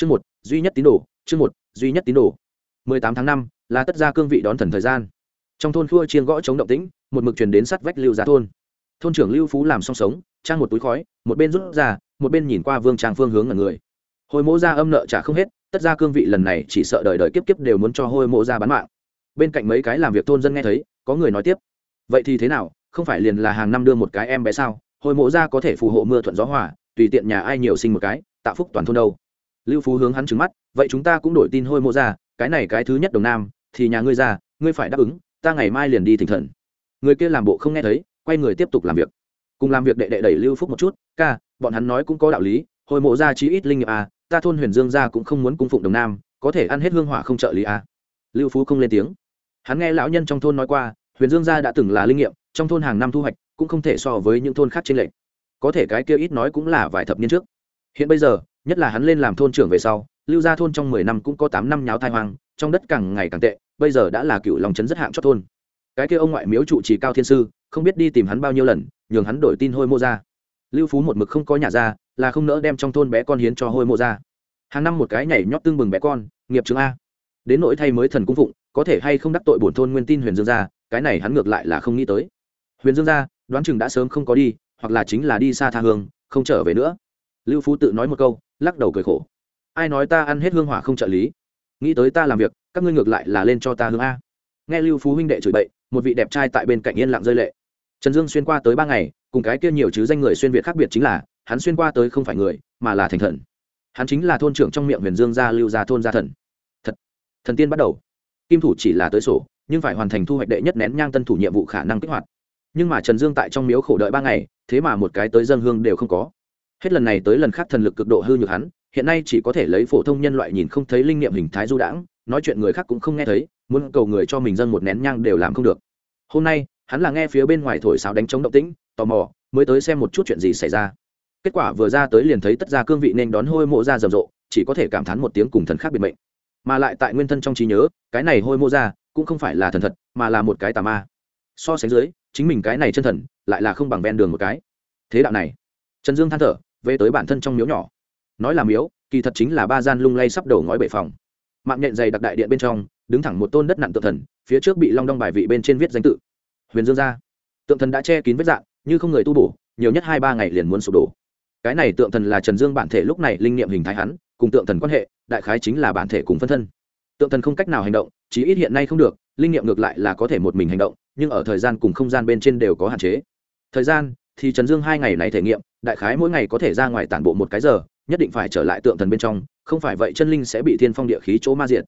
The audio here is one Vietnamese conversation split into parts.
chương một, duy nhất tín đồ, chương một, duy nhất tín đồ. Mười tám tháng năm, là tất gia cương vị đón thần thời gian. Trong thôn khua chiên gõ chống động tĩnh, một mực truyền đến sắt vách lưu giá thôn. Thôn trưởng lưu phú làm song sống, trang một túi khói, một bên rút ra, một bên nhìn qua vương trang phương hướng là người. Hồi mỗ ra âm nợ trả không hết, tất ra cương vị lần này chỉ sợ đời đời kiếp kiếp đều muốn cho hôi mộ ra bán mạng. Bên cạnh mấy cái làm việc thôn dân nghe thấy, có người nói tiếp. Vậy thì thế nào, không phải liền là hàng năm đưa một cái em bé sao? Hồi mộ ra có thể phù hộ mưa thuận gió hòa, tùy tiện nhà ai nhiều sinh một cái tạ phúc toàn thôn đâu lưu phú hướng hắn trứng mắt, vậy chúng ta cũng đổi tin hôi mộ ra, cái này cái thứ nhất đồng nam, thì nhà ngươi ra, ngươi phải đáp ứng, ta ngày mai liền đi thỉnh thần. Người kia làm bộ không nghe thấy, quay người tiếp tục làm việc. Cùng làm việc đệ đệ đẩy lưu phúc một chút, ca, bọn hắn nói cũng có đạo lý hồi mộ ra chí ít linh nghiệp à ta thôn huyền dương gia cũng không muốn cung phụng đồng nam, có thể ăn hết hương hỏa không trợ lý à. Lưu phú không lên tiếng. Hắn nghe lão nhân trong thôn nói qua, huyền dương gia đã từng là linh nghiệm trong thôn hàng năm thu hoạch cũng không thể so với những thôn khác trên lệnh có thể cái kia ít nói cũng là vài thập niên trước. Hiện bây giờ nhất là hắn lên làm thôn trưởng về sau, lưu gia thôn trong mười năm cũng có tám năm nháo thai hoang, trong đất càng ngày càng tệ, bây giờ đã là cựu lòng chấn rất hạng cho thôn. Cái kia ông ngoại miếu trụ trì cao thiên sư, không biết đi tìm hắn bao nhiêu lần, nhường hắn đổi tin hôi mô ra. Lưu phú một mực không có nhà ra, là không nỡ đem trong thôn bé con hiến cho hôi mô ra. Hàng năm một cái nhảy nhót tương bừng bé con, nghiệp chứng a. Đến nỗi thay mới thần cung phụng, có thể hay không đắc tội bổn thôn nguyên tin huyền dương gia, cái này hắn ngược lại là không nghĩ tới. Huyền dương gia, đoán chừng đã sớm không có đi, hoặc là chính là đi xa tha hương, không trở về nữa lưu phú tự nói một câu, lắc đầu cười khổ. Ai nói ta ăn hết hương hỏa không trợ lý? Nghĩ tới ta làm việc, các ngươi ngược lại là lên cho ta hương a. Nghe lưu phú huynh đệ chửi bậy, một vị đẹp trai tại bên cạnh yên lặng rơi lệ. Trần dương xuyên qua tới ba ngày, cùng cái kia nhiều chứ danh người xuyên việt khác biệt chính là, hắn xuyên qua tới không phải người, mà là thành thần. Hắn chính là thôn trưởng trong miệng huyền dương gia lưu gia thôn gia thần. Thật, thần tiên bắt đầu. Kim thủ chỉ là tới sổ, nhưng phải hoàn thành thu hoạch đệ nhất nén nhang tân thủ nhiệm vụ khả năng kích hoạt. Nhưng mà trần dương tại trong miếu khổ đợi ba ngày, thế mà một cái tới dân hương đều không có hết lần này tới lần khác thần lực cực độ hư nhược hắn, hiện nay chỉ có thể lấy phổ thông nhân loại nhìn không thấy linh nghiệm hình thái du đãng, nói chuyện người khác cũng không nghe thấy, muốn cầu người cho mình dân một nén nhang đều làm không được. Hôm nay, hắn là nghe phía bên ngoài thổi sáo đánh chống động tĩnh, tò mò, mới tới xem một chút chuyện gì xảy ra. Kết quả vừa ra tới liền thấy tất ra cương vị nên đón hôi mộ ra rầm rộ, chỉ có thể cảm thán một tiếng cùng thần khác biệt mệnh. Mà lại tại nguyên thân trong trí nhớ, cái này hôi mộ ra, cũng không phải là thần thật, mà là một cái tà ma. So sánh dưới, chính mình cái này chân thần, lại là không bằng ven đường một cái. Thế đạo này. Trần dương than thở về tới bản thân trong miếu nhỏ. Nói là miếu, kỳ thật chính là ba gian lung lay sắp đổ ngói bể phòng. Mạng nhện dày đặc đại điện bên trong, đứng thẳng một tôn đất nặng tượng thần, phía trước bị long đong bài vị bên trên viết danh tự. Huyền dương gia. Tượng thần đã che kín vết dạng, như không người tu bổ, nhiều nhất hai ba ngày liền muốn sụp đổ. Cái này tượng thần là trần dương bản thể lúc này linh nghiệm hình thái hắn, cùng tượng thần quan hệ, đại khái chính là bản thể cùng phân thân. Tượng thần không cách nào hành động, chí ít hiện nay không được, linh nghiệm ngược lại là có thể một mình hành động, nhưng ở thời gian cùng không gian bên trên đều có hạn chế. Thời gian thì trần dương hai ngày này thể nghiệm, đại khái mỗi ngày có thể ra ngoài tản bộ một cái giờ, nhất định phải trở lại tượng thần bên trong, không phải vậy chân linh sẽ bị thiên phong địa khí chỗ ma diện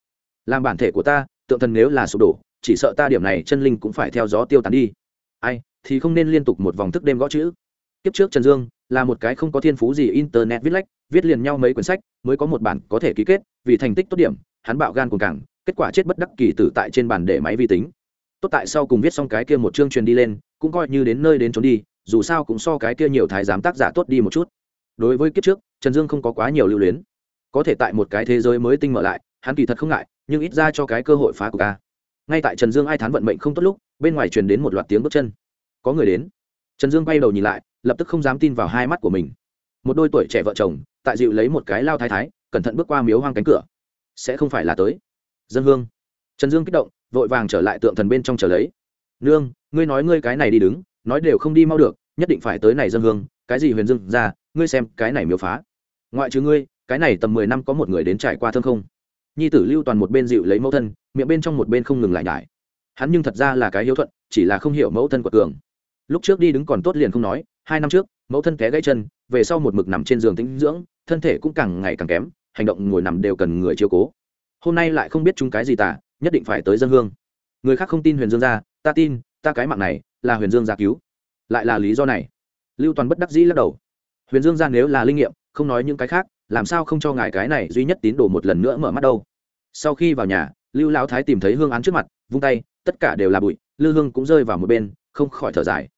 làm bản thể của ta, tượng thần nếu là sụp đổ, chỉ sợ ta điểm này chân linh cũng phải theo gió tiêu tán đi. Ai, thì không nên liên tục một vòng thức đêm gõ chữ. Kiếp trước trần dương là một cái không có thiên phú gì internet viết lách, viết liền nhau mấy quyển sách, mới có một bản có thể ký kết, vì thành tích tốt điểm, hắn bạo gan cùng cảng, kết quả chết bất đắc kỳ tử tại trên bàn để máy vi tính. Tốt tại sau cùng viết xong cái kia một chương truyền đi lên, cũng coi như đến nơi đến trốn đi dù sao cũng so cái kia nhiều thái giám tác giả tốt đi một chút. Đối với kiếp trước, trần dương không có quá nhiều lưu luyến. Có thể tại một cái thế giới mới tinh mở lại, hắn kỳ thật không ngại, nhưng ít ra cho cái cơ hội phá của ca ngay tại trần dương ai thán vận mệnh không tốt lúc, bên ngoài truyền đến một loạt tiếng bước chân. Có người đến. Trần dương quay đầu nhìn lại, lập tức không dám tin vào hai mắt của mình. Một đôi tuổi trẻ vợ chồng, tại dịu lấy một cái lao thái thái, cẩn thận bước qua miếu hoang cánh cửa. Sẽ không phải là tới. Dân hương. Trần dương kích động, vội vàng trở lại tượng thần bên trong chờ lấy. Nương, ngươi nói ngươi cái này đi đứng nói đều không đi mau được, nhất định phải tới này dân hương, cái gì huyền dương ra, ngươi xem cái này miếu phá. Ngoại trừ ngươi, cái này tầm mười năm có một người đến trải qua thương không? Nhi tử lưu toàn một bên dịu lấy mẫu thân, miệng bên trong một bên không ngừng lại nhải. Hắn nhưng thật ra là cái hiếu thuận, chỉ là không hiểu mẫu thân của cường. Lúc trước đi đứng còn tốt liền không nói, hai năm trước, mẫu thân té gãy chân, về sau một mực nằm trên giường tĩnh dưỡng, thân thể cũng càng ngày càng kém, hành động ngồi nằm đều cần người chiếu cố. Hôm nay lại không biết chúng cái gì tả nhất định phải tới dân hương. Người khác không tin huyền dương gia ta tin ta cái mạng này là huyền dương gia cứu. Lại là lý do này. Lưu toàn bất đắc dĩ lắc đầu. Huyền dương gia nếu là linh nghiệm, không nói những cái khác, làm sao không cho ngài cái này duy nhất tín đồ một lần nữa mở mắt đâu? Sau khi vào nhà, lưu lão thái tìm thấy hương án trước mặt, vung tay, tất cả đều là bụi, lư hương cũng rơi vào một bên, không khỏi thở dài.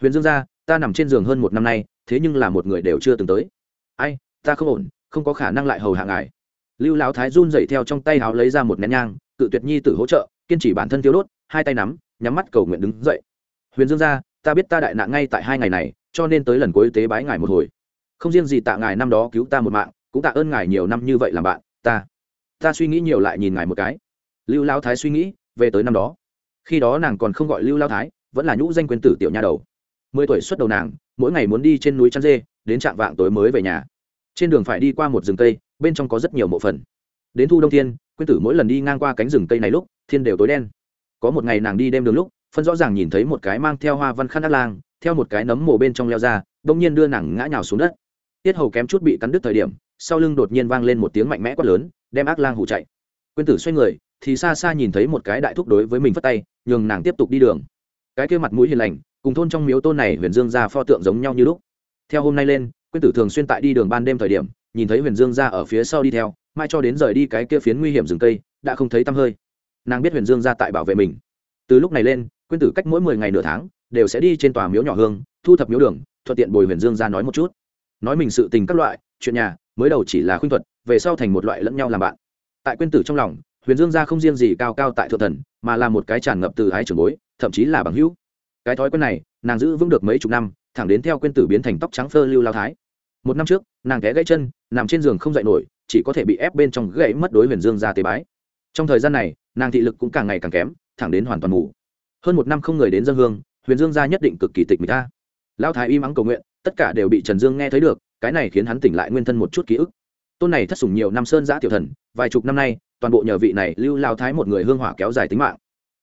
Huyền dương gia, ta nằm trên giường hơn một năm nay, thế nhưng là một người đều chưa từng tới. Ai, ta không ổn, không có khả năng lại hầu hạ ngài. Lưu lão thái run dậy theo trong tay háo lấy ra một nén nhang, cự tuyệt nhi tử hỗ trợ, kiên trì bản thân tiêu đốt, hai tay nắm nhắm mắt cầu nguyện đứng dậy. Huyền dương gia, ta biết ta đại nạn ngay tại hai ngày này, cho nên tới lần cuối tế bái ngài một hồi. Không riêng gì tạ ngài năm đó cứu ta một mạng, cũng tạ ơn ngài nhiều năm như vậy làm bạn, ta ta suy nghĩ nhiều lại nhìn ngài một cái. Lưu lao thái suy nghĩ, về tới năm đó. Khi đó nàng còn không gọi lưu lao thái, vẫn là nhũ danh quyền tử tiểu nha đầu. Mười tuổi xuất đầu nàng, mỗi ngày muốn đi trên núi chăn dê, đến trạm vạng tối mới về nhà. Trên đường phải đi qua một rừng cây, bên trong có rất nhiều mộ phần. Đến thu đông thiên quyên tử mỗi lần đi ngang qua cánh rừng cây này lúc, thiên đều tối đen có một ngày nàng đi đêm đường lúc, phân rõ ràng nhìn thấy một cái mang theo hoa văn khăn đắt lang, theo một cái nấm mồ bên trong leo ra, bỗng nhiên đưa nàng ngã nhào xuống đất. Tiết hầu kém chút bị cắn đứt thời điểm, sau lưng đột nhiên vang lên một tiếng mạnh mẽ quát lớn, đem ác lang hụ chạy. Quyên tử xoay người, thì xa xa nhìn thấy một cái đại thúc đối với mình phất tay, nhường nàng tiếp tục đi đường. Cái kia mặt mũi hiền lành, cùng thôn trong miếu tôn này huyền dương ra pho tượng giống nhau như lúc. Theo hôm nay lên, quyên tử thường xuyên tại đi đường ban đêm thời điểm, nhìn thấy huyền dương ra ở phía sau đi theo, mai cho đến rời đi cái kia phiến nguy hiểm rừng cây, đã không thấy tăm hơi nàng biết huyền dương ra tại bảo vệ mình. Từ lúc này lên, quyên tử cách mỗi mười ngày nửa tháng, đều sẽ đi trên tòa miếu nhỏ hương, thu thập miếu đường, thuận tiện bồi huyền dương ra nói một chút. Nói mình sự tình các loại, chuyện nhà, mới đầu chỉ là khuyên thuật, về sau thành một loại lẫn nhau làm bạn. Tại quyên tử trong lòng, huyền dương gia không riêng gì cao cao tại thượng thần, mà là một cái tràn ngập từ ái trường bối, thậm chí là bằng hữu. Cái thói quen này, nàng giữ vững được mấy chục năm, thẳng đến theo quyên tử biến thành tóc trắng phơ lưu lao thái. Một năm trước, nàng té gãy chân, nằm trên giường không dậy nổi, chỉ có thể bị ép bên trong gãy mất đối huyền dương gia tế bái. Trong thời gian này nàng thị lực cũng càng ngày càng kém, thẳng đến hoàn toàn ngủ hơn một năm không người đến dân hương, huyền dương gia nhất định cực kỳ tịch mịch ta. Lao thái im ắng cầu nguyện, tất cả đều bị trần dương nghe thấy được, cái này khiến hắn tỉnh lại nguyên thân một chút ký ức. Tôn này thất sủng nhiều năm sơn giã tiểu thần, vài chục năm nay, toàn bộ nhờ vị này lưu lao thái một người hương hỏa kéo dài tính mạng.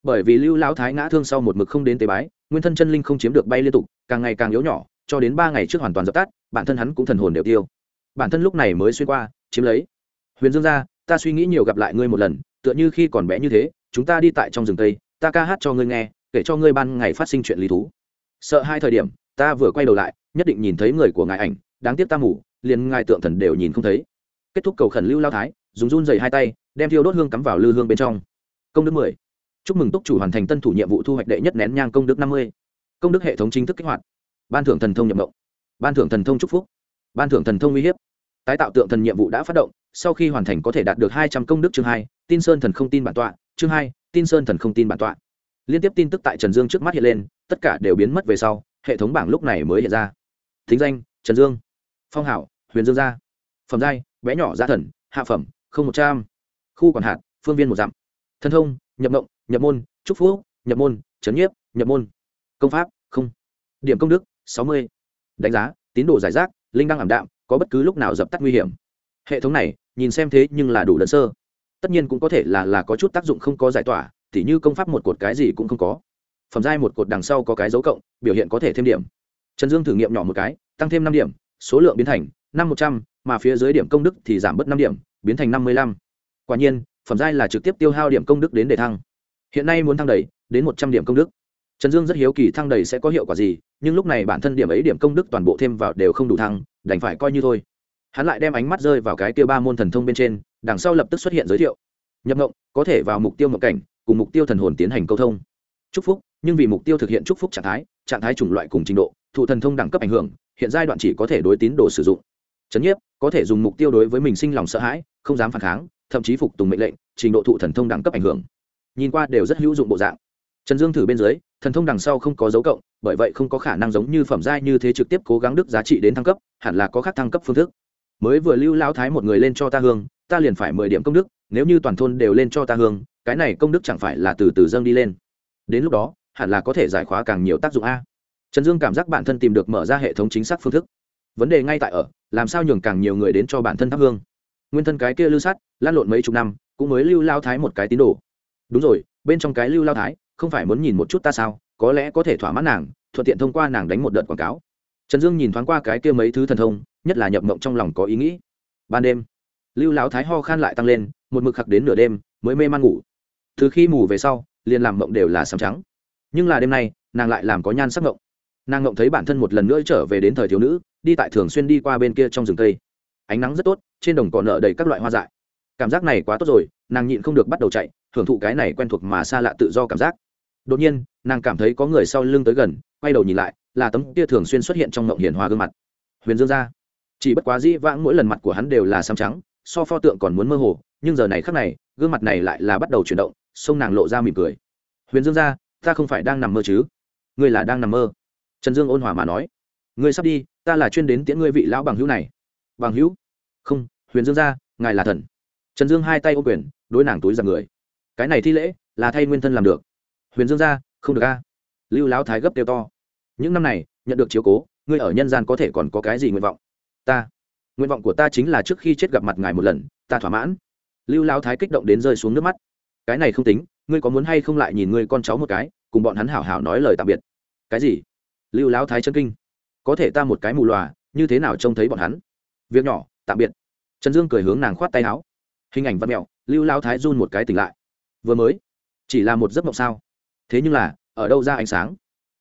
Bởi vì lưu lao thái ngã thương sau một mực không đến tế bái, nguyên thân chân linh không chiếm được bay liên tục, càng ngày càng yếu nhỏ, cho đến ba ngày trước hoàn toàn dập tắt, bản thân hắn cũng thần hồn đều tiêu. Bản thân lúc này mới xuyên qua, chiếm lấy. Huyền dương gia, ta suy nghĩ nhiều gặp lại ngươi một lần tựa như khi còn bé như thế, chúng ta đi tại trong rừng tây, ta ca hát cho ngươi nghe, kể cho ngươi ban ngày phát sinh chuyện lý thú. Sợ hai thời điểm, ta vừa quay đầu lại, nhất định nhìn thấy người của ngài ảnh, đáng tiếc ta mủ liền ngài tượng thần đều nhìn không thấy. Kết thúc cầu khẩn lưu lao thái, dùng run dày hai tay, đem thiêu đốt hương cắm vào lư hương bên trong. Công đức mười. Chúc mừng túc chủ hoàn thành tân thủ nhiệm vụ thu hoạch đệ nhất nén nhang công đức năm mươi. Công đức hệ thống chính thức kích hoạt. Ban thưởng thần thông nhập mộng. Ban thưởng thần thông chúc phúc. Ban thưởng thần thông uy hiếp. Tái tạo tượng thần nhiệm vụ đã phát động, sau khi hoàn thành có thể đạt được hai trăm công đức chương hai tin sơn thần không tin bản tọa, chương hai, tin sơn thần không tin bản tọa. Liên tiếp tin tức tại trần dương trước mắt hiện lên, tất cả đều biến mất về sau, hệ thống bảng lúc này mới hiện ra. Thính danh, trần dương. Phong hảo, huyền dương gia. Phẩm giai, bé nhỏ gia thần, hạ phẩm, không một trăm. Khu quản hạt, phương viên một dặm. Thân thông, nhập mộng, nhập môn, trúc phú nhập môn trấn nhiếp, nhập môn. Công pháp, không. Điểm công đức, sáu mươi. Đánh giá, tín đồ giải rác, linh đăng ảm đạm, có bất cứ lúc nào dập tắt nguy hiểm. Hệ thống này, nhìn xem thế nhưng là đủ đơn sơ tất nhiên cũng có thể là là có chút tác dụng không có giải tỏa, tỉ như công pháp một cột cái gì cũng không có. Phẩm giai một cột đằng sau có cái dấu cộng, biểu hiện có thể thêm điểm. Trần dương thử nghiệm nhỏ một cái, tăng thêm năm điểm, số lượng biến thành năm một trăm, mà phía dưới điểm công đức thì giảm bớt năm điểm, biến thành năm mươi lăm. Quả nhiên, phẩm giai là trực tiếp tiêu hao điểm công đức đến để thăng. Hiện nay muốn thăng đầy đến một trăm điểm công đức. Trần dương rất hiếu kỳ thăng đầy sẽ có hiệu quả gì, nhưng lúc này bản thân điểm ấy điểm công đức toàn bộ thêm vào đều không đủ thăng, đành phải coi như thôi hắn lại đem ánh mắt rơi vào cái tiêu ba môn thần thông bên trên, đằng sau lập tức xuất hiện giới thiệu. Nhập ngộng, có thể vào mục tiêu ngộng cảnh, cùng mục tiêu thần hồn tiến hành câu thông. Chúc phúc, nhưng vì mục tiêu thực hiện chúc phúc trạng thái trạng thái chủng loại cùng trình độ, thụ thần thông đẳng cấp ảnh hưởng, hiện giai đoạn chỉ có thể đối tín đồ sử dụng. Trấn nhiếp, có thể dùng mục tiêu đối với mình sinh lòng sợ hãi, không dám phản kháng, thậm chí phục tùng mệnh lệnh, trình độ thụ thần thông đẳng cấp ảnh hưởng. Nhìn qua đều rất hữu dụng bộ dạng. Trần dương thử bên dưới, thần thông đằng sau không có dấu cộng, bởi vậy không có khả năng giống như phẩm giai như thế trực tiếp cố gắng đức giá trị đến thăng cấp, hẳn là có khác thăng cấp phương thức mới vừa lưu lão thái một người lên cho ta hương, ta liền phải mười điểm công đức, nếu như toàn thôn đều lên cho ta hương, cái này công đức chẳng phải là từ từ dâng đi lên. Đến lúc đó, hẳn là có thể giải khóa càng nhiều tác dụng a. Trần dương cảm giác bản thân tìm được mở ra hệ thống chính xác phương thức. Vấn đề ngay tại ở, làm sao nhường càng nhiều người đến cho bản thân thắp hương. Nguyên thân cái kia lưu sát lan lộn mấy chục năm, cũng mới lưu lao thái một cái tín đồ. Đúng rồi, bên trong cái lưu lao thái, không phải muốn nhìn một chút ta sao, có lẽ có thể thỏa mãn nàng, thuận tiện thông qua nàng đánh một đợt quảng cáo trần dương nhìn thoáng qua cái kia mấy thứ thần thông, nhất là nhập mộng trong lòng có ý nghĩ. Ban đêm, lưu lão thái ho khan lại tăng lên, một mực khắc đến nửa đêm, mới mê man ngủ. Từ khi mù về sau, liền làm mộng đều là sầm trắng. Nhưng là đêm nay, nàng lại làm có nhan sắc mộng. Nàng mộng thấy bản thân một lần nữa trở về đến thời thiếu nữ, đi tại thường xuyên đi qua bên kia trong rừng tây. ánh nắng rất tốt, trên đồng cỏ nở đầy các loại hoa dại. Cảm giác này quá tốt rồi, nàng nhịn không được bắt đầu chạy hưởng thụ cái này quen thuộc mà xa lạ tự do cảm giác. Đột nhiên, nàng cảm thấy có người sau lưng tới gần, quay đầu nhìn lại là tấm kia thường xuyên xuất hiện trong ngộng hiền hòa gương mặt. Huyền dương Gia. chỉ bất quá dĩ vãng mỗi lần mặt của hắn đều là xám trắng so pho tượng còn muốn mơ hồ nhưng giờ này khác này gương mặt này lại là bắt đầu chuyển động sông nàng lộ ra mỉm cười. Huyền dương Gia, ta không phải đang nằm mơ chứ? Ngươi là đang nằm mơ. Trần dương ôn hòa mà nói. Ngươi sắp đi ta là chuyên đến tiễn ngươi vị lão bằng hữu này. Bằng hữu? Không huyền dương gia ngài là thần. Trần dương hai tay ô quyền đối nàng túi giặc người. Cái này thi lễ là thay nguyên thân làm được. Huyền dương gia không được a. Lưu lão thái gấp tiêu to những năm này, nhận được chiếu cố, ngươi ở nhân gian có thể còn có cái gì nguyện vọng? Ta. Nguyện vọng của ta chính là trước khi chết gặp mặt ngài một lần, ta thỏa mãn. Lưu lao thái kích động đến rơi xuống nước mắt. Cái này không tính, ngươi có muốn hay không lại nhìn ngươi con cháu một cái, cùng bọn hắn hảo hảo nói lời tạm biệt. Cái gì? Lưu lão thái chân kinh. Có thể ta một cái mù lòa, như thế nào trông thấy bọn hắn? Việc nhỏ, tạm biệt. Trần dương cười hướng nàng khoát tay áo. Hình ảnh văn mẹo, lưu lao thái run một cái tỉnh lại. Vừa mới, chỉ là một giấc mộng sao. Thế nhưng là, ở đâu ra ánh sáng?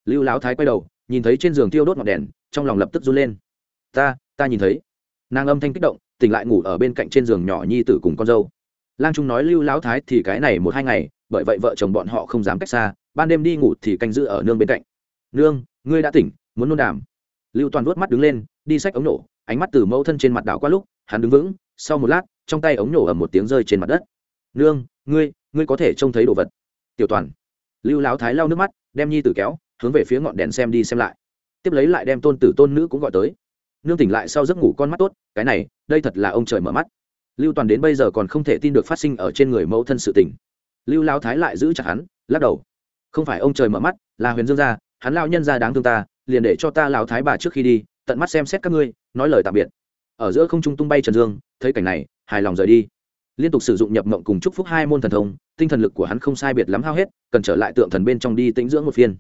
Lưu lão thái quay đầu, nhìn thấy trên giường tiêu đốt ngọn đèn, trong lòng lập tức run lên. Ta ta nhìn thấy. Nàng âm thanh kích động, tỉnh lại ngủ ở bên cạnh trên giường nhỏ nhi tử cùng con dâu. Lang trung nói lưu lão thái thì cái này một hai ngày, bởi vậy vợ chồng bọn họ không dám cách xa, ban đêm đi ngủ thì canh giữ ở nương bên cạnh. Nương, ngươi đã tỉnh, muốn nôn đàm. Lưu toàn vuốt mắt đứng lên, đi xách ống nổ, ánh mắt từ mẫu thân trên mặt đảo qua lúc, hắn đứng vững, sau một lát, trong tay ống nổ ầm một tiếng rơi trên mặt đất. Nương, ngươi ngươi có thể trông thấy đồ vật. Tiểu toàn. Lưu lão thái lau nước mắt, đem nhi tử kéo hướng về phía ngọn đèn xem đi xem lại. Tiếp lấy lại đem tôn tử tôn nữ cũng gọi tới. Nương tỉnh lại sau giấc ngủ con mắt tốt, cái này, đây thật là ông trời mở mắt. Lưu toàn đến bây giờ còn không thể tin được phát sinh ở trên người mẫu thân sự tình. Lưu lao thái lại giữ chặt hắn, lắc đầu. Không phải ông trời mở mắt, là huyền dương gia, hắn lao nhân gia đáng thương ta, liền để cho ta lao thái bà trước khi đi, tận mắt xem xét các ngươi, nói lời tạm biệt. Ở giữa không trung tung bay trần dương, thấy cảnh này, hài lòng rời đi. Liên tục sử dụng nhập mộng cùng chúc phúc hai môn thần thông, tinh thần lực của hắn không sai biệt lắm hao hết, cần trở lại tượng thần bên trong đi tĩnh dưỡng một phiên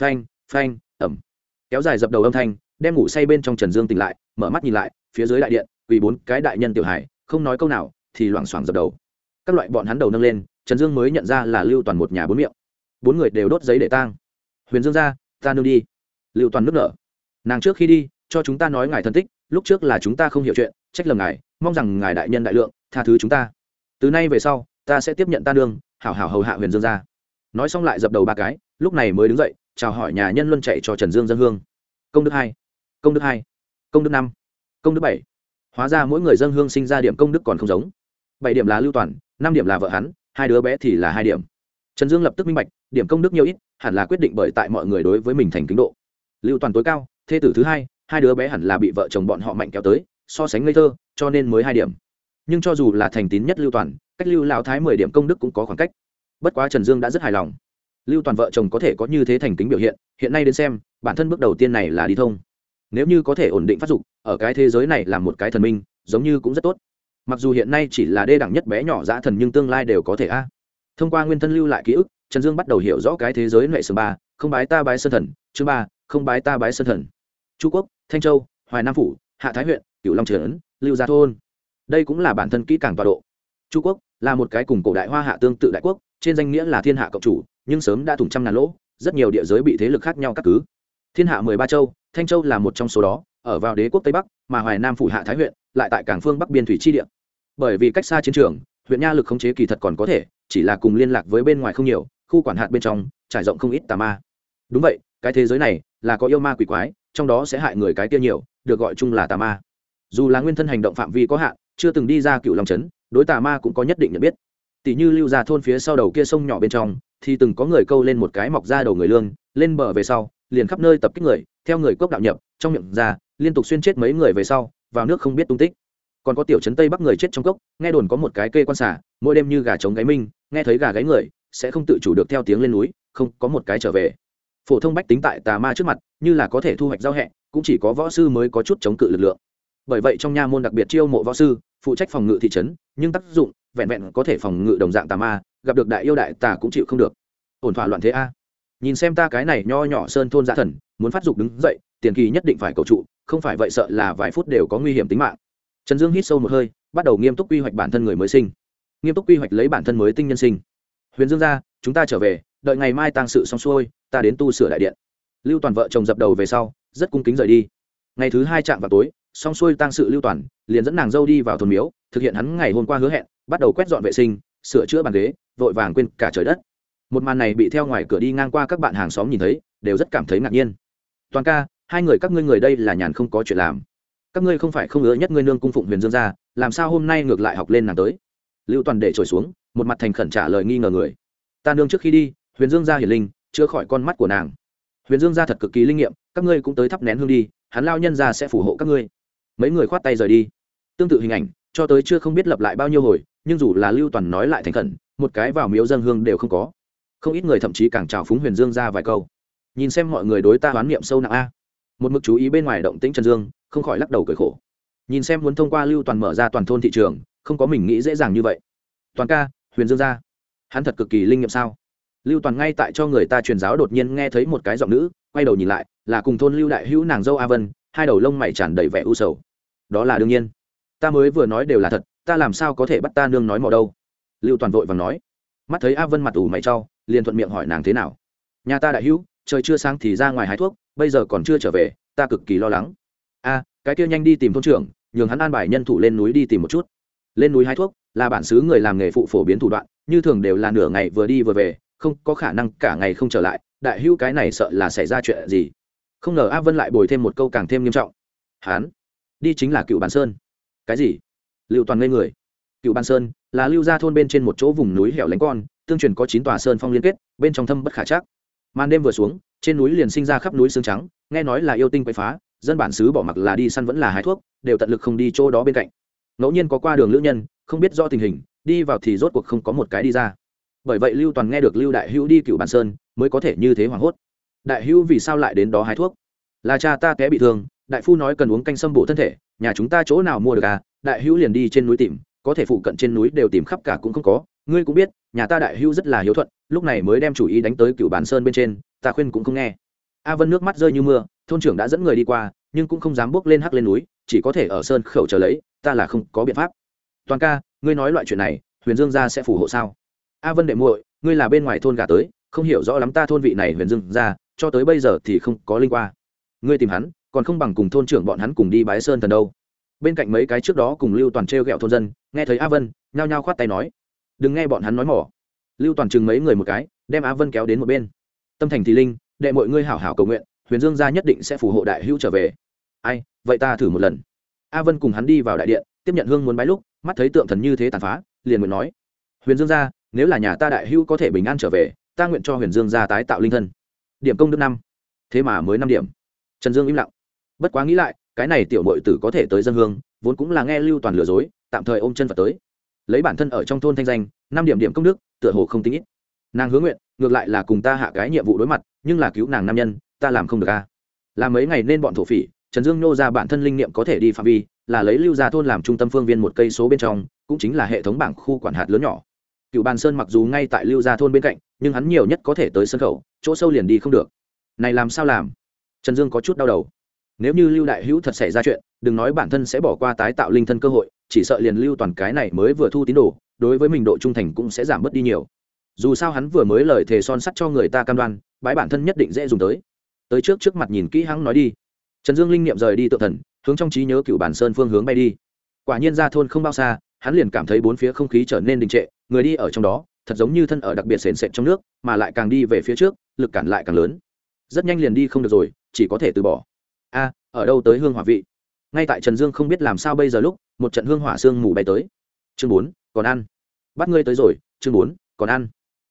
phanh phanh, ẩm. Kéo dài dập đầu âm thanh, đem ngủ say bên trong trần dương tỉnh lại, mở mắt nhìn lại, phía dưới đại điện, quỳ bốn cái đại nhân tiểu hải không nói câu nào, thì loảng xoảng dập đầu. Các loại bọn hắn đầu nâng lên, trần dương mới nhận ra là lưu toàn một nhà bốn miệng. Bốn người đều đốt giấy để tang. Huyền dương ra, ta nương đi. Lưu toàn nước nở. Nàng trước khi đi, cho chúng ta nói ngài thân tích, lúc trước là chúng ta không hiểu chuyện, trách lầm ngài, mong rằng ngài đại nhân đại lượng, tha thứ chúng ta. Từ nay về sau, ta sẽ tiếp nhận ta nương, hảo hảo hầu hạ huyền dương ra. Nói xong lại dập đầu ba cái, lúc này mới đứng dậy chào hỏi nhà nhân luân chạy cho trần dương dân hương. Công đức hai, công đức hai, công đức năm, công đức bảy. Hóa ra mỗi người dân hương sinh ra điểm công đức còn không giống. Bảy điểm là lưu toàn, năm điểm là vợ hắn, hai đứa bé thì là hai điểm. Trần dương lập tức minh bạch, điểm công đức nhiều ít, hẳn là quyết định bởi tại mọi người đối với mình thành kính độ. Lưu toàn tối cao, thê tử thứ hai hai đứa bé hẳn là bị vợ chồng bọn họ mạnh kéo tới, so sánh ngây thơ, cho nên mới hai điểm. Nhưng cho dù là thành tín nhất lưu toàn, cách lưu lão thái mười điểm công đức cũng có khoảng cách. Bất quá trần dương đã rất hài lòng lưu toàn vợ chồng có thể có như thế thành kính biểu hiện hiện nay đến xem, bản thân bước đầu tiên này là đi thông. Nếu như có thể ổn định phát dục, ở cái thế giới này là một cái thần minh, giống như cũng rất tốt. Mặc dù hiện nay chỉ là đê đẳng nhất bé nhỏ dã thần nhưng tương lai đều có thể a. Thông qua nguyên thân lưu lại ký ức, trần dương bắt đầu hiểu rõ cái thế giới nệ sừng ba, không bái ta bái sơn thần chứ ba, không bái ta bái sơn thần. Chu quốc, thanh châu, hoài nam phủ, hạ thái huyện, cửu long trấn, lưu gia thôn. Đây cũng là bản thân kỹ càng tọa độ. Chu quốc là một cái cùng cổ đại hoa hạ tương tự đại quốc, trên danh nghĩa là thiên hạ cộng chủ nhưng sớm đã thủng trăm ngàn lỗ, rất nhiều địa giới bị thế lực khác nhau cắt cứ. Thiên hạ mười ba châu, thanh châu là một trong số đó, ở vào đế quốc tây bắc, mà hoài nam phủ hạ thái huyện, lại tại cảng phương bắc biên thủy chi địa. Bởi vì cách xa chiến trường, huyện nha lực khống chế kỳ thật còn có thể, chỉ là cùng liên lạc với bên ngoài không nhiều, khu quản hạt bên trong, trải rộng không ít tà ma. Đúng vậy, cái thế giới này là có yêu ma quỷ quái, trong đó sẽ hại người cái kia nhiều, được gọi chung là tà ma. Dù là nguyên thân hành động phạm vi có hạn, chưa từng đi ra cựu long trấn, đối tà ma cũng có nhất định nhận biết. Tỷ như lưu ra thôn phía sau đầu kia sông nhỏ bên trong thì từng có người câu lên một cái mọc ra đầu người lương, lên bờ về sau, liền khắp nơi tập kích người, theo người cốc đạo nhập, trong miệng ra, liên tục xuyên chết mấy người về sau, vào nước không biết tung tích. Còn có tiểu trấn tây bắc người chết trong cốc, nghe đồn có một cái kê quan xả, mỗi đêm như gà trống gáy minh, nghe thấy gà gáy người, sẽ không tự chủ được theo tiếng lên núi, không có một cái trở về. Phổ thông bách tính tại tà ma trước mặt, như là có thể thu hoạch giao hẹ, cũng chỉ có võ sư mới có chút chống cự lực lượng. Bởi vậy trong nha môn đặc biệt chiêu mộ võ sư, phụ trách phòng ngự thị trấn, nhưng tác dụng vẹn vẹn có thể phòng ngự đồng dạng tà ma gặp được đại yêu đại tà cũng chịu không được. Ổn thỏa loạn thế a. Nhìn xem ta cái này nho nhỏ sơn thôn gia thần, muốn phát dục đứng dậy, tiền kỳ nhất định phải cầu trụ, không phải vậy sợ là vài phút đều có nguy hiểm tính mạng. Trần dương hít sâu một hơi, bắt đầu nghiêm túc quy hoạch bản thân người mới sinh. Nghiêm túc quy hoạch lấy bản thân mới tinh nhân sinh. Huyền dương ra, chúng ta trở về, đợi ngày mai tang sự xong xuôi, ta đến tu sửa đại điện. Lưu toàn vợ chồng dập đầu về sau, rất cung kính rời đi. Ngày thứ hai chạm vào tối, xong xuôi tang sự lưu toàn, liền dẫn nàng dâu đi vào thôn miếu, thực hiện hắn ngày hôm qua hứa hẹn, bắt đầu quét dọn vệ sinh sửa chữa bàn ghế, vội vàng quên cả trời đất. Một màn này bị theo ngoài cửa đi ngang qua các bạn hàng xóm nhìn thấy, đều rất cảm thấy ngạc nhiên. Toàn ca, hai người các ngươi người đây là nhàn không có chuyện làm. Các ngươi không phải không ngớ nhất ngươi nương cung phụng huyền dương ra, làm sao hôm nay ngược lại học lên nàng tới? Lưu toàn để trồi xuống, một mặt thành khẩn trả lời nghi ngờ người. Ta nương trước khi đi, huyền dương ra hiển linh, chữa khỏi con mắt của nàng. Huyền dương ra thật cực kỳ linh nghiệm, các ngươi cũng tới thắp nén hương đi, hắn lao nhân ra sẽ phù hộ các ngươi. Mấy người khoát tay rời đi. Tương tự hình ảnh, cho tới chưa không biết lập lại bao nhiêu hồi nhưng dù là lưu toàn nói lại thành khẩn, một cái vào miếu dân hương đều không có. Không ít người thậm chí càng trào phúng huyền dương ra vài câu. Nhìn xem mọi người đối ta oán niệm sâu nặng a. Một mực chú ý bên ngoài động tĩnh trần dương, không khỏi lắc đầu cười khổ. Nhìn xem muốn thông qua lưu toàn mở ra toàn thôn thị trường, không có mình nghĩ dễ dàng như vậy. Toàn ca, huyền dương ra. Hắn thật cực kỳ linh nghiệm sao? Lưu toàn ngay tại cho người ta truyền giáo đột nhiên nghe thấy một cái giọng nữ, quay đầu nhìn lại, là cùng thôn lưu đại hữu nàng dâu a vân, hai đầu lông mày tràn đầy vẻ u sầu. Đó là đương nhiên. Ta mới vừa nói đều là thật ta làm sao có thể bắt ta nương nói mò đâu? Lưu toàn vội và nói. Mắt thấy a vân mặt ủ mày trau liền thuận miệng hỏi nàng thế nào. Nhà ta đại hữu, trời chưa sáng thì ra ngoài hái thuốc, bây giờ còn chưa trở về, ta cực kỳ lo lắng. A, cái kia nhanh đi tìm thôn trưởng, nhường hắn an bài nhân thủ lên núi đi tìm một chút. Lên núi hái thuốc, là bản xứ người làm nghề phụ phổ biến thủ đoạn, như thường đều là nửa ngày vừa đi vừa về, không có khả năng cả ngày không trở lại, đại hữu cái này sợ là xảy ra chuyện gì? Không ngờ a vân lại bồi thêm một câu càng thêm nghiêm trọng. Hán đi chính là cựu bản sơn. Cái gì? Lưu toàn ngây người. Cựu ban sơn là lưu gia thôn bên trên một chỗ vùng núi hẻo lánh con, tương truyền có chín tòa sơn phong liên kết, bên trong thâm bất khả chắc. Màn đêm vừa xuống, trên núi liền sinh ra khắp núi xương trắng, nghe nói là yêu tinh quậy phá, dân bản xứ bỏ mặc là đi săn vẫn là hái thuốc, đều tận lực không đi chỗ đó bên cạnh. Ngẫu nhiên có qua đường lữ nhân, không biết do tình hình, đi vào thì rốt cuộc không có một cái đi ra. Bởi vậy lưu toàn nghe được lưu đại hữu đi cựu bản sơn, mới có thể như thế hoảng hốt. Đại hữu vì sao lại đến đó hái thuốc? Là cha ta té bị thương đại phu nói cần uống canh sâm bổ thân thể, nhà chúng ta chỗ nào mua được à? Đại hữu liền đi trên núi tìm, có thể phụ cận trên núi đều tìm khắp cả cũng không có. Ngươi cũng biết, nhà ta đại hữu rất là hiếu thuận, lúc này mới đem chủ ý đánh tới cựu bản sơn bên trên, ta khuyên cũng không nghe. A vân nước mắt rơi như mưa, thôn trưởng đã dẫn người đi qua, nhưng cũng không dám bước lên hắc lên núi, chỉ có thể ở sơn khẩu chờ lấy, ta là không có biện pháp. Toàn ca, ngươi nói loại chuyện này, huyền dương gia sẽ phù hộ sao? A vân đệ muội, ngươi là bên ngoài thôn gà tới, không hiểu rõ lắm ta thôn vị này huyền dương gia, cho tới bây giờ thì không có linh qua. Ngươi tìm hắn còn không bằng cùng thôn trưởng bọn hắn cùng đi bái sơn thần đâu. Bên cạnh mấy cái trước đó cùng lưu toàn t r e o g ẹ o thôn dân, nghe thấy a vân, nhao nhao khoát tay nói. Đừng nghe bọn hắn nói mỏ. Lưu toàn chừng mấy người một cái, đem a vân kéo đến một bên. Tâm thành thì linh, đệ mọi ngươi hảo hảo cầu nguyện, huyền dương gia nhất định sẽ phù hộ đại hữu trở về. Ai, vậy ta thử một lần. A vân cùng hắn đi vào đại điện, tiếp nhận hương muốn bái lúc, mắt thấy tượng thần như thế tàn phá, liền nguyện nói. Huyền dương gia, nếu là nhà ta đại hữu có thể bình an trở về, ta nguyện cho huyền dương gia tái tạo linh thân. Điểm công đức năm. Thế mà mới năm điểm. Trần dương im lặng bất quá nghĩ lại, cái này tiểu mội tử có thể tới dân hương, vốn cũng là nghe lưu toàn lừa dối, tạm thời ôm chân phật tới. Lấy bản thân ở trong thôn thanh danh, năm điểm điểm công đức, tựa hồ không tính ít. Nàng hướng nguyện, ngược lại là cùng ta hạ cái nhiệm vụ đối mặt, nhưng là cứu nàng nam nhân, ta làm không được a. Là mấy ngày nên bọn thổ phỉ, trần dương nô ra bản thân linh niệm có thể đi phạm vi, là lấy lưu ra thôn làm trung tâm phương viên một cây số bên trong, cũng chính là hệ thống bảng khu quản hạt lớn nhỏ. Cựu bàn sơn mặc dù ngay tại lưu gia thôn bên cạnh, nhưng hắn nhiều nhất có thể tới sân khẩu chỗ sâu liền đi không được. Này làm sao làm? Trần dương có chút đau đầu nếu như lưu đại hữu thật xảy ra chuyện, đừng nói bản thân sẽ bỏ qua tái tạo linh thân cơ hội, chỉ sợ liền lưu toàn cái này mới vừa thu tín đồ, đối với mình độ trung thành cũng sẽ giảm bớt đi nhiều. Dù sao hắn vừa mới lời thề son sắt cho người ta cam đoan, bái bản thân nhất định dễ dùng tới. Tới trước trước mặt nhìn kỹ hắn nói đi. Trần dương linh niệm rời đi tự thần, hướng trong trí nhớ cựu bản sơn phương hướng bay đi. Quả nhiên ra thôn không bao xa, hắn liền cảm thấy bốn phía không khí trở nên đình trệ, người đi ở trong đó, thật giống như thân ở đặc biệt sền sệt trong nước, mà lại càng đi về phía trước, lực cản lại càng lớn. Rất nhanh liền đi không được rồi, chỉ có thể từ bỏ ở đâu tới hương hỏa vị? Ngay tại trần dương không biết làm sao bây giờ lúc, một trận hương hỏa sương mù bay tới. Chương bốn, còn ăn. Bắt ngươi tới rồi, chương bốn, còn ăn.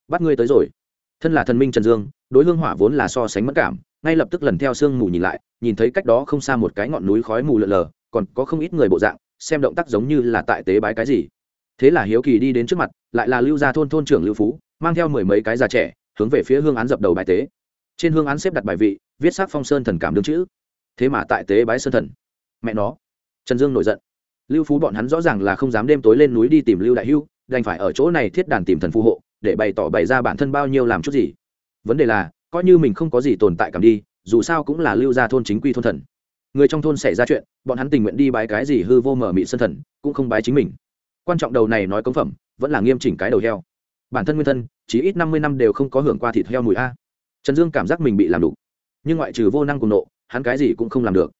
Bắt ngươi tới rồi. Thân là thần minh trần dương, đối hương hỏa vốn là so sánh mất cảm, ngay lập tức lần theo sương mù nhìn lại, nhìn thấy cách đó không xa một cái ngọn núi khói mù lợn lờ, còn có không ít người bộ dạng, xem động tác giống như là tại tế bái cái gì. Thế là hiếu kỳ đi đến trước mặt, lại là lưu gia thôn thôn trưởng lưu phú, mang theo mười mấy cái già trẻ, hướng về phía hương án dập đầu bài tế. Trên hương án xếp đặt bài vị, viết sắc phong sơn thần cảm đương chữ thế mà tại tế bái sơn thần. Mẹ nó, trần dương nổi giận. Lưu phú bọn hắn rõ ràng là không dám đêm tối lên núi đi tìm lưu đại hưu, đành phải ở chỗ này thiết đàn tìm thần phù hộ, để bày tỏ bày ra bản thân bao nhiêu làm chút gì. Vấn đề là, coi như mình không có gì tồn tại cảm đi, dù sao cũng là lưu gia thôn chính quy thôn thần. Người trong thôn xảy ra chuyện, bọn hắn tình nguyện đi bái cái gì hư vô mở mị sân thần, cũng không bái chính mình. Quan trọng đầu này nói công phẩm, vẫn là nghiêm chỉnh cái đầu heo. Bản thân nguyên thân, chỉ ít năm mươi năm đều không có hưởng qua thịt heo mùi a. Trần dương cảm giác mình bị làm đủ. Nhưng ngoại trừ vô năng cùng nộ hắn cái gì cũng không làm được.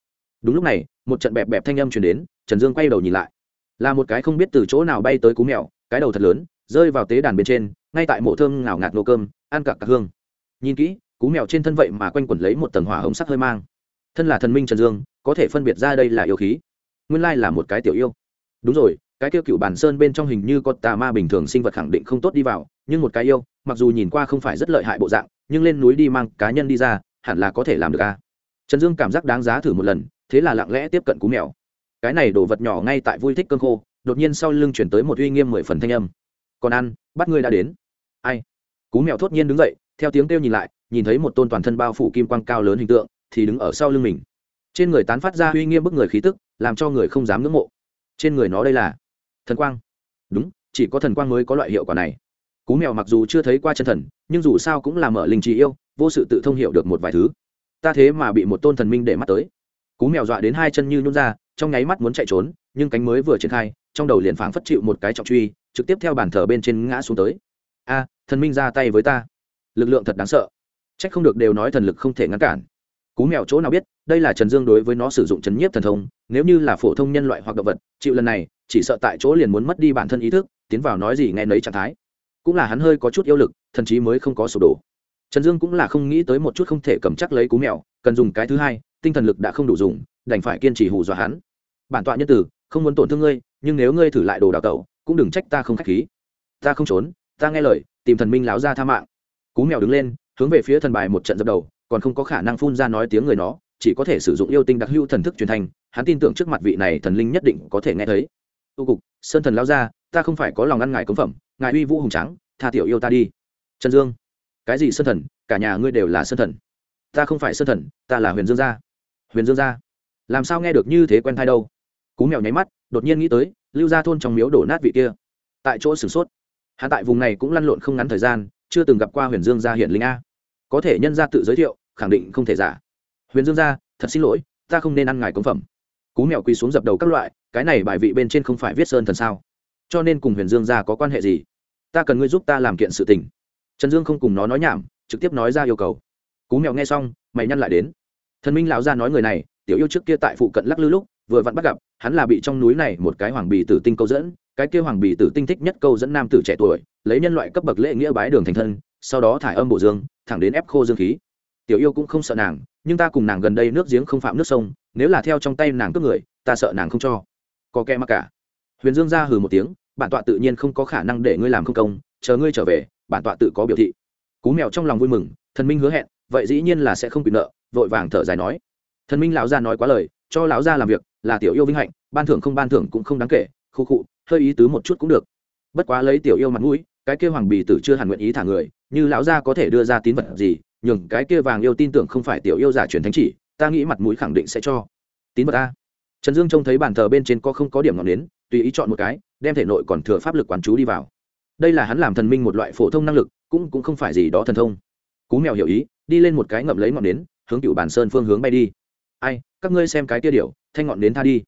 Đúng lúc này, một trận bẹp bẹp thanh âm chuyển đến, trần dương quay đầu nhìn lại. Là một cái không biết từ chỗ nào bay tới cú mèo, cái đầu thật lớn, rơi vào tế đàn bên trên, ngay tại mộ thơm ngào ngạt nô cơm, ăn cả cả hương. Nhìn kỹ, cú mèo trên thân vậy mà quanh quẩn lấy một tầng hỏa hồng sắc hơi mang. Thân là thần minh trần dương, có thể phân biệt ra đây là yêu khí. Nguyên lai là một cái tiểu yêu. Đúng rồi, cái kêu cựu bản sơn bên trong hình như có tà ma bình thường sinh vật khẳng định không tốt đi vào, nhưng một cái yêu, mặc dù nhìn qua không phải rất lợi hại bộ dạng, nhưng lên núi đi mang cá nhân đi ra, hẳn là có thể làm được a. à? Trần dương cảm giác đáng giá thử một lần, thế là lặng lẽ tiếp cận cú mèo. Cái này đồ vật nhỏ ngay tại vui thích cơn khô, đột nhiên sau lưng chuyển tới một uy nghiêm mười phần thanh âm. Còn ăn, bắt ngươi đã đến. Ai? Cú mèo thốt nhiên đứng dậy, theo tiếng kêu nhìn lại, nhìn thấy một tôn toàn thân bao phủ kim quang cao lớn hình tượng, thì đứng ở sau lưng mình. Trên người tán phát ra uy nghiêm bức người khí tức, làm cho người không dám ngưỡng mộ. Trên người nó đây là thần quang. Đúng, chỉ có thần quang mới có loại hiệu quả này. Cú mèo mặc dù chưa thấy qua chân thần, nhưng dù sao cũng là mở linh trí yêu, vô sự tự thông hiểu được một vài thứ ta thế mà bị một tôn thần minh để mắt tới. Cú mèo dọa đến hai chân như nhún ra, trong nháy mắt muốn chạy trốn, nhưng cánh mới vừa triển khai, trong đầu liền phảng phất chịu một cái trọng truy, trực tiếp theo bàn thờ bên trên ngã xuống tới. A, thần minh ra tay với ta. Lực lượng thật đáng sợ. C h ắ c không được đều nói thần lực không thể ngăn cản. Cú mèo chỗ nào biết, đây là trần dương đối với nó sử dụng chấn nhiếp thần thông, nếu như là phổ thông nhân loại hoặc động vật, chịu lần này, chỉ sợ tại chỗ liền muốn mất đi bản thân ý thức, tiến vào nói gì nghe nấy trạng thái. Cũng là hắn hơi có chút yêu lực, thần chí mới không có sụp đổ trần dương cũng là không nghĩ tới một chút không thể cầm chắc lấy cú mèo, cần dùng cái thứ hai, tinh thần lực đã không đủ dùng, đành phải kiên trì hù dọa hắn. Bản tọa nhân tử, không muốn tổn thương ngươi, nhưng nếu ngươi thử lại đồ đào tẩu, cũng đừng trách ta không k h á c h khí. Ta không trốn, ta nghe lời, tìm thần minh láo ra tha mạng. Cú mèo đứng lên, hướng về phía thần bài một trận dập đầu, còn không có khả năng phun ra nói tiếng người nó, chỉ có thể sử dụng yêu tinh đặc hữu thần thức truyền thành, hắn tin tưởng trước mặt vị này thần linh nhất định có thể nghe thấy. Tu cục, sơn thần lao ra, ta không phải có lòng ăn ngài cống phẩm, ngài uy vũ hùng trắng tha tiểu yêu ta đi. Trần dương cái gì sơn thần, cả nhà ngươi đều là sơn thần. Ta không phải sơn thần, ta là huyền dương gia. Huyền dương gia? Làm sao nghe được như thế quen thai đâu? Cú mèo nháy mắt, đột nhiên nghĩ tới, lưu ra thôn trong miếu đổ nát vị kia. Tại chỗ sửng sốt. Hạ tại vùng này cũng lăn lộn không ngắn thời gian, chưa từng gặp qua huyền dương gia hiện linh a. Có thể nhân gia tự giới thiệu, khẳng định không thể giả. Huyền dương gia, thật xin lỗi, ta không nên ăn ngài cống phẩm. Cú mèo quỳ xuống dập đầu các loại, cái này bài vị bên trên không phải viết sơn thần sao? Cho nên cùng huyền dương gia có quan hệ gì? Ta cần ngươi giúp ta làm kiện sự tình trần dương không cùng nó nói nhảm, trực tiếp nói ra yêu cầu. Cú mèo nghe xong, mày nhăn lại đến. Thần minh lão gia nói người này, tiểu yêu trước kia tại phụ cận lắc lư lúc, vừa vặn bắt gặp, hắn là bị trong núi này một cái hoàng bì tử tinh câu dẫn, cái kia hoàng bì tử tinh thích nhất câu dẫn nam tử trẻ tuổi, lấy nhân loại cấp bậc lễ nghĩa bái đường thành thân, sau đó thải âm bổ dương, thẳng đến ép khô dương khí. Tiểu yêu cũng không sợ nàng, nhưng ta cùng nàng gần đây nước giếng không phạm nước sông, nếu là theo trong tay nàng cướp người, ta sợ nàng không cho. Có kẻ mặc cả. Huyền dương ra hừ một tiếng, bản tọa tự nhiên không có khả năng để ngươi làm không công, chờ ngươi trở về bản tọa tự có biểu thị. Cú mèo trong lòng vui mừng, thần minh hứa hẹn, vậy dĩ nhiên là sẽ không bị nợ, vội vàng thở dài nói. Thần minh lão gia nói quá lời, cho lão gia làm việc, là tiểu yêu vinh hạnh, ban thưởng không ban thưởng cũng không đáng kể, khu khụ hơi ý tứ một chút cũng được. Bất quá lấy tiểu yêu mặt mũi, cái kia hoàng bì tử chưa hẳn nguyện ý thả người, như lão gia có thể đưa ra tín vật gì, nhường cái kia vàng yêu tin tưởng không phải tiểu yêu giả truyền thánh chỉ, ta nghĩ mặt mũi khẳng định sẽ cho. Tín vật a. Trần dương trông thấy bàn thờ bên trên có không có điểm ngọn nến, tùy ý chọn một cái, đem thể nội còn thừa pháp lực quán chú đi vào đây là hắn làm thần minh một loại phổ thông năng lực, cũng cũng không phải gì đó thần thông. Cú mèo hiểu ý, đi lên một cái ngậm lấy ngọn nến, hướng cựu bản sơn phương hướng bay đi. Ai, các ngươi xem cái tia điệu thanh ngọn nến tha đi.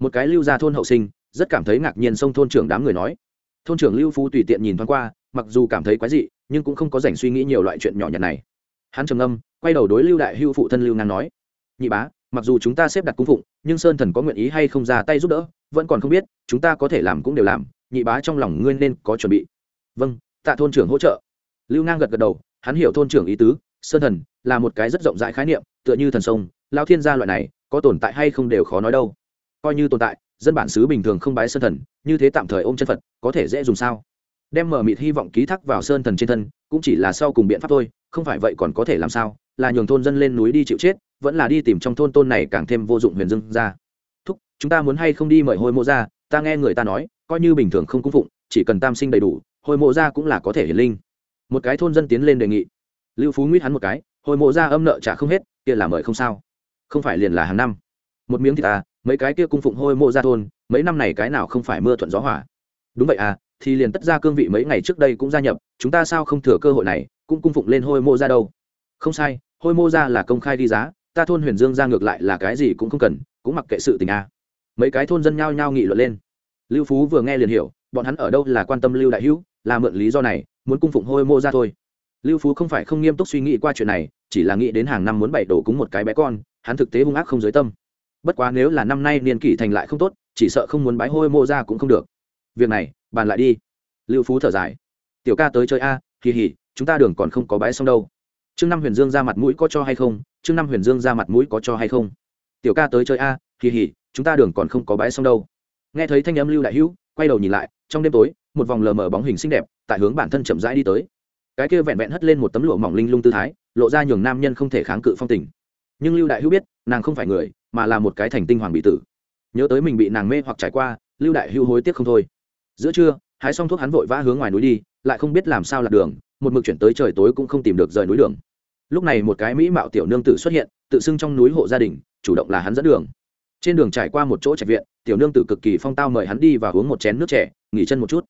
Một cái lưu ra thôn hậu sinh, rất cảm thấy ngạc nhiên xông thôn trưởng đám người nói. Thôn trưởng lưu phú tùy tiện nhìn thoáng qua, mặc dù cảm thấy quái dị, nhưng cũng không có dành suy nghĩ nhiều loại chuyện nhỏ nhặt này. Hắn trầm âm quay đầu đối lưu đại hưu phụ thân lưu ngang nói. Nhị bá, mặc dù chúng ta xếp đặt cung phụng, nhưng sơn thần có nguyện ý hay không ra tay giúp đỡ, vẫn còn không biết, chúng ta có thể làm cũng đều làm, nhị bá trong lòng ngươi nên có chuẩn bị vâng tạ thôn trưởng hỗ trợ. Lưu ngang gật gật đầu, hắn hiểu thôn trưởng ý tứ, sơn thần là một cái rất rộng rãi khái niệm, tựa như thần sông, lao thiên gia loại này, có tồn tại hay không đều khó nói đâu. Coi như tồn tại, dân bản xứ bình thường không bái sơn thần, như thế tạm thời ôm chân phật, có thể dễ dùng sao? Đem mở mịt hy vọng ký thác vào sơn thần trên thân, cũng chỉ là sau cùng biện pháp thôi, không phải vậy còn có thể làm sao? Là nhường thôn dân lên núi đi chịu chết, vẫn là đi tìm trong thôn tôn này càng thêm vô dụng huyền dưng ra. Thúc, chúng ta muốn hay không đi mời hôi mộ ra? Ta nghe người ta nói, coi như bình thường không cung phụng, chỉ cần tam sinh đầy đủ hồi mộ ra cũng là có thể hiển linh. Một cái thôn dân tiến lên đề nghị. Lưu phú nguyết hắn một cái, hồi mộ ra âm nợ trả không hết, kia là mời không sao. Không phải liền là hàng năm. Một miếng thịt à mấy cái kia cung phụng hôi mộ ra thôn, mấy năm này cái nào không phải mưa thuận gió hỏa đúng vậy à thì liền tất ra cương vị mấy ngày trước đây cũng gia nhập, chúng ta sao không thừa cơ hội này, cũng cung phụng lên hôi mộ ra đâu. Không sai hôi mộ ra là công khai đi giá, ta thôn huyền dương ra ngược lại là cái gì cũng không cần, cũng mặc kệ sự tình a mấy cái thôn dân nhao nhao nghị luận lên. Lưu phú vừa nghe liền hiểu, bọn hắn ở đâu là quan tâm lưu đại hữu là mượn lý do này, muốn cung phụng hôi mô ra thôi. Lưu phú không phải không nghiêm túc suy nghĩ qua chuyện này, chỉ là nghĩ đến hàng năm muốn bày đổ cúng một cái bé con, hắn thực tế hung ác không giới tâm. Bất quá nếu là năm nay niên kỷ thành lại không tốt, chỉ sợ không muốn bái hôi mô ra cũng không được. Việc này, bàn lại đi. Lưu phú thở dài. Tiểu ca tới chơi a kỳ hỉ chúng ta đường còn không có bái xong đâu. Trương năm huyền dương ra mặt mũi có cho hay không? Trương năm huyền dương ra mặt mũi có cho hay không? Tiểu ca tới chơi a kỳ hỉ chúng ta đường còn không có bái xong đâu. Nghe thấy thanh âm lưu đại hữu quay đầu nhìn lại, trong đêm tối, một vòng lờ mờ bóng hình xinh đẹp tại hướng bản thân chậm rãi đi tới. Cái kia vẹn vẹn hất lên một tấm lụa mỏng linh lung tư thái, lộ ra nhường nam nhân không thể kháng cự phong tình. Nhưng lưu đại hữu biết, nàng không phải người, mà là một cái thành tinh hoàng bị tử. Nhớ tới mình bị nàng mê hoặc trải qua, lưu đại hưu hối tiếc không thôi. Giữa trưa, hái xong thuốc hắn vội vã hướng ngoài núi đi, lại không biết làm sao lạc đường, một mực chuyển tới trời tối cũng không tìm được rời núi đường. Lúc này một cái mỹ mạo tiểu nương tử xuất hiện, tự xưng trong núi hộ gia đình, chủ động là hắn dẫn đường trên đường trải qua một chỗ trạch viện, tiểu nương tử cực kỳ phong tao mời hắn đi và uống một chén nước trẻ, nghỉ chân một chút.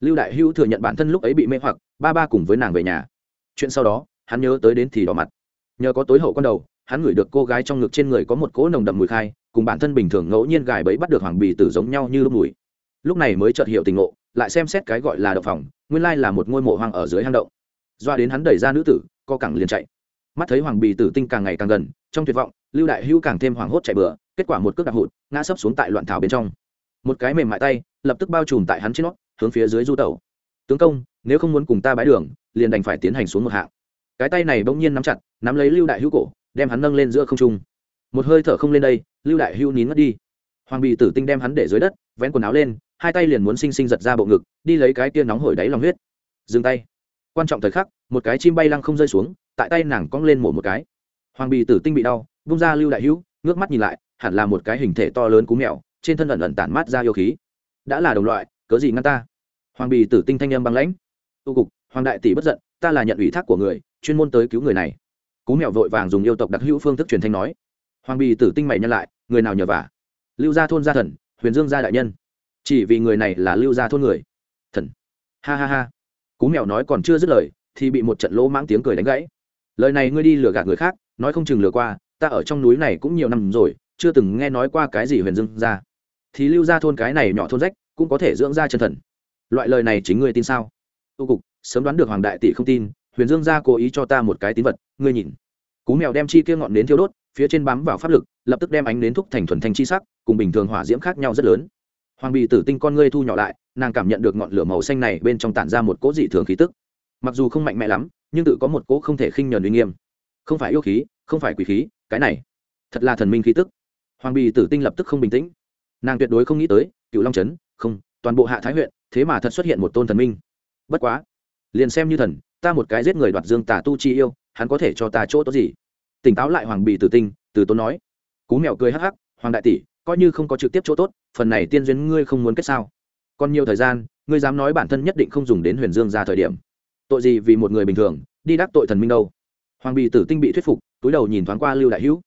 Lưu đại hưu thừa nhận bản thân lúc ấy bị mê hoặc, ba ba cùng với nàng về nhà. Chuyện sau đó, hắn nhớ tới đến thì đỏ mặt. Nhờ có tối hậu con đầu, hắn ngửi được cô gái trong ngực trên người có một cỗ nồng đậm mùi khai, cùng bản thân bình thường ngẫu nhiên gài bẫy bắt được hoàng bì tử giống nhau như lúc mùi. Lúc này mới chợt hiểu tình ngộ, lại xem xét cái gọi là động phòng nguyên lai là một ngôi mộ hoang ở dưới hang động. Doa đến hắn đẩy ra nữ tử, co cẳng liền chạy. Mắt thấy hoàng bì tử tinh càng ngày càng gần, trong tuyệt vọng lưu đại hữu càng thêm hoảng hốt chạy bừa, kết quả một cước đạp hụt, ngã sấp xuống tại loạn thảo bên trong. Một cái mềm mại tay, lập tức bao trùm tại hắn trên nót hướng phía dưới du tẩu. Tướng công, nếu không muốn cùng ta bái đường, liền đành phải tiến hành xuống một hạng. Cái tay này bỗng nhiên nắm chặt, nắm lấy lưu đại hữu cổ, đem hắn nâng lên giữa không trung. Một hơi thở không lên đây, lưu đại hữu nín mất đi. Hoàng bì tử tinh đem hắn để dưới đất, vén quần áo lên, hai tay liền muốn xinh xinh giật ra bộ ngực, đi lấy cái tia nóng hổi đáy lòng huyết. Dừng tay. Quan trọng thời khắc, một cái chim bay lăng không rơi xuống, tại tay nàng cong lên mổ một cái. Hoàng bì tử tinh bị đau bung ra lưu đại hữu, ngước mắt nhìn lại, hẳn là một cái hình thể to lớn cú mèo, trên thân ẩn ẩn tản mát ra yêu khí. Đã là đồng loại, cớ gì ngăn ta? Hoàng bì tử tinh thanh âm băng lãnh. Tu cục, hoàng đại tỷ bất giận, ta là nhận ủy thác của người, chuyên môn tới cứu người này. Cú mèo vội vàng dùng yêu tộc đặc hữu phương thức truyền thanh nói. Hoàng bì tử tinh mày nhân lại, người nào nhờ vả? Lưu gia thôn gia thần, huyền dương gia đại nhân. Chỉ vì người này là lưu gia thôn người. Thần. Ha ha ha. Cú mèo nói còn chưa dứt lời, thì bị một trận lỗ mãng tiếng cười đánh gãy. Lời này ngươi đi lừa gạt người khác, nói không chừng lừa qua ta ở trong núi này cũng nhiều năm rồi, chưa từng nghe nói qua cái gì huyền dương gia thì lưu gia thôn cái này nhỏ thôn rách, cũng có thể dưỡng ra chân thần. Loại lời này chính ngươi tin sao? Tu cục, sớm đoán được hoàng đại tỷ không tin, huyền dương gia cố ý cho ta một cái tín vật, ngươi nhìn. Cú mèo đem chi kia ngọn nến thiêu đốt, phía trên bám vào pháp lực, lập tức đem ánh nến thúc thành thuần thanh chi sắc, cùng bình thường hỏa diễm khác nhau rất lớn. Hoàng bì tử tinh con ngươi thu nhỏ lại, nàng cảm nhận được ngọn lửa màu xanh này bên trong tản ra một cỗ dị thường khí tức. Mặc dù không mạnh mẽ lắm, nhưng tự có một cỗ không thể khinh nhờn uy nghiêm. Không phải yêu khí, không phải quỷ khí cái này, thật là thần minh khí tức. Hoàng bì tử tinh lập tức không bình tĩnh. Nàng tuyệt đối không nghĩ tới cựu long trấn, không, toàn bộ hạ thái huyện, thế mà thật xuất hiện một tôn thần minh. Bất quá, liền xem như thần, ta một cái giết người đoạt dương tà tu chi yêu, hắn có thể cho ta chỗ tốt gì? Tỉnh táo lại hoàng bì tử tinh, từ tốn nói. Cú mèo cười hắc hắc, hoàng đại tỷ, coi như không có trực tiếp chỗ tốt, phần này tiên duyên ngươi không muốn kết sao? Còn nhiều thời gian, ngươi dám nói bản thân nhất định không dùng đến huyền dương ra thời điểm. Tội gì vì một người bình thường, đi đắc tội thần minh đâu? Hoàng bì tử tinh bị thuyết phục túi đầu nhìn thoáng qua lưu đại hữu.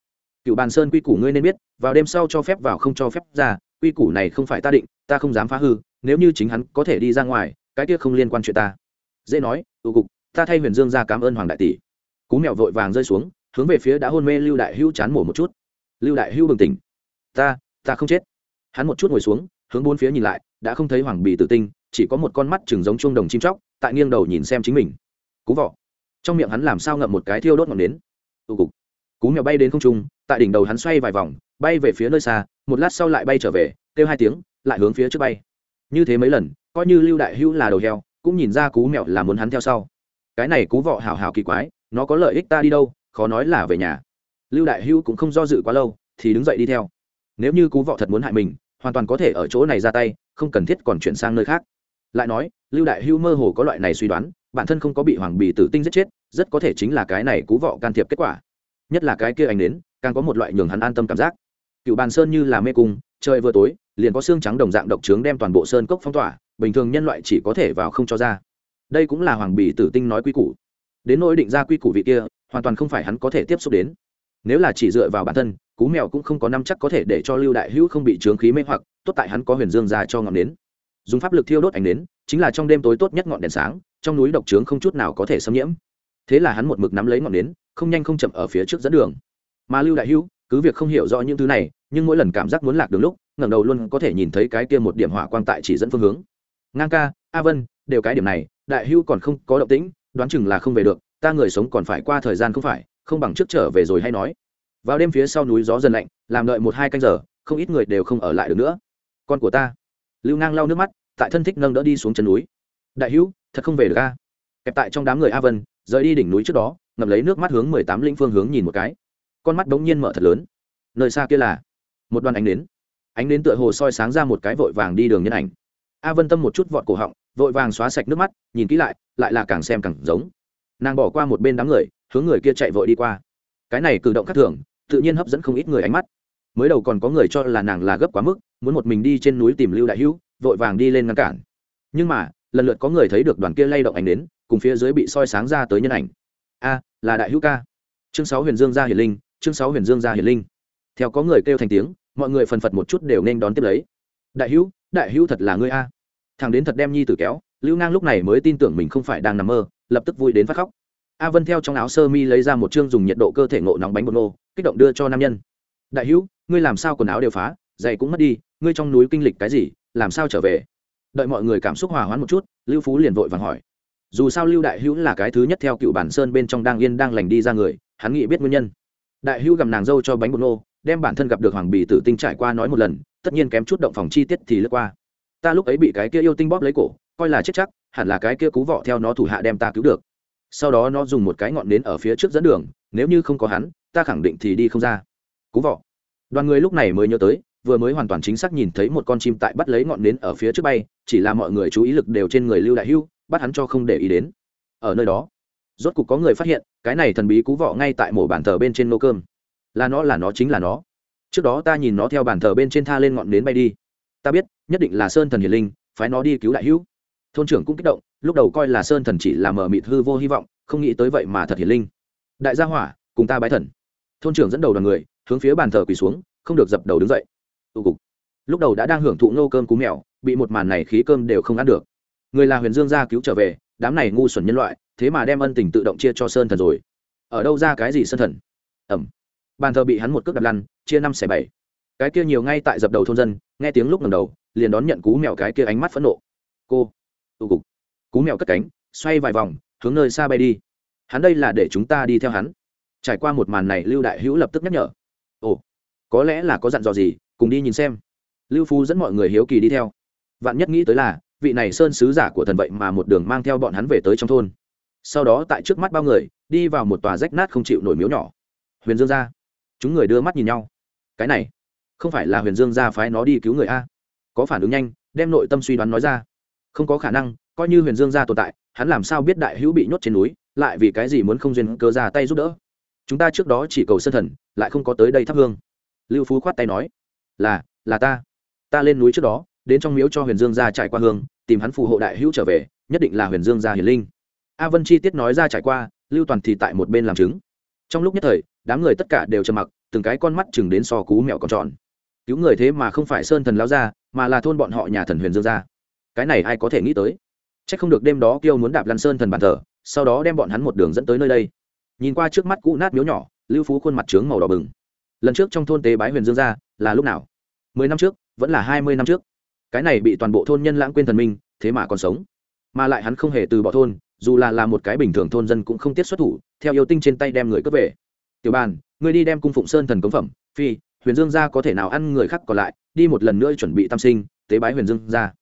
Cựu bàn sơn quy củ ngươi nên biết, vào đêm sau cho phép vào không cho phép ra, quy củ này không phải ta định, ta không dám phá hư, nếu như chính hắn có thể đi ra ngoài, cái kia không liên quan chuyện ta. Dễ nói, tụ cục, ta thay huyền dương ra cảm ơn hoàng đại tỷ. Cú mèo vội vàng rơi xuống, hướng về phía đã hôn mê lưu đại hữu chán mổ một chút. Lưu đại hữu bừng tỉnh. Ta ta không chết. Hắn một chút ngồi xuống, hướng bốn phía nhìn lại, đã không thấy hoàng bì tự tinh, chỉ có một con mắt chừng giống chuông đồng chim chóc, tại nghiêng đầu nhìn xem chính mình. Cú vỏ trong miệng hắn làm sao ngậm một cái thiêu đốt ngọn nến tụ cục. Cú mèo bay đến không trung, tại đỉnh đầu hắn xoay vài vòng, bay về phía nơi xa, một lát sau lại bay trở về, kêu hai tiếng, lại hướng phía trước bay. Như thế mấy lần, coi như lưu đại hữu là đầu heo, cũng nhìn ra cú mèo là muốn hắn theo sau. Cái này cú vọ hào hào kỳ quái, nó có lợi ích ta đi đâu, khó nói là về nhà. Lưu đại hữu cũng không do dự quá lâu, thì đứng dậy đi theo. Nếu như cú vọ thật muốn hại mình, hoàn toàn có thể ở chỗ này ra tay, không cần thiết còn chuyển sang nơi khác. Lại nói, lưu đại hữu mơ hồ có loại này suy đoán, bản thân không có bị hoàng bì tử tinh giết chết rất có thể chính là cái này cú vọ can thiệp kết quả. Nhất là cái kia ảnh đến, càng có một loại nhường hắn an tâm cảm giác. Cựu bàn sơn như là mê cung, trời vừa tối, liền có xương trắng đồng dạng độc trướng đem toàn bộ sơn cốc phong tỏa, bình thường nhân loại chỉ có thể vào không cho ra. Đây cũng là hoàng bì tử tinh nói quy củ. Đến nỗi định ra quy củ vị kia, hoàn toàn không phải hắn có thể tiếp xúc đến. Nếu là chỉ dựa vào bản thân, cú mèo cũng không có năm chắc có thể để cho lưu đại hữu không bị trướng khí mê hoặc, tốt tại hắn có huyền dương ra cho ngọn nến. Dùng pháp lực thiêu đốt ánh nến chính là trong đêm tối tốt nhất ngọn đèn sáng, trong núi độc trướng không chút nào có thể xâm nhiễm thế là hắn một mực nắm lấy ngọn nến, không nhanh không chậm ở phía trước dẫn đường. Mà lưu đại hữu, cứ việc không hiểu rõ những thứ này, nhưng mỗi lần cảm giác muốn lạc đường lúc, ngẩng đầu luôn có thể nhìn thấy cái kia một điểm hỏa quang tại chỉ dẫn phương hướng. Ngang ca, a vân, đều cái điểm này, đại hữu còn không có động tĩnh, đoán chừng là không về được, ta người sống còn phải qua thời gian không phải, không bằng trước trở về rồi hay nói. Vào đêm phía sau núi gió dần lạnh, làm đợi một hai canh giờ, không ít người đều không ở lại được nữa. Con của ta. Lưu ngang lau nước mắt, tại thân thích nâng đỡ đi xuống chân núi. Đại hữu, thật không về được ca kẹp tại trong đám người a vân, rời đi đỉnh núi trước đó, ngậm lấy nước mắt hướng mười tám lĩnh phương hướng nhìn một cái. Con mắt đống nhiên mở thật lớn. Nơi xa kia là một đoàn ánh đến ánh đến tựa hồ soi sáng ra một cái vội vàng đi đường nhân ảnh. A vân tâm một chút vọt cổ họng, vội vàng xóa sạch nước mắt, nhìn kỹ lại lại là càng xem càng giống. Nàng bỏ qua một bên đám người, hướng người kia chạy vội đi qua. Cái này cử động khác thường, tự nhiên hấp dẫn không ít người ánh mắt. Mới đầu còn có người cho là nàng là gấp quá mức, muốn một mình đi trên núi tìm lưu đại hữu, vội vàng đi lên ngăn cản. Nhưng mà lần lượt có người thấy được đoàn kia lay động ảnh đến, cùng phía dưới bị soi sáng ra tới nhân ảnh. A, là đại hữu ca. Chương sáu huyền dương gia hiển linh, chương sáu huyền dương gia hiển linh. Theo có người kêu thành tiếng, mọi người phần phật một chút đều nên đón tiếp lấy. Đại hữu đại hữu thật là ngươi a. Thằng đến thật đem nhi tử kéo, lưu ngang lúc này mới tin tưởng mình không phải đang nằm mơ, lập tức vui đến phát khóc. A vân theo trong áo sơ mi lấy ra một chương dùng nhiệt độ cơ thể ngộ nóng bánh bột nô, kích động đưa cho nam nhân. Đại hữu, ngươi làm sao quần áo đều phá, giày cũng mất đi, ngươi trong núi kinh lịch cái gì, làm sao trở về? Đợi mọi người cảm xúc hòa hoãn một chút, lưu phú liền vội vàng hỏi. Dù sao lưu đại hữu là cái thứ nhất theo cựu bản sơn bên trong đang yên đang lành đi ra người, hắn nghĩ biết nguyên nhân. Đại hữu gặm nàng dâu cho bánh bột nô, đem bản thân gặp được hoàng bì tử tinh trải qua nói một lần, tất nhiên kém chút động phòng chi tiết thì lướt qua. Ta lúc ấy bị cái kia yêu tinh bóp lấy cổ, coi là chết chắc, hẳn là cái kia cú vọ theo nó thủ hạ đem ta cứu được. Sau đó nó dùng một cái ngọn nến ở phía trước dẫn đường, nếu như không có hắn, ta khẳng định thì đi không ra. Cú vọ. Đoàn người lúc này mới nhớ tới vừa mới hoàn toàn chính xác nhìn thấy một con chim tại bắt lấy ngọn nến ở phía trước bay, chỉ là mọi người chú ý lực đều trên người lưu đại hưu, bắt hắn cho không để ý đến. Ở nơi đó, rốt cục có người phát hiện, cái này thần bí cú vọ ngay tại mổ bàn thờ bên trên nô cơm. Là nó là nó chính là nó. Trước đó ta nhìn nó theo bàn thờ bên trên tha lên ngọn nến bay đi. Ta biết, nhất định là sơn thần hiền linh, phái nó đi cứu đại hữu thôn trưởng cũng kích động, lúc đầu coi là sơn thần chỉ là mờ mịt hư vô hy vọng, không nghĩ tới vậy mà thật hiền linh. Đại gia hỏa, cùng ta bái thần. Thôn trưởng dẫn đầu đoàn người, hướng phía bàn thờ quỳ xuống, không được dập đầu đứng dậy tụ cục. Lúc đầu đã đang hưởng thụ nô cơm cú mèo, bị một màn này khí cơm đều không ăn được. Người là huyền dương gia cứu trở về, đám này ngu xuẩn nhân loại, thế mà đem ân tình tự động chia cho sơn thần rồi. Ở đâu ra cái gì sơn thần? Ẩm bàn thờ bị hắn một cước đập lăn, chia năm xẻ bảy. Cái kia nhiều ngay tại dập đầu thôn dân, nghe tiếng lúc ngầm đầu, liền đón nhận cú mèo cái kia ánh mắt phẫn nộ. Cô tụ cục. Cú mèo cất cánh, xoay vài vòng, hướng nơi xa bay đi. Hắn đây là để chúng ta đi theo hắn. Trải qua một màn này, lưu đại hữu lập tức nhắc nhở. Ồ, có lẽ là có dặn dò gì cùng đi nhìn xem. Lưu phú dẫn mọi người hiếu kỳ đi theo. Vạn nhất nghĩ tới là, vị này sơn sứ giả của thần vậy mà một đường mang theo bọn hắn về tới trong thôn. Sau đó tại trước mắt bao người, đi vào một tòa rách nát không chịu nổi miếu nhỏ. Huyền dương gia. Chúng người đưa mắt nhìn nhau. Cái này, không phải là huyền dương gia phái nó đi cứu người a? Có phản ứng nhanh, đem nội tâm suy đoán nói ra. Không có khả năng, coi như huyền dương gia tồn tại, hắn làm sao biết đại hữu bị nhốt trên núi, lại vì cái gì muốn không duyên cơ ra tay giúp đỡ? Chúng ta trước đó chỉ cầu sân thần, lại không có tới đây thắp hương. Lưu phú khoát tay nói là là ta. Ta lên núi trước đó, đến trong miếu cho huyền dương gia trải qua hương, tìm hắn phù hộ đại hữu trở về, nhất định là huyền dương gia hiền linh. A vân chi tiết nói ra trải qua, lưu toàn thì tại một bên làm chứng. Trong lúc nhất thời, đám người tất cả đều trầm mặc, từng cái con mắt chừng đến so cú mẹo còn tròn. Cứu người thế mà không phải sơn thần lao ra mà là thôn bọn họ nhà thần huyền dương gia. Cái này ai có thể nghĩ tới? C h ắ c không được đêm đó kêu muốn đạp lăn sơn thần bàn thờ, sau đó đem bọn hắn một đường dẫn tới nơi đây. Nhìn qua trước mắt cũ nát miếu nhỏ, lưu phú khuôn mặt trướng màu đỏ bừng. Lần trước trong thôn tế bái huyền dương gia, là lúc nào? Mười năm trước, vẫn là hai mươi năm trước. Cái này bị toàn bộ thôn nhân lãng quên thần minh, thế mà còn sống. Mà lại hắn không hề từ bỏ thôn, dù là là một cái bình thường thôn dân cũng không tiết xuất thủ, theo yêu tinh trên tay đem người cướp về. Tiểu bàn, ngươi đi đem cung phụng sơn thần cống phẩm, phi, huyền dương gia có thể nào ăn người khác còn lại, đi một lần nữa chuẩn bị tam sinh, tế bái huyền dương gia.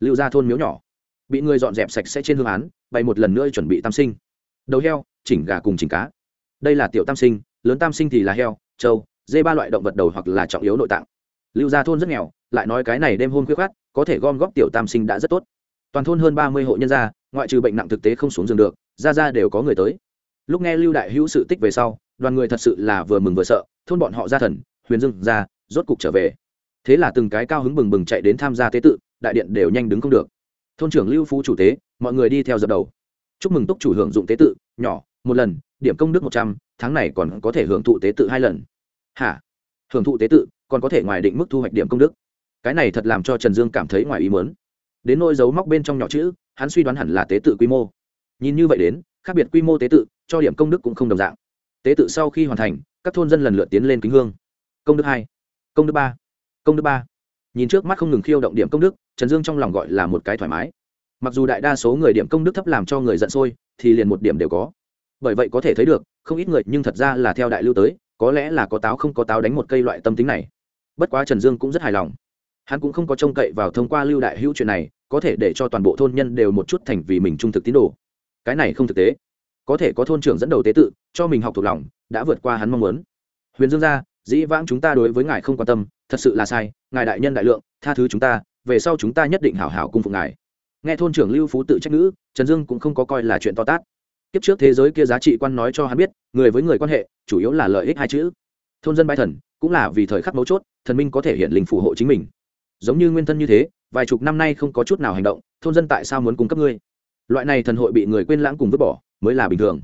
Lưu gia thôn miếu nhỏ. Bị người dọn dẹp sạch sẽ trên hương án, bày một lần nữa chuẩn bị tam sinh. Đầu heo, chỉnh gà cùng chỉnh cá. Đây là tiểu tam sinh, lớn tam sinh thì là heo, trâu, dê ba loại động vật đầu hoặc là trọng yếu nội tạng lưu gia thôn rất nghèo, lại nói cái này đêm hôm khuya khát có thể gom góp tiểu tam sinh đã rất tốt. Toàn thôn hơn ba mươi hộ nhân gia, ngoại trừ bệnh nặng thực tế không xuống giường được ra ra đều có người tới. Lúc nghe lưu đại hữu sự tích về sau, đoàn người thật sự là vừa mừng vừa sợ, thôn bọn họ ra thần, huyền dưng ra, rốt cục trở về. Thế là từng cái cao hứng bừng bừng chạy đến tham gia tế tự, đại điện đều nhanh đứng không được. Thôn trưởng lưu phú chủ tế, mọi người đi theo dập đầu. Chúc mừng túc chủ hưởng dụng tế tự, nhỏ, một lần, điểm công đức một trăm, tháng này còn có thể hưởng thụ tế tự hai lần. Hả? Hưởng thụ tế tự, còn có thể ngoài định mức thu hoạch điểm công đức. Cái này thật làm cho trần dương cảm thấy ngoài ý mớn đến nôi dấu móc bên trong nhỏ chữ, hắn suy đoán hẳn là tế tự quy mô. Nhìn như vậy đến, khác biệt quy mô tế tự, cho điểm công đức cũng không đồng dạng. Tế tự sau khi hoàn thành, các thôn dân lần lượt tiến lên kính hương. Công đức hai, công đức ba, công đức ba. Nhìn trước mắt không ngừng khiêu động điểm công đức, trần dương trong lòng gọi là một cái thoải mái. Mặc dù đại đa số người điểm công đức thấp làm cho người giận sôi, thì liền một điểm đều có. Bởi vậy có thể thấy được, không ít người nhưng thật ra là theo đại lưu tới có lẽ là có táo không có táo đánh một cây loại tâm tính này. Bất quá trần dương cũng rất hài lòng. Hắn cũng không có trông cậy vào thông qua lưu đại hữu chuyện này, có thể để cho toàn bộ thôn nhân đều một chút thành vì mình trung thực tín đồ. Cái này không thực tế. Có thể có thôn trưởng dẫn đầu tế tự, cho mình học thuộc lòng, đã vượt qua hắn mong muốn. Huyền dương gia, dĩ vãng chúng ta đối với ngài không quan tâm, thật sự là sai, ngài đại nhân đại lượng, tha thứ chúng ta, về sau chúng ta nhất định hảo hảo cung phục ngài. Nghe thôn trưởng lưu phú tự trách ngữ, trần dương cũng không có coi là chuyện to tát kiếp trước thế giới kia giá trị quan nói cho hắn biết, người với người quan hệ, chủ yếu là lợi ích hai chữ. Thôn dân bái thần, cũng là vì thời khắc mấu chốt, thần minh có thể hiện linh phù hộ chính mình. Giống như nguyên thân như thế, vài chục năm nay không có chút nào hành động, thôn dân tại sao muốn cung cấp ngươi? Loại này thần hội bị người quên lãng cùng vứt bỏ, mới là bình thường.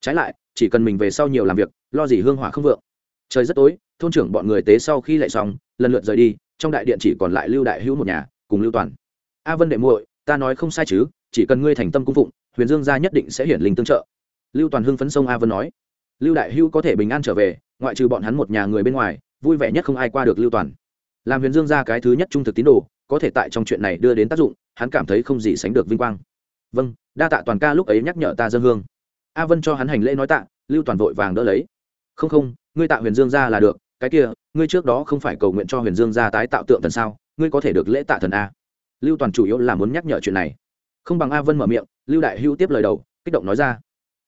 Trái lại, chỉ cần mình về sau nhiều làm việc, lo gì hương hỏa không vượng. Trời rất tối, thôn trưởng bọn người tế sau khi lại xong, lần lượt rời đi, trong đại điện chỉ còn lại lưu đại hữu một nhà, cùng lưu toàn. A vân đệ muội, ta nói không sai chứ, chỉ cần ngươi thành tâm cung phụng huyền dương gia nhất định sẽ hiển linh tương trợ. Lưu toàn hưng phấn sông a vân nói. Lưu đại Hưu có thể bình an trở về, ngoại trừ bọn hắn một nhà người bên ngoài, vui vẻ nhất không ai qua được lưu toàn. Làm huyền dương gia cái thứ nhất trung thực tín đồ, có thể tại trong chuyện này đưa đến tác dụng, hắn cảm thấy không gì sánh được vinh quang. Vâng đa tạ toàn ca lúc ấy nhắc nhở ta dân hương. A vân cho hắn hành lễ nói tạ, lưu toàn vội vàng đỡ lấy. Không không, ngươi tạ huyền dương gia là được, cái kia, ngươi trước đó không phải cầu nguyện cho huyền dương gia tái tạo tượng thần sao, ngươi có thể được lễ tạ thần a. Lưu toàn chủ yếu là muốn nhắc nhở chuyện này không bằng a vân mở miệng lưu đại hưu tiếp lời đầu kích động nói ra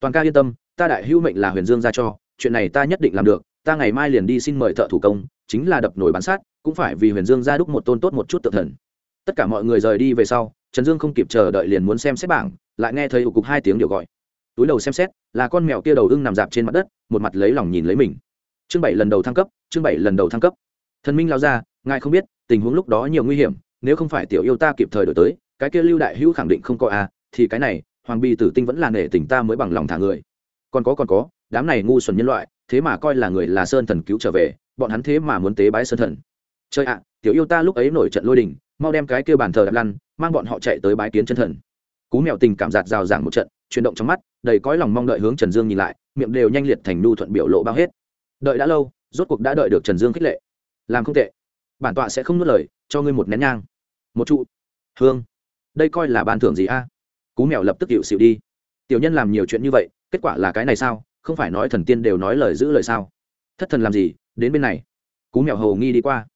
toàn ca yên tâm ta đại hưu mệnh là huyền dương gia cho chuyện này ta nhất định làm được ta ngày mai liền đi xin mời thợ thủ công chính là đập nồi bán sát cũng phải vì huyền dương gia đúc một tôn tốt một chút tự thần tất cả mọi người rời đi về sau trần dương không kịp chờ đợi liền muốn xem xét bảng lại nghe thấy ủ cục hai tiếng điều gọi túi đầu xem xét là con mèo kia đầu ưng nằm dạp trên mặt đất một mặt lấy lòng nhìn lấy mình chương bảy lần đầu thăng cấp chương bảy lần đầu thăng cấp thần minh lao ra ngài không biết tình huống lúc đó nhiều nguy hiểm nếu không phải tiểu yêu ta kịp thời đổi tới cái kia lưu đại hữu khẳng định không có a thì cái này, hoàng bì tử tinh vẫn là nể tình ta mới bằng lòng thả người. Còn có còn có, đám này ngu xuẩn nhân loại, thế mà coi là người là sơn thần cứu trở về, bọn hắn thế mà muốn tế bái sơn thần. Chơi ạ, tiểu yêu ta lúc ấy nổi trận lôi đình, mau đem cái kia bàn thờ đặt lăn, mang bọn họ chạy tới bái kiến chân thần. Cú mèo tình cảm giạt rào ràng một trận, chuyển động trong mắt, đầy cõi lòng mong đợi hướng trần dương nhìn lại, miệng đều nhanh liệt thành nu thuận biểu lộ bao hết. Đợi đã lâu, rốt cuộc đã đợi được trần dương khích lệ. Làm không tệ. Bản tọa sẽ không nuốt lời, cho ngươi một nén nhang. Một trụ. Hương đây coi là ban thưởng gì a? Cú mèo lập tức hiệu xịu đi. Tiểu nhân làm nhiều chuyện như vậy, kết quả là cái này sao? Không phải nói thần tiên đều nói lời giữ lời sao? Thất thần làm gì? Đến bên này. Cú mèo hầu nghi đi qua.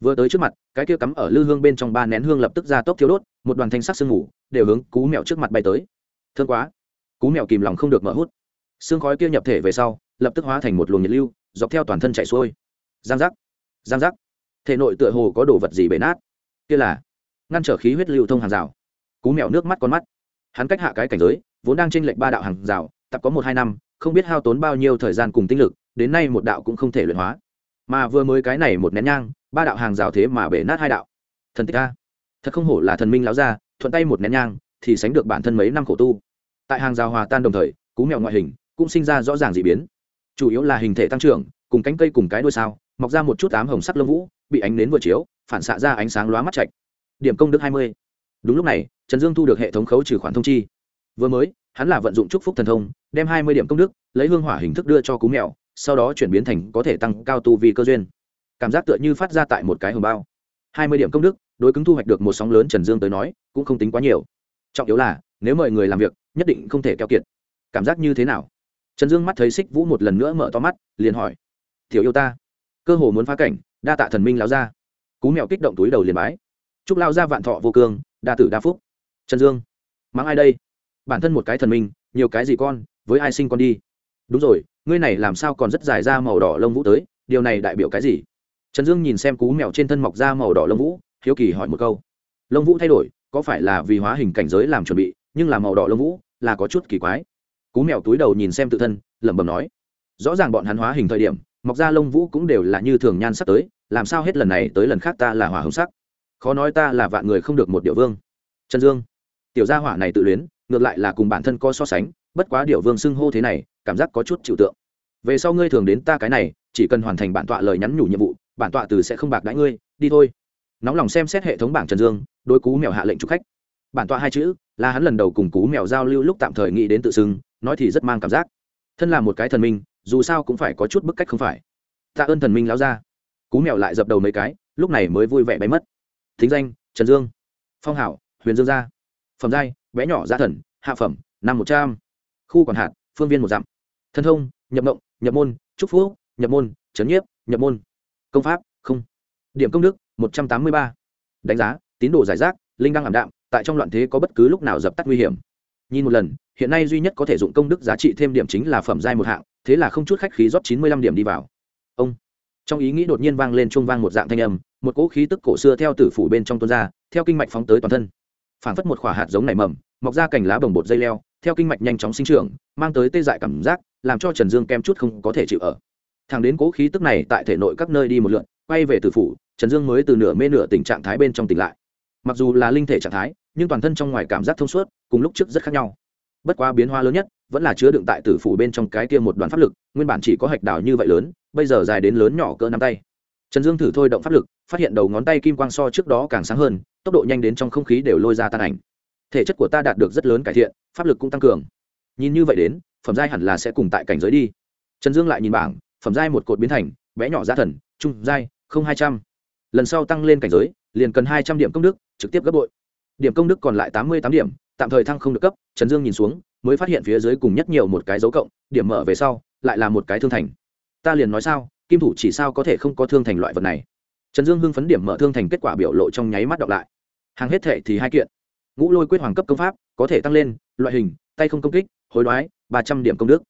Vừa tới trước mặt, cái kia cắm ở lư hương bên trong ba nén hương lập tức ra tốc thiếu đốt, một đoàn thanh sắc sương ngủ đều hướng cú mèo trước mặt bay tới. Thương quá. Cú mèo kìm lòng không được mở hút. Xương khói kia nhập thể về sau, lập tức hóa thành một luồng nhiệt lưu, dọc theo toàn thân chạy xuôi. Giang giác. Giang giác. Thể nội tựa hồ có đồ vật gì bể nát. Kia là ngăn trở khí huyết lưu thông hàng rào cú mèo nước mắt con mắt. Hắn cách hạ cái cảnh giới, vốn đang trên lệnh ba đạo hàng rào, tập có một hai năm, không biết hao tốn bao nhiêu thời gian cùng tinh lực, đến nay một đạo cũng không thể luyện hóa. Mà vừa mới cái này một nén nhang, ba đạo hàng rào thế mà bể nát hai đạo. Thần tích a. Thật không hổ là thần minh láo ra thuận tay một nén nhang, thì sánh được bản thân mấy năm khổ tu. Tại hàng rào hòa tan đồng thời, cú mèo ngoại hình cũng sinh ra rõ ràng d ị biến. Chủ yếu là hình thể tăng trưởng, cùng cánh cây cùng cái đuôi sao, mọc ra một chút ám hồng sắc lông vũ, bị ánh nến vừa chiếu, phản xạ ra ánh sáng lóa mắt chạch điểm công đức hai mươi đúng lúc này, trần dương thu được hệ thống khấu trừ khoản thông chi. Vừa mới, hắn là vận dụng chúc phúc thần thông, đem hai mươi điểm công đức, lấy hương hỏa hình thức đưa cho cú mèo, sau đó chuyển biến thành có thể tăng cao tu vì cơ duyên. Cảm giác tựa như phát ra tại một cái hồng bao. hai mươi điểm công đức, đối cứng thu hoạch được một sóng lớn trần dương tới nói, cũng không tính quá nhiều. Trọng yếu là, nếu mời người làm việc, nhất định không thể keo kiệt. Cảm giác như thế nào? Trần dương mắt thấy xích vũ một lần nữa mở to mắt, liền hỏi. Tiểu yêu ta. Cơ hồ muốn phá cảnh, đa tạ thần minh lao ra cú mèo kích động túi đầu liền bái. Chúc lao ra vạn thọ vô cương đa tử đa phúc. Trần dương, mắng ai đây? Bản thân một cái thần minh, nhiều cái gì con, với ai sinh con đi? Đúng rồi, ngươi này làm sao còn rất dài ra màu đỏ lông vũ tới, điều này đại biểu cái gì? Trần dương nhìn xem cú mèo trên thân mọc ra màu đỏ lông vũ, hiếu kỳ hỏi một câu. Lông vũ thay đổi, có phải là vì hóa hình cảnh giới làm chuẩn bị, nhưng là màu đỏ lông vũ là có chút kỳ quái. Cú mèo túi đầu nhìn xem tự thân, lẩm bẩm nói. Rõ ràng bọn hắn hóa hình thời điểm, mọc ra lông vũ cũng đều là như thường nhan sắc tới, làm sao hết lần này tới lần khác ta là hỏa hồng sắc? Khó nói ta là vạn người không được một điệu vương. Trần dương, tiểu gia hỏa này tự luyến, ngược lại là cùng bản thân có so sánh, bất quá điệu vương xưng hô thế này, cảm giác có chút chịu tượng. Về sau ngươi thường đến ta cái này, chỉ cần hoàn thành bản tọa lời nhắn nhủ nhiệm vụ, bản tọa từ sẽ không bạc đãi ngươi, đi thôi. Nóng lòng xem xét hệ thống bảng trần dương đôi cú mèo hạ lệnh chụp khách. Bản tọa hai chữ, là hắn lần đầu cùng cú mèo giao lưu lúc tạm thời nghĩ đến tự xưng, nói thì rất mang cảm giác. Thân là một cái thần minh, dù sao cũng phải có chút bức cách không phải. Tạ ơn thần minh láo ra cú mèo lại dập đầu mấy cái, lúc này mới vui vẻ bay mất thính danh, trần dương, phong hảo, huyền dương gia. Phẩm giai, bé nhỏ gia thần, hạ phẩm, năm một trăm. Khu còn hạt, phương viên một dặm. Thân thông, nhập mộng, nhập môn trúc phú nhập môn trấn nhiếp, nhập môn. Công pháp, không. Điểm công đức, một trăm tám mươi ba. Đánh giá, tín đồ giải rác, linh đăng ảm đạm, tại trong loạn thế có bất cứ lúc nào dập tắt nguy hiểm. Nhìn một lần, hiện nay duy nhất có thể dụng công đức giá trị thêm điểm chính là phẩm giai một hạng, thế là không chút khách khí rót chín mươi lăm điểm đi vào. Ông trong ý nghĩ đột nhiên vang lên chuông vang một dạng thanh âm, một cỗ khí tức cổ xưa theo tử phủ bên trong tuôn ra, theo kinh mạch phóng tới toàn thân. Phảng phất một khỏa hạt giống nảy mầm, mọc ra cành lá bồng bột dây leo, theo kinh mạch nhanh chóng sinh trưởng, mang tới tê dại cảm giác, làm cho trần dương kem chút không có thể chịu ở. Thằng đến cố khí tức này tại thể nội các nơi đi một lượn, quay về tử phủ, trần dương mới từ nửa mê nửa tình trạng thái bên trong tỉnh lại. Mặc dù là linh thể trạng thái, nhưng toàn thân trong ngoài cảm giác thông suốt, cùng lúc trước rất khác nhau. Bất quá biến hóa lớn nhất vẫn là chứa đựng tại tử phủ bên trong cái kia một đoàn pháp lực, nguyên bản chỉ có hạch đảo như vậy lớn, bây giờ dài đến lớn nhỏ cỡ nắm tay. Trần dương thử thôi động pháp lực, phát hiện đầu ngón tay kim quang so trước đó càng sáng hơn, tốc độ nhanh đến trong không khí đều lôi ra tan ảnh. Thể chất của ta đạt được rất lớn cải thiện, pháp lực cũng tăng cường. Nhìn như vậy đến, phẩm giai hẳn là sẽ cùng tại cảnh giới đi. Trần dương lại nhìn bảng, phẩm giai một cột biến thành, bé nhỏ giá thần, trung giai, không hai trăm. Lần sau tăng lên cảnh giới, liền cần hai trăm điểm công đức, trực tiếp gấp bội. Điểm công đức còn lại tám mươi tám điểm, tạm thời thăng không được cấp, trần dương nhìn xuống mới phát hiện phía dưới cùng nhất nhiều một cái dấu cộng, điểm mở về sau, lại là một cái thương thành. Ta liền nói sao, kim thủ chỉ sao có thể không có thương thành loại vật này? Trần dương hưng phấn điểm mở thương thành kết quả biểu lộ trong nháy mắt đọc lại. Hàng hết thệ thì hai kiện. Ngũ lôi quyết hoàng cấp công pháp, có thể tăng lên, loại hình, tay không công kích, hối đoái, ba trăm điểm công đức.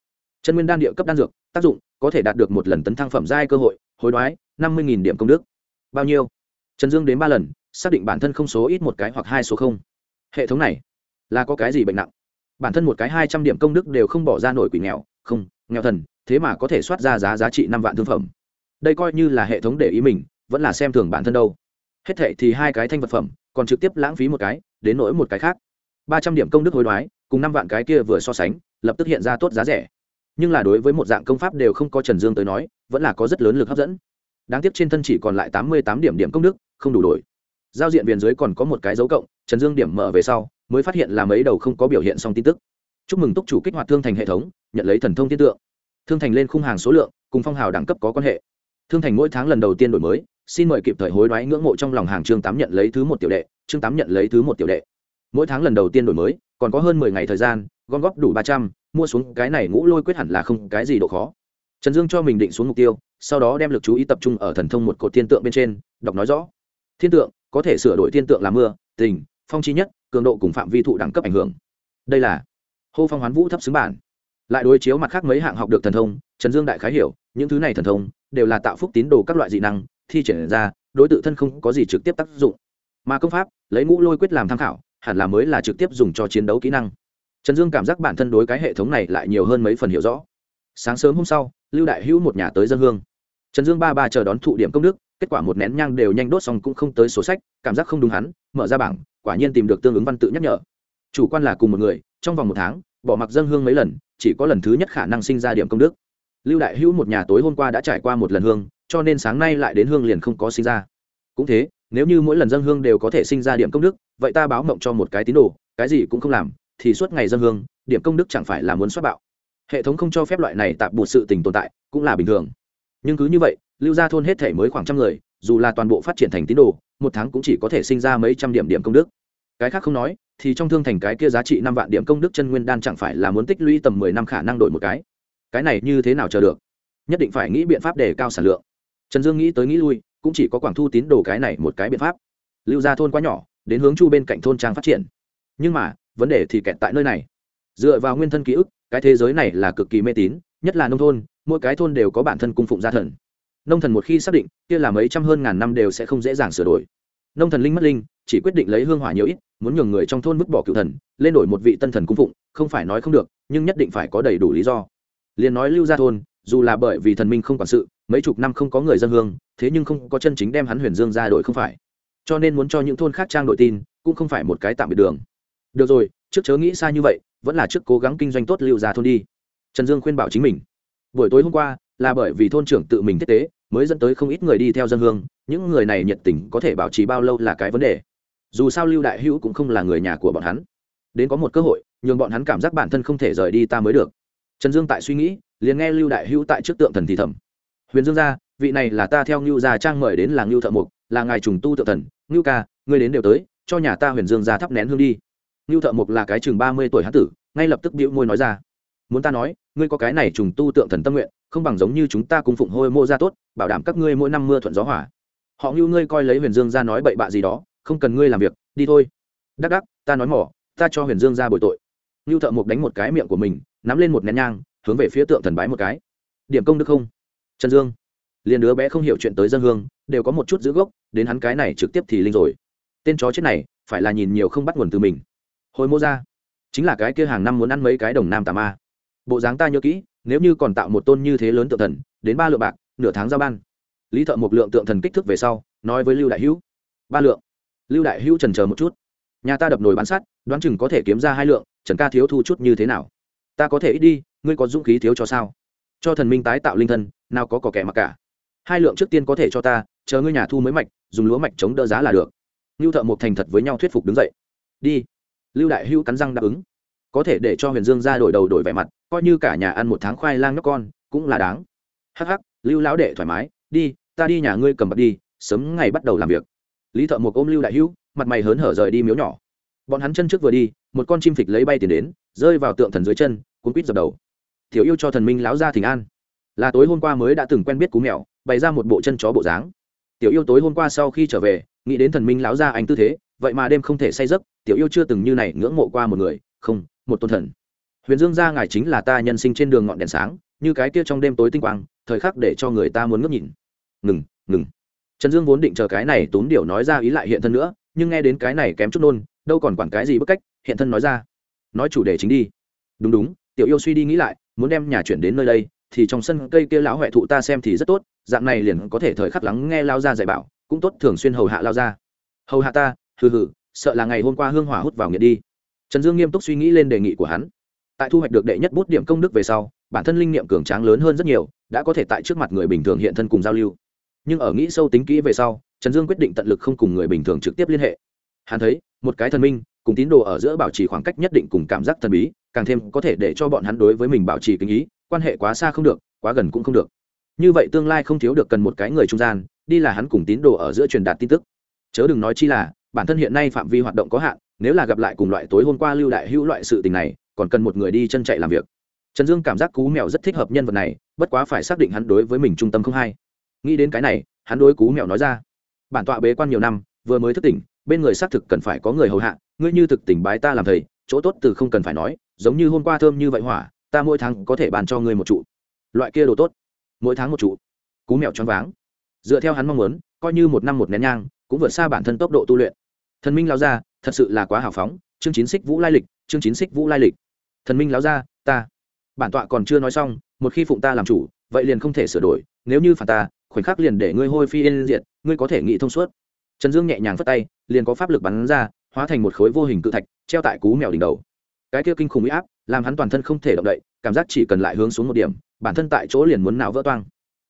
Chân nguyên đan địa cấp đan dược, tác dụng, có thể đạt được một lần tấn thăng phẩm giai cơ hội, hối đoái, năm mươi điểm công đức. Bao nhiêu? Trần dương đến ba lần, xác định bản thân không số ít một cái hoặc hai số không. Hệ thống này, là có cái gì bệnh nặng? Bản thân một cái hai trăm điểm công đức đều không bỏ ra nổi quỷ nghèo, không, nghèo thần, thế mà có thể soát ra giá giá trị năm vạn thương phẩm. Đây coi như là hệ thống để ý mình, vẫn là xem thường bản thân đâu. Hết thệ thì hai cái thanh vật phẩm, còn trực tiếp lãng phí một cái, đến nỗi một cái khác. Ba trăm điểm công đức hối đoái, cùng năm vạn cái kia vừa so sánh, lập tức hiện ra tốt giá rẻ. Nhưng là đối với một dạng công pháp đều không có trần dương tới nói, vẫn là có rất lớn lực hấp dẫn. Đáng tiếc trên thân chỉ còn lại tám mươi tám điểm điểm công đức, không đủ đổi. Giao diện viền dưới còn có một cái dấu cộng, trần dương điểm mở về sau mới phát hiện là mấy đầu không có biểu hiện xong tin tức. Chúc mừng túc chủ kích hoạt thương thành hệ thống, nhận lấy thần thông tiên tượng. Thương thành lên khung hàng số lượng, cùng phong hào đẳng cấp có quan hệ. Thương thành mỗi tháng lần đầu tiên đổi mới, xin mời kịp thời hối đoái ngưỡng mộ trong lòng hàng chương tám nhận lấy thứ một tiểu đệ, chương tám nhận lấy thứ một tiểu đệ. Mỗi tháng lần đầu tiên đổi mới, còn có hơn mười ngày thời gian, gom góp đủ ba trăm, mua xuống cái này ngũ lôi quyết hẳn là không cái gì độ khó. Trần dương cho mình định xuống mục tiêu, sau đó đem lực chú ý tập trung ở thần thông một cột thiên tượng bên trên, đọc nói rõ. Thiên tượng, có thể sửa đổi thiên tượng là mưa, tình, phong chi nhất cường độ cùng phạm vi thụ đẳng cấp ảnh hưởng. Đây là hô phong hoán vũ thấp xứng bản. Lại đối chiếu mặt khác mấy hạng học được thần thông, trần dương đại khái hiểu, những thứ này thần thông đều là tạo phúc tín đồ các loại dị năng, thi triển ra, đối t thân không có gì trực tiếp tác dụng. Mà công pháp, lấy ngũ lôi quyết làm tham khảo, hẳn là mới là trực tiếp dùng cho chiến đấu kỹ năng. Trần dương cảm giác bản thân đối cái hệ thống này lại nhiều hơn mấy phần hiểu rõ. Sáng sớm hôm sau, lưu đại hữu một nhà tới dân hương. Trần dương ba ba chờ đón thụ điểm công đức, kết quả một nén nhang đều nhanh đốt xong cũng không tới số sách, cảm giác không đúng hắn, mở ra bảng quả nhiên tìm được tương ứng văn tự nhắc nhở. Chủ quan là cùng một người, trong vòng một tháng, bỏ mặc dân hương mấy lần, chỉ có lần thứ nhất khả năng sinh ra điểm công đức. Lưu đại hữu một nhà tối hôm qua đã trải qua một lần hương, cho nên sáng nay lại đến hương liền không có sinh ra. Cũng thế, nếu như mỗi lần dân hương đều có thể sinh ra điểm công đức, vậy ta báo mộng cho một cái tín đồ, cái gì cũng không làm, thì suốt ngày dân hương, điểm công đức chẳng phải là muốn xuất bạo. Hệ thống không cho phép loại này tạp bột sự tình tồn tại, cũng là bình thường. Nhưng cứ như vậy, lưu gia thôn hết thể mới khoảng trăm người, dù là toàn bộ phát triển thành tín đồ một tháng cũng chỉ có thể sinh ra mấy trăm điểm điểm công đức. Cái khác không nói, thì trong thương thành cái kia giá trị năm vạn điểm công đức chân nguyên đan chẳng phải là muốn tích lũy tầm mười năm khả năng đổi một cái. Cái này như thế nào chờ được? Nhất định phải nghĩ biện pháp để cao sản lượng. Trần dương nghĩ tới nghĩ lui, cũng chỉ có quảng thu tín đồ cái này một cái biện pháp. Lưu gia thôn quá nhỏ, đến hướng chu bên cạnh thôn trang phát triển. Nhưng mà, vấn đề thì kẹt tại nơi này. Dựa vào nguyên thân ký ức, cái thế giới này là cực kỳ mê tín, nhất là nông thôn, mỗi cái thôn đều có bản thân cung phụng gia thần nông thần một khi xác định, kia là mấy trăm hơn ngàn năm đều sẽ không dễ dàng sửa đổi. Nông thần linh mất linh, chỉ quyết định lấy hương hỏa nhiều ít, muốn nhường người trong thôn vứt bỏ cựu thần, lên đổi một vị tân thần cung phụng, không phải nói không được, nhưng nhất định phải có đầy đủ lý do. Liền nói lưu gia thôn, dù là bởi vì thần minh không quản sự, mấy chục năm không có người dân hương, thế nhưng không có chân chính đem hắn huyền dương ra đổi không phải. Cho nên muốn cho những thôn khác trang đội tin, cũng không phải một cái tạm biệt đường. Được rồi, trước chớ nghĩ xa như vậy, vẫn là trước cố gắng kinh doanh tốt lưu gia thôn đi. Trần dương khuyên bảo chính mình. Buổi tối hôm qua là bởi vì thôn trưởng tự mình thiết tế mới dẫn tới không ít người đi theo dân hương, những người này nhiệt tình có thể bảo trì bao lâu là cái vấn đề. Dù sao lưu đại hữu cũng không là người nhà của bọn hắn. Đến có một cơ hội, nhường bọn hắn cảm giác bản thân không thể rời đi ta mới được. Trần dương tại suy nghĩ, liền nghe lưu đại hữu tại trước tượng thần thì thầm. Huyền dương gia, vị này là ta theo ngưu gia trang mời đến là ngưu thợ mục là ngài trùng tu tượng thần. Ngưu ca, ngươi đến đều tới, cho nhà ta huyền dương gia thắp nén hương đi. Ngưu thợ mục là cái chừng ba mươi tuổi hán tử, ngay lập tức bĩu môi nói ra. Muốn ta nói, ngươi có cái này trùng tu tượng thần tâm nguyện không bằng giống như chúng ta cùng phụng hôi mô ra tốt, bảo đảm các ngươi mỗi năm mưa thuận gió hỏa họ ngưu ngươi coi lấy huyền dương ra nói bậy bạ gì đó, không cần ngươi làm việc, đi thôi. Đắc đắc, ta nói mỏ, ta cho huyền dương ra bồi tội. Ngưu thợ mục đánh một cái miệng của mình, nắm lên một nén nhang, hướng về phía tượng thần bái một cái. Điểm công đức không? Trần dương. Liền đứa bé không hiểu chuyện tới dân hương, đều có một chút giữ gốc, đến hắn cái này trực tiếp thì linh rồi. Tên chó chết này, phải là nhìn nhiều không bắt nguồn từ mình. Hồi mô ra. Chính là cái kia hàng năm muốn ăn mấy cái đồng nam tà ma. Bộ dáng ta nhớ kỹ nếu như còn tạo một tôn như thế lớn tượng thần, đến ba lượng bạc, nửa tháng giao ban. Lý thợ một lượng tượng thần kích thước về sau, nói với lưu đại hữu, ba lượng. Lưu đại hữu trần chờ một chút. Nhà ta đập nồi bán sắt, đoán chừng có thể kiếm ra hai lượng, trần ca thiếu thu chút như thế nào? Ta có thể ít đi, ngươi có dũng khí thiếu cho sao? Cho thần minh tái tạo linh thân, nào có cỏ kẻ mặc cả. Hai lượng trước tiên có thể cho ta, chờ ngươi nhà thu mới mạch, dùng lúa mạch chống đỡ giá là được. Lưu thợ một thành thật với nhau thuyết phục đứng dậy. Đi. Lưu đại hữu cắn răng đáp ứng. Có thể để cho huyền dương ra đổi đầu đổi vẻ mặt coi như cả nhà ăn một tháng khoai lang nhóc con, cũng là đáng. Hắc hắc, lưu lão đệ thoải mái, đi, ta đi nhà ngươi cầm bạc đi, sớm ngày bắt đầu làm việc. Lý thợ một ôm lưu đại hữu, mặt mày hớn hở rời đi miếu nhỏ. Bọn hắn chân trước vừa đi, một con chim phịch lấy bay tiền đến, rơi vào tượng thần dưới chân, cuốn quýt dập đầu. Thiếu yêu cho thần minh lão ra thỉnh an. Là tối hôm qua mới đã từng quen biết cú mèo, bày ra một bộ chân chó bộ dáng. Tiểu yêu tối hôm qua sau khi trở về, nghĩ đến thần minh lão ra anh tư thế, vậy mà đêm không thể say giấc, tiểu yêu chưa từng như này ngưỡng mộ qua một người, không, một tôn thần huyền dương gia ngài chính là ta nhân sinh trên đường ngọn đèn sáng, như cái kia trong đêm tối tinh quang, thời khắc để cho người ta muốn ngước nhìn. Ngừng ngừng. Trần dương vốn định chờ cái này tốn điều nói ra ý lại hiện thân nữa, nhưng nghe đến cái này kém chút nôn, đâu còn quản cái gì bức cách, hiện thân nói ra. Nói chủ đề chính đi. Đúng đúng, tiểu yêu suy đi nghĩ lại, muốn đem nhà chuyển đến nơi đây, thì trong sân cây kia lão huệ thụ ta xem thì rất tốt, dạng này liền có thể thời khắc lắng nghe lao ra dạy bảo, cũng tốt thường xuyên hầu hạ lao ra. Hầu hạ ta, hừ hừ, sợ là ngày hôm qua hương hỏa hút vào nghiện đi. Trần dương nghiêm túc suy nghĩ lên đề nghị của hắn tại thu hoạch được đệ nhất bút điểm công đức về sau, bản thân linh niệm cường tráng lớn hơn rất nhiều, đã có thể tại trước mặt người bình thường hiện thân cùng giao lưu. Nhưng ở nghĩ sâu tính kỹ về sau, trần dương quyết định tận lực không cùng người bình thường trực tiếp liên hệ. Hắn thấy, một cái thần minh, cùng tín đồ ở giữa bảo trì khoảng cách nhất định cùng cảm giác thần bí, càng thêm có thể để cho bọn hắn đối với mình bảo trì kinh ý, quan hệ quá xa không được, quá gần cũng không được. Như vậy tương lai không thiếu được cần một cái người trung gian, đi là hắn cùng tín đồ ở giữa truyền đạt tin tức. Chớ đừng nói chi là, bản thân hiện nay phạm vi hoạt động có hạn, nếu là gặp lại cùng loại tối hôm qua lưu đại hữu loại sự tình này còn cần một người đi chân chạy làm việc. Trần dương cảm giác cú mèo rất thích hợp nhân vật này, bất quá phải xác định hắn đối với mình trung tâm không hay. Nghĩ đến cái này, hắn đối cú mèo nói ra, bản tọa bế quan nhiều năm, vừa mới thức tỉnh, bên người xác thực cần phải có người hầu hạ, ngươi như thực tỉnh bái ta làm thầy, chỗ tốt từ không cần phải nói, giống như hôm qua thơm như vậy hỏa, ta mỗi tháng có thể bàn cho ngươi một trụ. Loại kia đồ tốt, mỗi tháng một trụ. Cú mèo choáng váng. Dựa theo hắn mong muốn, coi như một năm một nén nhang, cũng vượt xa bản thân tốc độ tu luyện. Thần minh lao ra, thật sự là quá hào phóng, chương chín xích vũ lai lịch chương chín xích vũ lai lịch. Thần minh láo ra, ta. Bản tọa còn chưa nói xong, một khi phụng ta làm chủ, vậy liền không thể sửa đổi, nếu như phản ta, khoảnh khắc liền để ngươi hôi phi yên diệt, ngươi có thể nghĩ thông suốt. Trần dương nhẹ nhàng phất tay, liền có pháp lực bắn ra, hóa thành một khối vô hình cự thạch, treo tại cú mèo đỉnh đầu. Cái kia kinh khủng huy áp, làm hắn toàn thân không thể động đậy, cảm giác chỉ cần lại hướng xuống một điểm, bản thân tại chỗ liền muốn nào vỡ toang.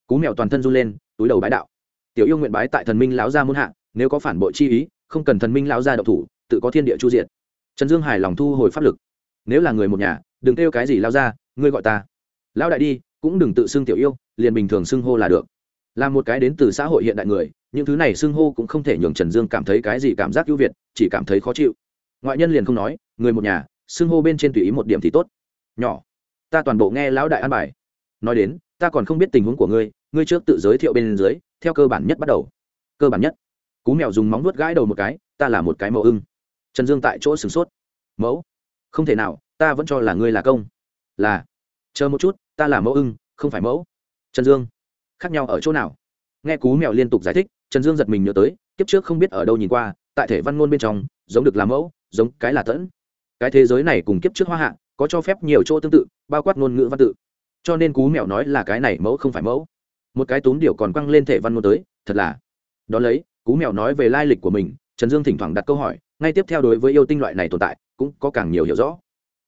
Cú mèo toàn thân run lên, túi đầu bái đạo. Tiểu yêu nguyện bái tại thần minh lão gia muôn hạ, nếu có phản bội chi ý, không cần thần minh lão gia độc thủ, tự có thiên địa chu diện trần dương hài lòng thu hồi pháp lực. Nếu là người một nhà, đừng kêu cái gì lao ra, ngươi gọi ta. Lão đại đi, cũng đừng tự xưng tiểu yêu, liền bình thường xưng hô là được. Là một cái đến từ xã hội hiện đại người, những thứ này xưng hô cũng không thể nhường trần dương cảm thấy cái gì cảm giác ưu việt, chỉ cảm thấy khó chịu. Ngoại nhân liền không nói, người một nhà, xưng hô bên trên tùy ý một điểm thì tốt. Nhỏ, ta toàn bộ nghe lão đại an bài. Nói đến, ta còn không biết tình huống của ngươi ngươi trước tự giới thiệu bên dưới, theo cơ bản nhất bắt đầu. Cơ bản nhất, cú mèo dùng móng nuốt gãi đầu một cái, ta là một cái mẫu ưng trần dương tại chỗ sửng sốt. Mẫu, không thể nào, ta vẫn cho là ngươi là công. Là, chờ một chút, ta là mẫu ưng, không phải mẫu. Trần dương, khác nhau ở chỗ nào? Nghe cú mèo liên tục giải thích, trần dương giật mình nhớ tới, kiếp trước không biết ở đâu nhìn qua, tại thể văn ngôn bên trong, giống được làm mẫu, giống cái là tẫn. Cái thế giới này cùng kiếp trước hoa hạ, có cho phép nhiều chỗ tương tự, bao quát ngôn ngữ văn tự. Cho nên cú mèo nói là cái này mẫu không phải mẫu. Một cái túm điều còn quăng lên thể văn ngôn tới, thật là. Đ ó lấy, cú mèo nói về lai lịch của mình, trần dương thỉnh thoảng đặt câu hỏi ngay tiếp theo đối với yêu tinh loại này tồn tại, cũng có càng nhiều hiểu rõ.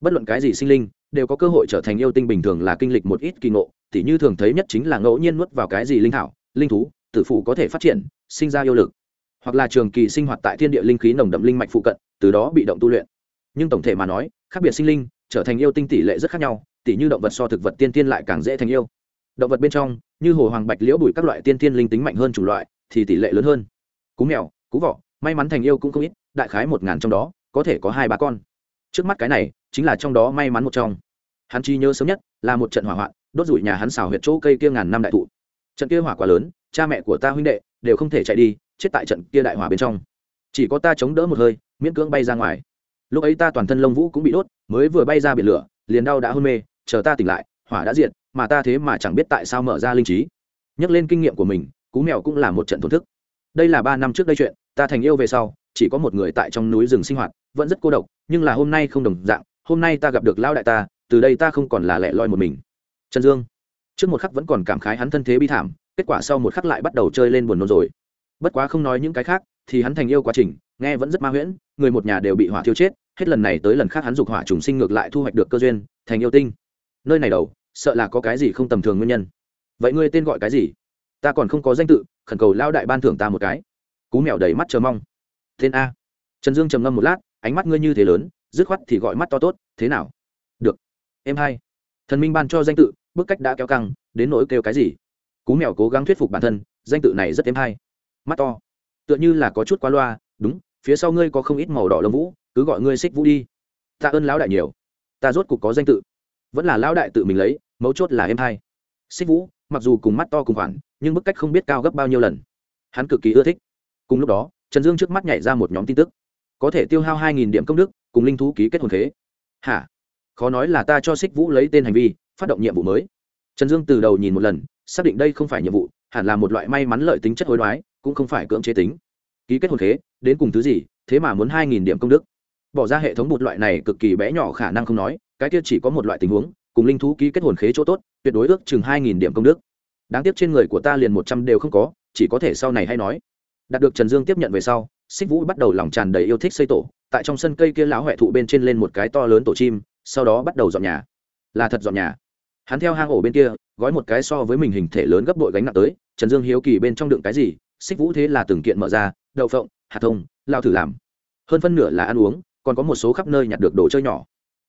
Bất luận cái gì sinh linh, đều có cơ hội trở thành yêu tinh bình thường là kinh lịch một ít kỳ ngộ, tỉ như thường thấy nhất chính là ngẫu nhiên nuốt vào cái gì linh thảo, linh thú, tử phụ có thể phát triển, sinh ra yêu lực. Hoặc là trường kỳ sinh hoạt tại thiên địa linh khí nồng đậm linh mạch phụ cận, từ đó bị động tu luyện. Nhưng tổng thể mà nói, khác biệt sinh linh, trở thành yêu tinh tỷ lệ rất khác nhau tỷ như động vật so thực vật tiên tiên lại càng dễ thành yêu. Động vật bên trong, như hồ hoàng bạch liễu bụi các loại tiên tiên linh tính mạnh hơn chủng loại, thì tỷ lệ lớn hơn. Cú mèo, cú vỏ may mắn thành yêu cũng không ít, đại khái một ngàn trong đó, có thể có hai ba con. Trước mắt cái này, chính là trong đó may mắn một trong. Hắn chi nhớ sớm nhất là một trận hỏa hoạn, đốt rủi nhà hắn xào huyệt chỗ cây kia ngàn năm đại thụ. Trận kia hỏa quá lớn, cha mẹ của ta huynh đệ đều không thể chạy đi, chết tại trận kia đại hỏa bên trong. Chỉ có ta chống đỡ một hơi, miễn cưỡng bay ra ngoài. Lúc ấy ta toàn thân lông vũ cũng bị đốt, mới vừa bay ra biển lửa, liền đau đã hôn mê, chờ ta tỉnh lại, hỏa đã diệt, mà ta thế mà chẳng biết tại sao mở ra linh trí. Nhắc lên kinh nghiệm của mình, cú mèo cũng là một trận thổn thức đây là ba năm trước đây chuyện, ta thành yêu về sau, chỉ có một người tại trong núi rừng sinh hoạt, vẫn rất cô độc, nhưng là hôm nay không đồng dạng, hôm nay ta gặp được lao đại ta, từ đây ta không còn là lẻ loi một mình. Trần dương. Trước một khắc vẫn còn cảm khái hắn thân thế bi thảm, kết quả sau một khắc lại bắt đầu chơi lên buồn nôn rồi. Bất quá không nói những cái khác, thì hắn thành yêu quá trình, nghe vẫn rất ma huyễn, người một nhà đều bị hỏa thiêu chết, hết lần này tới lần khác hắn dục hỏa trùng sinh ngược lại thu hoạch được cơ duyên, thành yêu tinh. Nơi này đầu, sợ là có cái gì không tầm thường nguyên nhân. Vậy ngươi tên gọi cái gì? Ta còn không có danh tự khẩn cầu lao đại ban thưởng ta một cái. Cú mèo đầy mắt chờ mong. Tên a. Trần dương trầm ngâm một lát, ánh mắt ngươi như thế lớn, dứt khoát thì gọi mắt to tốt, thế nào? Được. Em hai. Thần minh ban cho danh tự, bức cách đã kéo căng, đến nỗi kêu cái gì? Cú mèo cố gắng thuyết phục bản thân, danh tự này rất em hai. mắt to. Tựa như là có chút quá loa, đúng, phía sau ngươi có không ít màu đỏ lông vũ, cứ gọi ngươi xích vũ đi. Ta ơn lão đại nhiều. Ta rốt cục có danh tự. Vẫn là lão đại tự mình lấy, mấu chốt là em hai. xích vũ mặc dù cùng mắt to cùng khoản, nhưng bức cách không biết cao gấp bao nhiêu lần. Hắn cực kỳ ưa thích. Cùng lúc đó, trần dương trước mắt nhảy ra một nhóm tin tức. Có thể tiêu hao hai nghìn điểm công đức, cùng linh thú ký kết hồn thế hả? Khó nói là ta cho xích vũ lấy tên hành vi, phát động nhiệm vụ mới. Trần dương từ đầu nhìn một lần, xác định đây không phải nhiệm vụ, hẳn là một loại may mắn lợi tính chất hối đoái, cũng không phải cưỡng chế tính. Ký kết hồn thế đến cùng thứ gì, thế mà muốn hai nghìn điểm công đức. Bỏ ra hệ thống một loại này cực kỳ bé nhỏ khả năng không nói, cái kia chỉ có một loại tình huống cùng linh thú ký kết hồn khế chỗ tốt, tuyệt đối ước chừng hai nghìn điểm công đức. Đáng tiếc trên người của ta liền một trăm đều không có, chỉ có thể sau này hay nói. Đạt được trần dương tiếp nhận về sau, xích vũ bắt đầu lòng tràn đầy yêu thích xây tổ, tại trong sân cây kia lão huệ thụ bên trên lên một cái to lớn tổ chim, sau đó bắt đầu dọn nhà. Là thật dọn nhà. Hắn theo hang ổ bên kia, gói một cái so với mình hình thể lớn gấp đội gánh nặng tới, trần dương hiếu kỳ bên trong đựng cái gì, xích vũ thế là từng kiện mở ra, đậu phộng, hạt thông, lao thử làm. Hơn phân nửa là ăn uống, còn có một số khắp nơi nhặt được đồ chơi nhỏ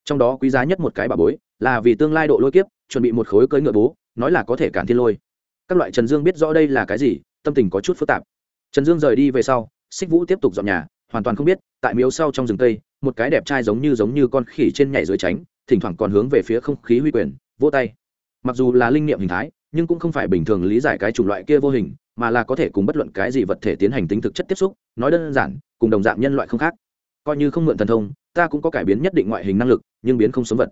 trong đó quý giá nhất một cái bà bối, là vì tương lai độ lôi kiếp, chuẩn bị một khối cưỡi ngựa bố, nói là có thể cản thiên lôi. Các loại trần dương biết rõ đây là cái gì, tâm tình có chút phức tạp. Trần dương rời đi về sau, xích vũ tiếp tục dọn nhà, hoàn toàn không biết, tại miếu sau trong rừng tây, một cái đẹp trai giống như giống như con khỉ trên nhảy dưới tránh, thỉnh thoảng còn hướng về phía không khí huy quyền, vỗ tay. Mặc dù là linh nghiệm hình thái, nhưng cũng không phải bình thường lý giải cái chủng loại kia vô hình, mà là có thể cùng bất luận cái gì vật thể tiến hành tính thực chất tiếp xúc, nói đơn giản, cùng đồng dạng nhân loại không khác. Coi như không mượn thần thông, ta cũng có cải biến nhất định ngoại hình năng lực nhưng biến không sống vật.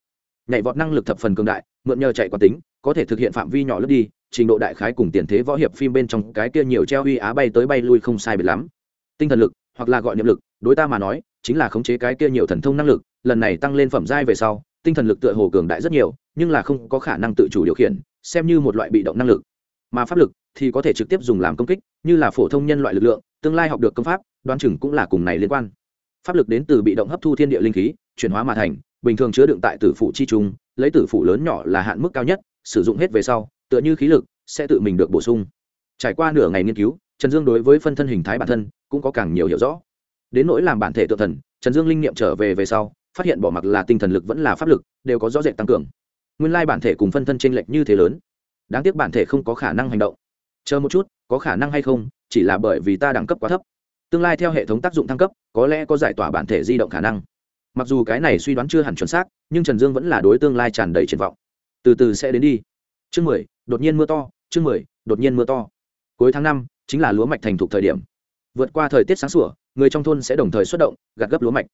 Nhảy vọt năng lực thập phần cường đại, mượn nhờ chạy quán tính, có thể thực hiện phạm vi nhỏ lướt đi, trình độ đại khái cùng tiền thế võ hiệp phim bên trong cái kia nhiều treo uy á bay tới bay lui không sai biệt lắm. Tinh thần lực, hoặc là gọi niệm lực, đối ta mà nói, chính là khống chế cái kia nhiều thần thông năng lực, lần này tăng lên phẩm giai về sau, tinh thần lực tựa hồ cường đại rất nhiều, nhưng là không có khả năng tự chủ điều khiển, xem như một loại bị động năng lực. Mà pháp lực thì có thể trực tiếp dùng làm công kích, như là phổ thông nhân loại lực lượng, tương lai học được công pháp, đoán chừng cũng là cùng này liên quan. Pháp lực đến từ bị động hấp thu thiên địa linh khí, chuyển hóa mà thành bình thường chứa đựng tại tử phụ chi trung, lấy tử phụ lớn nhỏ là hạn mức cao nhất, sử dụng hết về sau, tựa như khí lực, sẽ tự mình được bổ sung. Trải qua nửa ngày nghiên cứu, trần dương đối với phân thân hình thái bản thân cũng có càng nhiều hiểu rõ. Đến nỗi làm bản thể tự thần, trần dương linh nghiệm trở về về sau, phát hiện bỏ mặc là tinh thần lực vẫn là pháp lực, đều có rõ rệt tăng cường. Nguyên lai bản thể cùng phân thân t r ê n lệch như thế lớn. Đáng tiếc bản thể không có khả năng hành động. Chờ một chút, có khả năng hay không, chỉ là bởi vì ta đẳng cấp quá thấp. Tương lai theo hệ thống tác dụng thăng cấp, có lẽ có giải tỏa bản thể di động khả năng mặc dù cái này suy đoán chưa hẳn chuẩn xác, nhưng trần dương vẫn là đối tương lai tràn đầy triển vọng. Từ từ sẽ đến đi. Chương mười, đột nhiên mưa to, chương mười, đột nhiên mưa to. Cuối tháng năm, chính là lúa mạch thành thục thời điểm. Vượt qua thời tiết sáng sủa, người trong thôn sẽ đồng thời xuất động, gạt gấp lúa mạch.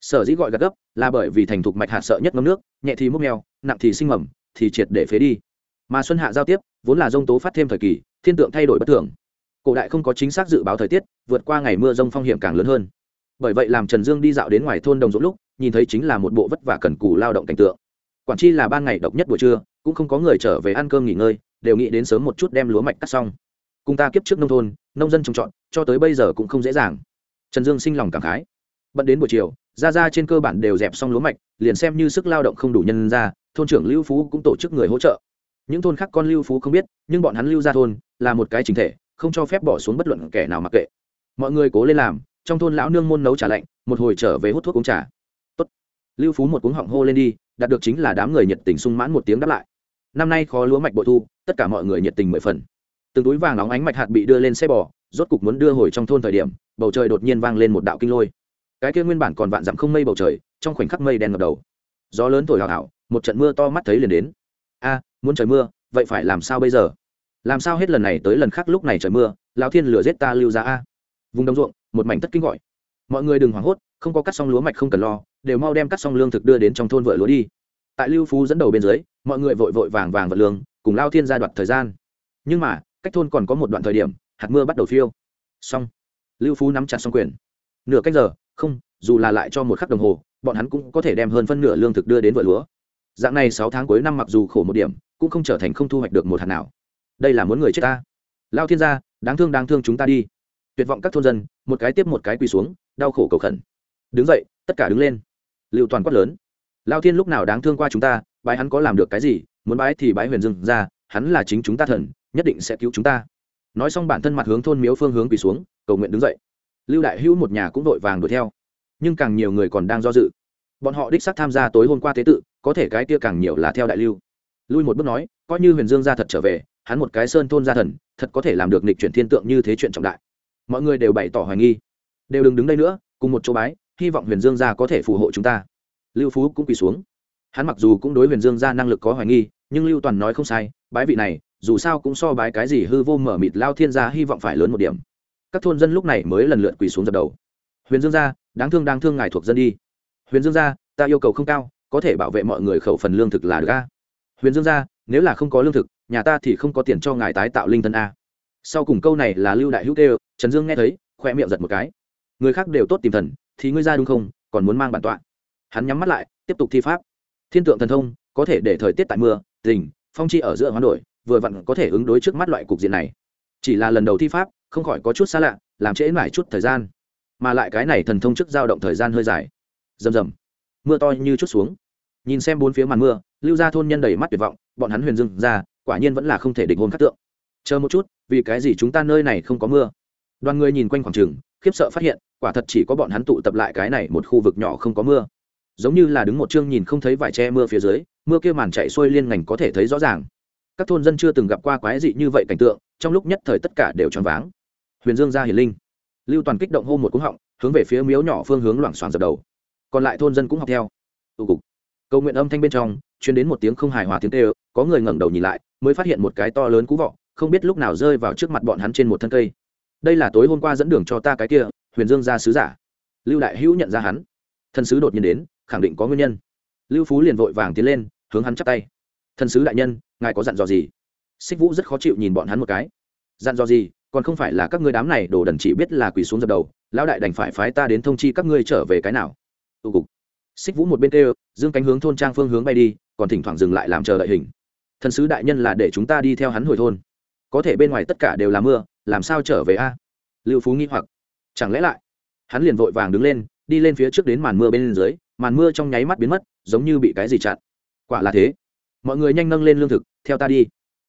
Sở dĩ gọi gạt gấp là bởi vì thành thục mạch hạt sợ nhất ngâm nước, nhẹ thì múc mèo, nặng thì sinh mầm, thì triệt để phế đi. Mà xuân hạ giao tiếp, vốn là dông tố phát thêm thời kỳ, thiên tượng thay đổi bất thường. Cổ đại không có chính xác dự báo thời tiết, vượt qua ngày mưa rông phong hiểm càng lớn hơn. Bởi vậy làm trần dương đi dạo đến ngoài thôn đồng dũng lúc nhìn thấy chính là một bộ vất vả cần cù lao động cảnh tượng. Quản chi là ban ngày độc nhất buổi trưa, cũng không có người trở về ăn cơm nghỉ ngơi, đều nghĩ đến sớm một chút đem lúa mạch cắt xong. Cùng ta kiếp trước nông thôn, nông dân trồng trọt, cho tới bây giờ cũng không dễ dàng. Trần dương sinh lòng cảm khái. Bận đến buổi chiều, ra ra trên cơ bản đều dẹp xong lúa mạch, liền xem như sức lao động không đủ nhân ra, thôn trưởng lưu phú cũng tổ chức người hỗ trợ. Những thôn khác con lưu phú không biết, nhưng bọn hắn lưu ra thôn là một cái chính thể, không cho phép bỏ xuống bất luận kẻ nào mặc kệ. Mọi người cố lên làm, trong thôn lão nương môn nấu trà lạnh, một hồi trở về hút thuốc uống trà lưu phú một cuống họng hô lên đi, đạt được chính là đám người nhiệt tình sung mãn một tiếng đáp lại. Năm nay khó lúa mạch bội thu, tất cả mọi người nhiệt tình mười phần. Từng túi vàng óng ánh mạch hạt bị đưa lên xe bò, rốt cục muốn đưa hồi trong thôn thời điểm, bầu trời đột nhiên vang lên một đạo kinh lôi. Cái kia nguyên bản còn vạn dặm không mây bầu trời, trong khoảnh khắc mây đen ngập đầu. Gió lớn thổi hào hào, một trận mưa to mắt thấy liền đến. A, muốn trời mưa, vậy phải làm sao bây giờ? Làm sao hết lần này tới lần khác lúc này trời mưa, lão thiên lửa giết ta lưu ra a. Vùng đồng ruộng, một mảnh tất kinh gọi. Mọi người đừng hoảng hốt không có cắt xong lúa mạch không cần lo, đều mau đem cắt xong lương thực đưa đến trong thôn vợ lúa đi. Tại lưu phú dẫn đầu bên dưới, mọi người vội vội vàng vàng vật lương, cùng lao thiên gia đoạt thời gian. Nhưng mà, cách thôn còn có một đoạn thời điểm, hạt mưa bắt đầu phiêu. Xong. Lưu phú nắm chặt xong quyền. Nửa cách giờ, không, dù là lại cho một khắc đồng hồ, bọn hắn cũng có thể đem hơn phân nửa lương thực đưa đến vựa lúa. Dạng này sáu tháng cuối năm mặc dù khổ một điểm, cũng không trở thành không thu hoạch được một hạt nào. Đây là muốn người chết ta. Lao thiên gia đáng thương đáng thương chúng ta đi. Tuyệt vọng các thôn dân, một cái tiếp một cái quỳ xuống, đau khổ cầu khẩn đứng dậy, tất cả đứng lên. Liệu toàn quát lớn. Lao thiên lúc nào đáng thương qua chúng ta, bái hắn có làm được cái gì, muốn bái thì bái huyền dừng ra, hắn là chính chúng ta thần, nhất định sẽ cứu chúng ta. Nói xong bản thân mặt hướng thôn miếu phương hướng quỳ xuống, cầu nguyện đứng dậy. Lưu đại hữu một nhà cũng vội vàng đuổi theo. Nhưng càng nhiều người còn đang do dự. Bọn họ đích xác tham gia tối hôm qua tế tự, có thể cái kia càng nhiều là theo đại lưu. Lui một bước nói, coi như huyền dương gia thật trở về, hắn một cái sơn thôn gia thần, thật có thể làm được nịch chuyển thiên tượng như thế chuyện trọng đại. Mọi người đều bày tỏ hoài nghi. Đều đừng đứng đây nữa, cùng một chỗ bái hy vọng huyền dương gia có thể phù hộ chúng ta. Lưu phú cũng quỳ xuống. Hắn mặc dù cũng đối huyền dương gia năng lực có hoài nghi, nhưng lưu toàn nói không sai, bái vị này, dù sao cũng so bái cái gì hư vô mở mịt lao thiên gia hy vọng phải lớn một điểm. Các thôn dân lúc này mới lần lượt quỳ xuống dập đầu. Huyền dương gia, đáng thương đáng thương ngài thuộc dân đi. Huyền dương gia, ta yêu cầu không cao, có thể bảo vệ mọi người khẩu phần lương thực là được a. Huyền dương gia, nếu là không có lương thực, nhà ta thì không có tiền cho ngài tái tạo linh thân a. Sau cùng câu này là lưu đại hữu kêu, trần dương nghe thấy, khoe miệng giật một cái. Người khác đều tốt tìm thần thì ngươi ra đúng không? Còn muốn mang bản tọa. Hắn nhắm mắt lại, tiếp tục thi pháp. Thiên tượng thần thông có thể để thời tiết tại mưa tình phong chi ở giữa hoán đổi, vừa vặn có thể ứng đối trước mắt loại cục diện này. Chỉ là lần đầu thi pháp, không khỏi có chút xa lạ, làm trễ mãi chút thời gian. Mà lại cái này thần thông trước dao động thời gian hơi dài. Rầm rầm. Mưa to như chút xuống. Nhìn xem bốn phía màn mưa, lưu ra thôn nhân đầy mắt tuyệt vọng, bọn hắn huyền dưng ra, quả nhiên vẫn là không thể định hôn khắc tượng. Chờ một chút, vì cái gì chúng ta nơi này không có mưa? Đoàn người nhìn quanh khoảng trường khiếp sợ phát hiện, quả thật chỉ có bọn hắn tụ tập lại cái này một khu vực nhỏ không có mưa. Giống như là đứng một chương nhìn không thấy vải che mưa phía dưới, mưa kia màn chạy xuôi liên ngành có thể thấy rõ ràng. Các thôn dân chưa từng gặp qua quái dị như vậy cảnh tượng, trong lúc nhất thời tất cả đều tròn váng. Huyền dương ra hiền linh. Lưu toàn kích động hô một cúng họng, hướng về phía miếu nhỏ phương hướng loảng xoảng dập đầu. Còn lại thôn dân cũng học theo. Tụ cục. Câu nguyện âm thanh bên trong chuyến đến một tiếng không hài hòa tiếng tê ơ có người ngẩng đầu nhìn lại, mới phát hiện một cái to lớn cú vọ, không biết lúc nào rơi vào trước mặt bọn hắn trên một thân cây đây là tối hôm qua dẫn đường cho ta cái kia, huyền dương gia sứ giả. Lưu đại hữu nhận ra hắn. Thân sứ đột nhiên đến, khẳng định có nguyên nhân. Lưu phú liền vội vàng tiến lên, hướng hắn chắp tay. Thân sứ đại nhân, ngài có dặn dò gì? Xích vũ rất khó chịu nhìn bọn hắn một cái. Dặn dò gì? Còn không phải là các ngươi đám này đồ đần chỉ biết là quỳ xuống dập đầu, lão đại đành phải phái ta đến thông chi các ngươi trở về cái nào? Tụ cục. Xích vũ một bên kêu, dương cánh hướng thôn trang phương hướng bay đi, còn thỉnh thoảng dừng lại làm chờ đợi hình. Thần sứ đại nhân là để chúng ta đi theo hắn hồi thôn. Có thể bên ngoài tất cả đều là mưa làm sao trở về a? Lưu phú nghĩ hoặc. Chẳng lẽ lại? Hắn liền vội vàng đứng lên, đi lên phía trước đến màn mưa bên dưới, màn mưa trong nháy mắt biến mất, giống như bị cái gì chặn. Quả là thế. Mọi người nhanh nâng lên lương thực, theo ta đi.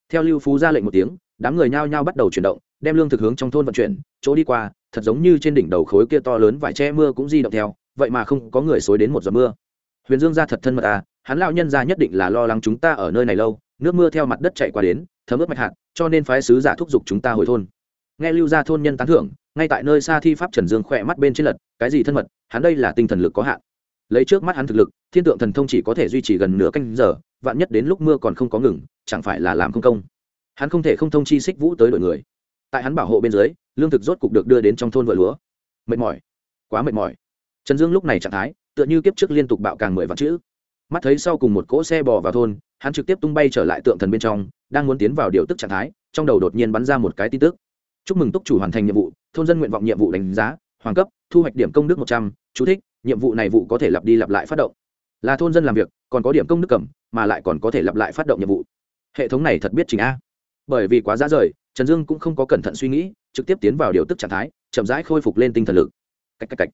Theo lưu phú ra lệnh một tiếng, đám người nhao nhao bắt đầu chuyển động, đem lương thực hướng trong thôn vận chuyển, chỗ đi qua, thật giống như trên đỉnh đầu khối kia to lớn vải che mưa cũng di động theo, vậy mà không có người xối đến một giọt mưa. Huyền dương ra thật thân mật à hắn lão nhân ra nhất định là lo lắng chúng ta ở nơi này lâu, nước mưa theo mặt đất chạy qua đến, thấm ướt mạch hạt, cho nên phái sứ giả thúc giục chúng ta hồi thôn nghe lưu gia thôn nhân tán thưởng, ngay tại nơi xa thi pháp trần dương khỏe mắt bên trên lật, cái gì thân mật, hắn đây là tinh thần lực có hạn. Lấy trước mắt hắn thực lực, thiên tượng thần thông chỉ có thể duy trì gần nửa canh giờ, vạn nhất đến lúc mưa còn không có ngừng, chẳng phải là làm không công. Hắn không thể không thông chi xích vũ tới đội người. Tại hắn bảo hộ bên dưới, lương thực rốt cục được đưa đến trong thôn vựa lúa. Mệt mỏi. Quá mệt mỏi. Trần dương lúc này trạng thái, tựa như kiếp trước liên tục bạo càng mười vạn chữ. Mắt thấy sau cùng một cỗ xe bò vào thôn, hắn trực tiếp tung bay trở lại tượng thần bên trong, đang muốn tiến vào điều tức trạng thái, trong đầu đột nhiên bắn ra một cái tin tức chúc mừng túc chủ hoàn thành nhiệm vụ, thôn dân nguyện vọng nhiệm vụ đánh giá hoàng cấp, thu hoạch điểm công đức một trăm, chú thích, nhiệm vụ này vụ có thể lặp đi lặp lại phát động. Là thôn dân làm việc, còn có điểm công đức cầm, mà lại còn có thể lặp lại phát động nhiệm vụ. Hệ thống này thật biết trình a. Bởi vì quá giá rời, trần dương cũng không có cẩn thận suy nghĩ, trực tiếp tiến vào điều tức trạng thái, chậm rãi khôi phục lên tinh thần lực. Cách cách cách.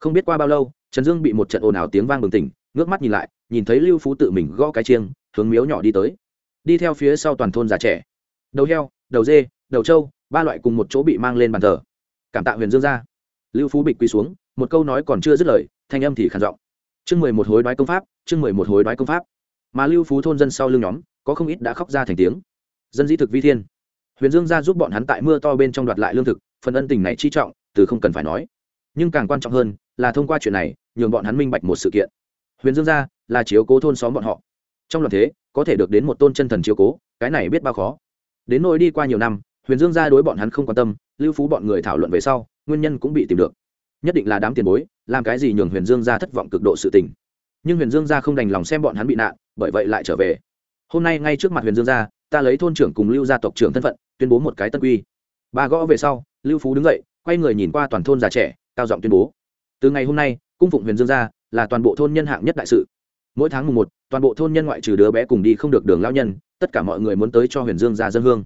Không biết qua bao lâu, trần dương bị một trận ồn ào tiếng vang bừng tỉnh, ngước mắt nhìn lại, nhìn thấy lưu phú tự mình gõ cái chiêng, hướng miếu nhỏ đi tới. Đi theo phía sau toàn thôn già trẻ. Đầu heo, đầu dê, đầu trâu ba loại cùng một chỗ bị mang lên bàn thờ. Cảm tạ huyền dương ra lưu phú bịch quỳ xuống, một câu nói còn chưa dứt lời, thanh âm thì khản giọng. Chương mười một hối đoái công pháp, chương mười một hối đoái công pháp. Mà lưu phú thôn dân sau lưng nhóm, có không ít đã khóc ra thành tiếng. Dân dĩ thực vi thiên. Huyền dương ra giúp bọn hắn tại mưa to bên trong đoạt lại lương thực, phần ân tình này chi trọng, từ không cần phải nói. Nhưng càng quan trọng hơn, là thông qua chuyện này, nhường bọn hắn minh bạch một sự kiện. Huyền dương gia là chiếu cố thôn xóm bọn họ. Trong loạt thế, có thể được đến một tôn chân thần chiếu cố, cái này biết bao khó. Đến nỗi đi qua nhiều năm huyền dương gia đối bọn hắn không quan tâm, lưu phú bọn người thảo luận về sau, nguyên nhân cũng bị tìm được. Nhất định là đám tiền bối, làm cái gì nhường huyền dương gia thất vọng cực độ sự tình. Nhưng huyền dương gia không đành lòng xem bọn hắn bị nạn, bởi vậy lại trở về. Hôm nay ngay trước mặt huyền dương gia ta lấy thôn trưởng cùng lưu gia tộc trưởng thân phận, tuyên bố một cái tân quy. Ba gõ về sau, lưu phú đứng dậy, quay người nhìn qua toàn thôn già trẻ, cao giọng tuyên bố. Từ ngày hôm nay, cung phụng huyền dương gia là toàn bộ thôn nhân hạng nhất đại sự. Mỗi tháng mùng một, toàn bộ thôn nhân ngoại trừ đứa bé cùng đi không được đường lao nhân, tất cả mọi người muốn tới cho huyền dương gia dân hương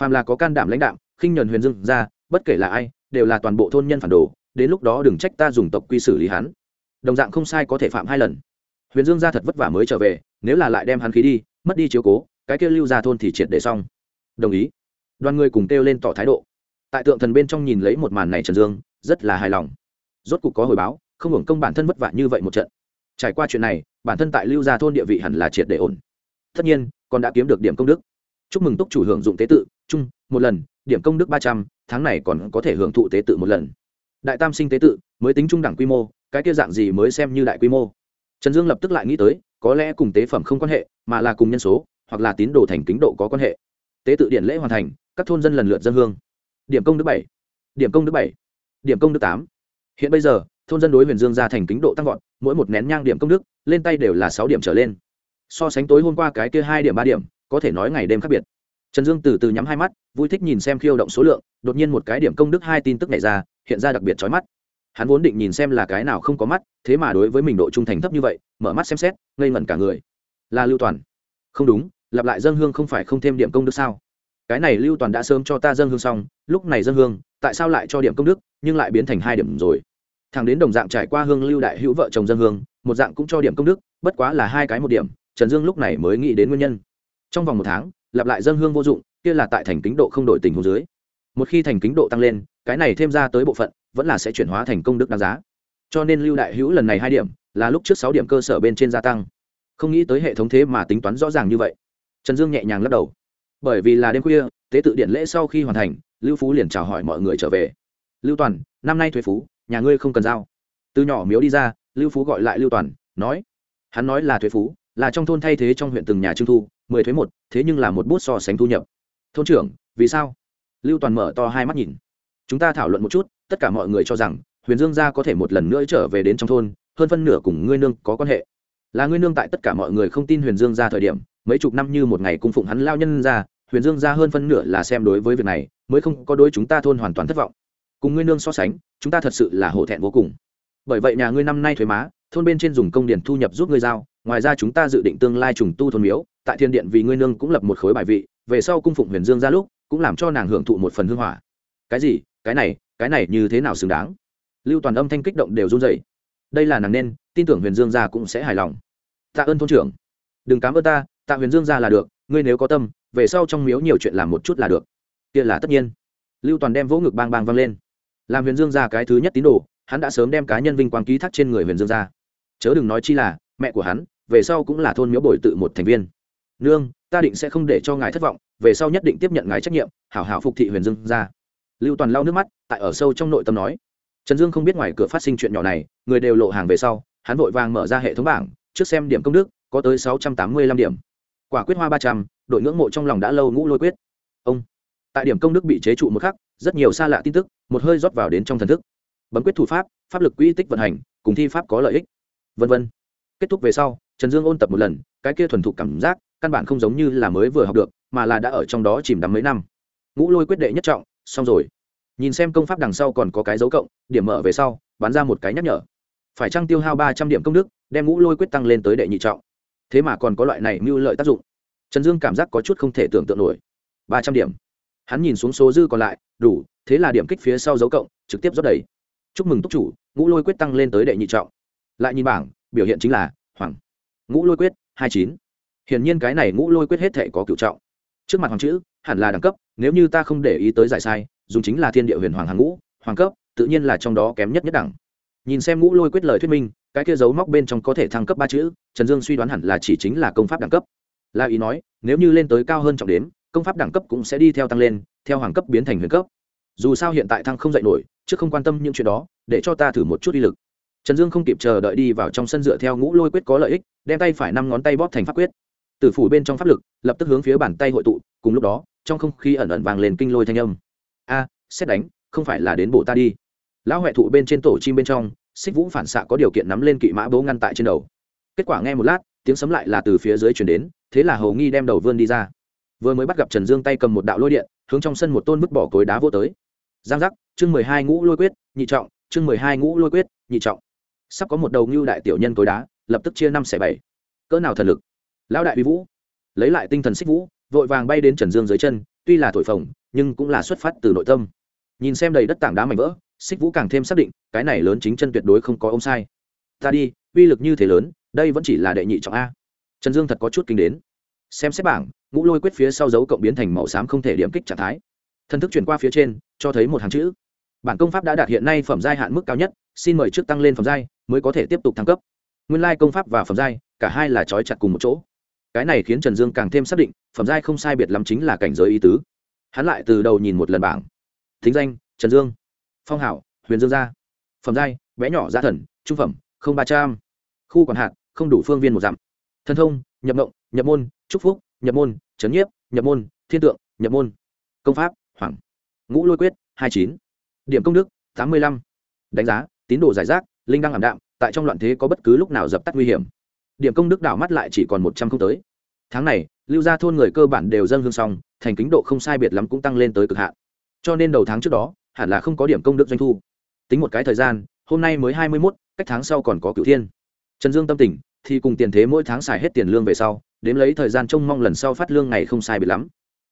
phàm là có can đảm lãnh đạo khinh nhuần huyền dương ra, bất kể là ai, đều là toàn bộ thôn nhân phản đồ, đến lúc đó đừng trách ta dùng tộc quy xử lý hắn. Đồng dạng không sai có thể phạm hai lần. Huyền dương ra thật vất vả mới trở về, nếu là lại đem hắn khí đi, mất đi chiếu cố, cái kia lưu ra thôn thì triệt để xong. Đồng ý. Đoàn người cùng kêu lên tỏ thái độ. Tại tượng thần bên trong nhìn lấy một màn này trần dương, rất là hài lòng. Rốt cục có hồi báo, không hưởng công bản thân vất vả như vậy một trận. Trải qua chuyện này, bản thân tại lưu gia thôn địa vị hẳn là triệt để ổn. Tất nhiên, còn đã kiếm được điểm công đức chúc mừng túc chủ hưởng dụng tế tự, chung, một lần, điểm công đức ba trăm, tháng này còn có thể hưởng thụ tế tự một lần. Đại tam sinh tế tự, mới tính trung đẳng quy mô, cái kia dạng gì mới xem như đại quy mô? Trần dương lập tức lại nghĩ tới, có lẽ cùng tế phẩm không quan hệ, mà là cùng nhân số, hoặc là tín đồ thành kính độ có quan hệ. Tế tự điện lễ hoàn thành, các thôn dân lần lượt dân hương. Điểm công đức bảy, điểm công đức bảy, điểm công đức tám. Hiện bây giờ, thôn dân đối huyền dương gia thành kính độ tăng vọt, mỗi một nén nhang điểm công đức, lên tay đều là sáu điểm trở lên. So sánh tối hôm qua cái kia hai điểm, ba điểm có thể nói ngày đêm khác biệt. Trần dương từ từ nhắm hai mắt, vui thích nhìn xem khiêu động số lượng, đột nhiên một cái điểm công đức hai tin tức này ra, hiện ra đặc biệt trói mắt. Hắn vốn định nhìn xem là cái nào không có mắt, thế mà đối với mình độ trung thành thấp như vậy, mở mắt xem xét, ngây ngẩn cả người. Là lưu toàn. Không đúng, lặp lại dân hương không phải không thêm điểm công đức sao? Cái này lưu toàn đã sớm cho ta dân hương xong, lúc này dân hương, tại sao lại cho điểm công đức, nhưng lại biến thành hai điểm rồi? Thằng đến đồng dạng trải qua hương lưu đại hữu vợ chồng dân hương, một dạng cũng cho điểm công đức, bất quá là hai cái một điểm, trần dương lúc này mới nghĩ đến nguyên nhân trong vòng một tháng, lặp lại dân hương vô dụng, kia là tại thành kính độ không đổi tình hồ dưới. Một khi thành kính độ tăng lên, cái này thêm ra tới bộ phận, vẫn là sẽ chuyển hóa thành công đức đáng giá. Cho nên lưu đại hữu lần này hai điểm, là lúc trước sáu điểm cơ sở bên trên gia tăng. Không nghĩ tới hệ thống thế mà tính toán rõ ràng như vậy. Trần dương nhẹ nhàng lắc đầu. Bởi vì là đêm khuya, tế tự điện lễ sau khi hoàn thành, lưu phú liền chào hỏi mọi người trở về. Lưu toàn, năm nay thuế phú, nhà ngươi không cần giao. Từ nhỏ miếu đi ra, lưu phú gọi lại lưu toàn, nói, hắn nói là thuế phú, là trong thôn thay thế trong huyện từng nhà trưng thu mười thuế một, thế nhưng là một bút so sánh thu nhập. Thôn trưởng, vì sao? Lưu toàn mở to hai mắt nhìn. Chúng ta thảo luận một chút, tất cả mọi người cho rằng, huyền dương gia có thể một lần nữa trở về đến trong thôn, hơn phân nửa cùng ngươi nương có quan hệ. Là ngươi nương tại tất cả mọi người không tin huyền dương gia thời điểm, mấy chục năm như một ngày cung phụng hắn lao nhân ra, huyền dương gia hơn phân nửa là xem đối với việc này, mới không có đối chúng ta thôn hoàn toàn thất vọng. Cùng ngươi nương so sánh, chúng ta thật sự là hổ thẹn vô cùng. Bởi vậy nhà ngươi năm nay thuế má, thôn bên trên dùng công điển thu nhập giúp ngươi giao, ngoài ra chúng ta dự định tương lai trùng tu thôn miếu tại thiên điện vì ngươi nương cũng lập một khối bài vị, về sau cung phụng huyền dương ra lúc, cũng làm cho nàng hưởng thụ một phần hương hỏa. Cái gì? Cái này cái này như thế nào xứng đáng? Lưu toàn âm thanh kích động đều run dậy đây là nàng nên, tin tưởng huyền dương gia cũng sẽ hài lòng. Tạ ơn thôn trưởng. Đừng cám ơn ta, tạ huyền dương gia là được, ngươi nếu có tâm, về sau trong miếu nhiều chuyện làm một chút là được. Kia là tất nhiên. Lưu toàn đem vỗ ngực bang bang vang lên. Làm huyền dương gia cái thứ nhất tín đồ, hắn đã sớm đem cá nhân vinh quang ký thác trên người huyền dương gia chớ đừng nói chi là, mẹ của hắn, về sau cũng là thôn miếu bồi tự một thành viên nương, ta định sẽ không để cho ngài thất vọng, về sau nhất định tiếp nhận ngài trách nhiệm, hảo hảo phục thị huyền dương ra. lưu toàn lau nước mắt, tại ở sâu trong nội tâm nói. Trần dương không biết ngoài cửa phát sinh chuyện nhỏ này, người đều lộ hàng về sau, hắn vội vàng mở ra hệ thống bảng, trước xem điểm công đức, có tới sáu trăm tám mươi lăm điểm. Quả quyết hoa ba trăm, đội ngưỡng mộ trong lòng đã lâu ngũ lôi quyết. Ông, tại điểm công đức bị chế trụ một khắc, rất nhiều xa lạ tin tức, một hơi rót vào đến trong thần thức. Bấm quyết thủ pháp pháp lực quỹ tích vận hành, cùng thi pháp có lợi ích. Vân vân. Kết thúc về sau, trần dương ôn tập một lần, cái kia thuần thục cảm giác căn bản không giống như là mới vừa học được, mà là đã ở trong đó chìm đắm mấy năm. Ngũ lôi quyết đệ nhất trọng, xong rồi. Nhìn xem công pháp đằng sau còn có cái dấu cộng, điểm mở về sau bán ra một cái nhắc nhở. Phải trăng tiêu hao ba trăm điểm công đức, đem ngũ lôi quyết tăng lên tới đệ nhị trọng? Thế mà còn có loại này mưu lợi tác dụng. Trần dương cảm giác có chút không thể tưởng tượng nổi. Ba trăm điểm. Hắn nhìn xuống số dư còn lại, đủ, thế là điểm kích phía sau dấu cộng, trực tiếp rót đầy. Chúc mừng túc chủ, ngũ lôi quyết tăng lên tới đệ nhị trọng. Lại nhìn bảng, biểu hiện chính là hoàng ngũ lôi quyết, hai chín hiển nhiên cái này ngũ lôi quyết hết thể có cựu trọng. Trước mặt hoàng chữ, hẳn là đẳng cấp, nếu như ta không để ý tới giải sai, dùng chính là thiên địa huyền hoàng hàng ngũ, hoàng cấp, tự nhiên là trong đó kém nhất nhất đẳng. Nhìn xem ngũ lôi quyết lời thuyết minh, cái kia dấu móc bên trong có thể thăng cấp ba chữ, trần dương suy đoán hẳn là chỉ chính là công pháp đẳng cấp. La ý nói, nếu như lên tới cao hơn trọng đếm, công pháp đẳng cấp cũng sẽ đi theo tăng lên, theo hoàng cấp biến thành huyền cấp. Dù sao hiện tại thăng không dạy nổi, chứ không quan tâm những chuyện đó, để cho ta thử một chút đi lực. Trần dương không kịp chờ đợi đi vào trong sân dựa theo ngũ lôi quyết có lợi ích, đem tay phải năm ngón tay bóp thành pháp quyết từ phủ bên trong pháp lực, lập tức hướng phía bàn tay hội tụ, cùng lúc đó, trong không khí ẩn ẩn vàng lên kinh lôi thanh âm. A, xét đánh, không phải là đến bộ ta đi. Lão huệ thụ bên trên tổ chim bên trong, xích vũ phản xạ có điều kiện nắm lên kỵ mã bố ngăn tại trên đầu. Kết quả nghe một lát, tiếng sấm lại là từ phía dưới chuyển đến, thế là hầu nghi đem đầu vươn đi ra. Vừa mới bắt gặp trần dương tay cầm một đạo lôi điện, hướng trong sân một tôn vứt bỏ cối đá vô tới. Giang giác, chương mười hai ngũ lôi quyết, nhị trọng, chương mười hai ngũ lôi quyết, nhị trọng. Sắp có một đầu ngưu đại tiểu nhân cối đá, lập tức chia năm xẻ bảy. Cỡ nào thần lực? Lão đại uy vũ. Lấy lại tinh thần xích vũ, vội vàng bay đến trần dương dưới chân, tuy là thổi phồng, nhưng cũng là xuất phát từ nội tâm. Nhìn xem đầy đất tảng đá mảnh vỡ, xích vũ càng thêm xác định, cái này lớn chính chân tuyệt đối không có ông sai. Ta đi, uy lực như thế lớn, đây vẫn chỉ là đệ nhị trọng a. Trần dương thật có chút kinh đến. Xem xét bảng, ngũ lôi quyết phía sau dấu cộng biến thành màu xám không thể điểm kích trạng thái. Thân thức chuyển qua phía trên, cho thấy một hàng chữ. Bản công pháp đã đạt hiện nay phẩm giai hạn mức cao nhất, xin mời trước tăng lên phẩm giai, mới có thể tiếp tục thăng cấp. Nguyên lai công pháp và phẩm giai, cả hai là trói chặt cùng một chỗ cái này khiến trần dương càng thêm xác định, phẩm giai không sai biệt lắm chính là cảnh giới ý tứ. Hắn lại từ đầu nhìn một lần bảng. Thính danh, trần dương. Phong hảo, huyền dương gia. Phẩm giai, bé nhỏ gia thần, trung phẩm, không ba trăm. Khu quản hạt, không đủ phương viên một dặm. Thân thông, nhập mộng, nhập môn trúc phúc, nhập môn trấn nhiếp, nhập môn, thiên tượng, nhập môn. Công pháp, hoàng. Ngũ lôi quyết, hai chín. Điểm công đức, tám mươi lăm. Đánh giá, tín đồ giải rác, linh đăng ảm đạm, tại trong loạn thế có bất cứ lúc nào dập tắt nguy hiểm điểm công đức đảo mắt lại chỉ còn một trăm không tới. Tháng này, lưu gia thôn người cơ bản đều dâng hương xong, thành kính độ không sai biệt lắm cũng tăng lên tới cực hạn. Cho nên đầu tháng trước đó, hẳn là không có điểm công đức doanh thu. Tính một cái thời gian, hôm nay mới hai mươi mốt, cách tháng sau còn có cửu thiên. Trần dương tâm tình, thì cùng tiền thế mỗi tháng xài hết tiền lương về sau, đếm lấy thời gian trông mong lần sau phát lương ngày không sai biệt lắm.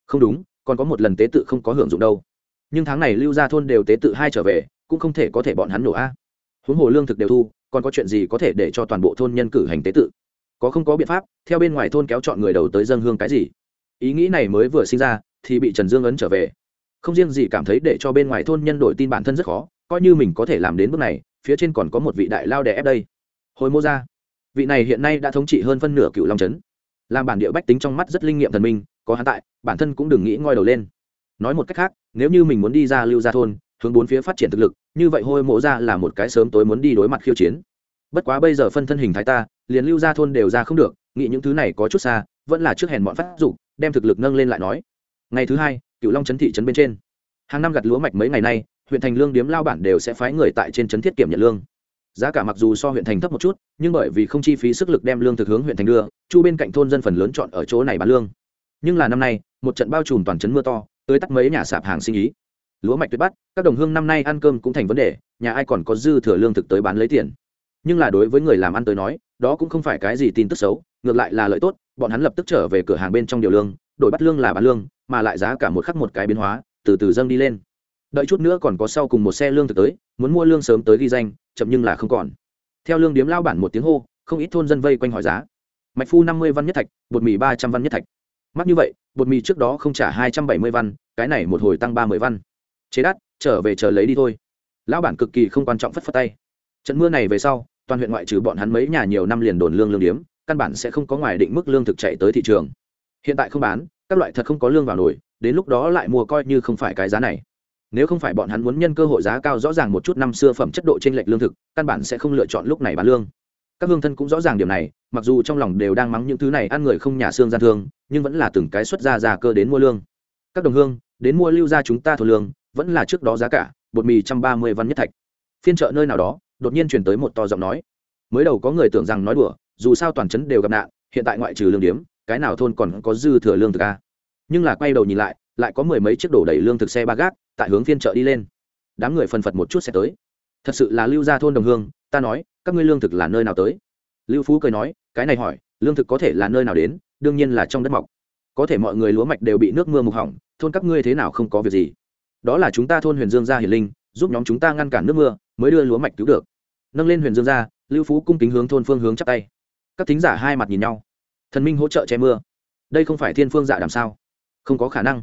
Không đúng, còn có một lần tế tự không có hưởng dụng đâu. Nhưng tháng này lưu gia thôn đều tế tự hai trở về, cũng không thể có thể bọn hắn nổ a. Huống hồ lương thực đều thu còn có chuyện gì có thể để cho toàn bộ thôn nhân cử hành tế tự? Có không có biện pháp, theo bên ngoài thôn kéo chọn người đầu tới dân hương cái gì? Ý nghĩ này mới vừa sinh ra, thì bị trần dương ấn trở về. Không riêng gì cảm thấy để cho bên ngoài thôn nhân đổi tin bản thân rất khó, coi như mình có thể làm đến bước này, phía trên còn có một vị đại lao đè ép đây. Hồi mô ra, vị này hiện nay đã thống trị hơn phân nửa cựu long trấn. Làm bản địa bách tính trong mắt rất linh nghiệm thần minh, có hắn tại, bản thân cũng đừng nghĩ ngoi đầu lên. Nói một cách khác, nếu như mình muốn đi ra lưu ra thôn, hướng bốn phía phát triển thực lực như vậy hôi mộ ra là một cái sớm tối muốn đi đối mặt khiêu chiến. Bất quá bây giờ phân thân hình thái ta, liền lưu ra thôn đều ra không được, nghĩ những thứ này có chút xa, vẫn là trước hèn bọn phát dục, đem thực lực nâng lên lại nói. Ngày thứ hai cựu long trấn thị trấn bên trên. Hàng năm gặt lúa mạch mấy ngày nay, huyện thành lương điếm lao bản đều sẽ phái người tại trên trấn thiết kiểm nhận lương. Giá cả mặc dù so huyện thành thấp một chút, nhưng bởi vì không chi phí sức lực đem lương thực hướng huyện thành đưa, chu bên cạnh thôn dân phần lớn chọn ở chỗ này bán lương. Nhưng là năm nay, một trận bao trùm toàn trấn mưa to, tới tắt mấy nhà sạp hàng sinh ý lúa mạch tuyệt bắt, các đồng hương năm nay ăn cơm cũng thành vấn đề, nhà ai còn có dư thừa lương thực tới bán lấy tiền. Nhưng là đối với người làm ăn tới nói, đó cũng không phải cái gì tin tức xấu, ngược lại là lợi tốt, bọn hắn lập tức trở về cửa hàng bên trong điều lương, đổi bắt lương là bán lương, mà lại giá cả một khắc một cái biến hóa, từ từ dâng đi lên. Đợi chút nữa còn có sau cùng một xe lương thực tới, muốn mua lương sớm tới ghi danh, chậm nhưng là không còn. Theo lương điếm lao bản một tiếng hô, không ít thôn dân vây quanh hỏi giá. Mạch phu năm mươi văn nhất thạch, bột mì ba trăm văn nhất thạch. Mắc như vậy, bột mì trước đó không trả hai trăm bảy mươi văn, cái này một hồi tăng ba mươi văn chế đắt trở về chờ lấy đi thôi. Lão bản cực kỳ không quan trọng phất phất tay. Trận mưa này về sau, toàn huyện ngoại trừ bọn hắn mấy nhà nhiều năm liền đồn lương lương điếm, căn bản sẽ không có ngoài định mức lương thực chạy tới thị trường. Hiện tại không bán, các loại thật không có lương vào nổi, đến lúc đó lại mua coi như không phải cái giá này. Nếu không phải bọn hắn muốn nhân cơ hội giá cao rõ ràng một chút năm xưa phẩm chất độ trên lệch lương thực, căn bản sẽ không lựa chọn lúc này bán lương. Các hương thân cũng rõ ràng điểm này, mặc dù trong lòng đều đang mắng những thứ này ăn người không nhà xương gian thương, nhưng vẫn là từng cái xuất ra ra cơ đến mua lương. Các đồng hương đến mua lưu ra chúng ta thổ lương, vẫn là trước đó giá cả, bột mì trăm ba mươi văn nhất thạch. Phiên chợ nơi nào đó, đột nhiên chuyển tới một to giọng nói. Mới đầu có người tưởng rằng nói đùa, dù sao toàn trấn đều gặp nạn, hiện tại ngoại trừ lương điếm, cái nào thôn còn có dư thừa lương thực a nhưng là quay đầu nhìn lại lại có mười mấy chiếc đổ đầy lương thực xe ba gác, tại hướng phiên chợ đi lên. Đám người phần phật một chút sẽ tới. Thật sự là lưu ra thôn đồng hương, ta nói, các ngươi lương thực là nơi nào tới? Lưu phú cười nói, cái này hỏi, lương thực có thể là nơi nào đến, đương nhiên là trong đất mọc. Có thể mọi người lúa mạch đều bị nước mưa mục hỏng thôn các ngươi thế nào không có việc gì? Đó là chúng ta thôn huyền dương gia hiển linh, giúp nhóm chúng ta ngăn cản nước mưa, mới đưa lúa mạch cứu được. Nâng lên huyền dương gia, lưu phú cung kính hướng thôn phương hướng chắp tay. Các thính giả hai mặt nhìn nhau. Thần minh hỗ trợ che mưa. Đây không phải thiên phương dạ làm sao? Không có khả năng.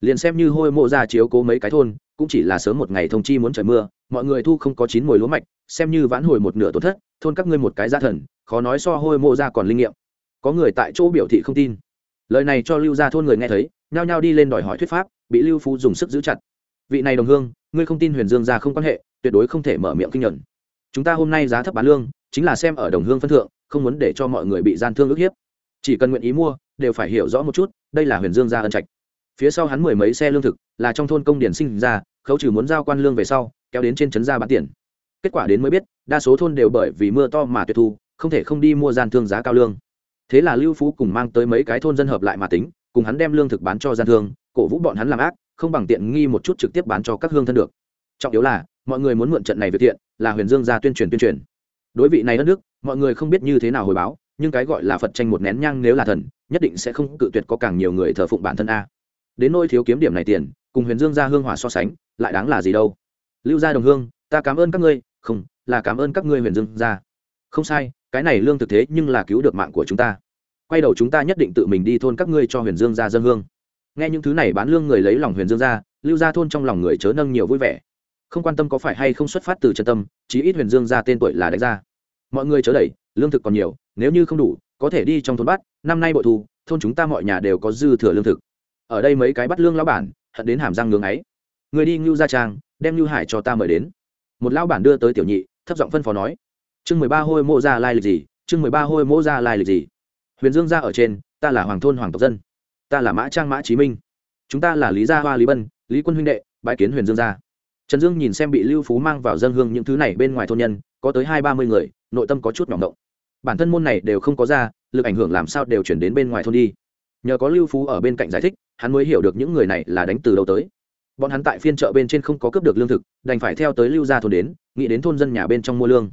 Liền xem như hôi mộ ra chiếu cố mấy cái thôn, cũng chỉ là sớm một ngày thông chi muốn trời mưa, mọi người thu không có chín mồi lúa mạch, xem như vãn hồi một nửa tổn thất, thôn các ngươi một cái gia thần, khó nói so hôi mộ ra còn linh nghiệm. Có người tại chỗ biểu thị không tin. Lời này cho lưu ra thôn người nghe thấy nhao nhao đi lên đòi hỏi thuyết pháp, bị lưu phú dùng sức giữ chặt. Vị này đồng hương, ngươi không tin huyền dương ra không quan hệ, tuyệt đối không thể mở miệng kinh nhuận. Chúng ta hôm nay giá thấp bán lương, chính là xem ở đồng hương phân thượng, không muốn để cho mọi người bị gian thương ức hiếp. Chỉ cần nguyện ý mua, đều phải hiểu rõ một chút, đây là huyền dương gia ân trạch. Phía sau hắn mười mấy xe lương thực, là trong thôn công điển sinh ra, khấu trừ muốn giao quan lương về sau, kéo đến trên trấn ra bán tiền. Kết quả đến mới biết, đa số thôn đều bởi vì mưa to mà tuyệt thu, không thể không đi mua gian thương giá cao lương. Thế là lưu phú cùng mang tới mấy cái thôn dân hợp lại mà tính cùng hắn đem lương thực bán cho gian thương, cổ vũ bọn hắn làm ác, không bằng tiện nghi một chút trực tiếp bán cho các hương thân được. Trọng yếu là, mọi người muốn mượn trận này việc thiện, là huyền dương gia tuyên truyền tuyên truyền. Đối vị này đất nước mọi người không biết như thế nào hồi báo, nhưng cái gọi là phật tranh một nén nhang nếu là thần, nhất định sẽ không cự tuyệt có càng nhiều người thờ phụng bản thân a. Đến nôi thiếu kiếm điểm này tiền, cùng huyền dương gia hương hỏa so sánh, lại đáng là gì đâu? Lưu gia đồng hương, ta cảm ơn các ngươi, không, là cảm ơn các ngươi huyền dương gia. Không sai, cái này lương thực thế nhưng là cứu được mạng của chúng ta quay đầu chúng ta nhất định tự mình đi thôn các ngươi cho huyền dương gia dân hương. Nghe những thứ này bán lương người lấy lòng huyền dương gia lưu gia thôn trong lòng người chớ nâng nhiều vui vẻ. Không quan tâm có phải hay không xuất phát từ chân tâm, chí ít huyền dương gia tên tuổi là đánh ra. Mọi người chớ đẩy, lương thực còn nhiều, nếu như không đủ, có thể đi trong thôn bắt, năm nay bội thu, thôn chúng ta mọi nhà đều có dư thừa lương thực. Ở đây mấy cái bắt lương lão bản, hận đến hàm răng ngưng ấy người đi ngưu gia trang, đem ngưu hải cho ta mời đến. Một lão bản đưa tới tiểu nhị, thấp giọng phân phó nói, chương mười ba hôi mô ra lai lịch gì? Chương mười ba hôi mô ra lai lịch gì? Huyền dương gia ở trên, ta là hoàng thôn hoàng tộc dân. Ta là mã trang mã chí minh. Chúng ta là lý gia hoa lý bân, lý quân huynh đệ bãi kiến huyền dương gia. Trần dương nhìn xem bị lưu phú mang vào dân hương những thứ này bên ngoài thôn nhân, có tới hai ba mươi người, nội tâm có chút nhỏ động bản thân môn này đều không có ra, lực ảnh hưởng làm sao đều chuyển đến bên ngoài thôn đi. Nhờ có lưu phú ở bên cạnh giải thích, hắn mới hiểu được những người này là đánh từ đâu tới. Bọn hắn tại phiên chợ bên trên không có cướp được lương thực, đành phải theo tới lưu gia thôn đến, nghĩ đến thôn dân nhà bên trong mua lương.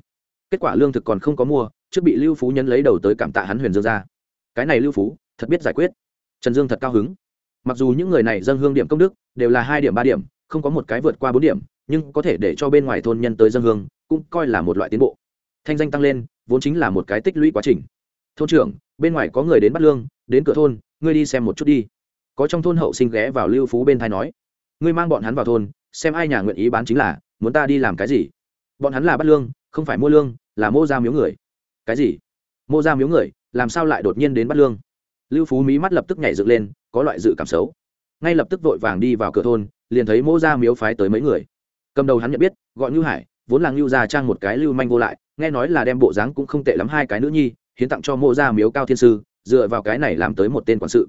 Kết quả lương thực còn không có mua, trước bị lưu phú nhấn lấy đầu tới cảm tạ hắn huyền dương ra cái này lưu phú, thật biết giải quyết. Trần dương thật cao hứng. Mặc dù những người này dâng hương điểm công đức, đều là hai điểm, ba điểm, không có một cái vượt qua bốn điểm, nhưng có thể để cho bên ngoài thôn nhân tới dân hương, cũng coi là một loại tiến bộ. Thanh danh tăng lên, vốn chính là một cái tích lũy quá trình. Thôn trưởng, bên ngoài có người đến bắt lương, đến cửa thôn, ngươi đi xem một chút đi. Có trong thôn hậu sinh ghé vào lưu phú bên thai nói. Ngươi mang bọn hắn vào thôn, xem ai nhà nguyện ý bán chính là, muốn ta đi làm cái gì? Bọn hắn là bắt lương, không phải mua lương, là mô ra miếu người. Cái gì? Mô ra miếu người làm sao lại đột nhiên đến bắt lương? Lưu phú mí mắt lập tức nhảy dựng lên, có loại dự cảm xấu. Ngay lập tức vội vàng đi vào cửa thôn, liền thấy mô ra miếu phái tới mấy người. Cầm đầu hắn nhận biết, gọi ngưu hải, vốn là ngưu gia trang một cái lưu manh vô lại, nghe nói là đem bộ dáng cũng không tệ lắm hai cái nữ nhi, hiến tặng cho mô ra miếu cao thiên sư, dựa vào cái này làm tới một tên quản sự.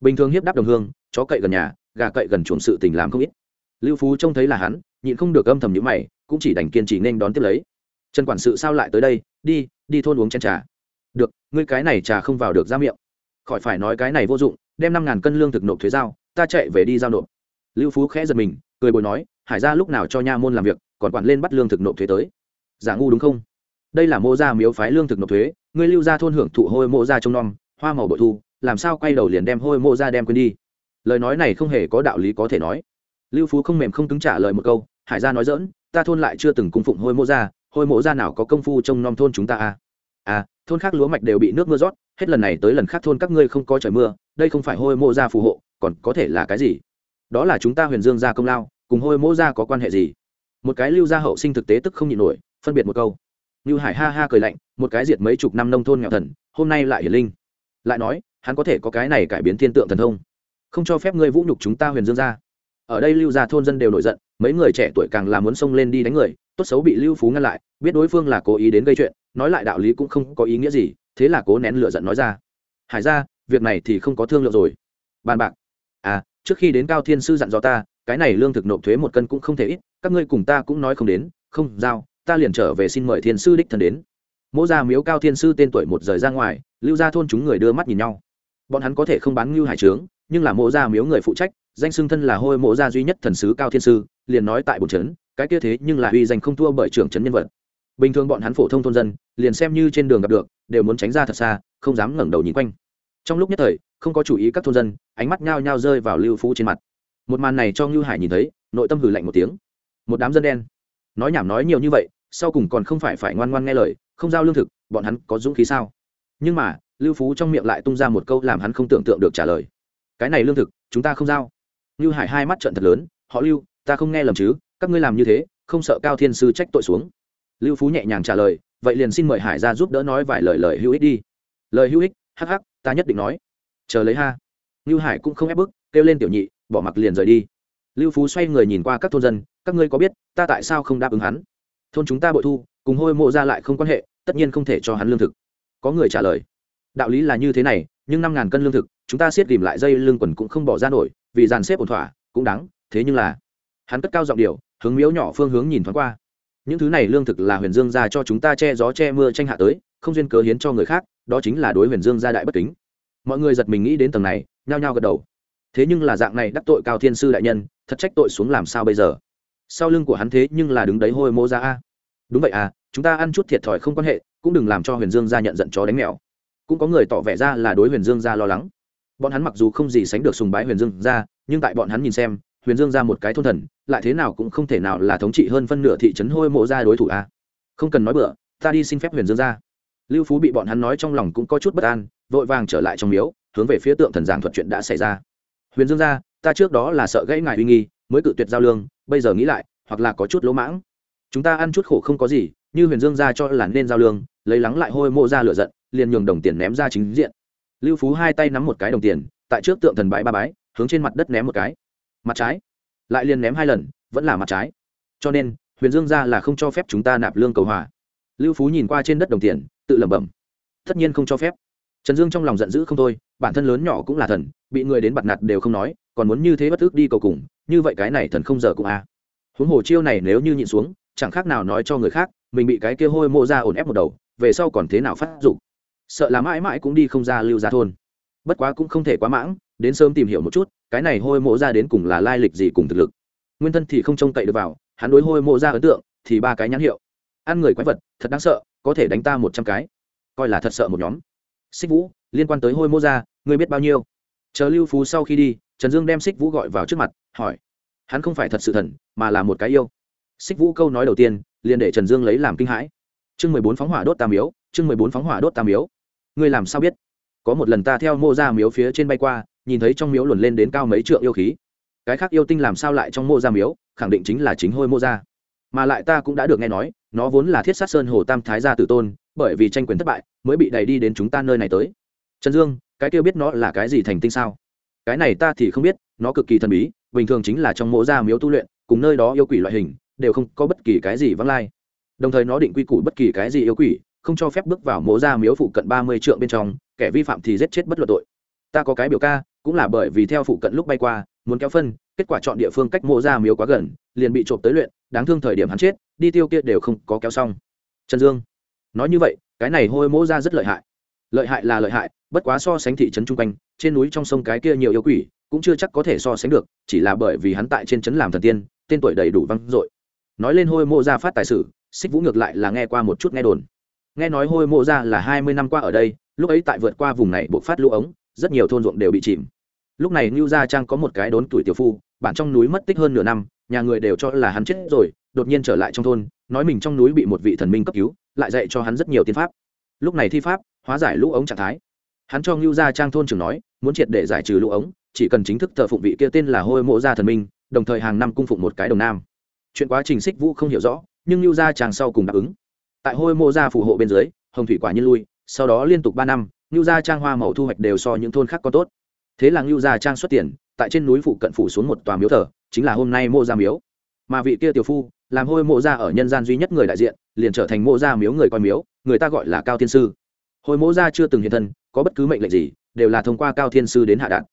Bình thường hiếp đáp đồng hương, chó cậy gần nhà, gà cậy gần chuồng sự tình làm không ít. Lưu phú trông thấy là hắn, nhịn không được âm thầm nhữ mày, cũng chỉ đành kiên trì nên đón tiếp lấy. Trần quản sự sao lại tới đây? Đi đi thôn uống chén trà được, ngươi cái này trà không vào được ra miệng. Khỏi phải nói cái này vô dụng, đem năm ngàn cân lương thực nộp thuế giao, ta chạy về đi giao nộp. Lưu phú khẽ giật mình, cười bồi nói, hải ra lúc nào cho nha môn làm việc, còn quản lên bắt lương thực nộp thuế tới. Giả ngu đúng không? Đây là mô gia miếu phái lương thực nộp thuế, ngươi lưu ra thôn hưởng thụ hôi mô gia trông nom, hoa màu bội thu, làm sao quay đầu liền đem hôi mô gia đem quên đi? Lời nói này không hề có đạo lý có thể nói. Lưu phú không mềm không cứng trả lời một câu, hải gia nói dỡn ta thôn lại chưa từng cung phụng hôi mô gia, hôi mộ gia nào có công phu trông nom thôn chúng ta à? À thôn khác lúa mạch đều bị nước mưa rót, hết lần này tới lần khác thôn các ngươi không có trời mưa, đây không phải hôi mộ gia phù hộ, còn có thể là cái gì? Đó là chúng ta huyền dương gia công lao, cùng hôi mộ gia có quan hệ gì? Một cái lưu gia hậu sinh thực tế tức không nhịn nổi, phân biệt một câu. Như hải ha ha cười lạnh, một cái diệt mấy chục năm nông thôn nghèo thần, hôm nay lại hiển linh. Lại nói, hắn có thể có cái này cải biến thiên tượng thần thông. Không cho phép ngươi vũ nhục chúng ta huyền dương gia. Ở đây lưu gia thôn dân đều nổi giận, mấy người trẻ tuổi càng làm muốn xông lên đi đánh người, tốt xấu bị lưu phú ngăn lại, biết đối phương là cố ý đến gây chuyện nói lại đạo lý cũng không có ý nghĩa gì, thế là cố nén lựa giận nói ra. Hải ra việc này thì không có thương lượng rồi. Bàn bạc. À trước khi đến cao thiên sư dặn dò ta, cái này lương thực nộp thuế một cân cũng không thể ít, các ngươi cùng ta cũng nói không đến, không giao, ta liền trở về xin mời thiên sư đích thân đến. Mỗ gia miếu cao thiên sư tên tuổi một rời ra ngoài, lưu ra thôn chúng người đưa mắt nhìn nhau. Bọn hắn có thể không bán ngưu hải trướng, nhưng là mộ gia miếu người phụ trách, danh xưng thân là hôi mộ gia duy nhất thần sứ cao thiên sư, liền nói tại bồn trấn, cái kia thế nhưng là uy danh không thua bởi trưởng trấn nhân vật bình thường bọn hắn phổ thông thôn dân, liền xem như trên đường gặp được, đều muốn tránh ra thật xa, không dám ngẩng đầu nhìn quanh. Trong lúc nhất thời, không có chủ ý các thôn dân, ánh mắt nhao nhao rơi vào lưu phú trên mặt. Một màn này cho ngưu hải nhìn thấy, nội tâm hử lạnh một tiếng. Một đám dân đen. Nói nhảm nói nhiều như vậy, sau cùng còn không phải phải ngoan ngoan nghe lời, không giao lương thực, bọn hắn có dũng khí sao? Nhưng mà, lưu phú trong miệng lại tung ra một câu làm hắn không tưởng tượng được trả lời. Cái này lương thực, chúng ta không giao. Lưu hải hai mắt trận thật lớn, họ lưu, ta không nghe lầm chứ, các ngươi làm như thế, không sợ cao thiên sư trách tội xuống lưu phú nhẹ nhàng trả lời, vậy liền xin mời hải ra giúp đỡ nói vài lời lời hữu ích đi. Lời hữu ích? Hắc hắc, ta nhất định nói. Chờ lấy ha. Lưu hải cũng không ép bức, kêu lên tiểu nhị, bỏ mặc liền rời đi. Lưu phú xoay người nhìn qua các thôn dân, các ngươi có biết, ta tại sao không đáp ứng hắn? Thôn chúng ta bội thu, cùng hôi mộ ra lại không quan hệ, tất nhiên không thể cho hắn lương thực. Có người trả lời, đạo lý là như thế này, nhưng năm ngàn cân lương thực, chúng ta siết ghìm lại dây lương quần cũng không bỏ ra nổi, vì dàn xếp ổn thỏa, cũng đáng, thế nhưng là hắn cất cao giọng điệu, hướng miếu nhỏ phương hướng nhìn thoáng qua những thứ này lương thực là huyền dương gia cho chúng ta che gió che mưa tranh hạ tới, không duyên cớ hiến cho người khác, đó chính là đối huyền dương gia đại bất kính. Mọi người giật mình nghĩ đến tầng này, nhao nhao gật đầu. Thế nhưng là dạng này đắc tội cao thiên sư đại nhân, thật trách tội xuống làm sao bây giờ? Sau lưng của hắn thế nhưng là đứng đấy hôi mô ra a. Đúng vậy à chúng ta ăn chút thiệt thòi không quan hệ, cũng đừng làm cho huyền dương gia nhận giận chó đánh mèo. Cũng có người tỏ vẻ ra là đối huyền dương gia lo lắng. Bọn hắn mặc dù không gì sánh được sùng bái huyền dương gia, nhưng tại bọn hắn nhìn xem huyền dương gia một cái thôn thần, lại thế nào cũng không thể nào là thống trị hơn phân nửa thị trấn hôi mộ gia đối thủ a. Không cần nói bựa ta đi xin phép huyền dương gia lưu phú bị bọn hắn nói trong lòng cũng có chút bất an, vội vàng trở lại trong miếu, hướng về phía tượng thần giảng thuật chuyện đã xảy ra. Huyền dương gia ta trước đó là sợ gãy ngài uy nghi, mới cự tuyệt giao lương, bây giờ nghĩ lại, hoặc là có chút lỗ mãng. Chúng ta ăn chút khổ không có gì, như huyền dương gia cho là nên giao lương, lấy lắng lại hôi mộ ra lửa giận, liền nhường đồng tiền ném ra chính diện. Lưu phú hai tay nắm một cái đồng tiền, tại trước tượng thần bãi ba bái, hướng trên mặt đất ném một cái mặt trái. Lại liền ném hai lần, vẫn là mặt trái. Cho nên, huyền dương gia là không cho phép chúng ta nạp lương cầu hòa. Lưu phú nhìn qua trên đất đồng tiền, tự lẩm bẩm. Tất nhiên không cho phép. Trần dương trong lòng giận dữ không thôi, bản thân lớn nhỏ cũng là thần, bị người đến bặt nạt đều không nói, còn muốn như thế bất ước đi cầu cùng, như vậy cái này thần không giờ cũng à. huống hồ chiêu này nếu như nhịn xuống, chẳng khác nào nói cho người khác, mình bị cái kia hôi mô ra ổn ép một đầu, về sau còn thế nào phát dục? Sợ là mãi mãi cũng đi không ra lưu ra thôn. Bất quá cũng không thể quá mãng, đến sớm tìm hiểu một chút cái này hôi mộ ra đến cùng là lai lịch gì cùng thực lực. Nguyên thân thì không trông cậy được vào, hắn đối hôi mộ ra ấn tượng thì ba cái nhãn hiệu. Ăn người quái vật, thật đáng sợ, có thể đánh ta một trăm cái. Coi là thật sợ một nhóm. Xích vũ, liên quan tới hôi mô ra, ngươi biết bao nhiêu? Chờ lưu phú sau khi đi, trần dương đem xích vũ gọi vào trước mặt, hỏi. Hắn không phải thật sự thần, mà là một cái yêu. Xích vũ câu nói đầu tiên, liền để trần dương lấy làm kinh hãi. Chương mười bốn phóng hỏa đốt tam miếu, chương mười bốn phóng hỏa đốt tam miếu. Ngươi làm sao biết? Có một lần ta theo mô ra miếu phía trên bay qua nhìn thấy trong miếu luồn lên đến cao mấy trượng yêu khí. Cái khác yêu tinh làm sao lại trong mô ra miếu, khẳng định chính là chính hôi mô ra mà lại ta cũng đã được nghe nói, nó vốn là thiết sát sơn hồ tam thái gia tử tôn, bởi vì tranh quyền thất bại, mới bị đẩy đi đến chúng ta nơi này tới. Trần dương, cái kêu biết nó là cái gì thành tinh sao? Cái này ta thì không biết, nó cực kỳ thần bí, bình thường chính là trong mộ gia miếu tu luyện, cùng nơi đó yêu quỷ loại hình, đều không có bất kỳ cái gì vắng lai. Đồng thời nó định quy củ bất kỳ cái gì yêu quỷ, không cho phép bước vào mộ gia miếu phụ cận ba mươi trượng bên trong, kẻ vi phạm thì giết chết bất luận tội. Ta có cái biểu ca cũng là bởi vì theo phụ cận lúc bay qua, muốn kéo phân, kết quả chọn địa phương cách mộ gia miếu quá gần, liền bị trộm tới luyện, đáng thương thời điểm hắn chết, đi tiêu kia đều không có kéo xong. Trần dương, nói như vậy, cái này hôi mộ gia rất lợi hại. Lợi hại là lợi hại, bất quá so sánh thị trấn chung quanh, trên núi trong sông cái kia nhiều yêu quỷ, cũng chưa chắc có thể so sánh được, chỉ là bởi vì hắn tại trên trấn làm thần tiên, tên tuổi đầy đủ văng dội. Nói lên hôi mộ gia phát tài sử, xích vũ ngược lại là nghe qua một chút nghe đồn. Nghe nói hôi mộ gia là hai mươi năm qua ở đây, lúc ấy tại vượt qua vùng này buộc phát lũ ống rất nhiều thôn ruộng đều bị chìm. Lúc này ngưu gia trang có một cái đốn tuổi tiểu phu, bản trong núi mất tích hơn nửa năm, nhà người đều cho là hắn chết rồi, đột nhiên trở lại trong thôn, nói mình trong núi bị một vị thần minh cấp cứu, lại dạy cho hắn rất nhiều tiên pháp. Lúc này thi pháp, hóa giải lũ ống trạng thái. Hắn cho ngưu gia trang thôn trưởng nói, muốn triệt để giải trừ lũ ống, chỉ cần chính thức thờ phụng vị kia tên là hôi mộ gia thần minh, đồng thời hàng năm cung phụng một cái đồng nam. Chuyện quá trình xích vũ không hiểu rõ, nhưng Lưu gia trang sau cùng đáp ứng. Tại hôi mộ gia phù hộ bên dưới, hồng thủy quả nhiên lui, sau đó liên tục ba năm ngưu gia trang hoa màu thu hoạch đều so những thôn khác có tốt. Thế là ngưu gia trang xuất tiền, tại trên núi phụ cận phủ xuống một tòa miếu thờ, chính là hôm nay mộ gia miếu. Mà vị kia tiểu phu, làm hôi mộ gia ở nhân gian duy nhất người đại diện, liền trở thành mộ gia miếu người coi miếu, người ta gọi là cao thiên sư. Hồi mộ gia chưa từng hiện thân, có bất cứ mệnh lệnh gì, đều là thông qua cao thiên sư đến hạ đạn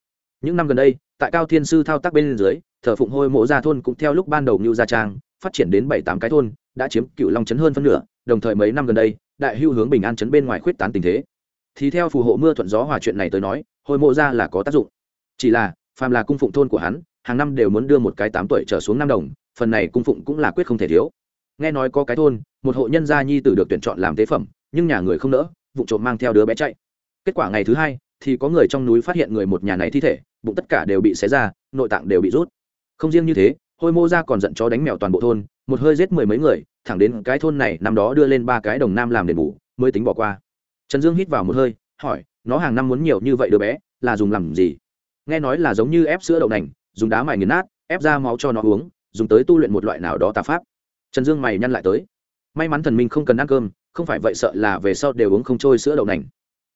những năm gần đây, tại cao thiên sư thao tác bên dưới, thờ phụng hôi mộ gia thôn cũng theo lúc ban đầu như gia trang, phát triển đến bảy tám cái thôn, đã chiếm cựu long trấn hơn phân nửa, đồng thời mấy năm gần đây, đại hưu hướng bình an trấn bên ngoài khuyết tán tình thế thì theo phù hộ mưa thuận gió hòa chuyện này tới nói hồi mộ gia là có tác dụng. Chỉ là, phàm là cung phụng thôn của hắn, hàng năm đều muốn đưa một cái tám tuổi trở xuống năm đồng, phần này cung phụng cũng là quyết không thể thiếu. Nghe nói có cái thôn, một hộ nhân gia nhi tử được tuyển chọn làm tế phẩm, nhưng nhà người không nỡ, vụ trộm mang theo đứa bé chạy. Kết quả ngày thứ hai, thì có người trong núi phát hiện người một nhà này thi thể, bụng tất cả đều bị xé ra, nội tạng đều bị rút. Không riêng như thế, hôi mô ra còn giận chó đánh mèo toàn bộ thôn, một hơi giết mười mấy người, thẳng đến cái thôn này năm đó đưa lên ba cái đồng nam làm đền bù, mới tính bỏ qua trần dương hít vào một hơi, hỏi, nó hàng năm muốn nhiều như vậy đứa bé, là dùng làm gì? Nghe nói là giống như ép sữa đậu nành, dùng đá mài nghiền nát, ép ra máu cho nó uống, dùng tới tu luyện một loại nào đó tà pháp. Trần dương mày nhăn lại tới. May mắn thần minh không cần ăn cơm, không phải vậy sợ là về sau đều uống không trôi sữa đậu nành.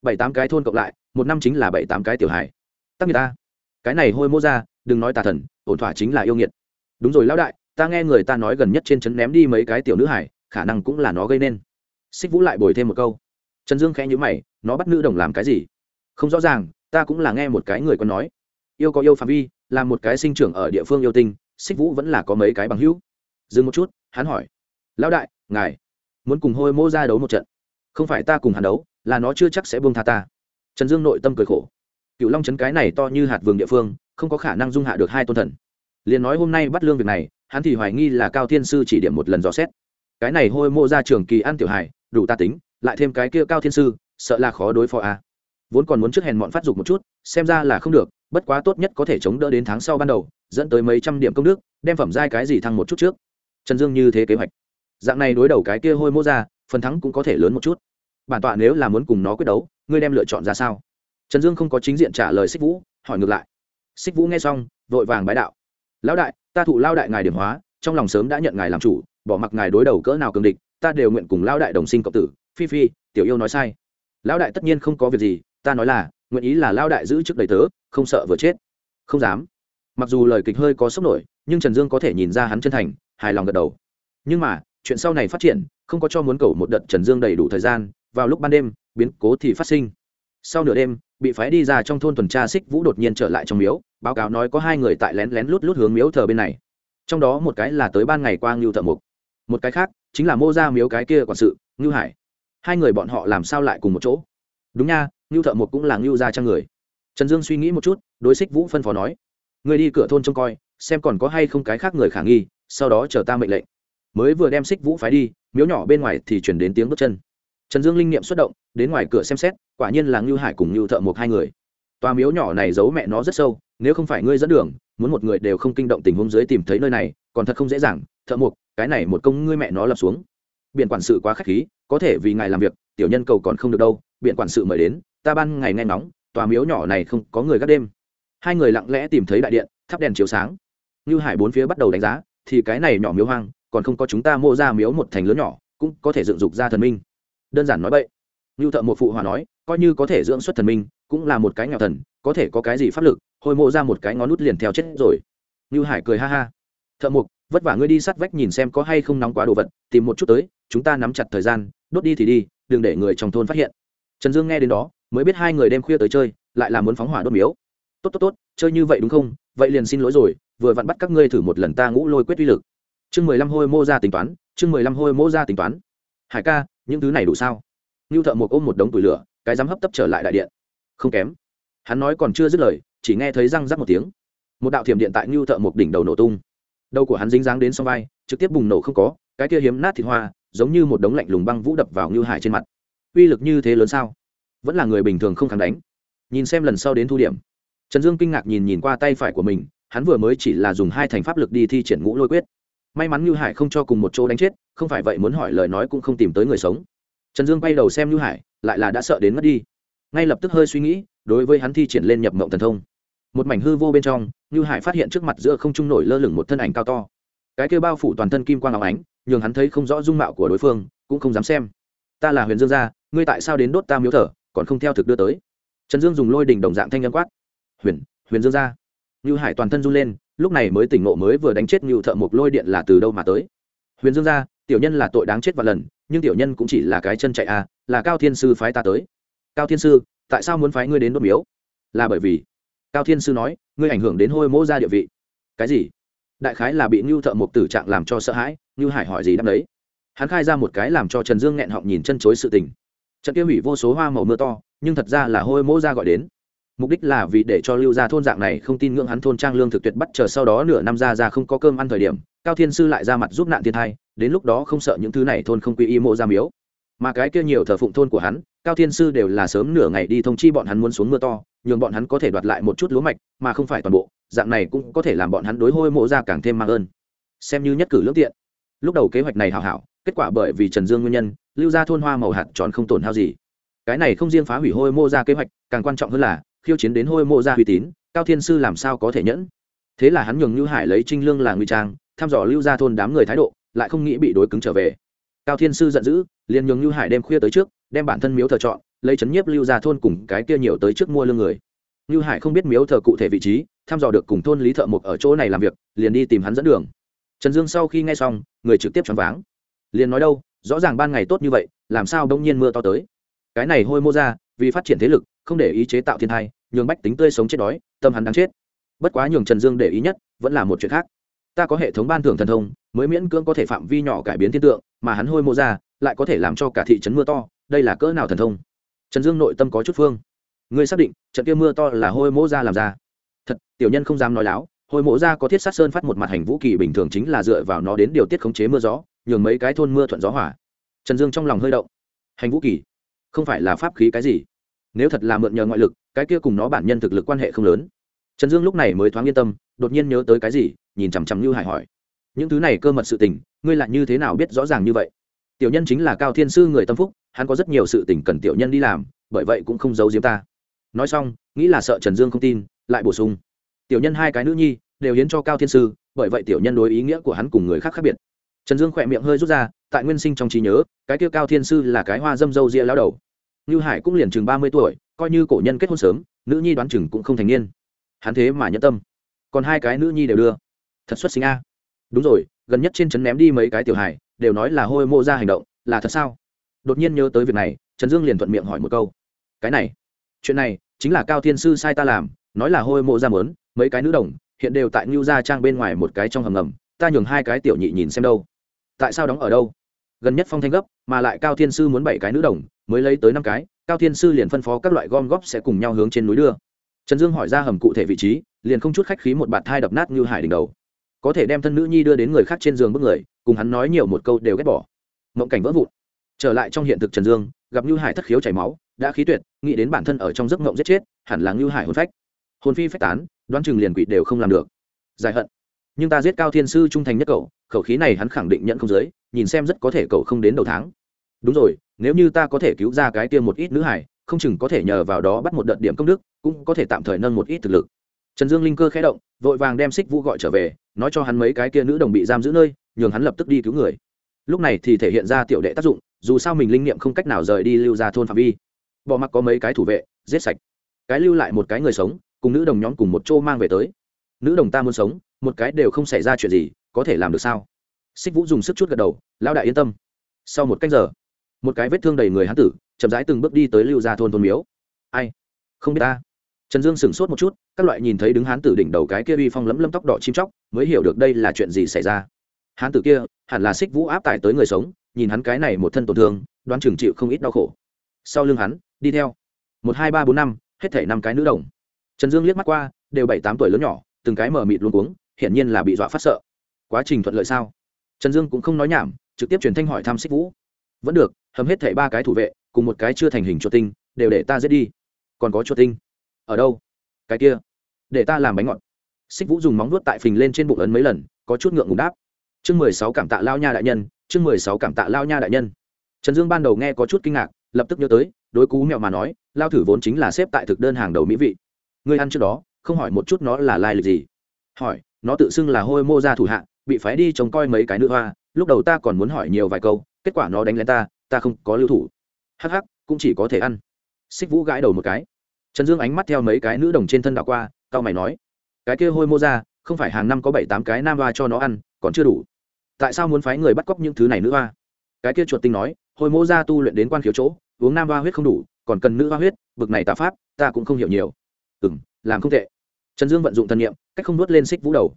Bảy tám cái thôn cộng lại, một năm chính là bảy tám cái tiểu hài. Tắc người ta. Cái này hôi mô ra, đừng nói tà thần, ổn thỏa chính là yêu nghiệt. Đúng rồi lão đại, ta nghe người ta nói gần nhất trên trấn ném đi mấy cái tiểu nữ hải khả năng cũng là nó gây nên. Xích vũ lại bồi thêm một câu trần dương khẽ nhữ mày, nó bắt nữ đồng làm cái gì? Không rõ ràng, ta cũng là nghe một cái người còn nói. Yêu có yêu phạm vi, là một cái sinh trưởng ở địa phương yêu tinh, xích vũ vẫn là có mấy cái bằng hữu. Dừng một chút, hắn hỏi. Lão đại, ngài muốn cùng hôi mô ra đấu một trận? Không phải ta cùng hắn đấu, là nó chưa chắc sẽ buông tha ta. Trần dương nội tâm cười khổ. Cựu long trấn cái này to như hạt vườn địa phương, không có khả năng dung hạ được hai tôn thần. Liền nói hôm nay bắt lương việc này, hắn thì hoài nghi là cao thiên sư chỉ điểm một lần dò xét. Cái này hôi mô ra trường kỳ ăn tiểu hài, đủ ta tính lại thêm cái kia cao thiên sư, sợ là khó đối phó à. vốn còn muốn trước hèn mọn phát dục một chút, xem ra là không được, bất quá tốt nhất có thể chống đỡ đến tháng sau ban đầu, dẫn tới mấy trăm điểm công đức, đem phẩm giai cái gì thăng một chút trước. Trần dương như thế kế hoạch. Dạng này đối đầu cái kia hôi mô ra, phần thắng cũng có thể lớn một chút. Bản tọa nếu là muốn cùng nó quyết đấu, ngươi đem lựa chọn ra sao? Trần dương không có chính diện trả lời xích vũ, hỏi ngược lại. Xích vũ nghe xong, vội vàng bái đạo. Lão đại, ta thụ lao đại ngài điểm hóa, trong lòng sớm đã nhận ngài làm chủ, bỏ mặc ngài đối đầu cỡ nào cường địch, ta đều nguyện cùng lao đại đồng sinh cộng tử phi phi, tiểu yêu nói sai. Lão đại tất nhiên không có việc gì, ta nói là, nguyện ý là lão đại giữ chức đầy tớ, không sợ vừa chết. Không dám. Mặc dù lời kịch hơi có sốc nổi, nhưng trần dương có thể nhìn ra hắn chân thành, hài lòng gật đầu. Nhưng mà, chuyện sau này phát triển, không có cho muốn cầu một đợt trần dương đầy đủ thời gian, vào lúc ban đêm, biến cố thì phát sinh. Sau nửa đêm, bị phái đi ra trong thôn tuần tra xích vũ đột nhiên trở lại trong miếu, báo cáo nói có hai người tại lén lén lút lút hướng miếu thờ bên này. Trong đó một cái là tới ban ngày qua ngưu thợ mục một cái khác, chính là mô ra miếu cái kia quản sự, ngưu hải hai người bọn họ làm sao lại cùng một chỗ? Đúng nha ngưu thợ một cũng là ngưu gia trang người. Trần dương suy nghĩ một chút đối xích vũ phân phó nói người đi cửa thôn trông coi xem còn có hay không cái khác người khả nghi sau đó chờ ta mệnh lệnh. Mới vừa đem xích vũ phái đi miếu nhỏ bên ngoài thì chuyển đến tiếng bước chân. Trần dương linh nghiệm xuất động đến ngoài cửa xem xét quả nhiên là ngưu hải cùng ngưu thợ một hai người. Tòa miếu nhỏ này giấu mẹ nó rất sâu nếu không phải ngươi dẫn đường muốn một người đều không kinh động tình huống dưới tìm thấy nơi này còn thật không dễ dàng. Thợ một, cái này một công ngươi mẹ nó lập xuống biện quản sự quá k h á c h khí, có thể vì ngài làm việc, tiểu nhân cầu còn không được đâu biện quản sự mời đến, ta ban ngày nghe nóng tòa miếu nhỏ này không có người gác đêm. Hai người lặng lẽ tìm thấy đại điện, thắp đèn chiếu sáng. Như hải bốn phía bắt đầu đánh giá, thì cái này nhỏ miếu hoang, còn không có chúng ta mô ra miếu một thành lớn nhỏ, cũng có thể dựng dục ra thần minh. Đơn giản nói vậy. Như thợ một phụ hòa nói, coi như có thể dưỡng xuất thần minh, cũng là một cái nghèo thần, có thể có cái gì pháp lực hồi mộ ra một cái ngón nút liền theo chết rồi. Như hải cười ha ha. Thợ mục vất vả ngươi đi sát vách nhìn xem có hay không nóng quá đồ vật, tìm một chút tới chúng ta nắm chặt thời gian, đốt đi thì đi, đừng để người trong thôn phát hiện. Trần dương nghe đến đó, mới biết hai người đêm khuya tới chơi, lại là muốn phóng hỏa đốt miếu. Tốt tốt tốt, chơi như vậy đúng không? Vậy liền xin lỗi rồi, vừa vặn bắt các ngươi thử một lần ta ngũ lôi quyết uy lực. Chương mười lăm hôi mô ra tính toán, chương mười lăm hôi mô ra tính toán. Hải ca, những thứ này đủ sao? Ngưu thợ một ôm một đống tủi lửa, cái dám hấp tấp trở lại đại điện. Không kém. Hắn nói còn chưa dứt lời, chỉ nghe thấy răng rắc một tiếng. Một đạo thiểm điện tại ngưu thợ một đỉnh đầu nổ tung. Đầu của hắn dính dáng đến s vai, trực tiếp bùng nổ không có, cái kia hiếm nát thịt hoa giống như một đống lạnh lùng băng vũ đập vào ngư hải trên mặt. Uy lực như thế lớn sao? Vẫn là người bình thường không kháng đánh. Nhìn xem lần sau đến thu điểm. Trần dương kinh ngạc nhìn nhìn qua tay phải của mình, hắn vừa mới chỉ là dùng hai thành pháp lực đi thi triển ngũ lôi quyết. May mắn như hải không cho cùng một chỗ đánh chết, không phải vậy muốn hỏi lời nói cũng không tìm tới người sống. Trần dương bay đầu xem như hải, lại là đã sợ đến mất đi. Ngay lập tức hơi suy nghĩ, đối với hắn thi triển lên nhập mộng thần thông. Một mảnh hư vô bên trong như hải phát hiện trước mặt giữa không trung nổi lơ lửng một thân ảnh cao to. Cái kêu bao phủ toàn thân kim quang áo ánh nhường hắn thấy không rõ dung mạo của đối phương cũng không dám xem. Ta là huyền dương gia ngươi tại sao đến đốt ta miếu thở còn không theo thực đưa tới? Trần dương dùng lôi đỉnh đồng dạng thanh nhân quát. Huyền huyền dương gia. Như hải toàn thân run lên lúc này mới tỉnh ngộ mới vừa đánh chết như thợ mộc lôi điện là từ đâu mà tới? Huyền dương gia tiểu nhân là tội đáng chết và lần nhưng tiểu nhân cũng chỉ là cái chân chạy a à, là cao thiên sư phái ta tới. Cao thiên sư tại sao muốn phái ngươi đến đốt miếu? Là bởi vì cao thiên sư nói ngươi ảnh hưởng đến hôi mỗ ra địa vị. Cái gì? Đại khái là bị ngưu thợ mộc tử trạng làm cho sợ hãi, ngưu hải hỏi gì đáp đấy. Hắn khai ra một cái làm cho trần dương nghẹn họng nhìn chân chối sự tình. Trận kia hủy vô số hoa màu mưa to, nhưng thật ra là hôi mỗ ra gọi đến. Mục đích là vì để cho lưu gia thôn dạng này không tin ngưỡng hắn thôn trang lương thực tuyệt bắt chờ sau đó nửa năm ra ra không có cơm ăn thời điểm, cao thiên sư lại ra mặt giúp nạn thiên thai, đến lúc đó không sợ những thứ này thôn không quy y mộ ra miếu. Mà cái kia nhiều thờ phụng thôn của hắn, cao thiên sư đều là sớm nửa ngày đi thông chi bọn hắn muốn xuống mưa to, nhường bọn hắn có thể đoạt lại một chút lúa mạch, mà không phải toàn bộ dạng này cũng có thể làm bọn hắn đối hôi mộ ra càng thêm mang ơn. Xem như nhất cử lương tiện. Lúc đầu kế hoạch này hảo hảo, kết quả bởi vì trần dương nguyên nhân, lưu ra thôn hoa màu hạt tròn không tổn hao gì. Cái này không riêng phá hủy hôi mộ ra kế hoạch, càng quan trọng hơn là, khiêu chiến đến hôi mộ ra uy tín, cao thiên sư làm sao có thể nhẫn? Thế là hắn nhường như hải lấy trinh lương là nguy trang, thăm dò lưu ra thôn đám người thái độ, lại không nghĩ bị đối cứng trở về. Cao thiên sư giận dữ, liền nhường như hải đêm khuya tới trước, đem bản thân miếu thờ chọn, lấy chấn nhiếp lưu ra thôn cùng cái kia nhiều tới trước mua lương người như hải không biết miếu thờ cụ thể vị trí, thăm dò được cùng thôn lý thợ mục ở chỗ này làm việc, liền đi tìm hắn dẫn đường. Trần dương sau khi nghe xong, người trực tiếp choáng váng. Liền nói đâu, rõ ràng ban ngày tốt như vậy, làm sao đông nhiên mưa to tới? Cái này hôi mô ra, vì phát triển thế lực, không để ý chế tạo thiên thai nhường bách tính tươi sống chết đói, tâm hắn đáng chết. Bất quá nhường trần dương để ý nhất, vẫn là một chuyện khác. Ta có hệ thống ban thưởng thần thông, mới miễn cưỡng có thể phạm vi nhỏ cải biến thiên tượng, mà hắn hôi mô ra, lại có thể làm cho cả thị trấn mưa to, đây là cỡ nào thần thông? Trần dương nội tâm có chút phương ngươi xác định, trận kia mưa to là hôi mỗ ra làm ra. Thật, tiểu nhân không dám nói láo, hôi mỗ ra có thiết sát sơn phát một mặt hành vũ kỳ bình thường chính là dựa vào nó đến điều tiết khống chế mưa gió, nhường mấy cái thôn mưa thuận gió hỏa trần dương trong lòng hơi động. Hành vũ kỳ, không phải là pháp khí cái gì? Nếu thật là mượn nhờ ngoại lực, cái kia cùng nó bản nhân thực lực quan hệ không lớn. Trần dương lúc này mới thoáng yên tâm, đột nhiên nhớ tới cái gì, nhìn chằm chằm như hải hỏi. Những thứ này cơ mật sự tình, ngươi lại như thế nào biết rõ ràng như vậy? Tiểu nhân chính là cao thiên sư người tâm phúc, hắn có rất nhiều sự tình cần tiểu nhân đi làm, bởi vậy cũng không giấu giếm ta nói xong, nghĩ là sợ trần dương không tin, lại bổ sung. Tiểu nhân hai cái nữ nhi, đều hiến cho cao thiên sư, bởi vậy tiểu nhân đối ý nghĩa của hắn cùng người khác khác biệt. Trần dương khỏe miệng hơi rút ra, tại nguyên sinh trong trí nhớ, cái kia cao thiên sư là cái hoa dâm dâu ria lao đầu. Như hải cũng liền chừng ba mươi tuổi, coi như cổ nhân kết hôn sớm, nữ nhi đoán chừng cũng không thành niên. Hắn thế mà nhẫn tâm. Còn hai cái nữ nhi đều đưa. Thật xuất sinh a. Đúng rồi, gần nhất trên trấn ném đi mấy cái tiểu hải đều nói là hôi mô ra hành động, là thật sao? Đột nhiên nhớ tới việc này, trần dương liền thuận miệng hỏi một câu. Cái này chuyện này chính là cao thiên sư sai ta làm, nói là hôi mộ ra mớn, mấy cái nữ đồng, hiện đều tại ngưu gia trang bên ngoài một cái trong hầm ngầm, ta nhường hai cái tiểu nhị nhìn xem đâu. Tại sao đóng ở đâu? Gần nhất phong thanh gấp, mà lại cao thiên sư muốn bảy cái nữ đồng, mới lấy tới năm cái, cao thiên sư liền phân phó các loại gom góp sẽ cùng nhau hướng trên núi đưa. Trần dương hỏi ra hầm cụ thể vị trí, liền không chút khách khí một bạt thai đập nát như hải đỉnh đầu. Có thể đem thân nữ nhi đưa đến người khác trên giường bước người, cùng hắn nói nhiều một câu đều ghét bỏ. Mộng cảnh vỡ vụn. Trở lại trong hiện thực trần dương, gặp như hải thất khiếu chảy máu đã khí tuyệt, nghĩ đến bản thân ở trong giấc mộng giết chết, hẳn là lưu hải hồn phách. Hồn phi phách tán, đoán chừng liền quỷ đều không làm được. Giải hận. Nhưng ta giết cao thiên sư trung thành nhất cậu, khẩu khí này hắn khẳng định nhận không giới nhìn xem rất có thể cậu không đến đầu tháng. Đúng rồi, nếu như ta có thể cứu ra cái kia một ít nữ hải, không chừng có thể nhờ vào đó bắt một đợt điểm công đức, cũng có thể tạm thời nâng một ít thực lực. Trần dương linh cơ khẽ động, vội vàng đem xích vũ gọi trở về, nói cho hắn mấy cái kia nữ đồng bị giam giữ nơi, nhường hắn lập tức đi cứu người. Lúc này thì thể hiện ra tiểu đệ tác dụng, dù sao mình linh nghiệm không cách nào rời đi lưu ra thôn phạm vi bỏ mặc có mấy cái thủ vệ, giết sạch. Cái lưu lại một cái người sống, cùng nữ đồng nhóm cùng một chỗ mang về tới. Nữ đồng ta muốn sống, một cái đều không xảy ra chuyện gì, có thể làm được sao? Xích vũ dùng sức chút gật đầu, lão đại yên tâm. Sau một cách giờ, một cái vết thương đầy người hán tử, chậm rãi từng bước đi tới lưu ra thôn thôn miếu. Ai? Không biết ta. Trần dương sửng sốt một chút, các loại nhìn thấy đứng hán tử đỉnh đầu cái kia uy phong lấm lấm tóc đỏ chim chóc, mới hiểu được đây là chuyện gì xảy ra. Hán tử kia, hẳn là xích vũ áp tải tới người sống, nhìn hắn cái này một thân tổn thương, đoán chừng chịu không ít đau khổ. Sau lưng hắn đi theo. Một, hai, ba, bốn, năm, hết thể năm cái nữ đồng. Trần dương liếc mắt qua, đều bảy, tám tuổi lớn nhỏ, từng cái mở mịt luôn cuống, hiển nhiên là bị dọa phát sợ. Quá trình thuận lợi sao? Trần dương cũng không nói nhảm, trực tiếp truyền thanh hỏi thăm xích vũ. Vẫn được, hầm hết thảy ba cái thủ vệ, cùng một cái chưa thành hình chuột tinh, đều để ta giết đi. Còn có chuột tinh? Ở đâu? Cái kia. Để ta làm bánh ngọt. Xích vũ dùng móng vuốt tại phình lên trên bụng ấn mấy lần, có chút ngượng ngùng đáp. Chương mười sáu cảm tạ lao nha đại nhân, chương mười sáu cảm tạ lao nha đại nhân. Trần dương ban đầu nghe có chút kinh ngạc lập tức nhớ tới, đối cú mẹo mà nói, lao thử vốn chính là xếp tại thực đơn hàng đầu mỹ vị. Người ăn trước đó, không hỏi một chút nó là lai lịch gì. Hỏi, nó tự xưng là hôi mô ra thủ hạ, bị phái đi trông coi mấy cái nữ hoa, lúc đầu ta còn muốn hỏi nhiều vài câu, kết quả nó đánh lên ta ta không có lưu thủ. Hắc hắc, cũng chỉ có thể ăn. Xích vũ gãi đầu một cái. Trần dương ánh mắt theo mấy cái nữ đồng trên thân đảo qua, cao mày nói, cái kia hôi mô ra không phải hàng năm có bảy tám cái nam hoa cho nó ăn, còn chưa đủ. Tại sao muốn phái người bắt cóc những thứ này nữ hoa? Cái kia chuột tinh nói, hồi mô ra tu luyện đến quan khiếu chỗ, uống nam hoa huyết không đủ, còn cần nữ hoa huyết, bực này tạ pháp, ta cũng không hiểu nhiều. Ừ m làm không tệ. Trần dương vận dụng thân nhiệm cách không nuốt lên xích vũ đầu.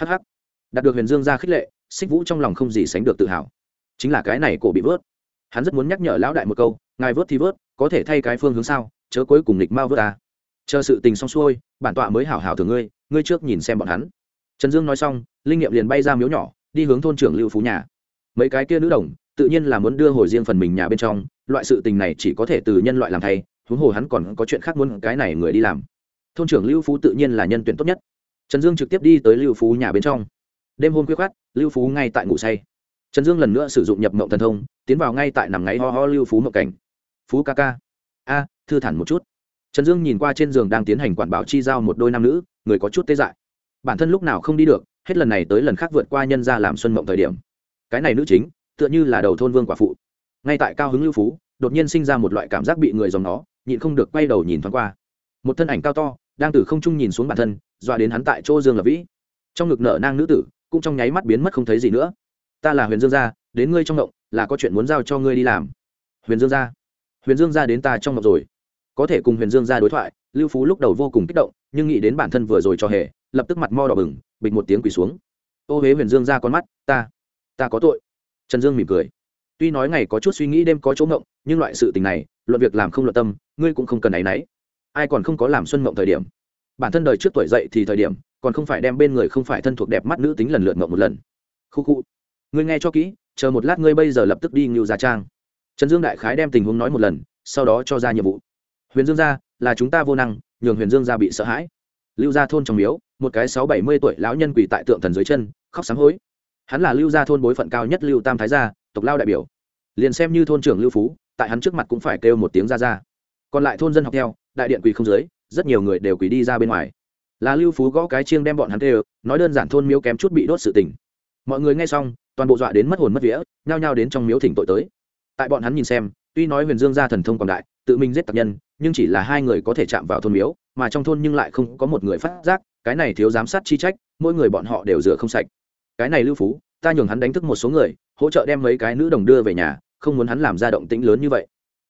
Hh đạt được huyền dương ra khích lệ, xích vũ trong lòng không gì sánh được tự hào. Chính là cái này cổ bị vớt. Hắn rất muốn nhắc nhở lão đại một câu, ngài vớt thì vớt, có thể thay cái phương hướng sao, chớ cuối cùng lịch mao vớt ta. Chờ sự tình xong xuôi, bản tọa mới hảo hảo thường ngươi ngươi trước nhìn xem bọn hắn. Trần dương nói xong, linh nghiệm liền bay ra miếu nhỏ, đi hướng thôn trưởng lưu phú nhà. Mấy cái kia nữ đồng tự nhiên là muốn đưa hồi riêng phần mình nhà bên trong, loại sự tình này chỉ có thể từ nhân loại làm thay, huống hồ hắn còn có chuyện khác muốn cái này người đi làm. Thôn trưởng lưu phú tự nhiên là nhân tuyển tốt nhất. Trần dương trực tiếp đi tới lưu phú nhà bên trong. Đêm hôm khuya khát lưu phú ngay tại ngủ say. Trần dương lần nữa sử dụng nhập mộng thần thông, tiến vào ngay tại nằm ngáy ho ho lưu phú mộng cảnh. Phú ca ca, a, thư thản một chút. Trần dương nhìn qua trên giường đang tiến hành quản bảo chi giao một đôi nam nữ, người có chút tê dại. Bản thân lúc nào không đi được, hết lần này tới lần khác vượt qua nhân ra làm xuân mộng thời điểm. Cái này nữ chính tựa như là đầu thôn vương quả phụ. Ngay tại cao hứng lưu phú, đột nhiên sinh ra một loại cảm giác bị người dòng nó nhịn không được quay đầu nhìn thoáng qua. Một thân ảnh cao to, đang từ không trung nhìn xuống bản thân, dọa đến hắn tại chỗ dương lập vĩ. Trong ngực nở nang nữ tử, cũng trong nháy mắt biến mất không thấy gì nữa. Ta là huyền dương gia, đến ngươi trong động là có chuyện muốn giao cho ngươi đi làm. Huyền dương gia? Huyền dương gia đến ta trong động rồi. Có thể cùng huyền dương gia đối thoại, lưu phú lúc đầu vô cùng kích động, nhưng nghĩ đến bản thân vừa rồi cho hề, lập tức mặt mo đỏ bừng, bịch một tiếng quỳ xuống. Ô huế huyền dương ra con mắt, ta ta có tội trần dương mỉm cười. Tuy nói ngày có chút suy nghĩ đêm có chỗ ngộng, nhưng loại sự tình này, luận việc làm không luận tâm, ngươi cũng không cần áy náy. Ai còn không có làm xuân mộng thời điểm? Bản thân đời trước tuổi dậy thì thời điểm, còn không phải đem bên người không phải thân thuộc đẹp mắt nữ tính lần lượt mộng một lần. Khu khu. Ngươi nghe cho kỹ, chờ một lát ngươi bây giờ lập tức đi ngưu gia trang. Trần dương đại khái đem tình huống nói một lần, sau đó cho ra nhiệm vụ. Huyền dương gia là chúng ta vô năng, nhường huyền dương gia bị sợ hãi. Lưu gia thôn trong miếu, một cái sáu bảy mươi tuổi lão nhân quỳ tại tượng thần dưới chân, khóc sám hối hắn là lưu gia thôn bối phận cao nhất lưu tam thái gia, tộc lao đại biểu. Liền xem như thôn trưởng lưu phú, tại hắn trước mặt cũng phải kêu một tiếng ra ra còn lại thôn dân học theo, đại điện quỳ không dưới, rất nhiều người đều quỳ đi ra bên ngoài. Là lưu phú gõ cái chiêng đem bọn hắn kêu, nói đơn giản thôn miếu kém chút bị đốt sự tình. Mọi người nghe xong, toàn bộ dọa đến mất hồn mất vía, nhao nhao đến trong miếu thỉnh tội tới. Tại bọn hắn nhìn xem, tuy nói huyền dương gia thần thông còn đại, tự mình giết tặc nhân, nhưng chỉ là hai người có thể chạm vào thôn miếu, mà trong thôn nhưng lại không có một người phát giác, cái này thiếu giám sát chi trách, mỗi người bọn họ đều rửa không sạch cái này lưu phú, ta nhường hắn đánh thức một số người, hỗ trợ đem mấy cái nữ đồng đưa về nhà, không muốn hắn làm ra động tĩnh lớn như vậy.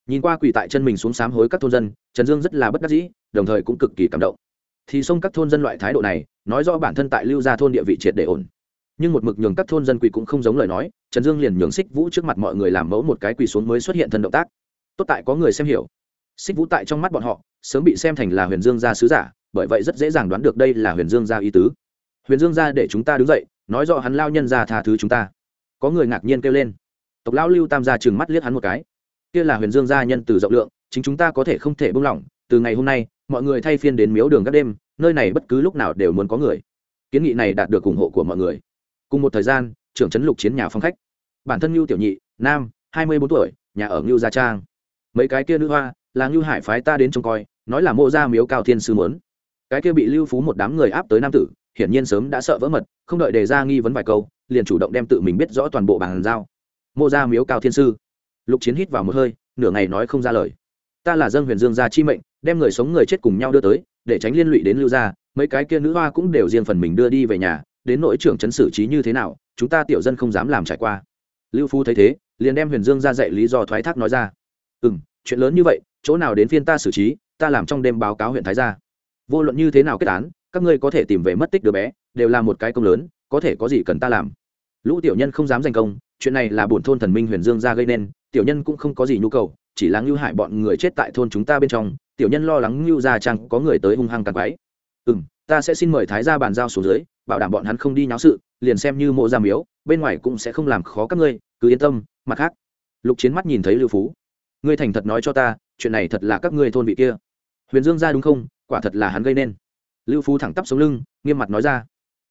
Nhìn qua quỳ tại chân mình xuống sám hối các thôn dân, trần dương rất là bất đắc dĩ, đồng thời cũng cực kỳ cảm động. Thì xông các thôn dân loại thái độ này, nói rõ bản thân tại lưu gia thôn địa vị triệt để ổn. Nhưng một mực nhường các thôn dân quỳ cũng không giống lời nói, trần dương liền nhường xích vũ trước mặt mọi người làm mẫu một cái quỳ xuống mới xuất hiện thân động tác. Tốt tại có người xem hiểu. Xích vũ tại trong mắt bọn họ, sớm bị xem thành là huyền dương gia sứ giả, bởi vậy rất dễ dàng đoán được đây là huyền dương gia ý tứ. Huyền dương gia để chúng ta đứng dậy nói rõ hắn lao nhân ra tha thứ chúng ta. Có người ngạc nhiên kêu lên. Tộc lão lưu tam gia trừng mắt liếc hắn một cái. Kia là huyền dương gia nhân từ rộng lượng, chính chúng ta có thể không thể buông lỏng. Từ ngày hôm nay, mọi người thay phiên đến miếu đường các đêm, nơi này bất cứ lúc nào đều muốn có người. Kiến nghị này đạt được ủng hộ của mọi người. Cùng một thời gian, trưởng trấn lục chiến nhà phong khách. Bản thân ngưu tiểu nhị, nam, hai mươi bốn tuổi, nhà ở ngưu gia trang. Mấy cái kia nữ hoa, là ngưu hải phái ta đến trông coi, nói là mộ gia miếu cao thiên sư mớn cái kia bị lưu phú một đám người áp tới nam tử hiển nhiên sớm đã sợ vỡ mật, không đợi đề ra nghi vấn vài câu, liền chủ động đem tự mình biết rõ toàn bộ bàn giao. Mô gia miếu cao thiên sư. Lục chiến hít vào một hơi, nửa ngày nói không ra lời. Ta là dân huyền dương gia chi mệnh, đem người sống người chết cùng nhau đưa tới, để tránh liên lụy đến lưu gia, mấy cái kia nữ hoa cũng đều riêng phần mình đưa đi về nhà, đến nội trưởng chấn xử trí như thế nào, chúng ta tiểu dân không dám làm trải qua. Lưu phu thấy thế, liền đem huyền dương ra dạy lý do thoái thác nói ra. Ừ m chuyện lớn như vậy, chỗ nào đến phiên ta xử trí, ta làm trong đêm báo cáo huyện thái gia. Vô luận như thế nào kết án các ngươi có thể tìm về mất tích đứa bé, đều là một cái công lớn, có thể có gì cần ta làm? Lũ tiểu nhân không dám giành công, chuyện này là bổn thôn thần minh huyền dương ra gây nên, tiểu nhân cũng không có gì nhu cầu, chỉ là ngưu hại bọn người chết tại thôn chúng ta bên trong, tiểu nhân lo lắng ngưu gia trang có người tới hung hăng càng quái ừ m ta sẽ xin mời thái gia bàn giao xuống dưới, bảo đảm bọn hắn không đi nháo sự, liền xem như mộ gia miếu, bên ngoài cũng sẽ không làm khó các ngươi, cứ yên tâm, mặt khác. Lục chiến mắt nhìn thấy lưu phú. Ngươi thành thật nói cho ta, chuyện này thật là các ngươi thôn vị kia. Huyền dương gia đúng không? Quả thật là hắn gây nên lưu phú thẳng tắp sống lưng, nghiêm mặt nói ra,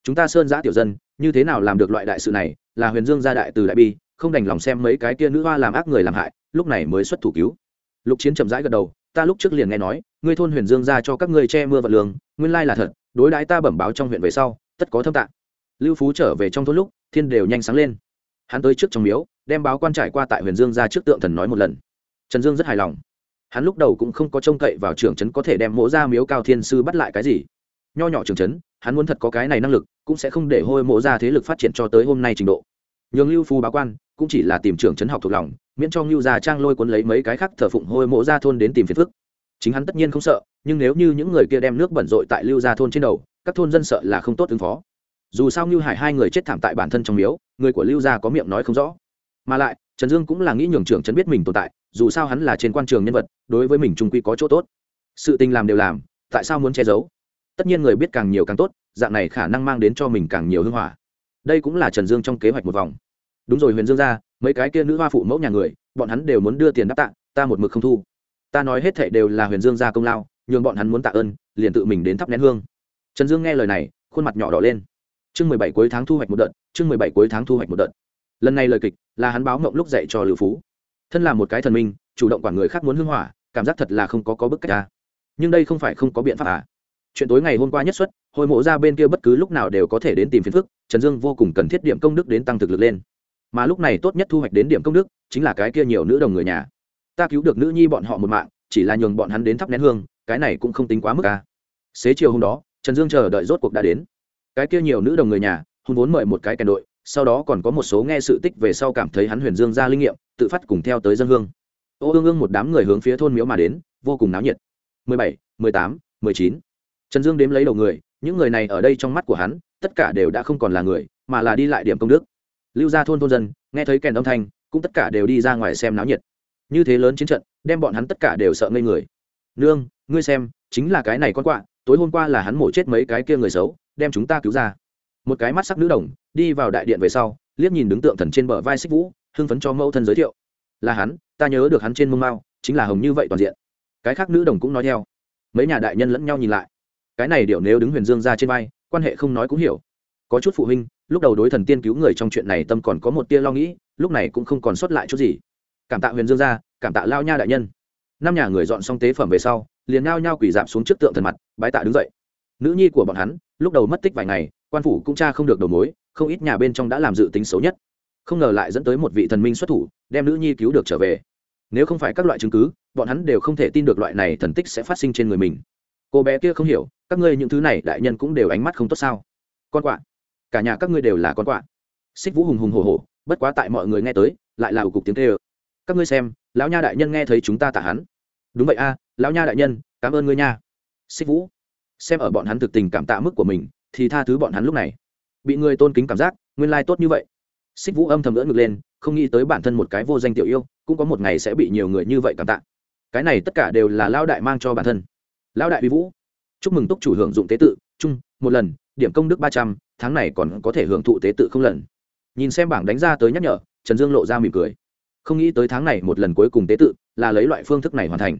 chúng ta sơn giã tiểu dân, như thế nào làm được loại đại sự này? Là huyền dương gia đại từ đại bi, không đành lòng xem mấy cái kia nữ hoa làm ác người làm hại, lúc này mới xuất thủ cứu. Lục chiến chậm rãi gật đầu, ta lúc trước liền nghe nói, ngươi thôn huyền dương ra cho các ngươi che mưa vật lường nguyên lai là thật, đối đãi ta bẩm báo trong huyện về sau, tất có thâm tạng. Lưu phú trở về trong thôn lúc, thiên đều nhanh sáng lên. Hắn tới trước trong miếu, đem báo quan trải qua tại huyền dương ra trước tượng thần nói một lần. Trần dương rất hài lòng. Hắn lúc đầu cũng không có trông cậy vào trưởng trấn có thể đem mỗ ra miếu cao thiên sư bắt lại cái gì nho nhỏ trường trấn hắn muốn thật có cái này năng lực, cũng sẽ không để hôi mộ ra thế lực phát triển cho tới hôm nay trình độ. Nhường lưu Phu báo quan, cũng chỉ là tìm trưởng trấn học thuộc lòng, miễn cho ngưu già trang lôi cuốn lấy mấy cái khác thờ phụng hôi mộ ra thôn đến tìm phiền phức. Chính hắn tất nhiên không sợ, nhưng nếu như những người kia đem nước bẩn rội tại lưu gia thôn trên đầu, các thôn dân sợ là không tốt ứng phó. Dù sao ngưu hải hai người chết thảm tại bản thân trong miếu, người của lưu gia có miệng nói không rõ. Mà lại, trần dương cũng là nghĩ nhường trưởng trấn biết mình tồn tại, dù sao hắn là trên quan trường nhân vật, đối với mình trung quy có chỗ tốt. Sự tình làm đều làm, tại sao muốn che giấu? Tất nhiên người biết càng nhiều càng tốt, dạng này khả năng mang đến cho mình càng nhiều hưng hỏa. Đây cũng là trần dương trong kế hoạch một vòng. Đúng rồi huyền dương ra mấy cái kia nữ hoa phụ mẫu nhà người, bọn hắn đều muốn đưa tiền đáp tạ, ta một mực không thu. Ta nói hết thệ đều là huyền dương gia công lao, nhường bọn hắn muốn tạ ơn, liền tự mình đến thắp nén hương. Trần dương nghe lời này, khuôn mặt nhỏ đỏ lên. Chương mười bảy cuối tháng thu hoạch một đợt, chương mười bảy cuối tháng thu hoạch một đợt. Lần này lời kịch là hắn báo mộng lúc dạy cho lưu phú. Thân là một cái thần minh, chủ động quản người khác muốn hưng hỏa, cảm giác thật là không có có bức cách ta nhưng đây không phải không có biện pháp à chuyện tối ngày hôm qua nhất xuất hồi mộ ra bên kia bất cứ lúc nào đều có thể đến tìm phiền phức, trần dương vô cùng cần thiết điểm công đức đến tăng thực lực lên. Mà lúc này tốt nhất thu hoạch đến điểm công đức, chính là cái kia nhiều nữ đồng người nhà. Ta cứu được nữ nhi bọn họ một mạng, chỉ là nhường bọn hắn đến thắp nén hương, cái này cũng không tính quá mức ca xế chiều hôm đó, trần dương chờ đợi rốt cuộc đã đến. Cái kia nhiều nữ đồng người nhà hùng vốn mời một cái kèn đội, sau đó còn có một số nghe sự tích về sau cảm thấy hắn huyền dương ra linh nghiệm, tự phát cùng theo tới dân hương. Ô ương ương một đám người hướng phía thôn miếu mà đến, vô cùng náo nhiệt. Mười bảy, mười tám, mười chín trần dương đếm lấy đầu người, những người này ở đây trong mắt của hắn, tất cả đều đã không còn là người, mà là đi lại điểm công đức. Lưu ra thôn thôn dân, nghe thấy kèn âm thanh, cũng tất cả đều đi ra ngoài xem náo nhiệt. Như thế lớn chiến trận, đem bọn hắn tất cả đều sợ ngây người. Nương, ngươi xem, chính là cái này con quạ, tối hôm qua là hắn mổ chết mấy cái kia người xấu, đem chúng ta cứu ra. Một cái mắt sắc nữ đồng, đi vào đại điện về sau, liếc nhìn đứng tượng thần trên bờ vai xích vũ, hưng phấn cho mẫu thân giới thiệu. Là hắn, ta nhớ được hắn trên mông mao chính là hồng như vậy toàn diện. Cái khác nữ đồng cũng nói theo. Mấy nhà đại nhân lẫn nhau nhìn lại cái này điệu nếu đứng huyền dương ra trên vai, quan hệ không nói cũng hiểu. Có chút phụ huynh, lúc đầu đối thần tiên cứu người trong chuyện này tâm còn có một tia lo nghĩ, lúc này cũng không còn sót lại chút gì. Cảm tạ huyền dương ra cảm tạ lao nha đại nhân. Năm nhà người dọn xong tế phẩm về sau, liền nhao nhao quỳ dạm xuống trước tượng thần mặt, bái tạ đứng dậy. Nữ nhi của bọn hắn, lúc đầu mất tích vài ngày, quan phủ cũng cha không được đầu mối, không ít nhà bên trong đã làm dự tính xấu nhất. Không ngờ lại dẫn tới một vị thần minh xuất thủ, đem nữ nhi cứu được trở về. Nếu không phải các loại chứng cứ, bọn hắn đều không thể tin được loại này thần tích sẽ phát sinh trên người mình. Cô bé kia không hiểu các ngươi những thứ này đại nhân cũng đều ánh mắt không tốt sao? Con quạ. Cả nhà các ngươi đều là con quạ. Xích vũ hùng hùng hồ hồ bất quá tại mọi người nghe tới, lại là ủ cục tiếng tê ơ các ngươi xem, lão nha đại nhân nghe thấy chúng ta tả hắn. Đúng vậy a, lão nha đại nhân, cảm ơn ngươi nha. Xích vũ. Xem ở bọn hắn thực tình cảm tạ mức của mình, thì tha thứ bọn hắn lúc này. Bị người tôn kính cảm giác, nguyên lai tốt như vậy. Xích vũ âm thầm đỡ ngực lên, không nghĩ tới bản thân một cái vô danh tiểu yêu, cũng có một ngày sẽ bị nhiều người như vậy cảm tạ. Cái này tất cả đều là lao đại mang cho bản thân. Lão đại vi vũ chúc mừng túc chủ hưởng dụng tế tự, chung, một lần, điểm công đức ba trăm, tháng này còn có thể hưởng thụ tế tự không lần. Nhìn xem bảng đánh ra tới nhắc nhở, trần dương lộ ra mỉm cười. Không nghĩ tới tháng này một lần cuối cùng tế tự là lấy loại phương thức này hoàn thành.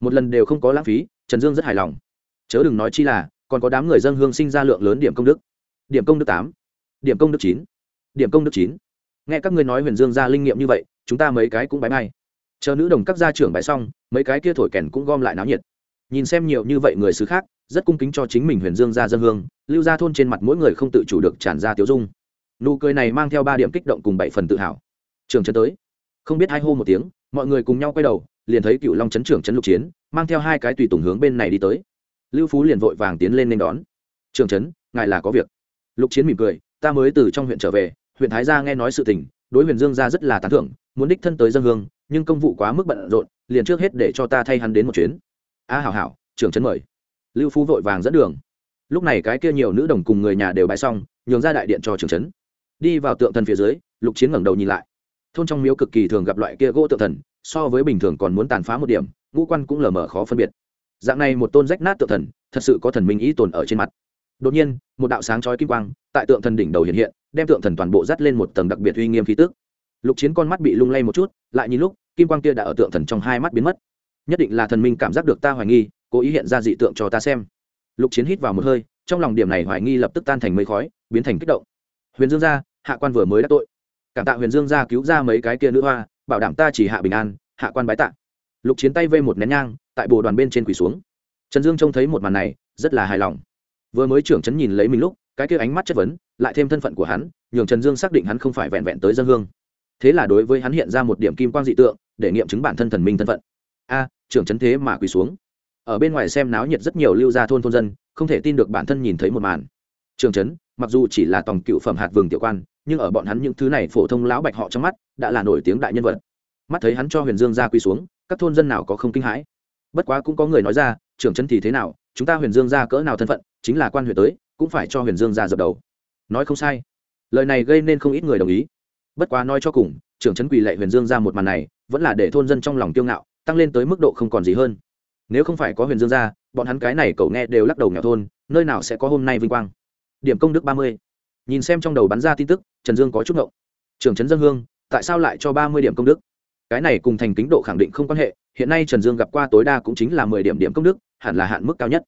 Một lần đều không có lãng phí, trần dương rất hài lòng. Chớ đừng nói chi là, còn có đám người dân hương sinh ra lượng lớn điểm công đức. Điểm công đức tám, điểm công đức chín, điểm công đức chín. Nghe các ngươi nói huyền dương ra linh nghiệm như vậy, chúng ta mấy cái cũng bái ngay chờ nữ đồng các gia trưởng bái xong, mấy cái kia thổi kèn cũng gom lại náo nhiệt. Nhìn xem nhiều như vậy người xứ khác rất cung kính cho chính mình huyền dương ra dân hương lưu ra thôn trên mặt mỗi người không tự chủ được tràn ra tiếu dung. Nụ cười này mang theo ba điểm kích động cùng bảy phần tự hào. Trường trấn tới. Không biết hai hô một tiếng mọi người cùng nhau quay đầu liền thấy cựu long trấn trưởng trấn lục chiến mang theo hai cái tùy tùng hướng bên này đi tới. Lưu phú liền vội vàng tiến lên nên đón. Trường trấn ngài là có việc. Lục chiến mỉm cười ta mới từ trong huyện trở về huyện thái gia nghe nói sự tình đối huyền dương gia rất là tán thưởng muốn đích thân tới dân hương nhưng công vụ quá mức bận rộn liền trước hết để cho ta thay hắn đến một chuyến. A à, hảo hảo trưởng trấn mời lưu phú vội vàng dẫn đường. Lúc này cái kia nhiều nữ đồng cùng người nhà đều bãi xong, nhường ra đại điện cho trưởng trấn. Đi vào tượng thần phía dưới, lục chiến ngẩng đầu nhìn lại. Thôn trong miếu cực kỳ thường gặp loại kia gỗ tượng thần, so với bình thường còn muốn tàn phá một điểm, ngũ quan cũng lờ mờ khó phân biệt. Dạng này một tôn rách nát tượng thần, thật sự có thần minh ý tồn ở trên mặt. Đột nhiên, một đạo sáng chói kim quang, tại tượng thần đỉnh đầu hiện hiện, đem tượng thần toàn bộ dắt lên một tầng đặc biệt uy nghiêm khí tức. Lục chiến con mắt bị lung lay một chút, lại nhìn lúc, kim quang kia đã ở tượng thần trong hai mắt biến mất. Nhất định là thần minh cảm giác được ta hoài nghi cố ý hiện ra dị tượng cho ta xem. Lục chiến hít vào một hơi, trong lòng điểm này hoài nghi lập tức tan thành mây khói, biến thành kích động. Huyền dương gia, hạ quan vừa mới đắc tội. Cảm tạ huyền dương gia cứu ra mấy cái kia nữ hoa, bảo đảm ta chỉ hạ bình an, hạ quan bái tạ. Lục chiến tay vây một nén nhang, tại bồ đoàn bên trên quỳ xuống. Trần dương trông thấy một màn này, rất là hài lòng. Vừa mới trưởng trấn nhìn lấy mình lúc, cái kia ánh mắt chất vấn, lại thêm thân phận của hắn, nhường trần dương xác định hắn không phải vẹn vẹn tới dân hương. Thế là đối với hắn hiện ra một điểm kim quang dị tượng, để nghiệm chứng bản thân thần minh thân phận. A, trưởng trấn thế mà quỳ xuống ở bên ngoài xem náo nhiệt rất nhiều lưu gia thôn thôn dân, không thể tin được bản thân nhìn thấy một màn. Trường trấn, mặc dù chỉ là tòng cựu phẩm hạt vườn tiểu quan, nhưng ở bọn hắn những thứ này phổ thông lão bạch họ trong mắt, đã là nổi tiếng đại nhân vật. Mắt thấy hắn cho huyền dương gia quỳ xuống, các thôn dân nào có không kinh hãi. Bất quá cũng có người nói ra trưởng trấn thì thế nào, chúng ta huyền dương gia cỡ nào thân phận, chính là quan huyện tới, cũng phải cho huyền dương gia dập đầu. Nói không sai. Lời này gây nên không ít người đồng ý. Bất quá nói cho cùng trưởng trấn quỳ lệ huyền dương gia một màn này, vẫn là để thôn dân trong lòng kiêu ngạo, tăng lên tới mức độ không còn gì hơn nếu không phải có huyền dương gia, bọn hắn cái này cậu nghe đều lắc đầu nghèo thôn nơi nào sẽ có hôm nay vinh quang? Điểm công đức ba mươi. Nhìn xem trong đầu bắn ra tin tức trần dương có chút ngộng. Trưởng trấn dân hương tại sao lại cho ba mươi điểm công đức? Cái này cùng thành kính độ khẳng định không quan hệ hiện nay trần dương gặp qua tối đa cũng chính là mười điểm điểm công đức hẳn là hạn mức cao nhất.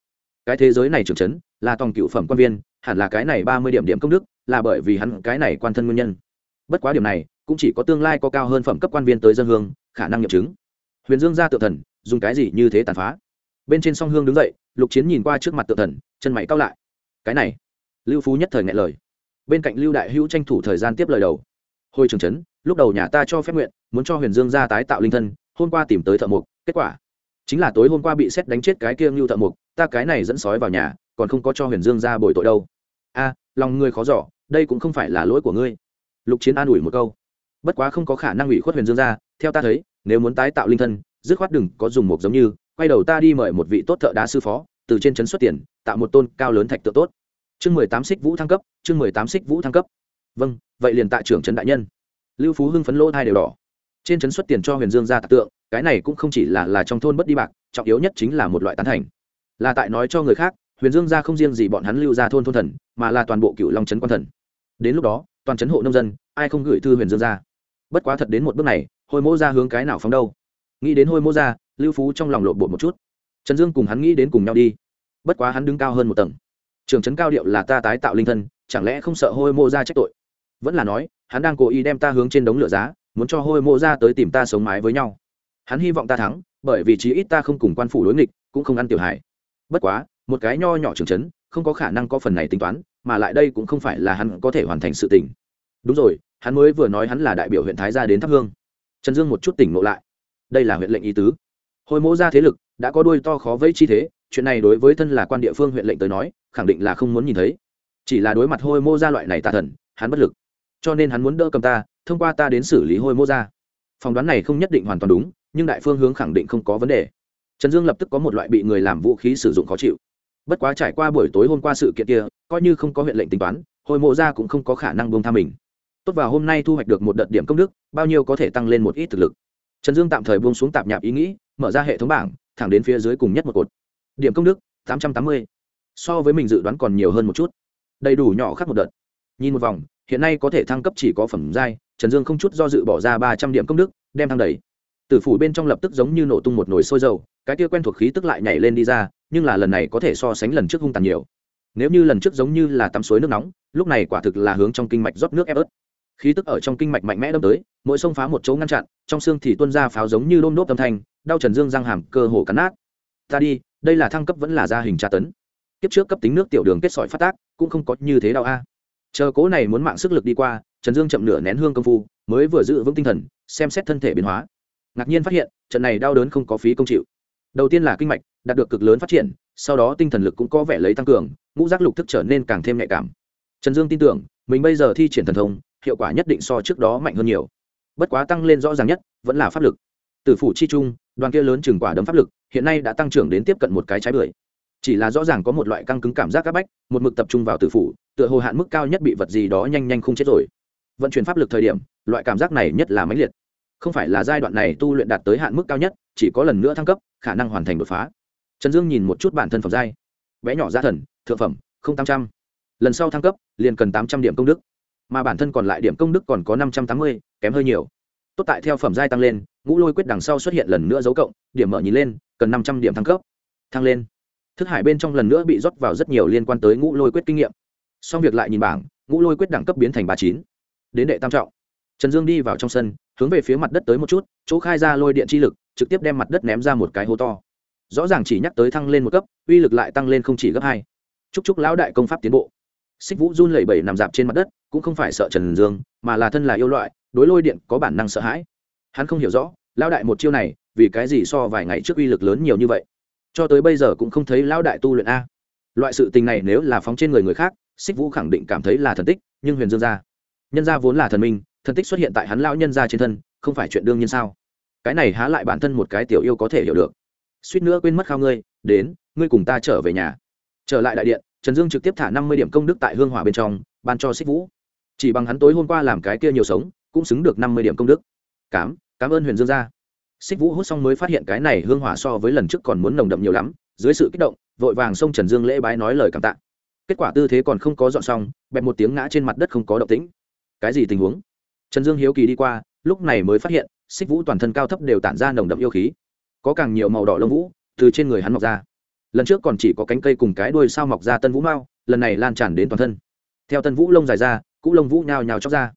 Cái thế giới này trưởng trấn là tòng cựu phẩm quan viên hẳn là cái này ba mươi điểm điểm công đức là bởi vì hắn cái này quan thân nguyên nhân. Bất quá điểm này cũng chỉ có tương lai có cao hơn phẩm cấp quan viên tới dân hương khả năng nghiệm chứng. Huyền dương ra tự thần dùng cái gì như thế tàn phá. Bên trên song hương đứng dậy, lục chiến nhìn qua trước mặt tự thần, chân mày cao lại. Cái này, lưu phú nhất thời ngại lời. Bên cạnh lưu đại hữu tranh thủ thời gian tiếp lời đầu. Hồi trường trấn, lúc đầu nhà ta cho phép nguyện, muốn cho huyền dương ra tái tạo linh thân, hôm qua tìm tới thợ mục kết quả, chính là tối hôm qua bị xét đánh chết cái kia ngưu thợ mục ta cái này dẫn sói vào nhà, còn không có cho huyền dương ra bồi tội đâu. A, lòng ngươi khó giỏ đây cũng không phải là lỗi của ngươi. Lục chiến an ủi một câu. Bất quá không có khả năng ủy khuất huyền dương ra theo ta thấy, nếu muốn tái tạo linh thân dứt khoát đừng có dùng một giống như, quay đầu ta đi mời một vị tốt thợ đá sư phó, từ trên trấn xuất tiền, tạo một tôn cao lớn thạch tượng tốt. Chương mười tám xích vũ thăng cấp, chương mười tám xích vũ thăng cấp. Vâng vậy liền tại trưởng trấn đại nhân. Lưu phú hưng phấn lỗ hai đều đỏ. Trên trấn xuất tiền cho huyền dương ra tạc tượng, cái này cũng không chỉ là là trong thôn bất đi bạc, trọng yếu nhất chính là một loại tán thành. Là tại nói cho người khác, huyền dương ra không riêng gì bọn hắn lưu ra thôn thôn thần, mà là toàn bộ cựu long trấn quan thần. Đến lúc đó, toàn trấn hộ nông dân, ai không gửi thư huyền dương ra? Bất quá thật đến một bước này, hồi mô ra hướng cái nào phóng đâu? Nghĩ đến hôi mô ra, lưu phú trong lòng lộn bột một chút. Trần dương cùng hắn nghĩ đến cùng nhau đi. Bất quá hắn đứng cao hơn một tầng. Trường trấn cao điệu là ta tái tạo linh thân, chẳng lẽ không sợ hôi mô ra trách tội? Vẫn là nói, hắn đang cố ý đem ta hướng trên đống lửa giá, muốn cho hôi mô ra tới tìm ta sống mái với nhau. Hắn hy vọng ta thắng, bởi vì chí ít ta không cùng quan phủ đối nghịch, cũng không ăn tiểu hải bất quá, một cái nho nhỏ trường trấn, không có khả năng có phần này tính toán, mà lại đây cũng không phải là hắn có thể hoàn thành sự tình. Đúng rồi, hắn mới vừa nói hắn là đại biểu huyện thái gia đến thắp hương. Trần dương một chút tỉnh ngộ lại đây là huyện lệnh ý tứ. Hồi mô ra thế lực, đã có đuôi to khó vây chi thế, chuyện này đối với thân là quan địa phương huyện lệnh tới nói, khẳng định là không muốn nhìn thấy. Chỉ là đối mặt hôi mô ra loại này tà thần, hắn bất lực. Cho nên hắn muốn đỡ cầm ta, thông qua ta đến xử lý hôi mô ra. Phỏng đoán này không nhất định hoàn toàn đúng, nhưng đại phương hướng khẳng định không có vấn đề. Trần dương lập tức có một loại bị người làm vũ khí sử dụng khó chịu. Bất quá trải qua buổi tối hôm qua sự kiện kia, coi như không có huyện lệnh tính toán, hồi mộ ra cũng không có khả năng buông tha mình. Tốt vào hôm nay thu hoạch được một đợt điểm công đức, bao nhiêu có thể tăng lên một ít thực lực trần dương tạm thời buông xuống tạp nhạp ý nghĩ, mở ra hệ thống bảng, thẳng đến phía dưới cùng nhất một cột. Điểm công đức, tám trăm tám mươi. So với mình dự đoán còn nhiều hơn một chút. Đầy đủ nhỏ khác một đợt. Nhìn một vòng, hiện nay có thể thăng cấp chỉ có phẩm giai, trần dương không chút do dự bỏ ra ba trăm điểm công đức, đem thăng đầy. Tử phủ bên trong lập tức giống như nổ tung một nồi sôi dầu, cái kia quen thuộc khí tức lại nhảy lên đi ra, nhưng là lần này có thể so sánh lần trước hung tàn nhiều. Nếu như lần trước giống như là tắm suối nước nóng, lúc này quả thực là hướng trong kinh mạch rót nước ép ớt khí tức ở trong kinh mạch mạnh mẽ đâm tới, mỗi sông phá một chỗ ngăn chặn, trong xương thì tuôn ra pháo giống như đôm đốp âm thanh, đau trần dương răng hàm cơ hồ cắn nát. Ta đi, đây là thăng cấp vẫn là gia hình tra tấn. Kiếp trước cấp tính nước tiểu đường kết sỏi phát tác, cũng không có như thế đau a. Chờ cố này muốn mạng sức lực đi qua, trần dương chậm nửa nén hương công phu, mới vừa giữ vững tinh thần, xem xét thân thể biến hóa. Ngạc nhiên phát hiện, trận này đau đớn không có phí công chịu. Đầu tiên là kinh mạch, đạt được cực lớn phát triển, sau đó tinh thần lực cũng có vẻ lấy tăng cường, ngũ giác lục thức trở nên càng thêm nhạy cảm. Trần dương tin tưởng, mình bây giờ thi triển thần thông hiệu quả nhất định so trước đó mạnh hơn nhiều. Bất quá tăng lên rõ ràng nhất vẫn là pháp lực. Từ phủ chi trung, đoàn kia lớn chừng quả đấm pháp lực, hiện nay đã tăng trưởng đến tiếp cận một cái trái bưởi. Chỉ là rõ ràng có một loại căng cứng cảm giác áp bách, một mực tập trung vào tử phủ, tựa hồ hạn mức cao nhất bị vật gì đó nhanh nhanh không chết rồi. Vận chuyển pháp lực thời điểm, loại cảm giác này nhất là mãnh liệt. Không phải là giai đoạn này tu luyện đạt tới hạn mức cao nhất, chỉ có lần nữa thăng cấp, khả năng hoàn thành đột phá. Trần dương nhìn một chút bản thân phẩm giai. Bé nhỏ gia thần, thượng phẩm, không tám trăm. Lần sau thăng cấp, liền cần tám trăm điểm công đức mà bản thân còn lại điểm công đức còn có năm trăm tám mươi, kém hơi nhiều. Tốt tại theo phẩm giai tăng lên, ngũ lôi quyết đằng sau xuất hiện lần nữa dấu cộng, điểm mở nhìn lên, cần năm trăm điểm thăng cấp. Thăng lên. Thức hải bên trong lần nữa bị rót vào rất nhiều liên quan tới ngũ lôi quyết kinh nghiệm. Xong việc lại nhìn bảng, ngũ lôi quyết đẳng cấp biến thành ba chín. Đến đệ tam trọng. Trần dương đi vào trong sân, hướng về phía mặt đất tới một chút, chỗ khai ra lôi điện chi lực, trực tiếp đem mặt đất ném ra một cái hố to. Rõ ràng chỉ nhắc tới thăng lên một cấp, uy lực lại tăng lên không chỉ gấp hai. Chúc chúc lão đại công pháp tiến bộ xích vũ run lẩy bẩy nằm dạp trên mặt đất, cũng không phải sợ trần dương, mà là thân là yêu loại, đối lôi điện có bản năng sợ hãi. Hắn không hiểu rõ, lão đại một chiêu này, vì cái gì so vài ngày trước uy lực lớn nhiều như vậy? Cho tới bây giờ cũng không thấy lão đại tu luyện a. Loại sự tình này nếu là phóng trên người người khác, xích vũ khẳng định cảm thấy là thần tích, nhưng huyền dương gia, nhân gia vốn là thần minh, thần tích xuất hiện tại hắn lão nhân gia trên thân, không phải chuyện đương nhiên sao? Cái này há lại bản thân một cái tiểu yêu có thể hiểu được. Suýt nữa quên mất khao ngươi, đến, ngươi cùng ta trở về nhà. Trở lại đại điện trần dương trực tiếp thả năm mươi điểm công đức tại hương hỏa bên trong, ban cho xích vũ. Chỉ bằng hắn tối hôm qua làm cái kia nhiều sống, cũng xứng được năm mươi điểm công đức. Cám cảm ơn huyền dương gia. Xích vũ hút xong mới phát hiện cái này hương hỏa so với lần trước còn muốn nồng đậm nhiều lắm, dưới sự kích động, vội vàng xông trần dương lễ bái nói lời cảm tạ. Kết quả tư thế còn không có dọn xong, bẹp một tiếng ngã trên mặt đất không có động tĩnh. Cái gì tình huống? Trần dương hiếu kỳ đi qua, lúc này mới phát hiện xích vũ toàn thân cao thấp đều tản ra nồng đậm yêu khí. Có càng nhiều màu đỏ lông vũ từ trên người hắn mọc ra lần trước còn chỉ có cánh cây cùng cái đuôi sao mọc ra tân vũ mao, lần này lan tràn đến toàn thân. Theo tân vũ lông dài ra, cũ lông vũ nhào nhào chóc ra.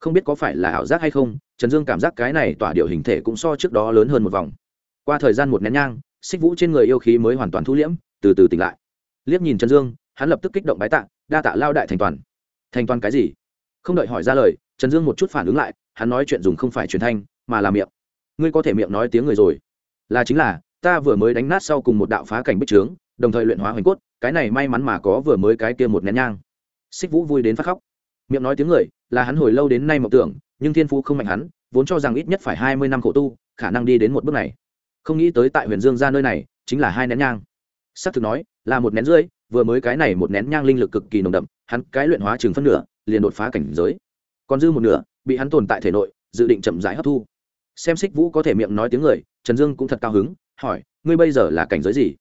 Không biết có phải là ảo giác hay không, trần dương cảm giác cái này tỏa điệu hình thể cũng so trước đó lớn hơn một vòng. Qua thời gian một nén nhang, xích vũ trên người yêu khí mới hoàn toàn thu liễm, từ từ tỉnh lại. Liếc nhìn trần dương, hắn lập tức kích động bái tạ, đa tạ lao đại thành toàn. Thành toàn cái gì? Không đợi hỏi ra lời, trần dương một chút phản ứng lại, hắn nói chuyện dùng không phải truyền thanh, mà là miệng. Ngươi có thể miệng nói tiếng người rồi. Là chính là ta vừa mới đánh nát sau cùng một đạo phá cảnh bích trướng, đồng thời luyện hóa hoành cốt, cái này may mắn mà có vừa mới cái kia một nén nhang. Xích vũ vui đến phát khóc. Miệng nói tiếng người, là hắn hồi lâu đến nay mộng tưởng, nhưng thiên phú không mạnh hắn, vốn cho rằng ít nhất phải hai mươi năm khổ tu, khả năng đi đến một bước này. Không nghĩ tới tại huyền dương ra nơi này, chính là hai nén nhang. S ắ c thực nói, là một nén rưỡi, vừa mới cái này một nén nhang linh lực cực kỳ nồng đậm, hắn cái luyện hóa chừng phân nửa, liền đột phá cảnh giới. Còn dư một nửa, bị hắn tồn tại thể nội, dự định chậm rãi hấp thu. Xem xích vũ có thể miệng nói tiếng người, trần dương cũng thật cao hứng hỏi, ngươi bây giờ là cảnh giới gì?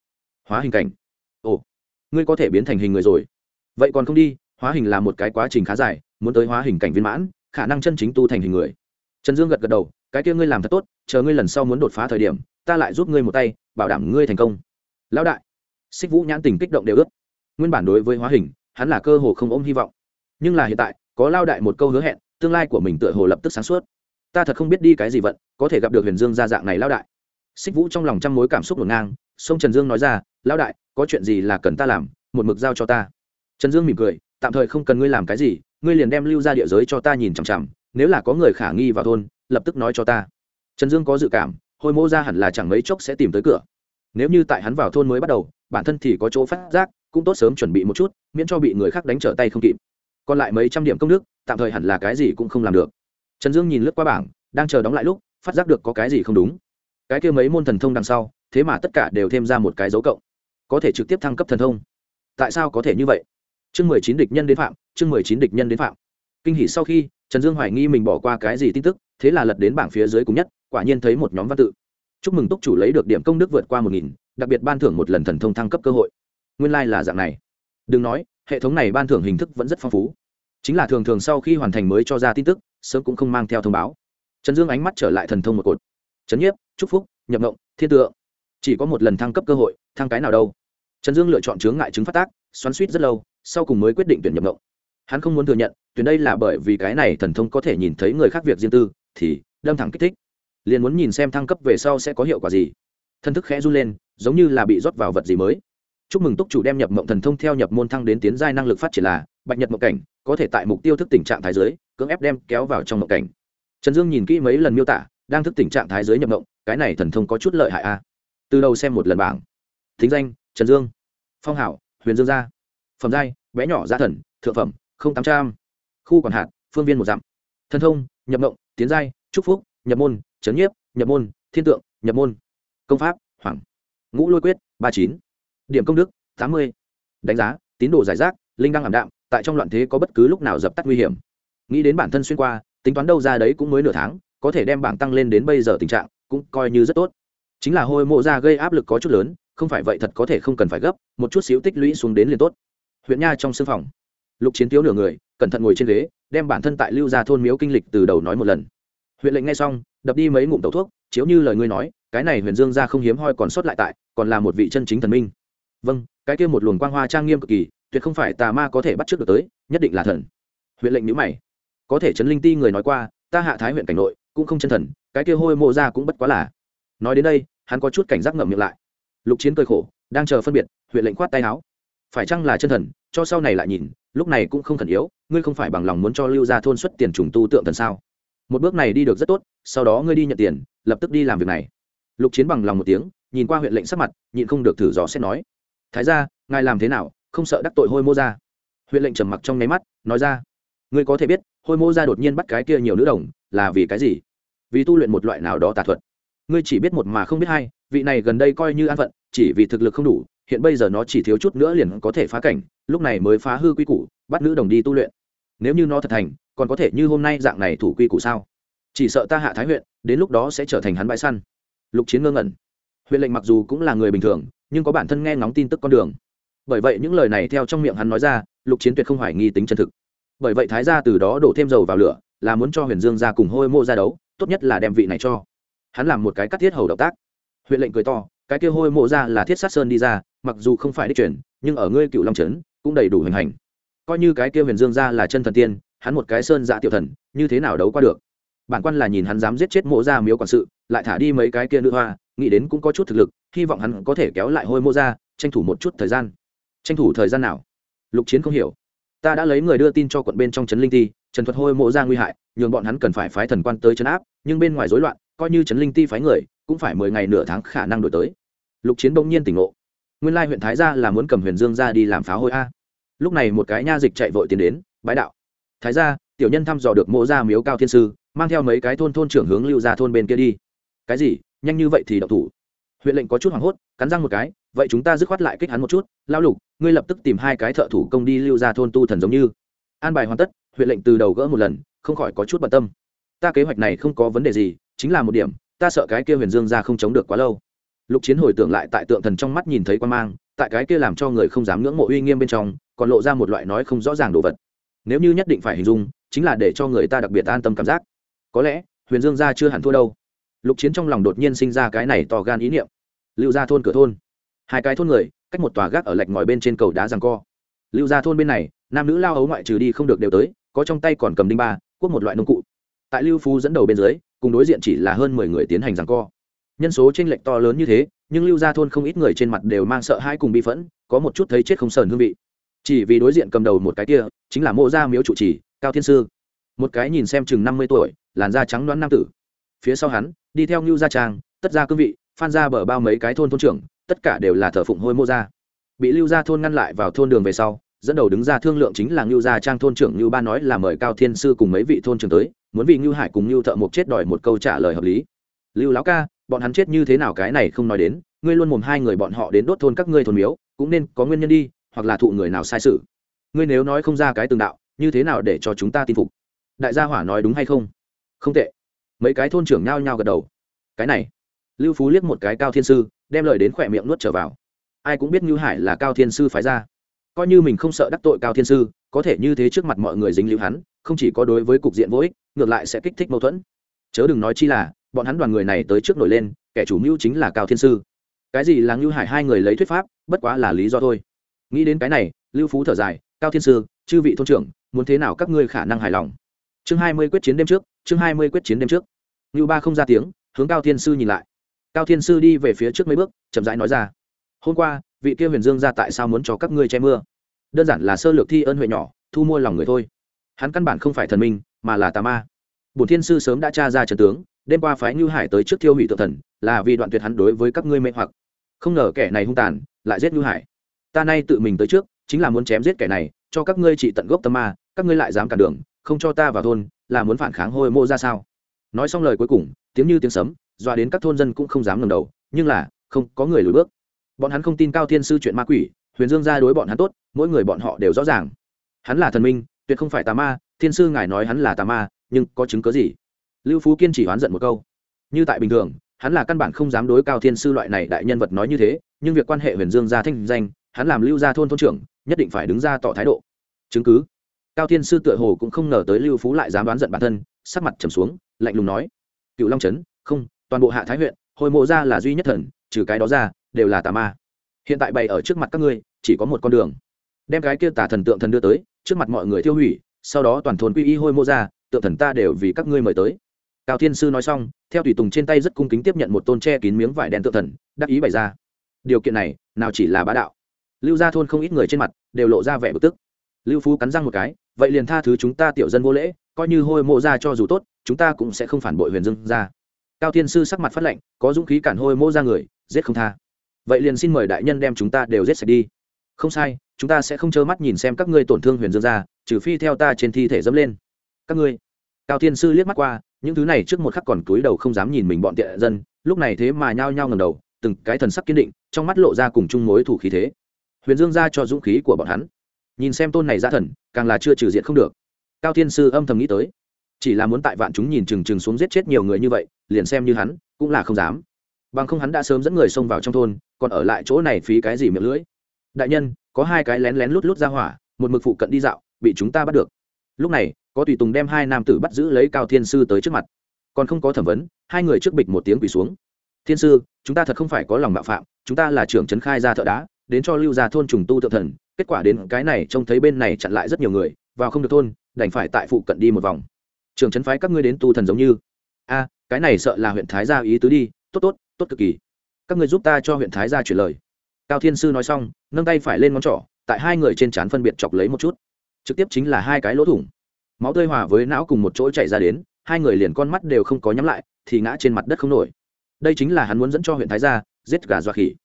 Hóa hình cảnh. Ồ, ngươi có thể biến thành hình người rồi. Vậy còn không đi, hóa hình là một cái quá trình khá dài, muốn tới hóa hình cảnh viên mãn, khả năng chân chính tu thành hình người. Trần dương gật gật đầu, cái kia ngươi làm thật tốt, chờ ngươi lần sau muốn đột phá thời điểm, ta lại giúp ngươi một tay, bảo đảm ngươi thành công. Lão đại, xích vũ nhãn tình kích động đều ước nguyên bản đối với hóa hình, hắn là cơ hồ không ôm hy vọng. Nhưng là hiện tại, có lao đại một câu hứa hẹn, tương lai của mình tựa hồ lập tức sáng suốt. Ta thật không biết đi cái gì vận, có thể gặp được huyền dương gia dạng này lao đại xích vũ trong lòng trăm mối cảm xúc ngổn ngang, sông trần dương nói ra, Lão đại, có chuyện gì là cần ta làm, một mực giao cho ta. Trần dương mỉm cười, tạm thời không cần ngươi làm cái gì, ngươi liền đem lưu ra địa giới cho ta nhìn chằm chằm, nếu là có người khả nghi vào thôn, lập tức nói cho ta. Trần dương có dự cảm hồi mô ra hẳn là chẳng mấy chốc sẽ tìm tới cửa. Nếu như tại hắn vào thôn mới bắt đầu, bản thân thì có chỗ phát giác, cũng tốt sớm chuẩn bị một chút, miễn cho bị người khác đánh trở tay không kịp. Còn lại mấy trăm điểm công đức, tạm thời hẳn là cái gì cũng không làm được. Trần dương nhìn lướt qua bảng, đang chờ đóng lại lúc, phát giác được có cái gì không đúng cái kia mấy môn thần thông đằng sau, thế mà tất cả đều thêm ra một cái dấu cộng, có thể trực tiếp thăng cấp thần thông. Tại sao có thể như vậy? Chương mười chín địch nhân đến phạm, chương mười chín địch nhân đến phạm. Kinh hỷ sau khi, trần dương hoài nghi mình bỏ qua cái gì tin tức, thế là lật đến bảng phía dưới cùng nhất, quả nhiên thấy một nhóm văn tự. Chúc mừng túc chủ lấy được điểm công đức vượt qua một nghìn, đặc biệt ban thưởng một lần thần thông thăng cấp cơ hội. Nguyên lai、like、là dạng này. Đừng nói, hệ thống này ban thưởng hình thức vẫn rất phong phú. Chính là thường thường sau khi hoàn thành mới cho ra tin tức, sớm cũng không mang theo thông báo. Trần dương ánh mắt trở lại thần thông một cột trấn nhiếp chúc phúc, nhập ngộng, thiên tượng. Chỉ có một lần thăng cấp cơ hội, thăng cái nào đâu. Trần dương lựa chọn chướng ngại chứng phát tác, xoắn suýt rất lâu, sau cùng mới quyết định tuyển nhập ngộng. Hắn không muốn thừa nhận, tuyển đây là bởi vì cái này thần thông có thể nhìn thấy người khác việc riêng tư, thì đâm thẳng kích thích. Liền muốn nhìn xem thăng cấp về sau sẽ có hiệu quả gì. Thân thức khẽ run lên, giống như là bị rót vào vật gì mới. Chúc mừng túc chủ đem nhập mộng thần thông theo nhập môn thăng đến tiến giai năng lực phát triển là, bạch nhật mộng cảnh, có thể tại mục tiêu thức tình trạng thái giới cưỡng ép đem kéo vào trong mộng cảnh. Trần dương nhìn kỹ mấy lần miêu tả đang thức tỉnh trạng thái giới nhập động, cái này thần thông có chút lợi hại a. Từ đầu xem một lần bảng. Thính danh trần dương. Phong hảo huyền dương gia. Phẩm giai bé nhỏ gia thần thượng phẩm không tám trăm. Khu quản hạt phương viên một dặm. Thần thông nhập động, tiến giai trúc phúc nhập môn trấn nhiếp nhập môn thiên tượng nhập môn. Công pháp hoàng. Ngũ lôi quyết ba chín. Điểm công đức tám mươi. Đánh giá tín đồ giải rác linh đang ảm đạm tại trong loạn thế có bất cứ lúc nào dập tắt nguy hiểm. Nghĩ đến bản thân xuyên qua tính toán đâu ra đấy cũng mới nửa tháng có thể đem bảng tăng lên đến bây giờ tình trạng, cũng coi như rất tốt. Chính là hôi mộ ra gây áp lực có chút lớn, không phải vậy thật có thể không cần phải gấp, một chút xíu tích lũy xuống đến liền tốt. Huyện nha trong sưng phòng, lục chiến thiếu nửa người, cẩn thận ngồi trên ghế, đem bản thân tại lưu ra thôn miếu kinh lịch từ đầu nói một lần. Huyện lệnh nghe xong, đập đi mấy ngụm tẩu thuốc, chiếu như lời ngươi nói, cái này huyền dương ra không hiếm hoi còn sót lại tại, còn là một vị chân chính thần minh. Vâng cái kia một luồng quang hoa trang nghiêm cực kỳ, tuyệt không phải tà ma có thể bắt trước được tới, nhất định là thần. Huyện lệnh nhữ mày. Có thể trấn linh ti người nói qua, ta hạ thái huyện cảnh nội cũng không chân thần, cái kia hôi mộ ra cũng bất quá là. Nói đến đây, hắn có chút cảnh giác ngậm miệng lại. Lục chiến cười khổ, đang chờ phân biệt, huyện lệnh khoát tay áo. Phải chăng là chân thần, cho sau này lại nhìn, lúc này cũng không thần yếu, ngươi không phải bằng lòng muốn cho lưu ra thôn xuất tiền trùng tu tượng thần sao? Một bước này đi được rất tốt, sau đó ngươi đi nhận tiền, lập tức đi làm việc này. Lục chiến bằng lòng một tiếng, nhìn qua huyện lệnh sắc mặt, nhịn không được thử dò xét nói. Thái ra ngài làm thế nào, không sợ đắc tội hôi mô ra? Huyện lệnh trầm mặc trong nháy mắt, nói ra ngươi có thể biết, hôi mô ra đột nhiên bắt cái kia nhiều nữ đồng là vì cái gì? Vì tu luyện một loại nào đó tà thuật. Ngươi chỉ biết một mà không biết hai, vị này gần đây coi như an phận, chỉ vì thực lực không đủ, hiện bây giờ nó chỉ thiếu chút nữa liền có thể phá cảnh, lúc này mới phá hư quy củ, bắt nữ đồng đi tu luyện. Nếu như nó thật thành, còn có thể như hôm nay dạng này thủ quy củ sao? Chỉ sợ ta hạ thái huyện, đến lúc đó sẽ trở thành hắn bãi săn. Lục chiến ngơ ngẩn. Huyện lệnh mặc dù cũng là người bình thường, nhưng có bản thân nghe ngóng tin tức con đường. Bởi vậy những lời này theo trong miệng hắn nói ra, lục chiến tuyệt không hoài nghi tính chân thực bởi vậy thái gia từ đó đổ thêm dầu vào lửa, là muốn cho huyền dương ra cùng hôi mô ra đấu, tốt nhất là đem vị này cho. Hắn làm một cái cắt thiết hầu động tác. Huyện lệnh cười to, cái kia hôi mộ ra là thiết sát sơn đi ra, mặc dù không phải đích truyền, nhưng ở ngươi cựu long trấn, cũng đầy đủ hình hành. Coi như cái kia huyền dương ra là chân thần tiên, hắn một cái sơn dạ tiểu thần, như thế nào đấu qua được? Bản quan là nhìn hắn dám giết chết mộ ra miếu quản sự, lại thả đi mấy cái kia nữ hoa, nghĩ đến cũng có chút thực lực, hy vọng hắn có thể kéo lại hôi mộ ra tranh thủ một chút thời gian. Tranh thủ thời gian nào? Lục chiến không hiểu ta đã lấy người đưa tin cho quận bên trong trấn linh ti, trần thuật hôi mộ ra nguy hại, nhường bọn hắn cần phải phái thần quan tới trấn áp, nhưng bên ngoài rối loạn, coi như trấn linh ti phái người, cũng phải mười ngày nửa tháng khả năng đổi tới. Lục chiến bỗng nhiên tỉnh ngộ. Nguyên lai huyện thái gia là muốn cầm huyền dương ra đi làm pháo hôi a. Lúc này một cái nha dịch chạy vội tiến đến, bái đạo. Thái gia, tiểu nhân thăm dò được mộ ra miếu cao thiên sư, mang theo mấy cái thôn thôn trưởng hướng lưu ra thôn bên kia đi. Cái gì? Nhanh như vậy thì đậu thủ huyện lệnh có chút hoảng hốt, cắn răng một cái, vậy chúng ta dứt khoát lại kích hắn một chút. Lao lục, ngươi lập tức tìm hai cái thợ thủ công đi lưu ra thôn tu thần giống như. An bài hoàn tất, huyện lệnh từ đầu gỡ một lần, không khỏi có chút bận tâm. Ta kế hoạch này không có vấn đề gì, chính là một điểm, ta sợ cái kia huyền dương ra không chống được quá lâu. Lục chiến hồi tưởng lại tại tượng thần trong mắt nhìn thấy quan mang, tại cái kia làm cho người không dám ngưỡng mộ uy nghiêm bên trong, còn lộ ra một loại nói không rõ ràng đồ vật. Nếu như nhất định phải hình dung, chính là để cho người ta đặc biệt an tâm cảm giác. Có lẽ, huyền dương gia chưa hẳn thua đâu lục chiến trong lòng đột nhiên sinh ra cái này to gan ý niệm. Lưu ra thôn cửa thôn. Hai cái thôn người, cách một tòa gác ở lạch ngòi bên trên cầu đá rằng co. Lưu ra thôn bên này, nam nữ lao ấu ngoại trừ đi không được đều tới, có trong tay còn cầm đinh ba quốc một loại nông cụ. Tại lưu phú dẫn đầu bên dưới, cùng đối diện chỉ là hơn mười người tiến hành rằng co. Nhân số tranh lệch to lớn như thế, nhưng lưu ra thôn không ít người trên mặt đều mang sợ hãi cùng bi phẫn, có một chút thấy chết không sờn hương vị. Chỉ vì đối diện cầm đầu một cái kia, chính là mộ gia miếu trụ trì, cao thiên sư. Một cái nhìn xem chừng năm mươi tuổi, làn da trắng đoán nam tử phía sau hắn, đi theo ngưu gia trang, tất gia cương vị, phan ra bờ bao mấy cái thôn thôn trưởng, tất cả đều là thờ phụng hôi mô gia. Bị lưu gia thôn ngăn lại vào thôn đường về sau, dẫn đầu đứng ra thương lượng chính là ngưu gia trang thôn trưởng ngưu ba nói là mời cao thiên sư cùng mấy vị thôn trưởng tới, muốn vì ngưu hải cùng ngưu thợ mộc chết đòi một câu trả lời hợp lý. Lưu lão ca, bọn hắn chết như thế nào cái này không nói đến, ngươi luôn mồm hai người bọn họ đến đốt thôn các ngươi thôn miếu, cũng nên có nguyên nhân đi, hoặc là thụ người nào sai sự. Ngươi nếu nói không ra cái tường đạo, như thế nào để cho chúng ta tin phục? Đại gia hỏa nói đúng hay không? Không tệ mấy cái thôn trưởng nhao nhao gật đầu. Cái này, lưu phú liếc một cái cao thiên sư, đem lời đến khỏe miệng nuốt trở vào. Ai cũng biết như hải là cao thiên sư phái ra. Coi như mình không sợ đắc tội cao thiên sư, có thể như thế trước mặt mọi người dính lưu hắn, không chỉ có đối với cục diện vô ích, ngược lại sẽ kích thích mâu thuẫn. Chớ đừng nói chi là, bọn hắn đoàn người này tới trước nổi lên, kẻ chủ mưu chính là cao thiên sư. Cái gì là ngưu hải hai người lấy thuyết pháp, bất quá là lý do thôi. Nghĩ đến cái này, lưu phú thở dài, cao thiên sư, chư vị thôn trưởng, muốn thế nào các ngươi khả năng hài lòng? Chương hai mươi quyết chiến đêm trước, chương hai mươi quyết chiến đêm trước. Ngưu ba không ra tiếng, hướng cao thiên sư nhìn lại. Cao thiên sư đi về phía trước mấy bước, chậm rãi nói ra. Hôm qua, vị kia huyền dương ra tại sao muốn cho các ngươi che mưa? Đơn giản là sơ lược thi ơn huệ nhỏ, thu mua lòng người thôi. Hắn căn bản không phải thần minh, mà là tà ma. Bổn thiên sư sớm đã tra ra trần tướng, đêm qua phái ngưu hải tới trước thiêu hủy tự thần, là vì đoạn tuyệt hắn đối với các ngươi mê hoặc. Không ngờ kẻ này hung tàn, lại giết ngưu hải. Ta nay tự mình tới trước, chính là muốn chém giết kẻ này, cho các ngươi trị tận gốc tâm ma, các ngươi lại dám cản đường không cho ta vào thôn, là muốn phản kháng hôi mô ra sao? Nói xong lời cuối cùng, tiếng như tiếng sấm doa đến các thôn dân cũng không dám ngẩng đầu, nhưng là, không có người lùi bước. Bọn hắn không tin cao thiên sư chuyện ma quỷ, huyền dương ra đối bọn hắn tốt, mỗi người bọn họ đều rõ ràng. Hắn là thần minh, tuyệt không phải tà ma, thiên sư ngài nói hắn là tà ma, nhưng có chứng cớ gì? Lưu phú kiên chỉ oán giận một câu. Như tại bình thường, hắn là căn bản không dám đối cao thiên sư loại này đại nhân vật nói như thế, nhưng việc quan hệ huyền dương gia thanh danh, hắn làm lưu gia thôn thôn trưởng, nhất định phải đứng ra tỏ thái độ. Chứng cứ? Cao thiên sư tựa hồ cũng không ngờ tới lưu phú lại dám đoán giận bản thân, sắc mặt trầm xuống, lạnh lùng nói, cựu long trấn, không, toàn bộ hạ thái huyện, hồi mộ ra là duy nhất thần, trừ cái đó ra, đều là tà ma. Hiện tại bày ở trước mặt các ngươi, chỉ có một con đường. Đem cái kia tà thần tượng thần đưa tới, trước mặt mọi người tiêu hủy, sau đó toàn thôn quy y hôi mô ra, tượng thần ta đều vì các ngươi mời tới. Cao thiên sư nói xong, theo tùy tùng trên tay rất cung kính tiếp nhận một tôn tre kín miếng vải đen tượng thần, đắc ý bày ra. Điều kiện này, nào chỉ là bá đạo. Lưu gia thôn không ít người trên mặt đều lộ ra vẻ bực tức lưu phú cắn răng một cái, vậy liền tha thứ chúng ta tiểu dân vô lễ, coi như hôi mộ ra cho dù tốt, chúng ta cũng sẽ không phản bội huyền dương ra cao thiên sư sắc mặt phát lệnh có dũng khí cản hôi mộ ra người, giết không tha. Vậy liền xin mời đại nhân đem chúng ta đều giết sạch đi. Không sai, chúng ta sẽ không trơ mắt nhìn xem các ngươi tổn thương huyền dương ra trừ phi theo ta trên thi thể dẫm lên. Các ngươi? Cao thiên sư liếc mắt qua, những thứ này trước một khắc còn cúi đầu không dám nhìn mình bọn tiện dân, lúc này thế mà nhao nhao ngầm đầu, từng cái thần sắc kiên định, trong mắt lộ ra cùng chung mối thủ khí thế. Huyền dương ra cho dũng khí của bọn hắn nhìn xem tôn này ra thần, càng là chưa trừ diện không được. Cao thiên sư âm thầm nghĩ tới. Chỉ là muốn tại vạn chúng nhìn chừng chừng xuống giết chết nhiều người như vậy, liền xem như hắn, cũng là không dám. Bằng không hắn đã sớm dẫn người xông vào trong thôn, còn ở lại chỗ này phí cái gì miệng lưỡi. Đại nhân, có hai cái lén lén lút lút ra hỏa, một mực phụ cận đi dạo, bị chúng ta bắt được. Lúc này, có tùy tùng đem hai nam tử bắt giữ lấy cao thiên sư tới trước mặt. Còn không có thẩm vấn, hai người trước bịch một tiếng quỳ xuống. Thiên sư, chúng ta thật không phải có lòng mạo phạm, chúng ta là trưởng trấn khai ra thợ đá, đến cho lưu ra thôn trùng tu tự thần kết quả đến cái này trông thấy bên này chặn lại rất nhiều người, vào không được thôn, đành phải tại phụ cận đi một vòng. Trường trấn phái các ngươi đến tu thần giống như. A, cái này sợ là huyện thái gia ý tứ đi, tốt tốt tốt cực kỳ. Các ngươi giúp ta cho huyện thái gia chuyển lời. Cao thiên sư nói xong, nâng tay phải lên ngón trỏ, tại hai người trên trán phân biệt chọc lấy một chút. Trực tiếp chính là hai cái lỗ thủng. Máu tơi hòa với não cùng một chỗ chạy ra đến, hai người liền con mắt đều không có nhắm lại, thì ngã trên mặt đất không nổi. Đây chính là hắn muốn dẫn cho huyện thái gia, giết gà dọa khỉ.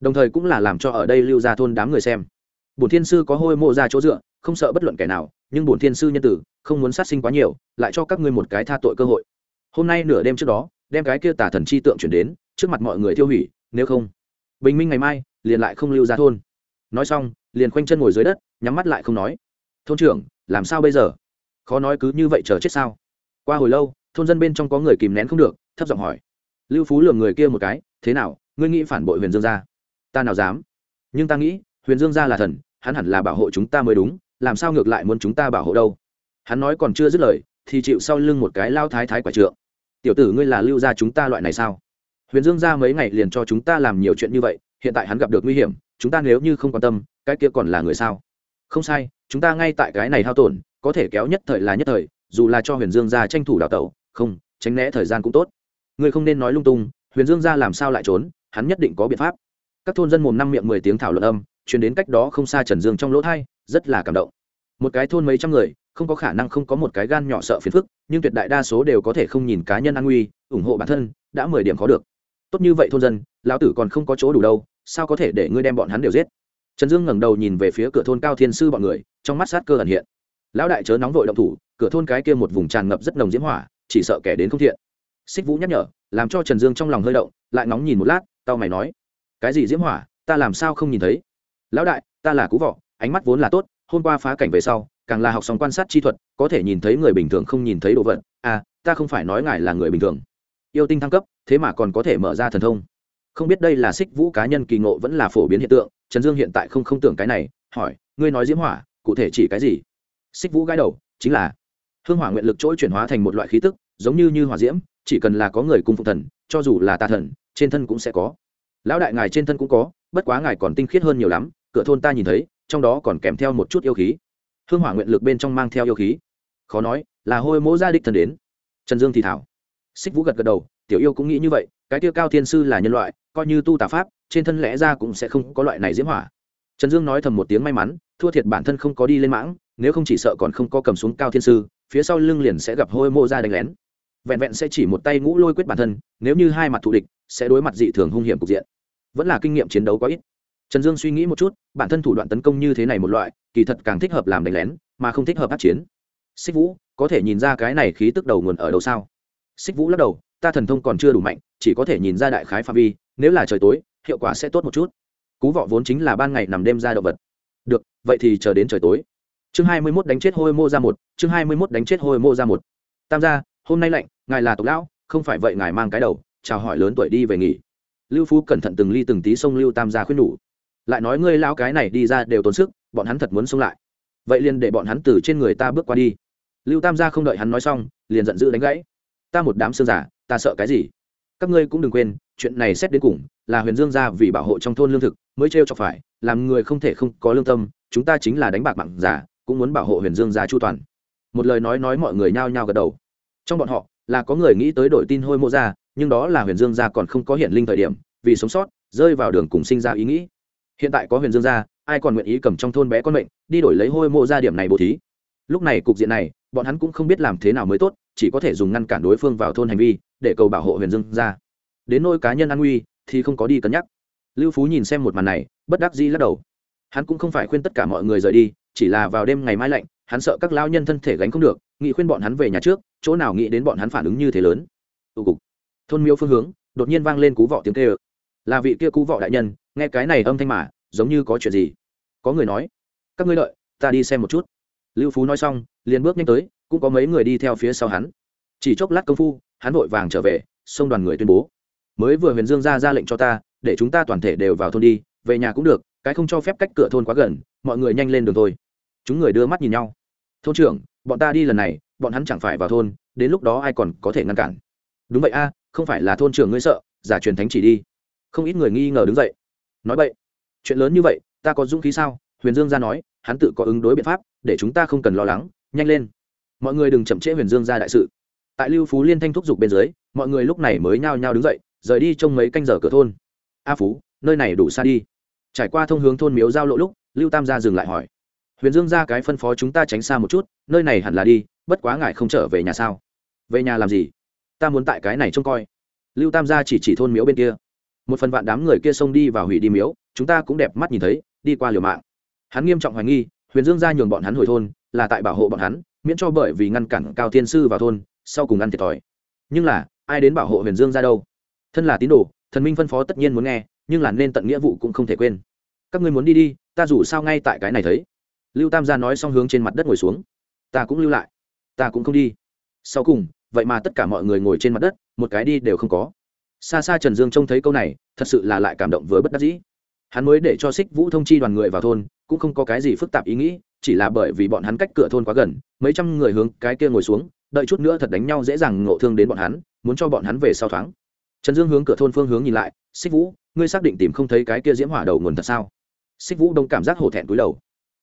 Đồng thời cũng là làm cho ở đây lưu ra thôn đám người xem bổn thiên sư có hôi mộ ra chỗ dựa, không sợ bất luận kẻ nào, nhưng bổn thiên sư nhân tử, không muốn sát sinh quá nhiều, lại cho các ngươi một cái tha tội cơ hội. Hôm nay nửa đêm trước đó, đem cái kia tả thần chi tượng chuyển đến, trước mặt mọi người tiêu hủy, nếu không, bình minh ngày mai, liền lại không lưu ra thôn. Nói xong, liền khoanh chân ngồi dưới đất, nhắm mắt lại không nói. Thôn trưởng, làm sao bây giờ? Khó nói cứ như vậy chờ chết sao? Qua hồi lâu, thôn dân bên trong có người kìm nén không được, thấp giọng hỏi. Lưu phú lường người kia một cái, thế nào, ngươi nghĩ phản bội huyền dương gia ta nào dám. Nhưng ta nghĩ huyền dương gia là thần, hắn hẳn là bảo hộ chúng ta mới đúng, làm sao ngược lại muốn chúng ta bảo hộ đâu? Hắn nói còn chưa dứt lời, thì chịu sau lưng một cái lao thái thái quả trượng. Tiểu tử ngươi là lưu gia chúng ta loại này sao? Huyền dương gia mấy ngày liền cho chúng ta làm nhiều chuyện như vậy, hiện tại hắn gặp được nguy hiểm, chúng ta nếu như không quan tâm, cái kia còn là người sao? Không sai, chúng ta ngay tại cái này hao tổn, có thể kéo nhất thời là nhất thời, dù là cho huyền dương gia tranh thủ đào tẩu, không, tránh né thời gian cũng tốt. Ngươi không nên nói lung tung, huyền dương gia làm sao lại trốn, hắn nhất định có biện pháp. Các thôn dân mồm năm miệng mười tiếng thảo luận âm chuyển đến cách đó không xa trần dương trong lỗ thai, rất là cảm động. Một cái thôn mấy trăm người, không có khả năng không có một cái gan nhỏ sợ phiền phức, nhưng tuyệt đại đa số đều có thể không nhìn cá nhân an nguy, ủng hộ bản thân, đã mười điểm khó được. Tốt như vậy thôn dân, lão tử còn không có chỗ đủ đâu, sao có thể để ngươi đem bọn hắn đều giết? Trần dương ngẩng đầu nhìn về phía cửa thôn cao thiên sư bọn người, trong mắt sát cơ ẩn hiện. Lão đại chớ nóng vội động thủ, cửa thôn cái kia một vùng tràn ngập rất nồng diễm hỏa, chỉ sợ kẻ đến không thiện. Xích vũ nhắc nhở, làm cho trần dương trong lòng hơi động, lại nóng nhìn một lát tao mày nói, cái gì diễm hỏa? Ta làm sao không nhìn thấy? Lão đại, ta là cú vọ, ánh mắt vốn là tốt, hôm qua phá cảnh về sau, càng là học xong quan sát chi thuật, có thể nhìn thấy người bình thường không nhìn thấy đồ vật. À ta không phải nói ngài là người bình thường. Yêu tinh thăng cấp, thế mà còn có thể mở ra thần thông. Không biết đây là xích vũ cá nhân kỳ ngộ vẫn là phổ biến hiện tượng, trần dương hiện tại không không tưởng cái này, hỏi, ngươi nói diễm hỏa, cụ thể chỉ cái gì? Xích vũ gái đầu, chính là, hương hỏa nguyện lực trỗi chuyển hóa thành một loại khí tức, giống như như hỏa diễm, chỉ cần là có người cung phụ thần, cho dù là tà thần, trên thân cũng sẽ có. Lão đại ngài trên thân cũng có, bất quá ngài còn tinh khiết hơn nhiều lắm cửa thôn ta nhìn thấy, trong đó còn kèm theo một chút yêu khí. Hương hỏa nguyện lực bên trong mang theo yêu khí. Khó nói, là hôi mỗ gia đích thần đến. Trần dương thì thảo. Xích vũ gật gật đầu, tiểu yêu cũng nghĩ như vậy, cái tiêu cao thiên sư là nhân loại, coi như tu tà pháp, trên thân lẽ ra cũng sẽ không có loại này diễm hỏa. Trần dương nói thầm một tiếng may mắn, thua thiệt bản thân không có đi lên mãng, nếu không chỉ sợ còn không có cầm xuống cao thiên sư, phía sau lưng liền sẽ gặp hôi mô ra đánh lén. Vẹn vẹn sẽ chỉ một tay ngũ lôi quyết bản thân, nếu như hai mặt thù địch, sẽ đối mặt dị thường hung hiểm cục diện. Vẫn là kinh nghiệm chiến đấu có ít trần dương suy nghĩ một chút, bản thân thủ đoạn tấn công như thế này một loại, kỳ thật càng thích hợp làm đánh lén, mà không thích hợp tác chiến. Xích vũ, có thể nhìn ra cái này khí tức đầu nguồn ở đâu sao? Xích vũ lắc đầu, ta thần thông còn chưa đủ mạnh, chỉ có thể nhìn ra đại khái phạm vi, nếu là trời tối, hiệu quả sẽ tốt một chút. Cú vọ vốn chính là ban ngày nằm đêm ra động vật. Được, vậy thì chờ đến trời tối. Chương hai mươi mốt đánh chết hôi mô ra một, chương hai mươi mốt đánh chết hôi mô ra một. Tam gia, hôm nay lạnh, ngài là tộc lão, không phải vậy ngài mang cái đầu, chào hỏi lớn tuổi đi về nghỉ. Lưu phú cẩn thận từng ly từng tí xông lưu tam gia khuyên nhủ lại nói ngươi lao cái này đi ra đều tốn sức, bọn hắn thật muốn xông lại. Vậy liền để bọn hắn từ trên người ta bước qua đi. Lưu tam gia không đợi hắn nói xong, liền giận dữ đánh gãy. Ta một đám xương giả, ta sợ cái gì? Các ngươi cũng đừng quên, chuyện này xét đến cùng là huyền dương gia vì bảo hộ trong thôn lương thực mới trêu chọc phải, làm người không thể không có lương tâm, chúng ta chính là đánh bạc mạng giả, cũng muốn bảo hộ huyền dương gia chu toàn. Một lời nói nói mọi người nhao nhao gật đầu. Trong bọn họ, là có người nghĩ tới đổi tin hôi mộ ra, nhưng đó là huyền dương gia còn không có hiện linh thời điểm, vì sống sót, rơi vào đường cùng sinh ra ý nghĩ hiện tại có huyền dương gia, ai còn nguyện ý cầm trong thôn bé con mệnh, đi đổi lấy hôi mô ra điểm này bố thí? Lúc này cục diện này, bọn hắn cũng không biết làm thế nào mới tốt, chỉ có thể dùng ngăn cản đối phương vào thôn hành vi, để cầu bảo hộ huyền dương gia. Đến nôi cá nhân an nguy, thì không có đi cân nhắc. Lưu phú nhìn xem một màn này, bất đắc dĩ lắc đầu. Hắn cũng không phải khuyên tất cả mọi người rời đi, chỉ là vào đêm ngày mai lạnh, hắn sợ các lao nhân thân thể gánh không được nghị khuyên bọn hắn về nhà trước, chỗ nào nghĩ đến bọn hắn phản ứng như thế lớn. Tụ cục. Thôn miêu phương hướng, đột nhiên vang lên cú vọ tiếng kêu là vị kia cũ võ đại nhân, nghe cái này âm thanh mà, giống như có chuyện gì? Có người nói, các ngươi đợi, ta đi xem một chút. Lưu phú nói xong, liền bước nhanh tới, cũng có mấy người đi theo phía sau hắn. Chỉ chốc lát công phu, hắn vội vàng trở về, xông đoàn người tuyên bố, mới vừa huyền dương ra ra lệnh cho ta, để chúng ta toàn thể đều vào thôn đi, về nhà cũng được, cái không cho phép cách cửa thôn quá gần, mọi người nhanh lên đường thôi. Chúng người đưa mắt nhìn nhau. Thôn trưởng, bọn ta đi lần này, bọn hắn chẳng phải vào thôn, đến lúc đó ai còn có thể ngăn cản? Đúng vậy a, không phải là thôn trưởng ngươi sợ, giả truyền thánh chỉ đi không ít người nghi ngờ đứng dậy. Nói vậy chuyện lớn như vậy, ta có dũng khí sao? Huyền dương ra nói, hắn tự có ứng đối biện pháp, để chúng ta không cần lo lắng. Nhanh lên. Mọi người đừng chậm trễ huyền dương ra đại sự. Tại lưu phú liên thanh thúc giục bên dưới, mọi người lúc này mới nhao nhao đứng dậy, rời đi trong mấy canh giờ cửa thôn. A phú, nơi này đủ xa đi. Trải qua thông hướng thôn miếu giao lộ lúc, lưu tam gia dừng lại hỏi. Huyền dương ra cái phân phó chúng ta tránh xa một chút, nơi này hẳn là đi, bất quá ngài không trở về nhà sao? Về nhà làm gì? Ta muốn tại cái này trông coi. Lưu tam gia chỉ chỉ thôn miếu bên kia một phần vạn đám người kia xông đi và hủy đi miếu, chúng ta cũng đẹp mắt nhìn thấy, đi qua liều mạng. Hắn nghiêm trọng hoài nghi, huyền dương gia nhường bọn hắn hồi thôn, là tại bảo hộ bọn hắn, miễn cho bởi vì ngăn cản cao thiên sư vào thôn, sau cùng ăn thiệt thòi. Nhưng là, ai đến bảo hộ huyền dương gia đâu? Thân là tín đồ, thần minh phân phó tất nhiên muốn nghe, nhưng là nên tận nghĩa vụ cũng không thể quên. Các ngươi muốn đi đi, ta dù sao ngay tại cái này thấy. Lưu tam gia nói xong hướng trên mặt đất ngồi xuống. Ta cũng lưu lại. Ta cũng không đi. Sau cùng, vậy mà tất cả mọi người ngồi trên mặt đất, một cái đi đều không có xa xa trần dương trông thấy câu này, thật sự là lại cảm động với bất đắc dĩ. Hắn mới để cho xích vũ thông chi đoàn người vào thôn, cũng không có cái gì phức tạp ý nghĩ, chỉ là bởi vì bọn hắn cách cửa thôn quá gần, mấy trăm người hướng cái kia ngồi xuống, đợi chút nữa thật đánh nhau dễ dàng ngộ thương đến bọn hắn, muốn cho bọn hắn về sau thoáng. Trần dương hướng cửa thôn phương hướng nhìn lại xích vũ, ngươi xác định tìm không thấy cái kia diễm hỏa đầu nguồn thật sao? Xích vũ đông cảm giác hổ thẹn túi đầu.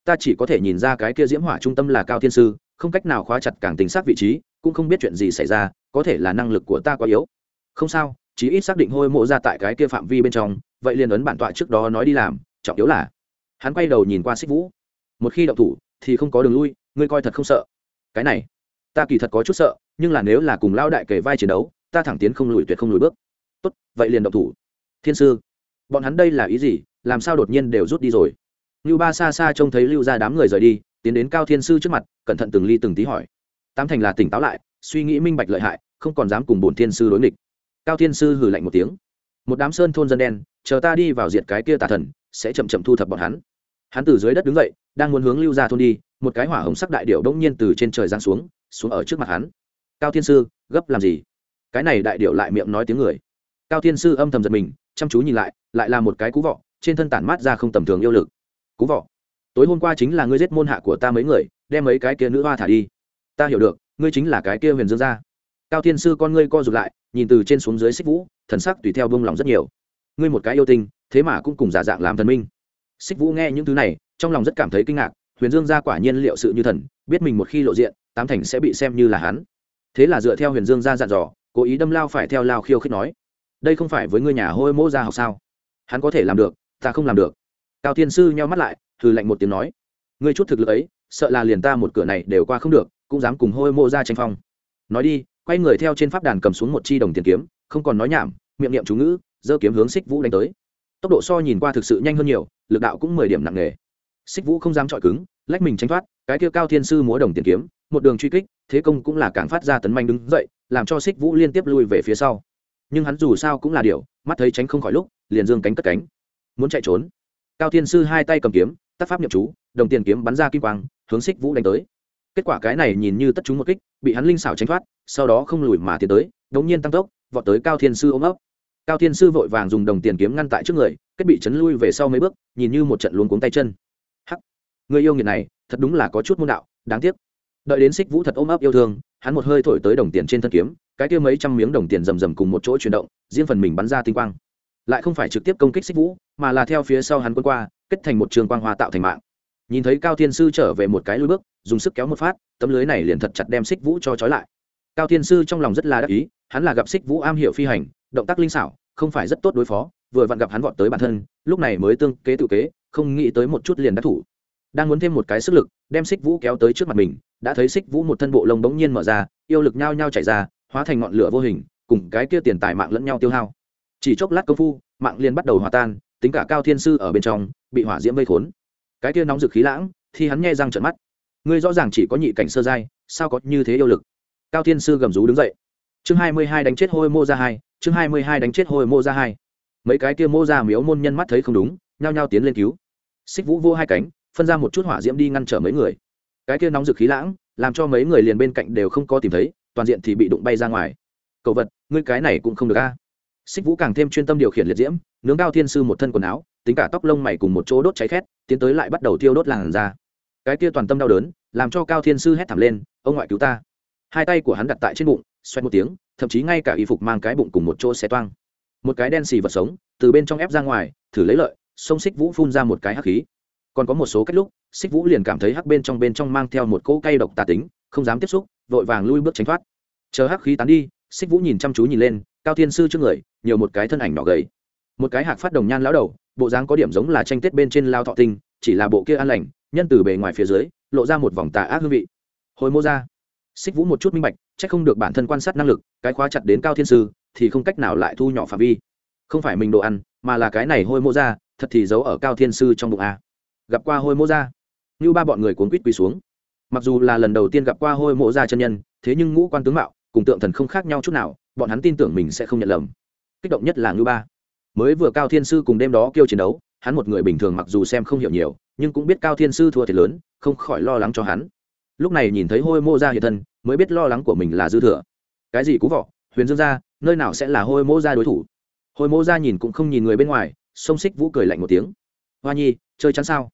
Ta chỉ có thể nhìn ra cái kia diễm hỏa trung tâm là cao thiên sư, không cách nào khóa chặt càng tính xác vị trí, cũng không biết chuyện gì xảy ra, có thể là năng lực của ta quá yếu. Không sao chỉ ít xác định hôi mộ ra tại cái kia phạm vi bên trong, vậy liền ấn bản tọa trước đó nói đi làm, trọng yếu là, hắn quay đầu nhìn qua xích vũ. Một khi động thủ, thì không có đường lui, ngươi coi thật không sợ. Cái này, ta kỳ thật có chút sợ, nhưng là nếu là cùng lao đại kề vai chiến đấu, ta thẳng tiến không lùi tuyệt không lùi bước. Tốt, vậy liền động thủ. Thiên sư, bọn hắn đây là ý gì? Làm sao đột nhiên đều rút đi rồi? Lưu ba xa xa trông thấy lưu ra đám người rời đi, tiến đến cao thiên sư trước mặt, cẩn thận từng ly từng tí hỏi. Tám thành là tỉnh táo lại, suy nghĩ minh bạch lợi hại, không còn dám cùng bổn thiên sư đối nghịch cao thiên sư hử lạnh một tiếng. Một đám sơn thôn dân đen, chờ ta đi vào diệt cái kia tà thần, sẽ chậm chậm thu thập bọn hắn. Hắn từ dưới đất đứng dậy, đang muốn hướng lưu ra thôn đi, một cái hỏa hồng sắc đại điệu đông nhiên từ trên trời giáng xuống xuống ở trước mặt hắn. Cao thiên sư, gấp làm gì? Cái này đại điệu lại miệng nói tiếng người. Cao thiên sư âm thầm giật mình, chăm chú nhìn lại lại là một cái cú vọ, trên thân tản mát ra không tầm thường yêu lực. Cú vọ. Tối hôm qua chính là ngươi giết môn hạ của ta mấy người, đem mấy cái kia nữ hoa thả đi. Ta hiểu được, ngươi chính là cái kia huyền dương gia. Cao thiên sư con ngươi co rụt lại nhìn từ trên xuống dưới xích vũ, thần sắc tùy theo bông lòng rất nhiều. Ngươi một cái yêu tinh, thế mà cũng cùng giả dạng làm thần minh. Xích vũ nghe những thứ này, trong lòng rất cảm thấy kinh ngạc, huyền dương gia quả nhiên liệu sự như thần, biết mình một khi lộ diện, tám thành sẽ bị xem như là hắn. Thế là dựa theo huyền dương gia dặn dò, cố ý đâm lao phải theo lao khiêu khích nói, đây không phải với ngươi nhà hôi mô gia học sao? Hắn có thể làm được, ta không làm được. Cao thiên sư nheo mắt lại thư lạnh một tiếng nói, ngươi chút thực lực ấy, sợ là liền ta một cửa này đều qua không được, cũng dám cùng hôi mô ra tranh phong. Nói đi quay người theo trên pháp đàn cầm xuống một chi đồng tiền kiếm, không còn nói nhảm, miệng niệm chú ngữ, giơ kiếm hướng xích vũ đánh tới. Tốc độ so nhìn qua thực sự nhanh hơn nhiều, lực đạo cũng mười điểm nặng nề. Xích vũ không dám chọi cứng, lách mình tránh thoát, cái kia cao thiên sư múa đồng tiền kiếm, một đường truy kích, thế công cũng là càng phát ra tấn manh đứng dậy, làm cho xích vũ liên tiếp lui về phía sau. Nhưng hắn dù sao cũng là điều, mắt thấy tránh không khỏi lúc, liền dương cánh cất cánh. Muốn chạy trốn. Cao thiên sư hai tay cầm kiếm tác pháp niệm chú, đồng tiền kiếm bắn ra kim quang, hướng xích vũ đánh tới kết quả cái này nhìn như tất chúng một kích, bị hắn linh xảo tránh thoát, sau đó không lùi mà tiến tới đống nhiên tăng tốc, vọt tới cao thiên sư ôm ấp. Cao thiên sư vội vàng dùng đồng tiền kiếm ngăn tại trước người, kết bị chấn lui về sau mấy bước, nhìn như một trận luống cuống tay chân. Hắc! Người yêu nghiệt này, thật đúng là có chút môn đạo, đáng tiếc. Đợi đến xích vũ thật ôm ấp yêu thương, hắn một hơi thổi tới đồng tiền trên thân kiếm, cái kia mấy trăm miếng đồng tiền rầm rầm cùng một chỗ chuyển động, riêng phần mình bắn ra tinh quang. Lại không phải trực tiếp công kích xích vũ, mà là theo phía sau hắn quân qua, kết thành một trường quang hoa tạo thành mạng nhìn thấy cao thiên sư trở về một cái lôi bước, dùng sức kéo một phát, tấm lưới này liền thật chặt đem xích vũ cho trói lại. Cao thiên sư trong lòng rất là đắc ý, hắn là gặp xích vũ am hiểu phi hành, động tác linh xảo, không phải rất tốt đối phó, vừa vặn gặp hắn vọt tới bản thân, lúc này mới tương kế tự kế, không nghĩ tới một chút liền đắc thủ. Đang muốn thêm một cái sức lực, đem xích vũ kéo tới trước mặt mình, đã thấy xích vũ một thân bộ lông bỗng nhiên mở ra, yêu lực nhao nhao chảy ra, hóa thành ngọn lửa vô hình, cùng cái kia tiền tài mạng lẫn nhau tiêu hao. Chỉ chốc lát công phu, mạng liền bắt đầu hòa tan, tính cả cao thiên sư ở bên trong, bị hỏa diễm vây khốn cái kia nóng rực khí lãng, thì hắn nghe răng trợn mắt. Ngươi rõ ràng chỉ có nhị cảnh sơ giai, sao có như thế yêu lực? Cao thiên sư gầm rú đứng dậy. Chương hai mươi hai đánh chết hôi mô ra hai, chương hai mươi hai đánh chết hôi mô ra hai. Mấy cái kia mô ra miếu môn nhân mắt thấy không đúng, nhao nhao tiến lên cứu. Xích vũ vô hai cánh, phân ra một chút hỏa diễm đi ngăn trở mấy người. Cái kia nóng rực khí lãng, làm cho mấy người liền bên cạnh đều không có tìm thấy, toàn diện thì bị đụng bay ra ngoài. Cậu vật, ngươi cái này cũng không được a. Xích vũ càng thêm chuyên tâm điều khiển liệt diễm, nướng cao thiên sư một thân quần áo, tính cả tóc lông mày cùng một chỗ đốt cháy khét tiến tới lại bắt đầu thiêu đốt làn ra cái kia toàn tâm đau đớn, làm cho cao thiên sư hét thảm lên, ông ngoại cứu ta. Hai tay của hắn đặt tại trên bụng xoay một tiếng, thậm chí ngay cả y phục mang cái bụng cùng một chỗ xé toang. Một cái đen xì vật sống, từ bên trong ép ra ngoài, thử lấy lợi, sông xích vũ phun ra một cái hắc khí. Còn có một số cách lúc, xích vũ liền cảm thấy hắc bên trong bên trong mang theo một cỗ cay độc tà tính, không dám tiếp xúc, vội vàng lui bước tránh thoát. Chờ hắc khí tán đi, xích vũ nhìn chăm chú nhìn lên, cao thiên sư trước người, nhiều một cái thân ảnh nhỏ gầy. Một cái hạc phát đồng nhan lão đầu bộ dáng có điểm giống là tranh tết bên trên lao thọ tinh, chỉ là bộ kia an lành, nhân từ bề ngoài phía dưới, lộ ra một vòng tà ác hương vị. Hồi mô ra, xích vũ một chút minh bạch c h ắ c không được bản thân quan sát năng lực, cái khóa chặt đến cao thiên sư, thì không cách nào lại thu nhỏ phạm vi. Không phải mình đồ ăn, mà là cái này hôi mô ra, thật thì giấu ở cao thiên sư trong bụng a. Gặp qua hôi mô ra, như ba bọn người cuốn quýt quỳ xuống. Mặc dù là lần đầu tiên gặp qua hôi mộ ra chân nhân, thế nhưng ngũ quan tướng mạo, cùng tượng thần không khác nhau chút nào, bọn hắn tin tưởng mình sẽ không nhận lầm. Kích động nhất là ngư ba mới vừa cao thiên sư cùng đêm đó kêu chiến đấu, hắn một người bình thường mặc dù xem không hiểu nhiều, nhưng cũng biết cao thiên sư thua thiệt lớn, không khỏi lo lắng cho hắn. Lúc này nhìn thấy hôi mô ra hiện thân, mới biết lo lắng của mình là dư thừa. Cái gì cú vọ? Huyền dương ra nơi nào sẽ là hôi mô ra đối thủ? Hôi mô ra nhìn cũng không nhìn người bên ngoài, sông xích vũ cười lạnh một tiếng. Hoa nhi, chơi chắn sao?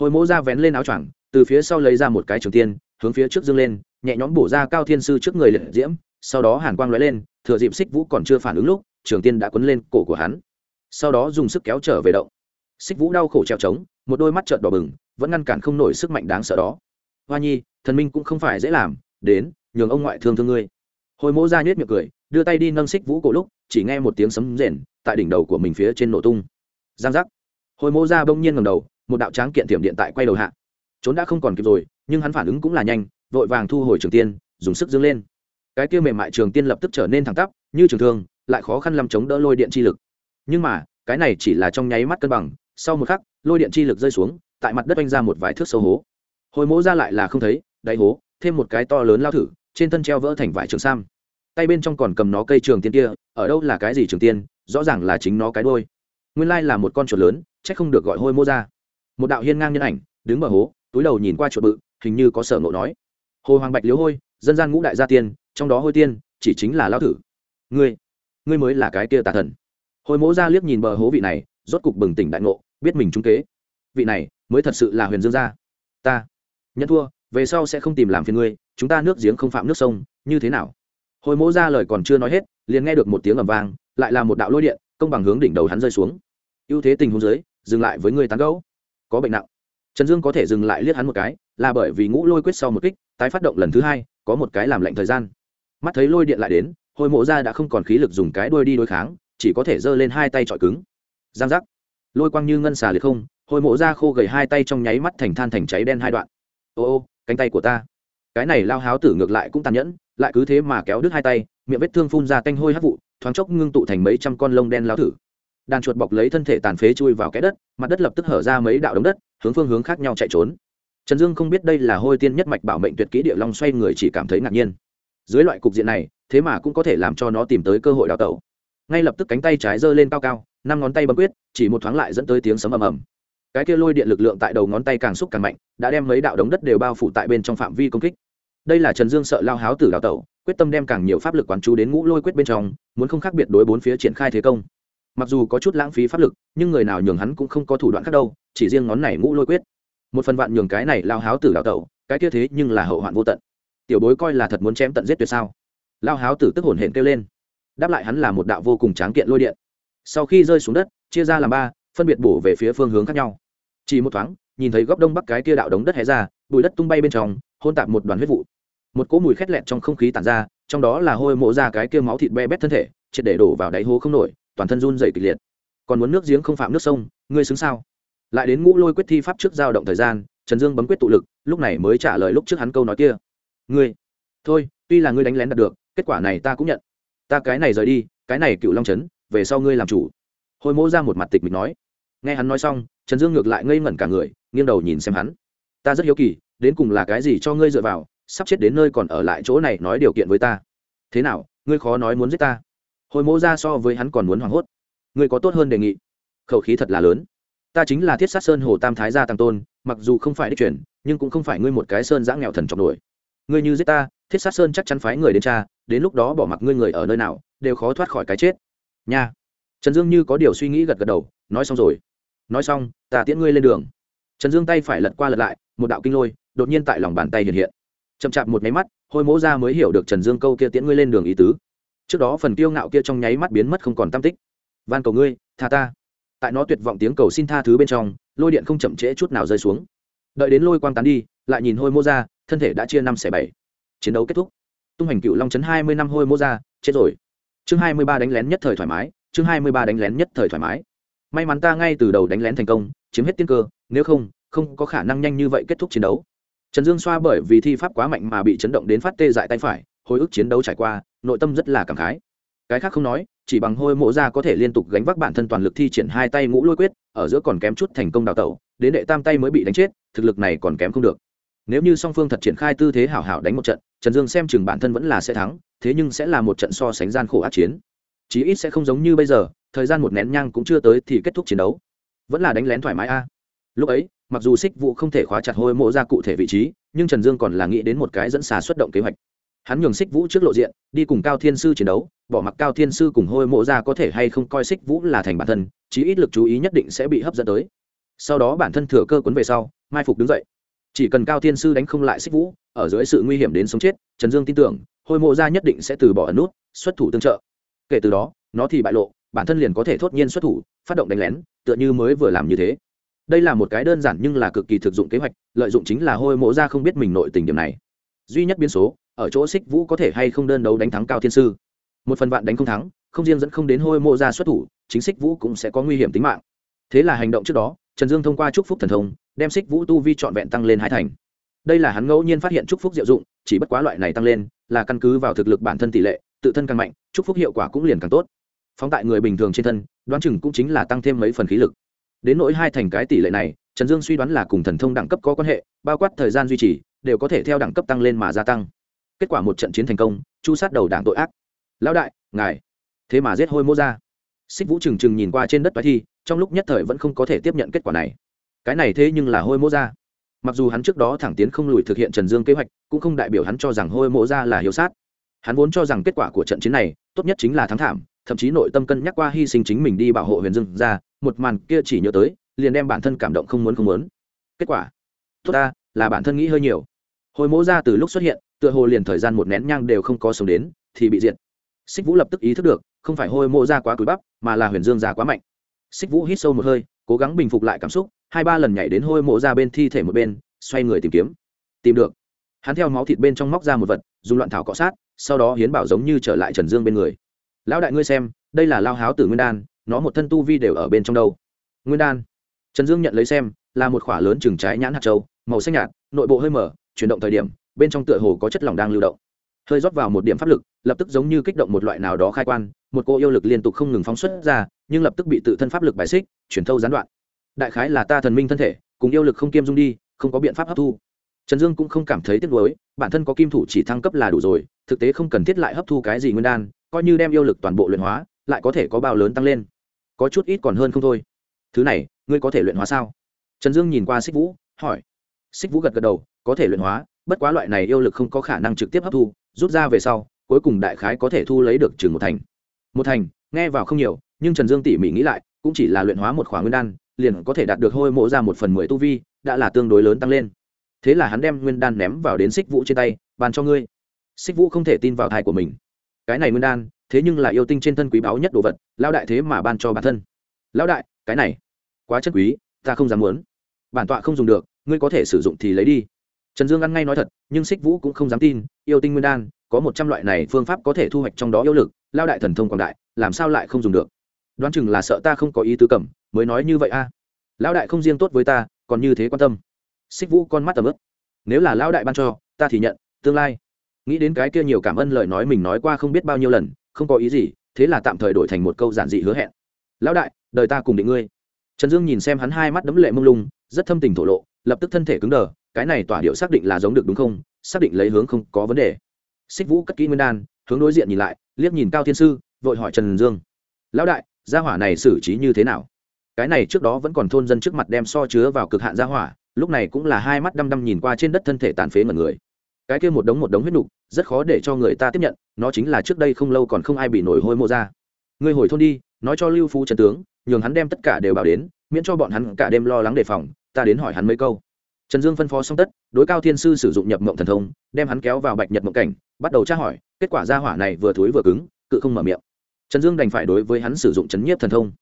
Hồi mô ra vén lên áo choàng, từ phía sau lấy ra một cái trường tiên, hướng phía trước dương lên, nhẹ nhõm bổ ra cao thiên sư trước người liệt diễm, sau đó hàn quang lóe lên, thừa dịp xích vũ còn chưa phản ứng lúc, trường tiên đã quấn lên cổ của hắn sau đó dùng sức kéo trở về động. Xích vũ đau khổ treo trống, một đôi mắt trợn đỏ bừng, vẫn ngăn cản không nổi sức mạnh đáng sợ đó. Hoa nhi, thần minh cũng không phải dễ làm, đến, nhường ông ngoại thương thương ngươi. Hồi mỗ ra nhếch miệng cười, đưa tay đi nâng xích vũ cổ lúc, chỉ nghe một tiếng sấm rền, tại đỉnh đầu của mình phía trên nổ tung. Giang giác. Hồi mỗ ra bỗng nhiên ngầm đầu, một đạo tráng kiện tiềm điện tại quay đầu hạ. Trốn đã không còn kịp rồi, nhưng hắn phản ứng cũng là nhanh, vội vàng thu hồi trường tiên, dùng sức dâng lên. Cái kia mềm mại trường tiên lập tức trở nên thẳng tắp, như trường thương, lại khó khăn làm chống đỡ lôi điện chi lực nhưng mà, cái này chỉ là trong nháy mắt cân bằng, sau một khắc, lôi điện chi lực rơi xuống, tại mặt đất oanh ra một vài thước sâu hố. Hồi mỗ ra lại là không thấy, đáy hố, thêm một cái to lớn lao thử, trên thân treo vỡ thành vải trường sam. Tay bên trong còn cầm nó cây trường tiên kia, ở đâu là cái gì trường tiên, rõ ràng là chính nó cái đôi nguyên lai là một con chuột lớn c h ắ c không được gọi hôi mô ra. Một đạo hiên ngang nhân ảnh, đứng bờ hố, túi đầu nhìn qua chuột bự, hình như có sở ngộ nói. Hồ hoàng bạch liếu hôi, dân gian ngũ đại gia tiên, trong đó hôi tiên, chỉ chính là lao thử. Ngươi ngươi mới là cái kia tà thần hồi mỗ ra liếc nhìn bờ hố vị này, rốt cục bừng tỉnh đại ngộ, biết mình trúng kế. Vị này, mới thật sự là huyền dương gia. Ta nhận thua, về sau sẽ không tìm làm phiền ngươi, chúng ta nước giếng không phạm nước sông, như thế nào? Hồi mỗ ra lời còn chưa nói hết, liền nghe được một tiếng ầm vang, lại là một đạo lôi điện, công bằng hướng đỉnh đầu hắn rơi xuống. Ưu thế tình huống dưới, dừng lại với người tán gấu có bệnh nặng. Trần dương có thể dừng lại liếc hắn một cái, là bởi vì ngũ lôi quyết sau một kích, tái phát động lần thứ hai, có một cái làm lạnh thời gian. Mắt thấy lôi điện lại đến, hồi mộ ra đã không còn khí lực dùng cái đuôi đi đối kháng chỉ có thể giơ lên hai tay trọi cứng. Giang giác. Lôi quang như ngân xà liệt không, hồi mộ ra khô gầy hai tay trong nháy mắt thành than thành cháy đen hai đoạn. Ô ô, cánh tay của ta. Cái này lao háo tử ngược lại cũng tàn nhẫn, lại cứ thế mà kéo đứt hai tay, miệng vết thương phun ra tanh hôi hắc vụ, thoáng chốc ngưng tụ thành mấy trăm con lông đen lao thử đàn chuột bọc lấy thân thể tàn phế chui vào cái đất, mặt đất lập tức hở ra mấy đạo đống đất, hướng phương hướng khác nhau chạy trốn. Trần dương không biết đây là hôi tiên nhất mạch bảo mệnh tuyệt kỹ địa long xoay người chỉ cảm thấy ngạc nhiên. Dưới loại cục diện này, thế mà cũng có thể làm cho nó tìm tới cơ hội đào tẩu ngay lập tức cánh tay trái giơ lên cao cao, năm ngón tay bấm quyết, chỉ một thoáng lại dẫn tới tiếng sấm ầm ầm. Cái kia lôi điện lực lượng tại đầu ngón tay càng xúc càng mạnh, đã đem mấy đạo đống đất đều bao phủ tại bên trong phạm vi công kích. Đây là trần dương sợ lao háo tử đào tẩu, quyết tâm đem càng nhiều pháp lực quán chú đến ngũ lôi quyết bên trong, muốn không khác biệt đối bốn phía triển khai thế công. Mặc dù có chút lãng phí pháp lực, nhưng người nào nhường hắn cũng không có thủ đoạn khác đâu, chỉ riêng ngón này ngũ lôi quyết. Một phần vạn nhường cái này lao háo tử đào tẩu, cái kia thế nhưng là hậu hoạn vô tận. Tiểu bối coi là thật muốn chém tận giết tuyệt sao? Lao háo tử tức hổn hển kêu lên đáp lại hắn là một đạo vô cùng tráng kiện lôi điện. Sau khi rơi xuống đất, chia ra làm ba, phân biệt bổ về phía phương hướng khác nhau. Chỉ một thoáng, nhìn thấy góc đông bắc cái kia đạo đống đất hé ra, bụi đất tung bay bên trong, hôn tạp một đoàn huyết vụ. Một cỗ mùi khét lẹn trong không khí tản ra, trong đó là hôi mộ ra cái kia máu thịt be bét thân thể, triệt để đổ vào đáy hố không nổi, toàn thân run dày kịch liệt. Còn muốn nước giếng không phạm nước sông, ngươi xứng sao? Lại đến ngũ lôi quyết thi pháp trước giao động thời gian, trần dương bấm quyết tụ lực, lúc này mới trả lời lúc trước hắn câu nói kia. Ngươi, thôi, tuy là ngươi đánh lén đạt được, kết quả này ta cũng nhận ta cái này rời đi, cái này cựu long trấn, về sau ngươi làm chủ. Hồi mô ra một mặt tịch mịch nói. Nghe hắn nói xong, trần dương ngược lại ngây ngẩn cả người, nghiêng đầu nhìn xem hắn. Ta rất hiếu kỳ, đến cùng là cái gì cho ngươi dựa vào, sắp chết đến nơi còn ở lại chỗ này nói điều kiện với ta. Thế nào, ngươi khó nói muốn giết ta. Hồi mô ra so với hắn còn muốn hoảng hốt. Ngươi có tốt hơn đề nghị. Khẩu khí thật là lớn. Ta chính là thiết sát sơn hồ tam thái gia tăng tôn, mặc dù không phải đích truyền, nhưng cũng không phải ngươi một cái sơn giã nghèo thần trọng nổi. Ngươi như giết ta thiết sát sơn chắc chắn phái người đến cha đến lúc đó bỏ mặc ngươi người ở nơi nào, đều khó thoát khỏi cái chết. Nha. Trần dương như có điều suy nghĩ gật gật đầu, nói xong rồi. Nói xong, ta tiễn ngươi lên đường. Trần dương tay phải lật qua lật lại, một đạo kinh lôi, đột nhiên tại lòng bàn tay hiện hiện. Chậm chạp một nháy mắt, hôi mỗ ra mới hiểu được trần dương câu kia tiễn ngươi lên đường ý tứ. Trước đó phần kiêu ngạo kia trong nháy mắt biến mất không còn tam tích. Van cầu ngươi, tha ta. Tại nó tuyệt vọng tiếng cầu xin tha thứ bên trong, lôi điện không chậm trễ chút nào rơi xuống. Đợi đến lôi quang tán đi, lại nhìn hôi mô ra thân thể đã chia năm xẻ bảy chiến đấu kết thúc. Tung hành cựu long chấn hai mươi năm hôi mô ra, chết rồi. Chương hai mươi ba đánh lén nhất thời thoải mái, chương hai mươi ba đánh lén nhất thời thoải mái. May mắn ta ngay từ đầu đánh lén thành công, chiếm hết tiên cơ, nếu không không có khả năng nhanh như vậy kết thúc chiến đấu. Trần dương xoa bởi vì thi pháp quá mạnh mà bị chấn động đến phát tê dại tay phải, hồi ức chiến đấu trải qua, nội tâm rất là cảm khái. Cái khác không nói, chỉ bằng hôi mộ ra có thể liên tục gánh vác bản thân toàn lực thi triển hai tay ngũ lôi quyết, ở giữa còn kém chút thành công đào tẩu, đến đệ tam tay mới bị đánh chết, thực lực này còn kém không được nếu như song phương thật triển khai tư thế hảo hảo đánh một trận, trần dương xem chừng bản thân vẫn là sẽ thắng, thế nhưng sẽ là một trận so sánh gian khổ ác chiến. Chí ít sẽ không giống như bây giờ, thời gian một nén nhang cũng chưa tới thì kết thúc chiến đấu. Vẫn là đánh lén thoải mái a. Lúc ấy, mặc dù xích vụ không thể khóa chặt hôi mộ ra cụ thể vị trí, nhưng trần dương còn là nghĩ đến một cái dẫn xà xuất động kế hoạch. Hắn nhường xích vũ trước lộ diện, đi cùng cao thiên sư chiến đấu, bỏ mặc cao thiên sư cùng hôi mộ ra có thể hay không coi xích vũ là thành bản thân, chí ít lực chú ý nhất định sẽ bị hấp dẫn tới. Sau đó bản thân thừa cơ quấn về sau, mai phục đứng dậy chỉ cần cao thiên sư đánh không lại xích vũ, ở dưới sự nguy hiểm đến sống chết, trần dương tin tưởng, hôi mộ ra nhất định sẽ từ bỏ ẩn nút, xuất thủ tương trợ. Kể từ đó, nó thì bại lộ, bản thân liền có thể thốt nhiên xuất thủ, phát động đánh lén, tựa như mới vừa làm như thế. Đây là một cái đơn giản nhưng là cực kỳ thực dụng kế hoạch, lợi dụng chính là hôi mộ ra không biết mình nội tình điểm này. Duy nhất biến số, ở chỗ xích vũ có thể hay không đơn đấu đánh thắng cao thiên sư. Một phần vạn đánh không thắng, không riêng dẫn không đến hôi mộ ra xuất thủ, chính xích vũ cũng sẽ có nguy hiểm tính mạng. Thế là hành động trước đó trần dương thông qua chúc phúc thần thông, đem xích vũ tu vi trọn vẹn tăng lên hai thành. Đây là hắn ngẫu nhiên phát hiện chúc phúc diệu dụng, chỉ bất quá loại này tăng lên là căn cứ vào thực lực bản thân tỷ lệ, tự thân càng mạnh, chúc phúc hiệu quả cũng liền càng tốt. Phóng tại người bình thường trên thân, đoán chừng cũng chính là tăng thêm mấy phần khí lực. Đến nỗi hai thành cái tỷ lệ này, trần dương suy đoán là cùng thần thông đẳng cấp có quan hệ, bao quát thời gian duy trì, đều có thể theo đẳng cấp tăng lên mà gia tăng. Kết quả một trận chiến thành công, chu sát đầu đảng tội ác. Lão đại, ngài. Thế mà giết hôi mô ra. Xích vũ trừng trừng nhìn qua trên đất bài thi trong lúc nhất thời vẫn không có thể tiếp nhận kết quả này. Cái này thế nhưng là hôi mô ra. Mặc dù hắn trước đó thẳng tiến không lùi thực hiện trần dương kế hoạch, cũng không đại biểu hắn cho rằng hôi mộ ra là hiếu sát. Hắn vốn cho rằng kết quả của trận chiến này, tốt nhất chính là thắng thảm, thậm chí nội tâm cân nhắc qua hy sinh chính mình đi bảo hộ huyền dương ra, một màn kia chỉ nhớ tới, liền đem bản thân cảm động không muốn không muốn. Kết quả? Tốt ta, là bản thân nghĩ hơi nhiều. Hồi mỗ ra từ lúc xuất hiện, tựa hồ liền thời gian một nén nhang đều không có sống đến, thì bị diệt. Xích vũ lập tức ý thức được, không phải hôi mộ ra quá cúi bắp mà là huyền dương ra quá mạnh xích vũ hít sâu một hơi, cố gắng bình phục lại cảm xúc, hai ba lần nhảy đến hôi mộ ra bên thi thể một bên, xoay người tìm kiếm. Tìm được. Hắn theo máu thịt bên trong móc ra một vật, dùng loạn thảo cọ sát, sau đó hiến bảo giống như trở lại trần dương bên người. Lão đại ngươi xem, đây là lao háo tử nguyên đan, nó một thân tu vi đều ở bên trong đâu. Nguyên đan? Trần dương nhận lấy xem, là một khỏa lớn chừng trái nhãn hạt trâu màu xanh nhạt, nội bộ hơi mở, chuyển động thời điểm, bên trong tựa hồ có chất lỏng đang lưu động hơi rót vào một điểm pháp lực, lập tức giống như kích động một loại nào đó khai quan, một cô yêu lực liên tục không ngừng phóng xuất ra, nhưng lập tức bị tự thân pháp lực bài xích, chuyển thâu gián đoạn. Đại khái là ta thần minh thân thể, cùng yêu lực không kiêm dung đi, không có biện pháp hấp thu. Trần dương cũng không cảm thấy tiếc nuối, bản thân có kim thủ chỉ thăng cấp là đủ rồi, thực tế không cần thiết lại hấp thu cái gì nguyên đan, coi như đem yêu lực toàn bộ luyện hóa, lại có thể có bao lớn tăng lên. Có chút ít còn hơn không thôi. Thứ này, ngươi có thể luyện hóa sao? Trần dương nhìn qua xích vũ, hỏi. Xích vũ gật gật đầu, có thể luyện hóa, bất quá loại này yêu lực không có khả năng trực tiếp hấp thu rút ra về sau, cuối cùng đại khái có thể thu lấy được chừng một thành. Một thành, nghe vào không nhiều, nhưng trần dương tỉ mỉ nghĩ lại, cũng chỉ là luyện hóa một khóa nguyên đan, liền có thể đạt được hôi mộ ra một phần mười tu vi, đã là tương đối lớn tăng lên. Thế là hắn đem nguyên đan ném vào đến xích vũ trên tay, bàn cho ngươi. Xích vũ không thể tin vào thai của mình. Cái này nguyên đan, thế nhưng là yêu tinh trên thân quý báu nhất đồ vật lao đại thế mà ban cho bản thân. Lão đại, cái này quá chất quý, ta không dám muốn. Bản tọa không dùng được, ngươi có thể sử dụng thì lấy đi trần dương ăn ngay nói thật, nhưng xích vũ cũng không dám tin, yêu tinh nguyên đan, có một trăm loại này phương pháp có thể thu hoạch trong đó yêu lực, lao đại thần thông quảng đại, làm sao lại không dùng được? Đoán chừng là sợ ta không có ý tứ cầm, mới nói như vậy a. Lão đại không riêng tốt với ta, còn như thế quan tâm. Xích vũ con mắt tầm ướp nếu là lão đại ban cho, ta thì nhận, tương lai. Nghĩ đến cái kia nhiều cảm ơn lời nói mình nói qua không biết bao nhiêu lần, không có ý gì, thế là tạm thời đổi thành một câu giản dị hứa hẹn. Lão đại, đời ta cùng định ngươi. Trần dương nhìn xem hắn hai mắt đấm lệ mông lung, rất thâm tình thổ lộ, lập tức thân thể cứng đờ cái này tỏa điệu xác định là giống được đúng không? Xác định lấy hướng không có vấn đề. Xích vũ cất kỹ nguyên đan, hướng đối diện nhìn lại, liếc nhìn cao thiên sư, vội hỏi trần dương. Lão đại, gia hỏa này xử trí như thế nào? Cái này trước đó vẫn còn thôn dân trước mặt đem so chứa vào cực hạn gia hỏa, lúc này cũng là hai mắt đăm đăm nhìn qua trên đất thân thể tàn phế mật người. Cái kia một đống một đống huyết nục, rất khó để cho người ta tiếp nhận, nó chính là trước đây không lâu còn không ai bị nổi hôi mô ra. Ngươi hồi thôn đi, nói cho lưu phú trần tướng, nhường hắn đem tất cả đều bảo đến, miễn cho bọn hắn cả đêm lo lắng đề phòng, ta đến hỏi hắn mấy câu trần dương phân phó xong tất, đối cao thiên sư sử dụng nhập mộng thần thông, đem hắn kéo vào bạch nhật mộng cảnh, bắt đầu tra hỏi, kết quả ra hỏa này vừa thối vừa cứng, cự không mở miệng. Trần dương đành phải đối với hắn sử dụng chấn nhiếp thần thông.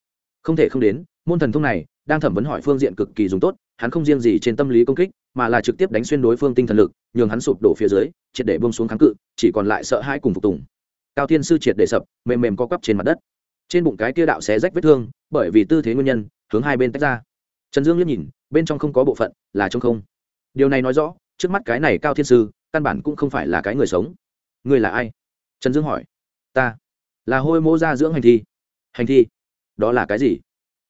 Không thể không đến, môn thần thông này, đang thẩm vấn hỏi phương diện cực kỳ dùng tốt, hắn không riêng gì trên tâm lý công kích, mà là trực tiếp đánh xuyên đối phương tinh thần lực, nhường hắn sụp đổ phía dưới, triệt để bông xuống kháng cự, chỉ còn lại sợ hai cùng phục tùng. Cao thiên sư triệt để sập, mềm mềm co quắp trên mặt đất. Trên bụng cái kia đạo xé rách vết thương, bởi vì tư thế nguyên nhân, hướng hai bên tách ra. Trần dương liếc nhìn bên trong không có bộ phận, là trong không. Điều này nói rõ, trước mắt cái này cao thiên sư, căn bản cũng không phải là cái người sống. Người là ai? Trần dương hỏi. Ta. Là hôi mô gia dưỡng hành thi. Hành thi? Đó là cái gì?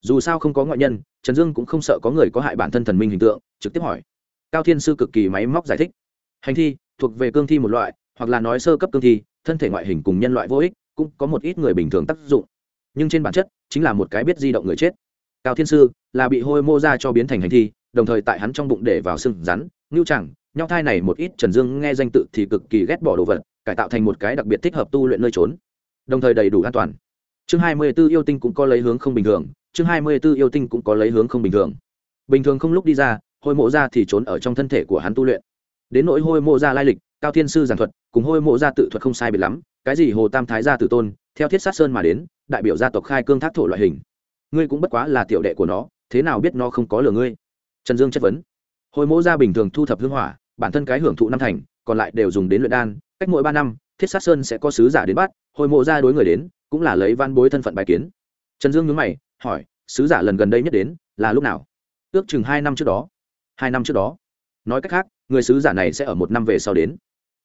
Dù sao không có ngoại nhân, trần dương cũng không sợ có người có hại bản thân thần minh hình tượng, trực tiếp hỏi. Cao thiên sư cực kỳ máy móc giải thích. Hành thi, thuộc về cương thi một loại, hoặc là nói sơ cấp cương thi, thân thể ngoại hình cùng nhân loại vô ích, cũng có một ít người bình thường tác dụng. Nhưng trên bản chất, chính là một cái biết di động người chết cao thiên sư, là bị hôi mô ra cho biến thành hành thi, đồng thời tại hắn trong bụng để vào sưng rắn, ngưu chẳng nhau thai này một ít trần dương nghe danh tự thì cực kỳ ghét bỏ đồ vật, cải tạo thành một cái đặc biệt thích hợp tu luyện nơi trốn, đồng thời đầy đủ an toàn. Chương hai mươi b ố yêu tinh cũng có lấy hướng không bình thường, chương hai mươi b ố yêu tinh cũng có lấy hướng không bình thường. Bình thường không lúc đi ra, hôi mộ ra thì trốn ở trong thân thể của hắn tu luyện. Đến nỗi hôi mộ ra lai lịch, cao thiên sư giảng thuật, cùng hôi mộ ra tự thuật không sai biệt lắm, cái gì hồ tam thái gia tử tôn, theo thiết sát sơn mà đến, đại biểu gia tộc khai cương thác thổ loại hình ngươi cũng bất quá là tiểu đệ của nó, thế nào biết nó không có lừa ngươi? Trần dương chất vấn. Hồi mẫu gia bình thường thu thập hương hỏa, bản thân cái hưởng thụ năm thành, còn lại đều dùng đến luyện đan, cách mỗi ba năm, thiết sát sơn sẽ có sứ giả đến bắt, hồi mộ gia đối người đến, cũng là lấy văn bối thân phận bài kiến. Trần dương nhớ mày, hỏi, sứ giả lần gần đây nhất đến, là lúc nào? Ước chừng hai năm trước đó. Hai năm trước đó? Nói cách khác, người sứ giả này sẽ ở một năm về sau đến.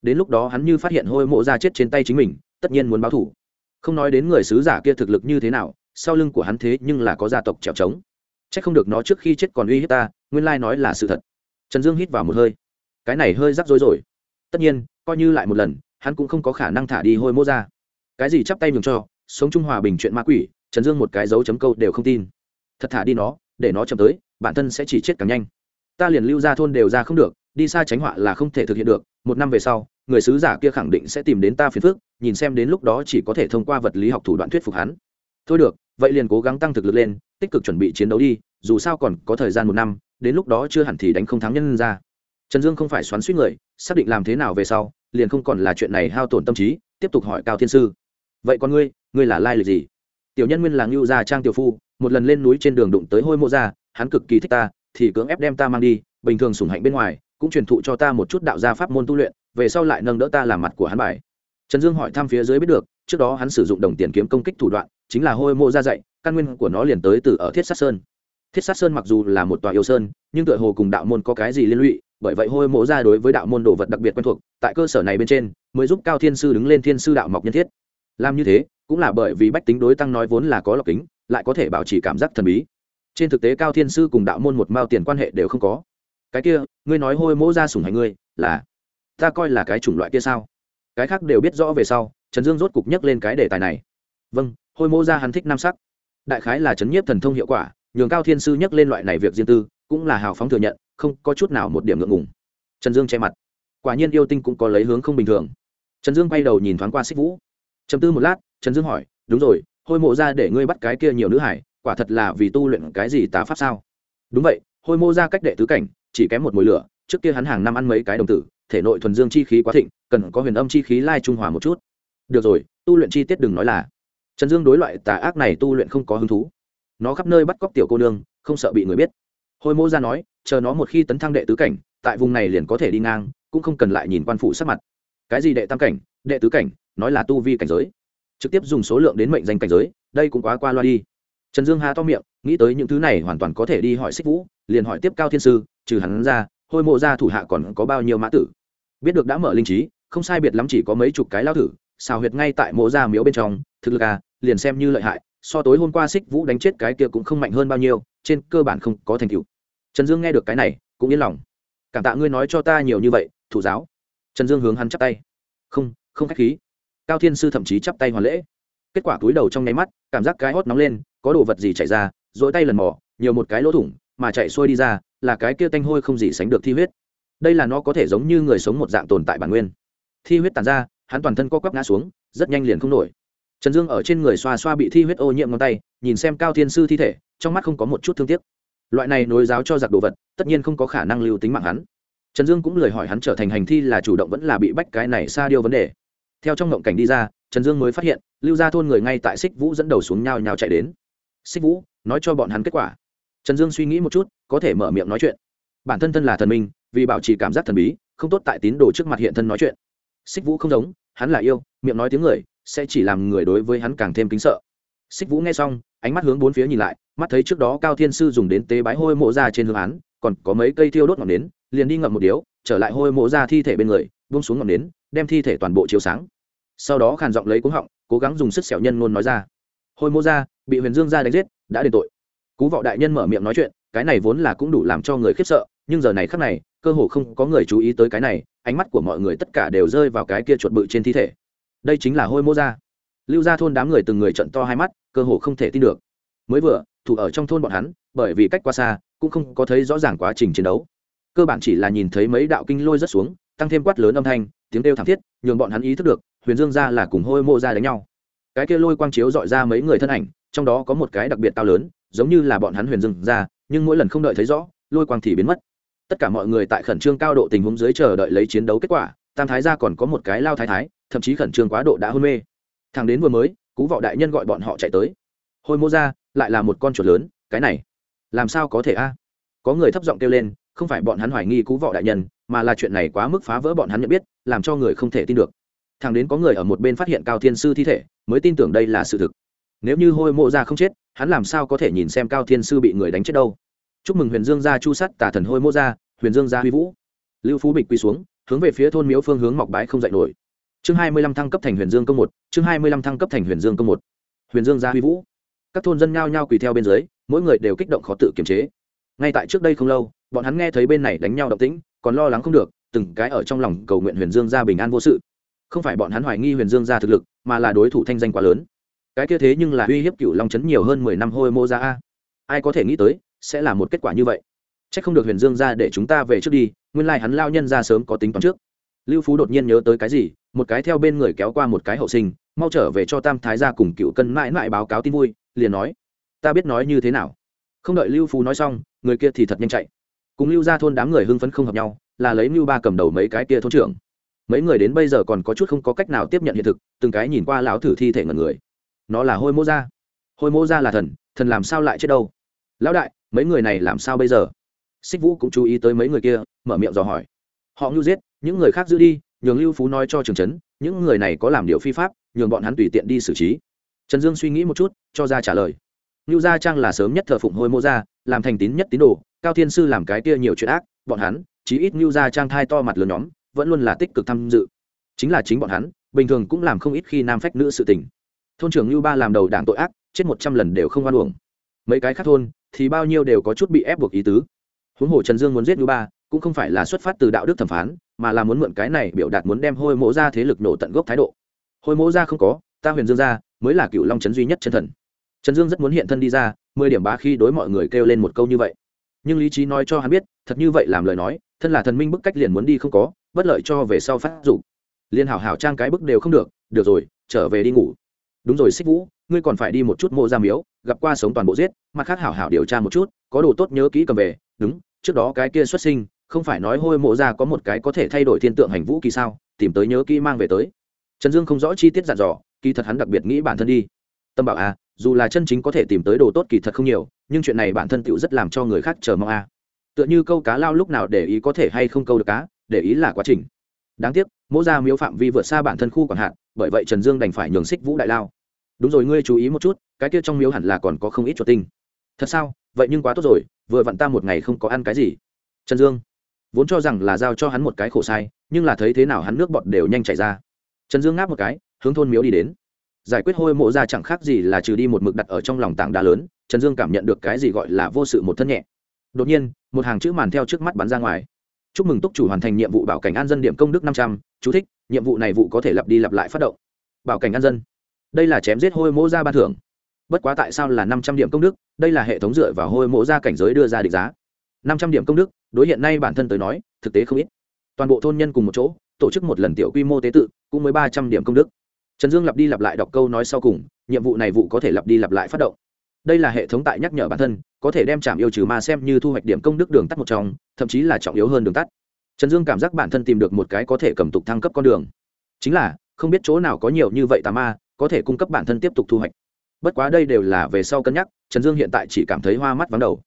Đến lúc đó hắn như phát hiện hôi mộ ra chết trên tay chính mình, tất nhiên muốn báo thủ. Không nói đến người sứ giả kia thực lực như thế nào sau lưng của hắn thế nhưng là có gia tộc trèo trống. C h ắ c không được nó trước khi chết còn uy hiếp ta, nguyên lai nói là sự thật. Trần dương hít vào một hơi. Cái này hơi rắc rối rồi. Tất nhiên, coi như lại một lần, hắn cũng không có khả năng thả đi hôi mô ra. Cái gì chắp tay nhường cho, sống trung hòa bình chuyện ma quỷ, trần dương một cái dấu chấm câu đều không tin. Thật thả đi nó, để nó chậm tới, bản thân sẽ chỉ chết càng nhanh. Ta liền lưu ra thôn đều ra không được, đi xa tránh họa là không thể thực hiện được, một năm về sau, người sứ giả kia khẳng định sẽ tìm đến ta phiền phức, nhìn xem đến lúc đó chỉ có thể thông qua vật lý học thủ đoạn thuyết phục hắn. Thôi được vậy liền cố gắng tăng thực lực lên, tích cực chuẩn bị chiến đấu đi, dù sao còn có thời gian một năm, đến lúc đó chưa hẳn thì đánh không thắng nhân ra. Trần dương không phải xoắn suýt người, xác định làm thế nào về sau, liền không còn là chuyện này hao tổn tâm trí, tiếp tục hỏi cao thiên sư. Vậy con ngươi ngươi là lai lịch gì? Tiểu nhân nguyên là ngưu gia trang tiểu phu, một lần lên núi trên đường đụng tới hôi mộ gia, hắn cực kỳ thích ta, thì cưỡng ép đem ta mang đi, bình thường sủng hạnh bên ngoài, cũng truyền thụ cho ta một chút đạo gia pháp môn tu luyện, về sau lại nâng đỡ ta làm mặt của hắn bài. Trần dương hỏi thăm phía dưới biết được trước đó hắn sử dụng đồng tiền kiếm công kích thủ đoạn, chính là hôi Mộ ra dạy, căn nguyên của nó liền tới từ ở thiết sát sơn. Thiết sát sơn mặc dù là một tòa yêu sơn, nhưng tựa hồ cùng đạo môn có cái gì liên lụy, bởi vậy hôi mộ ra đối với đạo môn đồ vật đặc biệt quen thuộc, tại cơ sở này bên trên, mới giúp cao thiên sư đứng lên thiên sư đạo mọc nhân thiết. Làm như thế, cũng là bởi vì bách tính đối tăng nói vốn là có lọc kính, lại có thể bảo trì cảm giác thần bí. Trên thực tế cao thiên sư cùng đạo môn một mao tiền quan hệ đều không có. Cái kia, ngươi nói hôi mỗ ra sủng hành ngươi, là, ta coi là cái chủng loại kia sao? Cái khác đều biết rõ về sau trần dương rốt cục nhắc lên cái đề tài này. Vâng hôi Mô ra hắn thích nam sắc. Đại khái là chấn nhiếp thần thông hiệu quả, nhường cao thiên sư nhắc lên loại này việc riêng tư, cũng là hào phóng thừa nhận, không có chút nào một điểm ngượng ngùng. Trần dương che mặt. Quả nhiên yêu tinh cũng có lấy hướng không bình thường. Trần dương quay đầu nhìn thoáng qua xích vũ. Chấm tư một lát, trần dương hỏi, đúng rồi, hôi mộ ra để ngươi bắt cái kia nhiều nữ hải, quả thật là vì tu luyện cái gì tá pháp sao? Đúng vậy, hôi mô ra cách đệ tứ cảnh, chỉ kém một mùi lửa, trước kia hắn hàng năm ăn mấy cái đồng tử, thể nội thuần dương chi khí quá thịnh, cần có huyền âm chi khí lai trung hòa một chút được rồi, tu luyện chi tiết đừng nói là. Trần dương đối loại tà ác này tu luyện không có hứng thú. Nó khắp nơi bắt cóc tiểu cô nương, không sợ bị người biết. Hồi mô ra nói, chờ nó một khi tấn thăng đệ tứ cảnh, tại vùng này liền có thể đi ngang, cũng không cần lại nhìn quan phụ sắc mặt. Cái gì đệ tam cảnh, đệ tứ cảnh, nói là tu vi cảnh giới. Trực tiếp dùng số lượng đến mệnh danh cảnh giới, đây cũng quá qua loa đi. Trần dương há to miệng, nghĩ tới những thứ này hoàn toàn có thể đi hỏi xích vũ, liền hỏi tiếp cao thiên sư, trừ hắn ra, hôi mộ ra thủ hạ còn có bao nhiêu mã tử? Biết được đã mở linh trí, không sai biệt lắm chỉ có mấy chục cái lao thử xào huyệt ngay tại mộ ra miếu bên trong, thực lực à liền xem như lợi hại, so tối hôm qua xích vũ đánh chết cái kia cũng không mạnh hơn bao nhiêu, trên cơ bản không có thành tựu. Trần dương nghe được cái này, cũng yên lòng. Cảm tạ ngươi nói cho ta nhiều như vậy, thủ giáo. Trần dương hướng hắn chắp tay. Không không k h á c h khí. Cao thiên sư thậm chí chắp tay hoàn lễ. Kết quả túi đầu trong nháy mắt, cảm giác cái hót nóng lên, có đồ vật gì chạy ra dỗi tay lần mò, nhiều một cái lỗ thủng, mà chạy xuôi đi ra, là cái kia tanh hôi không gì sánh được thi huyết. Đây là nó có thể giống như người sống một dạng tồn tại bản nguyên. Thi huyết tàn ra hắn toàn thân co quắp ngã xuống, rất nhanh liền không nổi. Trần dương ở trên người xoa xoa bị thi huyết ô nhiễm ngón tay, nhìn xem cao thiên sư thi thể, trong mắt không có một chút thương tiếc. Loại này nối giáo cho giặc đồ vật, tất nhiên không có khả năng lưu tính mạng hắn. Trần dương cũng lời hỏi hắn trở thành hành thi là chủ động vẫn là bị bách cái này xa điêu vấn đề. Theo trong ngộng cảnh đi ra, trần dương mới phát hiện, lưu ra thôn người ngay tại xích vũ dẫn đầu xuống nhau nhau chạy đến. Xích vũ, nói cho bọn hắn kết quả. Trần dương suy nghĩ một chút, có thể mở miệng nói chuyện. Bản thân thân là thần minh, vì bảo trì cảm giác thần bí, không tốt tại tín đồ trước mặt hiện thân nói chuyện xích vũ không giống, hắn là yêu, miệng nói tiếng người, sẽ chỉ làm người đối với hắn càng thêm kính sợ. Xích vũ nghe xong, ánh mắt hướng bốn phía nhìn lại, mắt thấy trước đó cao thiên sư dùng đến tế bái hôi mộ ra trên hương án, còn có mấy cây thiêu đốt ngọn nến, liền đi ngậm một điếu, trở lại hôi mộ ra thi thể bên người, buông xuống ngọn nến, đem thi thể toàn bộ chiếu sáng. Sau đó khàn giọng lấy cuống họng, cố gắng dùng sức xẻo nhân ngôn nói ra. Hôi mộ ra, bị huyền dương ra đánh giết, đã đền tội cú vọ đại nhân mở miệng nói chuyện, cái này vốn là cũng đủ làm cho người khiếp sợ, nhưng giờ này khắc này, cơ hồ không có người chú ý tới cái này, ánh mắt của mọi người tất cả đều rơi vào cái kia chuột bự trên thi thể. Đây chính là hôi mô gia. Lưu ra thôn đám người từng người trận to hai mắt, cơ hồ không thể tin được. Mới vừa, thủ ở trong thôn bọn hắn, bởi vì cách qua xa, cũng không có thấy rõ ràng quá trình chiến đấu. Cơ bản chỉ là nhìn thấy mấy đạo kinh lôi rất xuống, tăng thêm quát lớn âm thanh, tiếng kêu thảm thiết, nhường bọn hắn ý thức được, huyền dương gia là cùng hôi mô gia đánh nhau. Cái kia lôi quang chiếu dọi ra mấy người thân ảnh, trong đó có một cái đặc biệt cao lớn giống như là bọn hắn huyền dừng ra, nhưng mỗi lần không đợi thấy rõ, lôi quang thì biến mất. Tất cả mọi người tại khẩn trương cao độ tình huống dưới chờ đợi lấy chiến đấu kết quả, tam thái gia còn có một cái lao thái thái, thậm chí khẩn trương quá độ đã hôn mê. Thằng đến vừa mới, cú vọ đại nhân gọi bọn họ chạy tới. Hôi mô ra, lại là một con chuột lớn, cái này, làm sao có thể a? Có người thấp giọng kêu lên, không phải bọn hắn hoài nghi cú vọ đại nhân, mà là chuyện này quá mức phá vỡ bọn hắn nhận biết, làm cho người không thể tin được. Thằng đến có người ở một bên phát hiện cao thiên sư thi thể, mới tin tưởng đây là sự thực. Nếu như hôi mộ ra không chết hắn làm sao có thể nhìn xem cao thiên sư bị người đánh chết đâu? Chúc mừng huyền dương gia chu sắt tà thần hôi mô gia, huyền dương gia huy vũ. Lưu phú bịch quy xuống, hướng về phía thôn miếu phương hướng mọc bái không dạy nổi. Chương hai mươi lăm thăng cấp thành huyền dương công một, chương hai mươi lăm thăng cấp thành huyền dương công một. Huyền dương gia huy vũ. Các thôn dân nhao nhao quỳ theo bên dưới, mỗi người đều kích động khó tự kiềm chế. Ngay tại trước đây không lâu, bọn hắn nghe thấy bên này đánh nhau động tĩnh, còn lo lắng không được, từng cái ở trong lòng cầu nguyện huyền dương gia bình an vô sự. Không phải bọn hắn hoài nghi huyền dương gia thực lực, mà là đối thủ thanh danh quá lớn cái kia thế nhưng là uy hiếp cựu long trấn nhiều hơn mười năm hôi mô ra a. Ai có thể nghĩ tới, sẽ là một kết quả như vậy. C h ắ c không được huyền dương ra để chúng ta về trước đi, nguyên lai、like、hắn lao nhân ra sớm có tính toán trước. Lưu phú đột nhiên nhớ tới cái gì, một cái theo bên người kéo qua một cái hậu sinh, mau trở về cho tam thái gia cùng cựu cân mãi mãi báo cáo tin vui, liền nói, ta biết nói như thế nào. Không đợi lưu phú nói xong, người kia thì thật nhanh chạy. Cùng lưu ra thôn đám người hưng phấn không hợp nhau, là lấy lưu ba cầm đầu mấy cái kia thôn trưởng. Mấy người đến bây giờ còn có chút không có cách nào tiếp nhận hiện thực, từng cái nhìn qua lão thử thi thể ngần người nó là hôi mô gia. Hôi mô gia là thần thần làm sao lại chết đâu? Lão đại, mấy người này làm sao bây giờ? Xích vũ cũng chú ý tới mấy người kia, mở miệng dò hỏi. Họ ngưu giết, những người khác giữ đi, nhường lưu phú nói cho trường trấn, những người này có làm điều phi pháp, nhường bọn hắn tùy tiện đi xử trí. Trần dương suy nghĩ một chút, cho ra trả lời. Ngưu gia trang là sớm nhất thờ phụng hôi mô gia, làm thành tín nhất tín đồ, cao thiên sư làm cái kia nhiều chuyện ác, bọn hắn, chí ít ngưu gia trang thai to mặt lớn nhóm, vẫn luôn là tích cực tham dự. Chính là chính bọn hắn, bình thường cũng làm không ít khi nam phách nữ sự tình thôn trưởng lưu ba làm đầu đảng tội ác, chết một trăm lần đều không oan uổng. Mấy cái khác thôn thì bao nhiêu đều có chút bị ép buộc ý tứ. Huống hồ trần dương muốn giết lưu ba, cũng không phải là xuất phát từ đạo đức thẩm phán, mà là muốn mượn cái này biểu đạt muốn đem hôi mỗ ra thế lực nổ tận gốc thái độ. Hôi mỗ ra không có, ta huyền dương ra mới là cựu long trấn duy nhất chân thần. Trần dương rất muốn hiện thân đi ra, mười điểm bá khi đối mọi người kêu lên một câu như vậy. Nhưng lý trí nói cho hắn biết, thật như vậy làm lời nói, thân là thần minh bức cách liền muốn đi không có, bất lợi cho về sau phát dụng liên hảo hảo trang cái bức đều không được được rồi, trở về đi ngủ đúng rồi, xích vũ, ngươi còn phải đi một chút mộ ra miếu, gặp qua sống toàn bộ giết, mặt khác hảo hảo điều tra một chút, có đồ tốt nhớ kỹ cầm về. Đúng, trước đó cái kia xuất sinh, không phải nói hôi mộ ra có một cái có thể thay đổi thiên tượng hành vũ kỳ sao, tìm tới nhớ kỹ mang về tới. Trần dương không rõ chi tiết dặn dò, kỳ thật hắn đặc biệt nghĩ bản thân đi. Tâm bảo à dù là chân chính có thể tìm tới đồ tốt kỳ thật không nhiều, nhưng chuyện này bản thân tựu rất làm cho người khác chờ mong à. tựa như câu cá lao lúc nào để ý có thể hay không câu được cá, để ý là quá trình. Đáng tiếc mỗ ra miếu phạm vi vượt xa bản thân khu còn hạn bởi vậy trần dương đành phải nhường xích vũ đại lao. Đúng rồi, ngươi chú ý một chút, cái kia trong miếu hẳn là còn có không ít chuột tinh. Thật sao? Vậy nhưng quá tốt rồi, vừa vặn ta một ngày không có ăn cái gì. Trần dương, vốn cho rằng là giao cho hắn một cái khổ sai, nhưng là thấy thế nào hắn nước bọt đều nhanh chảy ra. Trần dương ngáp một cái, hướng thôn miếu đi đến. Giải quyết hôi mộ ra chẳng khác gì là trừ đi một mực đặt ở trong lòng tảng đá lớn, trần dương cảm nhận được cái gì gọi là vô sự một thân nhẹ. Đột nhiên, một hàng chữ màn theo trước mắt bắn ra ngoài. Chúc mừng túc chủ hoàn thành nhiệm vụ bảo cảnh an dân điểm công đức năm trăm, chú thích nhiệm vụ này vụ có thể lặp đi lặp lại phát động. Bảo cảnh an dân. Đây là chém giết hôi mỗ ra ban thưởng. Bất quá tại sao là năm trăm điểm công đức, đây là hệ thống dựa vào hôi mỗ ra cảnh giới đưa ra định giá. Năm trăm điểm công đức, đối hiện nay bản thân tới nói, thực tế không ít. Toàn bộ thôn nhân cùng một chỗ, tổ chức một lần tiểu quy mô tế tự, cũng mới ba trăm điểm công đức. Trần dương lặp đi lặp lại đọc câu nói sau cùng, nhiệm vụ này vụ có thể lặp đi lặp lại phát động. Đây là hệ thống tại nhắc nhở bản thân, có thể đem trảm yêu trừ ma xem như thu hoạch điểm công đức đường tắt một trong, thậm chí là trọng yếu hơn đường tắt trần dương cảm giác bản thân tìm được một cái có thể cầm tục thăng cấp con đường. Chính là, không biết chỗ nào có nhiều như vậy tà ma, có thể cung cấp bản thân tiếp tục thu hoạch. Bất quá đây đều là về sau cân nhắc, trần dương hiện tại chỉ cảm thấy hoa mắt vắng đầu.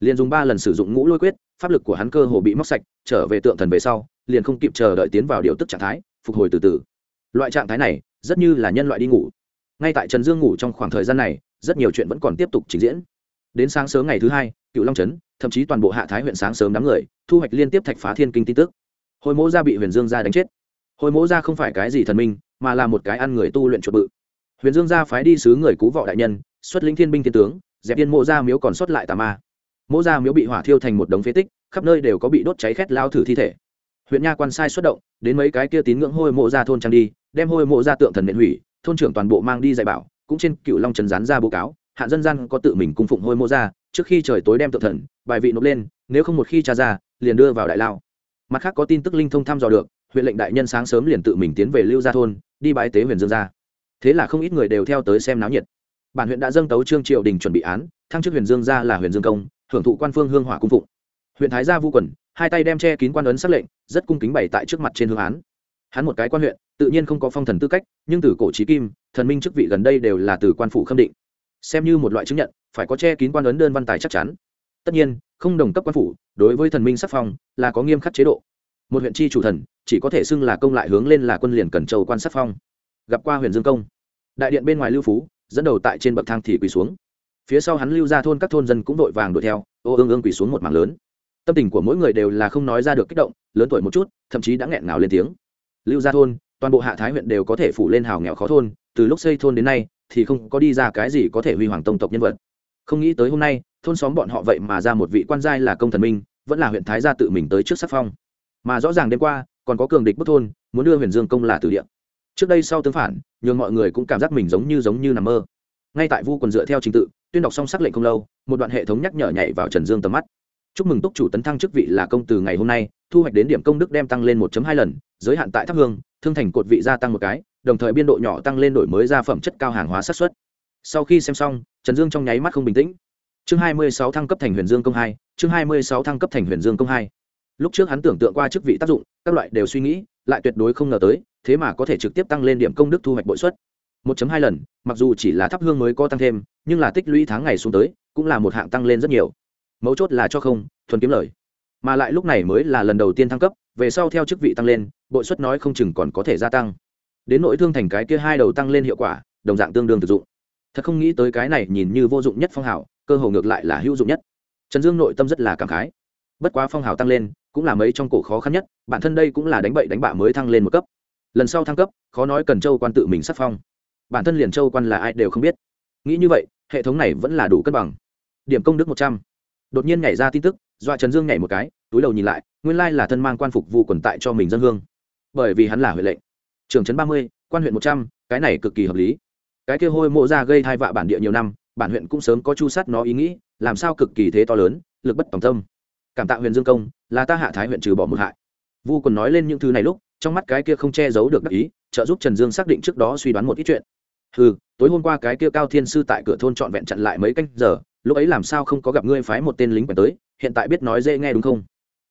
Liền dùng ba lần sử dụng ngũ lôi quyết, pháp lực của hắn cơ hồ bị móc sạch, trở về tượng thần về sau, liền không kịp chờ đợi tiến vào điều tức trạng thái, phục hồi từ từ. Loại trạng thái này, rất như là nhân loại đi ngủ. Ngay tại trần dương ngủ trong khoảng thời gian này, rất nhiều chuyện vẫn còn tiếp tục trình diễn đến sáng sớm ngày thứ hai, cựu long trấn, thậm chí toàn bộ hạ thái huyện sáng sớm đám người, thu hoạch liên tiếp thạch phá thiên kinh tin tức. Hồi mỗ gia bị huyền dương gia đánh chết. Hồi mỗ gia không phải cái gì thần minh, mà là một cái ăn người tu luyện chuột bự. Huyền dương gia phái đi sứ người cứu võ đại nhân, xuất lĩnh thiên binh thiên tướng, dẹp yên mộ gia miếu còn xuất lại tà ma. Mộ gia miếu bị hỏa thiêu thành một đống phế tích, khắp nơi đều có bị đốt cháy khét lao thử thi thể. Huyện nha quan sai xuất động, đến mấy cái kia tín ngưỡng hôi mộ gia thôn trang đi, đem hôi mộ gia tượng thần nện hủy, thôn trưởng toàn bộ mang đi dạy bảo, cũng trên cựu long trần gián ra báo cáo hạn dân gian có tự mình cung phụng hôi mô ra trước khi trời tối đem tự thần, bài vị nộp lên, nếu không một khi tra ra, liền đưa vào đại lao. Mặt khác có tin tức linh thông thăm dò được, huyện lệnh đại nhân sáng sớm liền tự mình tiến về lưu gia thôn, đi bái tế huyền dương gia. Thế là không ít người đều theo tới xem náo nhiệt. Bản huyện đã dâng tấu trương triều đình chuẩn bị án, thăng chức huyền dương gia là huyền dương công hưởng thụ quan phương hương hỏa cung phụng. Huyện thái gia vu quần, hai tay đem che kín quan ấn xác lệnh, rất cung kính bày tại trước mặt trên hương án. Hắn một cái quan huyện, tự nhiên không có phong thần tư cách, nhưng từ cổ trí kim, thần minh chức vị gần đây đều là từ quan phủ khâm định xem như một loại chứng nhận, phải có che kín quan ấn đơn văn tài chắc chắn. Tất nhiên, không đồng cấp quan phủ, đối với thần minh sắc phong, là có nghiêm khắc chế độ. Một huyện tri chủ thần, chỉ có thể xưng là công lại hướng lên là quân liền cần châu quan sắc phong. Gặp qua huyện dương công. Đại điện bên ngoài lưu phú, dẫn đầu tại trên bậc thang thì quỳ xuống. Phía sau hắn lưu ra thôn các thôn dân cũng vội vàng đuổi theo, ô ương ương quỳ xuống một mảng lớn. Tâm tình của mỗi người đều là không nói ra được kích động, lớn tuổi một chút, thậm chí đã nghẹn ngào lên tiếng. Lưu gia thôn, toàn bộ hạ thái huyện đều có thể phủ lên hào nghèo khó thôn, từ lúc xây thôn đến nay thì không có đi ra cái gì có thể huy hoàng tông tộc nhân vật. Không nghĩ tới hôm nay, thôn xóm bọn họ vậy mà ra một vị quan giai là công thần minh, vẫn là huyện thái gia tự mình tới trước sắc phong. Mà rõ ràng đêm qua, còn có cường địch bất thôn, muốn đưa huyền dương công là từ địa. Trước đây sau tương phản, nhường mọi người cũng cảm giác mình giống như giống như nằm mơ. Ngay tại vu quần dựa theo trình tự, tuyên đọc xong sắc lệnh không lâu, một đoạn hệ thống nhắc nhở nhảy vào trần dương tầm mắt. Chúc mừng túc chủ tấn thăng chức vị là công từ ngày hôm nay, thu hoạch đến điểm công đức đem tăng lên 1 hai lần, giới hạn tại tháp hương, thương thành cột vị gia tăng một cái đồng thời biên độ nhỏ tăng lên đổi mới gia phẩm chất cao hàng hóa sát xuất sau khi xem xong, trần dương trong nháy mắt không bình tĩnh. Chương 26 thăng cấp thành huyền dương công hai, chương 26 thăng cấp thành huyền dương công hai. Lúc trước hắn tưởng tượng qua chức vị tác dụng, các loại đều suy nghĩ, lại tuyệt đối không ngờ tới, thế mà có thể trực tiếp tăng lên điểm công đức thu hoạch bội suất. 1 hai lần, mặc dù chỉ là thắp hương mới có tăng thêm, nhưng là tích lũy tháng ngày xuống tới, cũng là một hạng tăng lên rất nhiều. Mấu chốt là cho không, thuần kiếm lời. Mà lại lúc này mới là lần đầu tiên thăng cấp, về sau theo chức vị tăng lên, bội suất nói không chừng còn có thể gia tăng đến nội thương thành cái kia hai đầu tăng lên hiệu quả, đồng dạng tương đương thực dụng. Thật không nghĩ tới cái này nhìn như vô dụng nhất phong hào, cơ hồ ngược lại là hữu dụng nhất. Trần dương nội tâm rất là cảm khái. Bất quá phong hào tăng lên, cũng là mấy trong cổ khó khăn nhất, bản thân đây cũng là đánh bậy đánh bạ mới thăng lên một cấp. Lần sau thăng cấp, khó nói cần châu quan tự mình sắc phong. Bản thân liền châu quan là ai đều không biết. Nghĩ như vậy, hệ thống này vẫn là đủ cân bằng. Điểm công đức một trăm. Đột nhiên nhảy ra tin tức, dọa trần dương nhảy một cái, túi đầu nhìn lại, nguyên lai là thân mang quan phục vụ quần tại cho mình dân hương. Bởi vì hắn là huệ lệnh trường trấn ba mươi, quan huyện một trăm, cái này cực kỳ hợp lý. Cái kia hôi mộ ra gây thai vạ bản địa nhiều năm, bản huyện cũng sớm có chu sát nó ý nghĩ, làm sao cực kỳ thế to lớn, lực bất tòng tâm. Cảm tạ huyền dương công, là ta hạ thái huyện trừ bỏ một hại. Vu còn nói lên những thứ này lúc, trong mắt cái kia không che giấu được đắc ý, trợ giúp trần dương xác định trước đó suy đoán một ít chuyện. Ừ tối hôm qua cái kia cao thiên sư tại cửa thôn trọn vẹn chặn lại mấy canh giờ, lúc ấy làm sao không có gặp ngươi phái một tên lính quèn tới, hiện tại biết nói dễ nghe đúng không?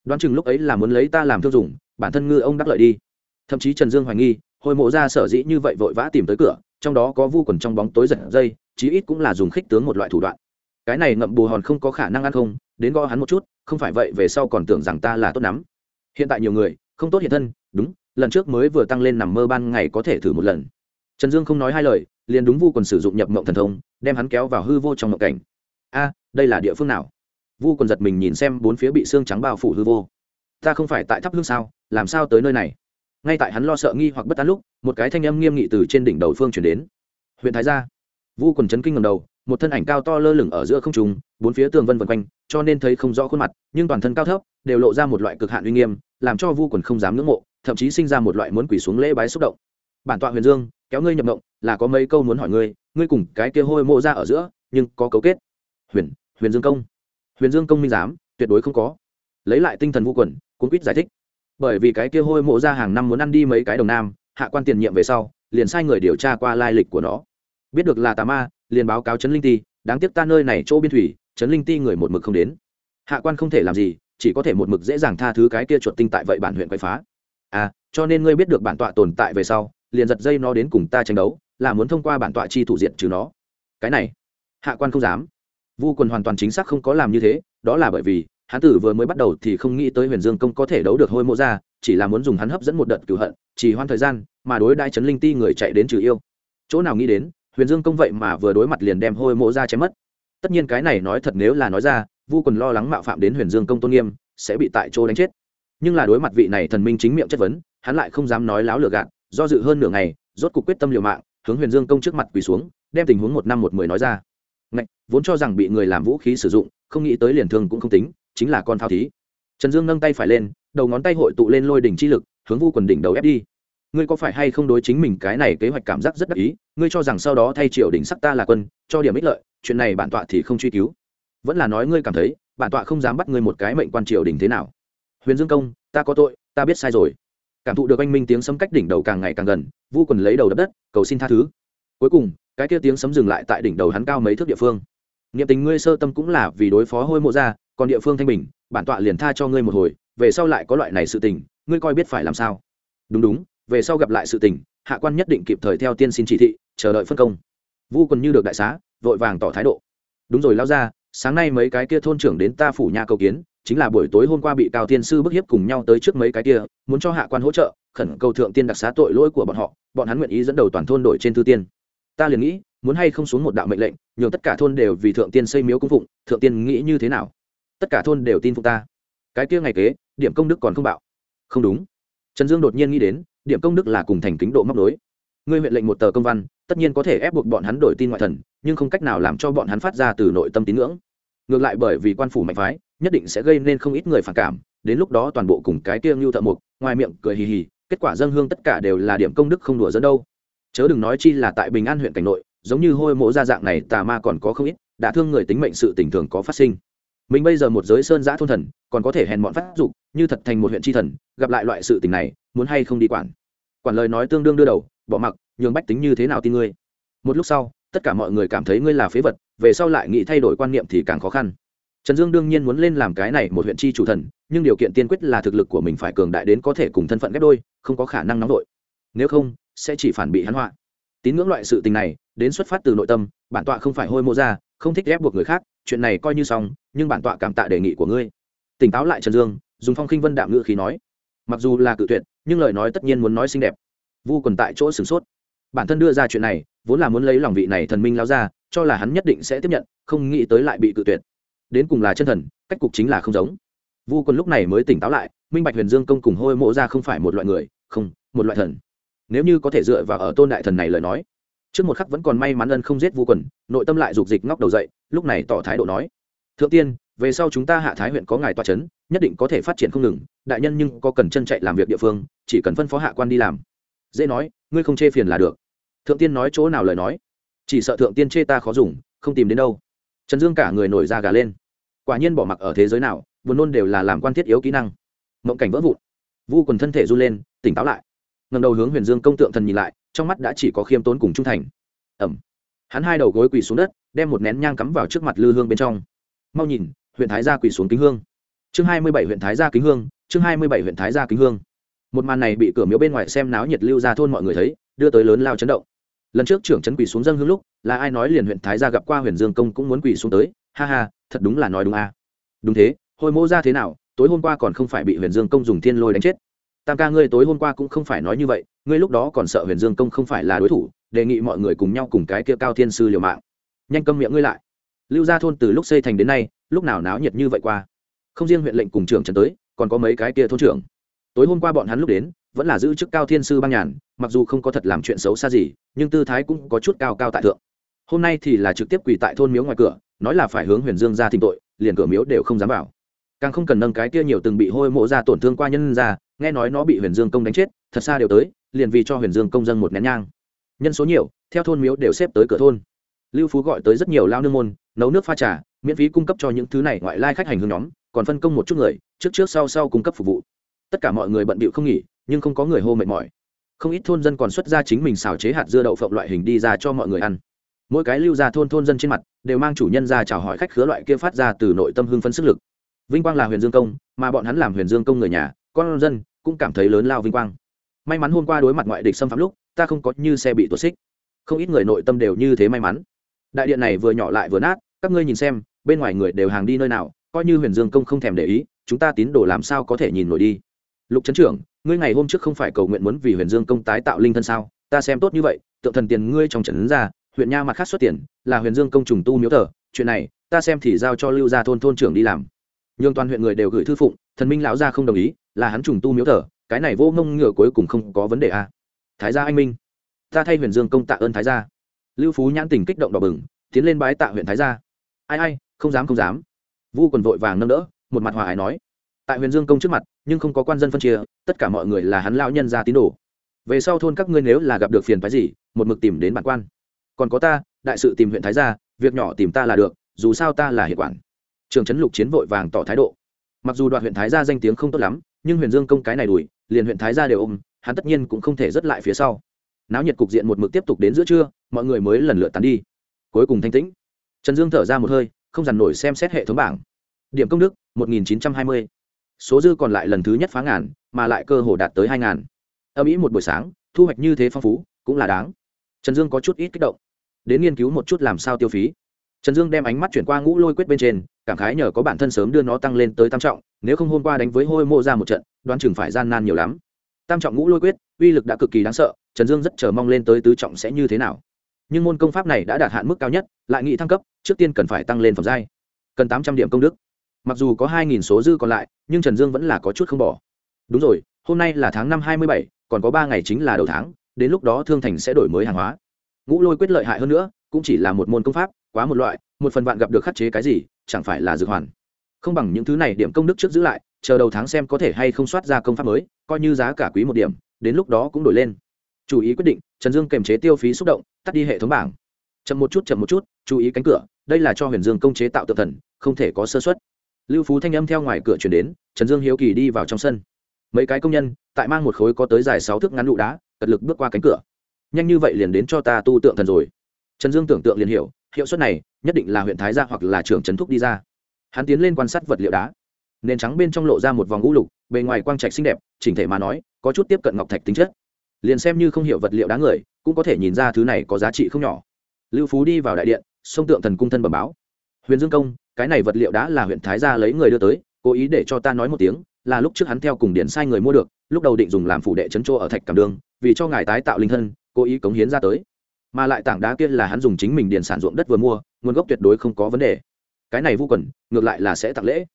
Đoán chừng lúc ấy là muốn lấy ta làm thương dùng, bản thân ngư ông đắc lợi đi. Thậm chí trần dương hoài nghi hồi mộ ra sở dĩ như vậy vội vã tìm tới cửa, trong đó có vu quần trong bóng tối giật dây, chí ít cũng là dùng khích tướng một loại thủ đoạn. Cái này ngậm bù hòn không có khả năng ăn không, đến gõ hắn một chút, không phải vậy về sau còn tưởng rằng ta là tốt lắm. Hiện tại nhiều người, không tốt hiện thân, đúng, lần trước mới vừa tăng lên nằm mơ ban ngày có thể thử một lần. Trần dương không nói hai lời, liền đúng vu quần sử dụng nhập mộng thần thông, đem hắn kéo vào hư vô trong mộng cảnh. A, đây là địa phương nào? Vu quần giật mình nhìn xem bốn phía bị xương trắng bao phủ hư vô. Ta không phải tại thắp hương sao, làm sao tới nơi này? Ngay tại hắn lo sợ nghi hoặc bất an lúc, một cái thanh âm nghiêm nghị từ trên đỉnh đầu phương chuyển đến. Huyện thái gia. Vu quần chấn kinh ngầm đầu, một thân ảnh cao to lơ lửng ở giữa không trùng bốn phía tường vân vân quanh, cho nên thấy không rõ khuôn mặt, nhưng toàn thân cao thấp, đều lộ ra một loại cực hạn uy nghiêm, làm cho vu quần không dám ngưỡng mộ, thậm chí sinh ra một loại muốn quỳ xuống lễ bái xúc động. Bản tọa huyền dương, kéo ngươi nhập động là có mấy câu muốn hỏi ngươi ngươi cùng cái kia hôi mộ ra ở giữa, nhưng có cấu kết. Huyền huyền dương công. Huyền dương công minh giám, tuyệt đối không có. Lấy lại tinh thần Vu quần, cuốn quýt giải thích bởi vì cái kia hôi mộ ra hàng năm muốn ăn đi mấy cái đồng nam, hạ quan tiền nhiệm về sau, liền sai người điều tra qua lai lịch của nó. Biết được là tà ma, liền báo cáo trấn linh ti, đáng tiếc ta nơi này chỗ biên thủy, trấn linh ti người một mực không đến. Hạ quan không thể làm gì, chỉ có thể một mực dễ dàng tha thứ cái kia chuột tinh tại vậy bản huyện quậy phá. À cho nên ngươi biết được bản tọa tồn tại về sau, liền giật dây nó đến cùng ta tranh đấu, là muốn thông qua bản tọa chi thủ diện trừ nó. Cái này, hạ quan không dám. Vu quần hoàn toàn chính xác không có làm như thế, đó là bởi vì hắn tử vừa mới bắt đầu thì không nghĩ tới huyền dương công có thể đấu được hôi mộ ra chỉ là muốn dùng hắn hấp dẫn một đợt cửu hận chỉ hoan thời gian mà đối đại trấn linh ti người chạy đến trừ yêu. Chỗ nào nghĩ đến huyền dương công vậy mà vừa đối mặt liền đem hôi mộ ra chém mất. Tất nhiên cái này nói thật nếu là nói ra vu quần lo lắng mạo phạm đến huyền dương công tôn nghiêm sẽ bị tại chỗ đánh chết. Nhưng là đối mặt vị này thần minh chính miệng chất vấn hắn lại không dám nói láo lừa gạt do dự hơn nửa ngày rốt cuộc quyết tâm liều mạng hướng huyền dương công trước mặt quỳ xuống đem tình huống một năm một mười nói ra. Ngạch, vốn cho rằng bị người làm vũ khí sử dụng không nghĩ tới liền thương cũng không tính chính là con pháo thí. Trần dương nâng tay phải lên, đầu ngón tay hội tụ lên lôi đỉnh chi lực, hướng vu quần đỉnh đầu ép đi. Ngươi có phải hay không đối chính mình cái này kế hoạch cảm giác rất đắc ý? Ngươi cho rằng sau đó thay triều đỉnh sắc ta là quân, cho điểm ích lợi, chuyện này bản tọa thì không truy cứu. Vẫn là nói ngươi cảm thấy, bản tọa không dám bắt ngươi một cái mệnh quan triều đình thế nào. Huyền dương công, ta có tội, ta biết sai rồi. Cảm thụ được anh minh tiếng sấm cách đỉnh đầu càng ngày càng gần, vu quần lấy đầu đập đất, cầu xin tha thứ. Cuối cùng, cái kia tiếng sấm dừng lại tại đỉnh đầu hắn cao mấy thước địa phương. Niệm tình ngươi sơ tâm cũng là vì đối phó hôi mộ ra còn địa phương thanh bình, bản tọa liền tha cho ngươi một hồi, về sau lại có loại này sự tình, ngươi coi biết phải làm sao. Đúng đúng, về sau gặp lại sự tình, hạ quan nhất định kịp thời theo tiên xin chỉ thị, chờ đợi phân công. Vu còn như được đại xá, vội vàng tỏ thái độ. Đúng rồi lao ra sáng nay mấy cái kia thôn trưởng đến ta phủ nhà cầu kiến, chính là buổi tối hôm qua bị cao tiên sư bức hiếp cùng nhau tới trước mấy cái kia, muốn cho hạ quan hỗ trợ, khẩn cầu thượng tiên đặc xá tội lỗi của bọn họ, bọn hắn nguyện ý dẫn đầu toàn thôn đổi trên thư tiên. Ta liền nghĩ, muốn hay không xuống một đạo mệnh lệnh, nhường tất cả thôn đều vì thượng tiên xây miếu cung phụng, thượng tiên nghĩ như thế nào? Tất cả thôn đều tin phục ta. Cái kia ngày kế, điểm công đức còn không bạo. Không đúng. Trần dương đột nhiên nghĩ đến, điểm công đức là cùng thành kính độ móc đối ngươi huyện lệnh một tờ công văn, tất nhiên có thể ép buộc bọn hắn đổi tin ngoại thần, nhưng không cách nào làm cho bọn hắn phát ra từ nội tâm tín ngưỡng. Ngược lại bởi vì quan phủ mạnh phái, nhất định sẽ gây nên không ít người phản cảm, đến lúc đó toàn bộ cùng cái kia ngưu thợ mục ngoài miệng cười hì hì, kết quả dân hương tất cả đều là điểm công đức không đùa dẫn đâu. Chớ đừng nói chi là tại bình an huyện cảnh nội, giống như hôi mộ gia dạng này, tà ma còn có không ít, đã thương người tính mệnh sự tình thường có phát sinh mình bây giờ một giới sơn giã thôn thần, còn có thể hèn mọn phát dục, như thật thành một huyện tri thần, gặp lại loại sự tình này, muốn hay không đi quản? Quản lời nói tương đương đưa đầu, bỏ mặc, nhường bách tính như thế nào tin ngươi? Một lúc sau, tất cả mọi người cảm thấy ngươi là phế vật, về sau lại nghĩ thay đổi quan niệm thì càng khó khăn. Trần dương đương nhiên muốn lên làm cái này một huyện tri chủ thần, nhưng điều kiện tiên quyết là thực lực của mình phải cường đại đến có thể cùng thân phận ghép đôi, không có khả năng nóng đội nếu không, sẽ chỉ phản bị hắn họa. Tín ngưỡng loại sự tình này, đến xuất phát từ nội tâm, bản tọa không phải hôi mô ra, không thích ép buộc người khác chuyện này coi như xong, nhưng bản tọa cảm tạ đề nghị của ngươi. Tỉnh táo lại trần dương, dùng phong khinh vân đạm ngữ khí nói. Mặc dù là cự tuyệt, nhưng lời nói tất nhiên muốn nói xinh đẹp. Vu còn tại chỗ sửng sốt. Bản thân đưa ra chuyện này, vốn là muốn lấy lòng vị này thần minh lao ra, cho là hắn nhất định sẽ tiếp nhận, không nghĩ tới lại bị cự tuyệt. Đến cùng là chân thần, cách cục chính là không giống. Vu quân lúc này mới tỉnh táo lại, minh bạch huyền dương công cùng hôi mộ ra không phải một loại người, không, một loại thần. Nếu như có thể dựa vào ở tôn đại thần này lời nói, trước một khắc vẫn còn may mắn ân không giết vu quần, nội tâm lại dục dịch ngóc đầu dậy lúc này tỏ thái độ nói, thượng tiên, về sau chúng ta hạ thái huyện có ngài toa c h ấ n nhất định có thể phát triển không ngừng, đại nhân nhưng có cần chân chạy làm việc địa phương, chỉ cần phân phó hạ quan đi làm. Dễ nói, ngươi không chê phiền là được. Thượng tiên nói chỗ nào lời nói? Chỉ sợ thượng tiên chê ta khó dùng, không tìm đến đâu. Trần dương cả người nổi da gà lên. Quả nhiên bỏ mặc ở thế giới nào, buồn nôn đều là làm quan thiết yếu kỹ năng. Mộng cảnh vỡ vụn. Vu quần thân thể run lên, tỉnh táo lại. Ngầm đầu hướng huyền dương công tượng thần nhìn lại, trong mắt đã chỉ có khiêm tốn cùng trung thành. Ẩm. Hắn hai đầu gối quỳ xuống đất đem một nén nhang cắm vào trước mặt lư hương bên trong. Mau nhìn, huyện thái gia quỳ xuống kính hương. Chương hai mươi bảy huyện thái gia kính hương, chương hai mươi bảy huyện thái gia kính hương. Một màn này bị cửa miếu bên ngoài xem náo nhiệt lưu ra thôn mọi người thấy, đưa tới lớn lao chấn động. Lần trước trưởng trấn quỳ xuống dân hương lúc, là ai nói liền huyện thái gia gặp qua huyền dương công cũng muốn quỳ xuống tới? Ha ha, thật đúng là nói đúng à. đúng thế, hồi mô ra thế nào, tối hôm qua còn không phải bị huyền dương công dùng thiên lôi đánh chết. Tam ca ngươi tối hôm qua cũng không phải nói như vậy, ngươi lúc đó còn sợ huyền dương công không phải là đối thủ, đề nghị mọi người cùng nhau cùng cái kia cao thiên sư liều mạng nhanh câm miệng ngươi lại. Lưu gia thôn từ lúc xây thành đến nay, lúc nào náo nhiệt như vậy qua? Không riêng huyện lệnh cùng trưởng trần tới, còn có mấy cái kia thôn trưởng. Tối hôm qua bọn hắn lúc đến, vẫn là giữ chức cao thiên sư băng nhàn, mặc dù không có thật làm chuyện xấu xa gì, nhưng tư thái cũng có chút cao cao tại thượng. Hôm nay thì là trực tiếp quỳ tại thôn miếu ngoài cửa, nói là phải hướng huyền dương ra thỉnh tội, liền cửa miếu đều không dám vào. Càng không cần nâng cái kia nhiều từng bị hôi mộ ra tổn thương qua nhân ra, nghe nói nó bị huyền dương công đánh chết, thật xa đều tới, liền vì cho huyền dương công dân một nén nhang. Nhân số nhiều, theo thôn miếu đều xếp tới cửa thôn lưu phú gọi tới rất nhiều lao nương môn, nấu nước pha trà, miễn phí cung cấp cho những thứ này ngoại lai khách hành hương nhóm, còn phân công một chút người, trước trước sau sau cung cấp phục vụ. Tất cả mọi người bận bịu không nghỉ, nhưng không có người hô mệt mỏi. Không ít thôn dân còn xuất ra chính mình xào chế hạt dưa đậu phộng loại hình đi ra cho mọi người ăn. Mỗi cái lưu ra thôn thôn dân trên mặt, đều mang chủ nhân ra chào hỏi khách khứa loại kia phát ra từ nội tâm hương phân sức lực. Vinh quang là huyền dương công, mà bọn hắn làm huyền dương công người nhà, con dân cũng cảm thấy lớn lao vinh quang. May mắn hôm qua đối mặt ngoại địch xâm phạm lúc, ta không có như xe bị tuột xích. Không ít người nội tâm đều như thế may mắn đại điện này vừa nhỏ lại vừa nát, các ngươi nhìn xem, bên ngoài người đều hàng đi nơi nào, coi như huyền dương công không thèm để ý, chúng ta tín đồ làm sao có thể nhìn nổi đi? Lục trấn trưởng, ngươi ngày hôm trước không phải cầu nguyện muốn vì huyền dương công tái tạo linh thân sao? Ta xem tốt như vậy, tượng thần tiền ngươi trong trần ra, huyện nha mặt khác xuất tiền, là huyền dương công trùng tu miếu thờ, chuyện này, ta xem thì giao cho lưu gia thôn thôn trưởng đi làm. Nhường toàn huyện người đều gửi thư phụng, thần minh lão gia không đồng ý, là hắn trùng tu miếu thờ, cái này vô ngông ngựa cuối cùng không có vấn đề à. thái gia anh minh, ta thay huyền dương công tạ ơn thái gia lưu phú nhãn tình kích động đỏ bừng, tiến lên bái tạ huyện thái gia. Ai ai, không dám không dám. Vu quần vội vàng nâng đỡ, một mặt hòa ái nói. Tại huyện dương công trước mặt, nhưng không có quan dân phân chia, tất cả mọi người là hắn lao nhân ra tín đồ. Về sau thôn các ngươi nếu là gặp được phiền phái gì, một mực tìm đến bản quan. Còn có ta, đại sự tìm huyện thái gia, việc nhỏ tìm ta là được, dù sao ta là hiệu quản. Trường trấn lục chiến vội vàng tỏ thái độ. Mặc dù đoạn huyện thái gia danh tiếng không tốt lắm, nhưng huyền dương công cái này đuổi, liền huyện thái gia đều ôm, hắn tất nhiên cũng không thể rớt lại phía sau náo nhiệt cục diện một mực tiếp tục đến giữa trưa, mọi người mới lần lượt tán đi. Cuối cùng thanh tĩnh. Trần dương thở ra một hơi, không dằn nổi xem xét hệ thống bảng. Điểm công đức, một nghìn chín trăm hai mươi. Số dư còn lại lần thứ nhất phá ngàn, mà lại cơ hồ đạt tới hai ngàn. Âm ý một buổi sáng, thu hoạch như thế phong phú, cũng là đáng. Trần dương có chút ít kích động. Đến nghiên cứu một chút làm sao tiêu phí. Trần dương đem ánh mắt chuyển qua ngũ lôi quyết bên trên, cảm khái nhờ có bản thân sớm đưa nó tăng lên tới tam trọng, nếu không hôm qua đánh với hôi mô ra một trận, đoán chừng phải gian nan nhiều lắm tam trọng ngũ lôi quyết, uy lực đã cực kỳ đáng sợ, trần dương rất chờ mong lên tới tứ trọng sẽ như thế nào. Nhưng môn công pháp này đã đạt hạn mức cao nhất, lại nghị thăng cấp, trước tiên cần phải tăng lên phẩm giai. Cần tám trăm điểm công đức. Mặc dù có hai nghìn số dư còn lại, nhưng trần dương vẫn là có chút không bỏ. Đúng rồi, hôm nay là tháng năm hai mươi bảy, còn có ba ngày chính là đầu tháng, đến lúc đó thương thành sẽ đổi mới hàng hóa. Ngũ lôi quyết lợi hại hơn nữa, cũng chỉ là một môn công pháp, quá một loại, một phần bạn gặp được khắc chế cái gì, chẳng phải là dược hoàn. Không bằng những thứ này, điểm công đức trước giữ lại chờ đầu tháng xem có thể hay không soát ra công pháp mới, coi như giá cả quý một điểm, đến lúc đó cũng đổi lên. Chú ý quyết định, trần dương kềm chế tiêu phí xúc động, tắt đi hệ thống bảng. Chậm một chút, chậm một chút, chú ý cánh cửa, đây là cho huyền dương công chế tạo tự thần, không thể có sơ xuất lưu phú thanh âm theo ngoài cửa chuyển đến, trần dương hiếu kỳ đi vào trong sân. Mấy cái công nhân, tại mang một khối có tới dài sáu thước ngắn lụ đá, cật lực bước qua cánh cửa. Nhanh như vậy liền đến cho ta tu tượng thần rồi. Trần dương tưởng tượng liền hiểu, hiệu suất này, nhất định là huyện thái gia hoặc là trưởng trấn thúc đi ra. Hắn tiến lên quan sát vật liệu đá nền trắng bên trong lộ ra một vòng ngũ lục, bề ngoài quang trạch xinh đẹp, chỉnh thể mà nói, có chút tiếp cận ngọc thạch tính chất. Liền xem như không hiểu vật liệu đá người, cũng có thể nhìn ra thứ này có giá trị không nhỏ. Lưu phú đi vào đại điện, sông tượng thần cung thân bẩm báo. Huyền dương công, cái này vật liệu đã là huyện thái gia lấy người đưa tới, cố ý để cho ta nói một tiếng, là lúc trước hắn theo cùng điển sai người mua được, lúc đầu định dùng làm phủ đệ chấn chỗ ở thạch cảm đường, vì cho ngài tái tạo linh thân, cố ý cống hiến ra tới. Mà lại tảng đá kia là hắn dùng chính mình điền sản ruộng đất vừa mua, nguồn gốc tuyệt đối không có vấn đề. Cái này vô quần, ngược lại là sẽ tặng lễ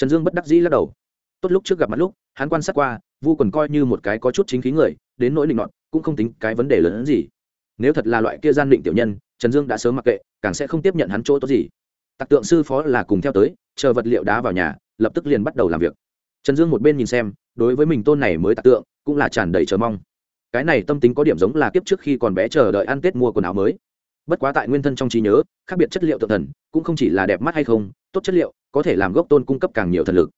trần dương bất đắc dĩ lắc đầu. Tốt lúc trước gặp mặt lúc, hắn quan sát qua, vu quần coi như một cái có chút chính khí người, đến nỗi định nọt, cũng không tính cái vấn đề lớn hơn gì. Nếu thật là loại kia gian định tiểu nhân, trần dương đã sớm mặc kệ, càng sẽ không tiếp nhận hắn chỗ tốt gì. Tặc tượng sư phó là cùng theo tới, chờ vật liệu đá vào nhà, lập tức liền bắt đầu làm việc. Trần dương một bên nhìn xem, đối với mình tôn này mới tặc tượng, cũng là tràn đầy chờ mong. Cái này tâm tính có điểm giống là kiếp trước khi còn bé chờ đợi ăn tết mua quần áo mới. Bất quá tại nguyên thân trong trí nhớ, khác biệt chất liệu tượng thần, cũng không chỉ là đẹp mắt hay không, tốt chất liệu có thể làm gốc tôn cung cấp càng nhiều thần lực.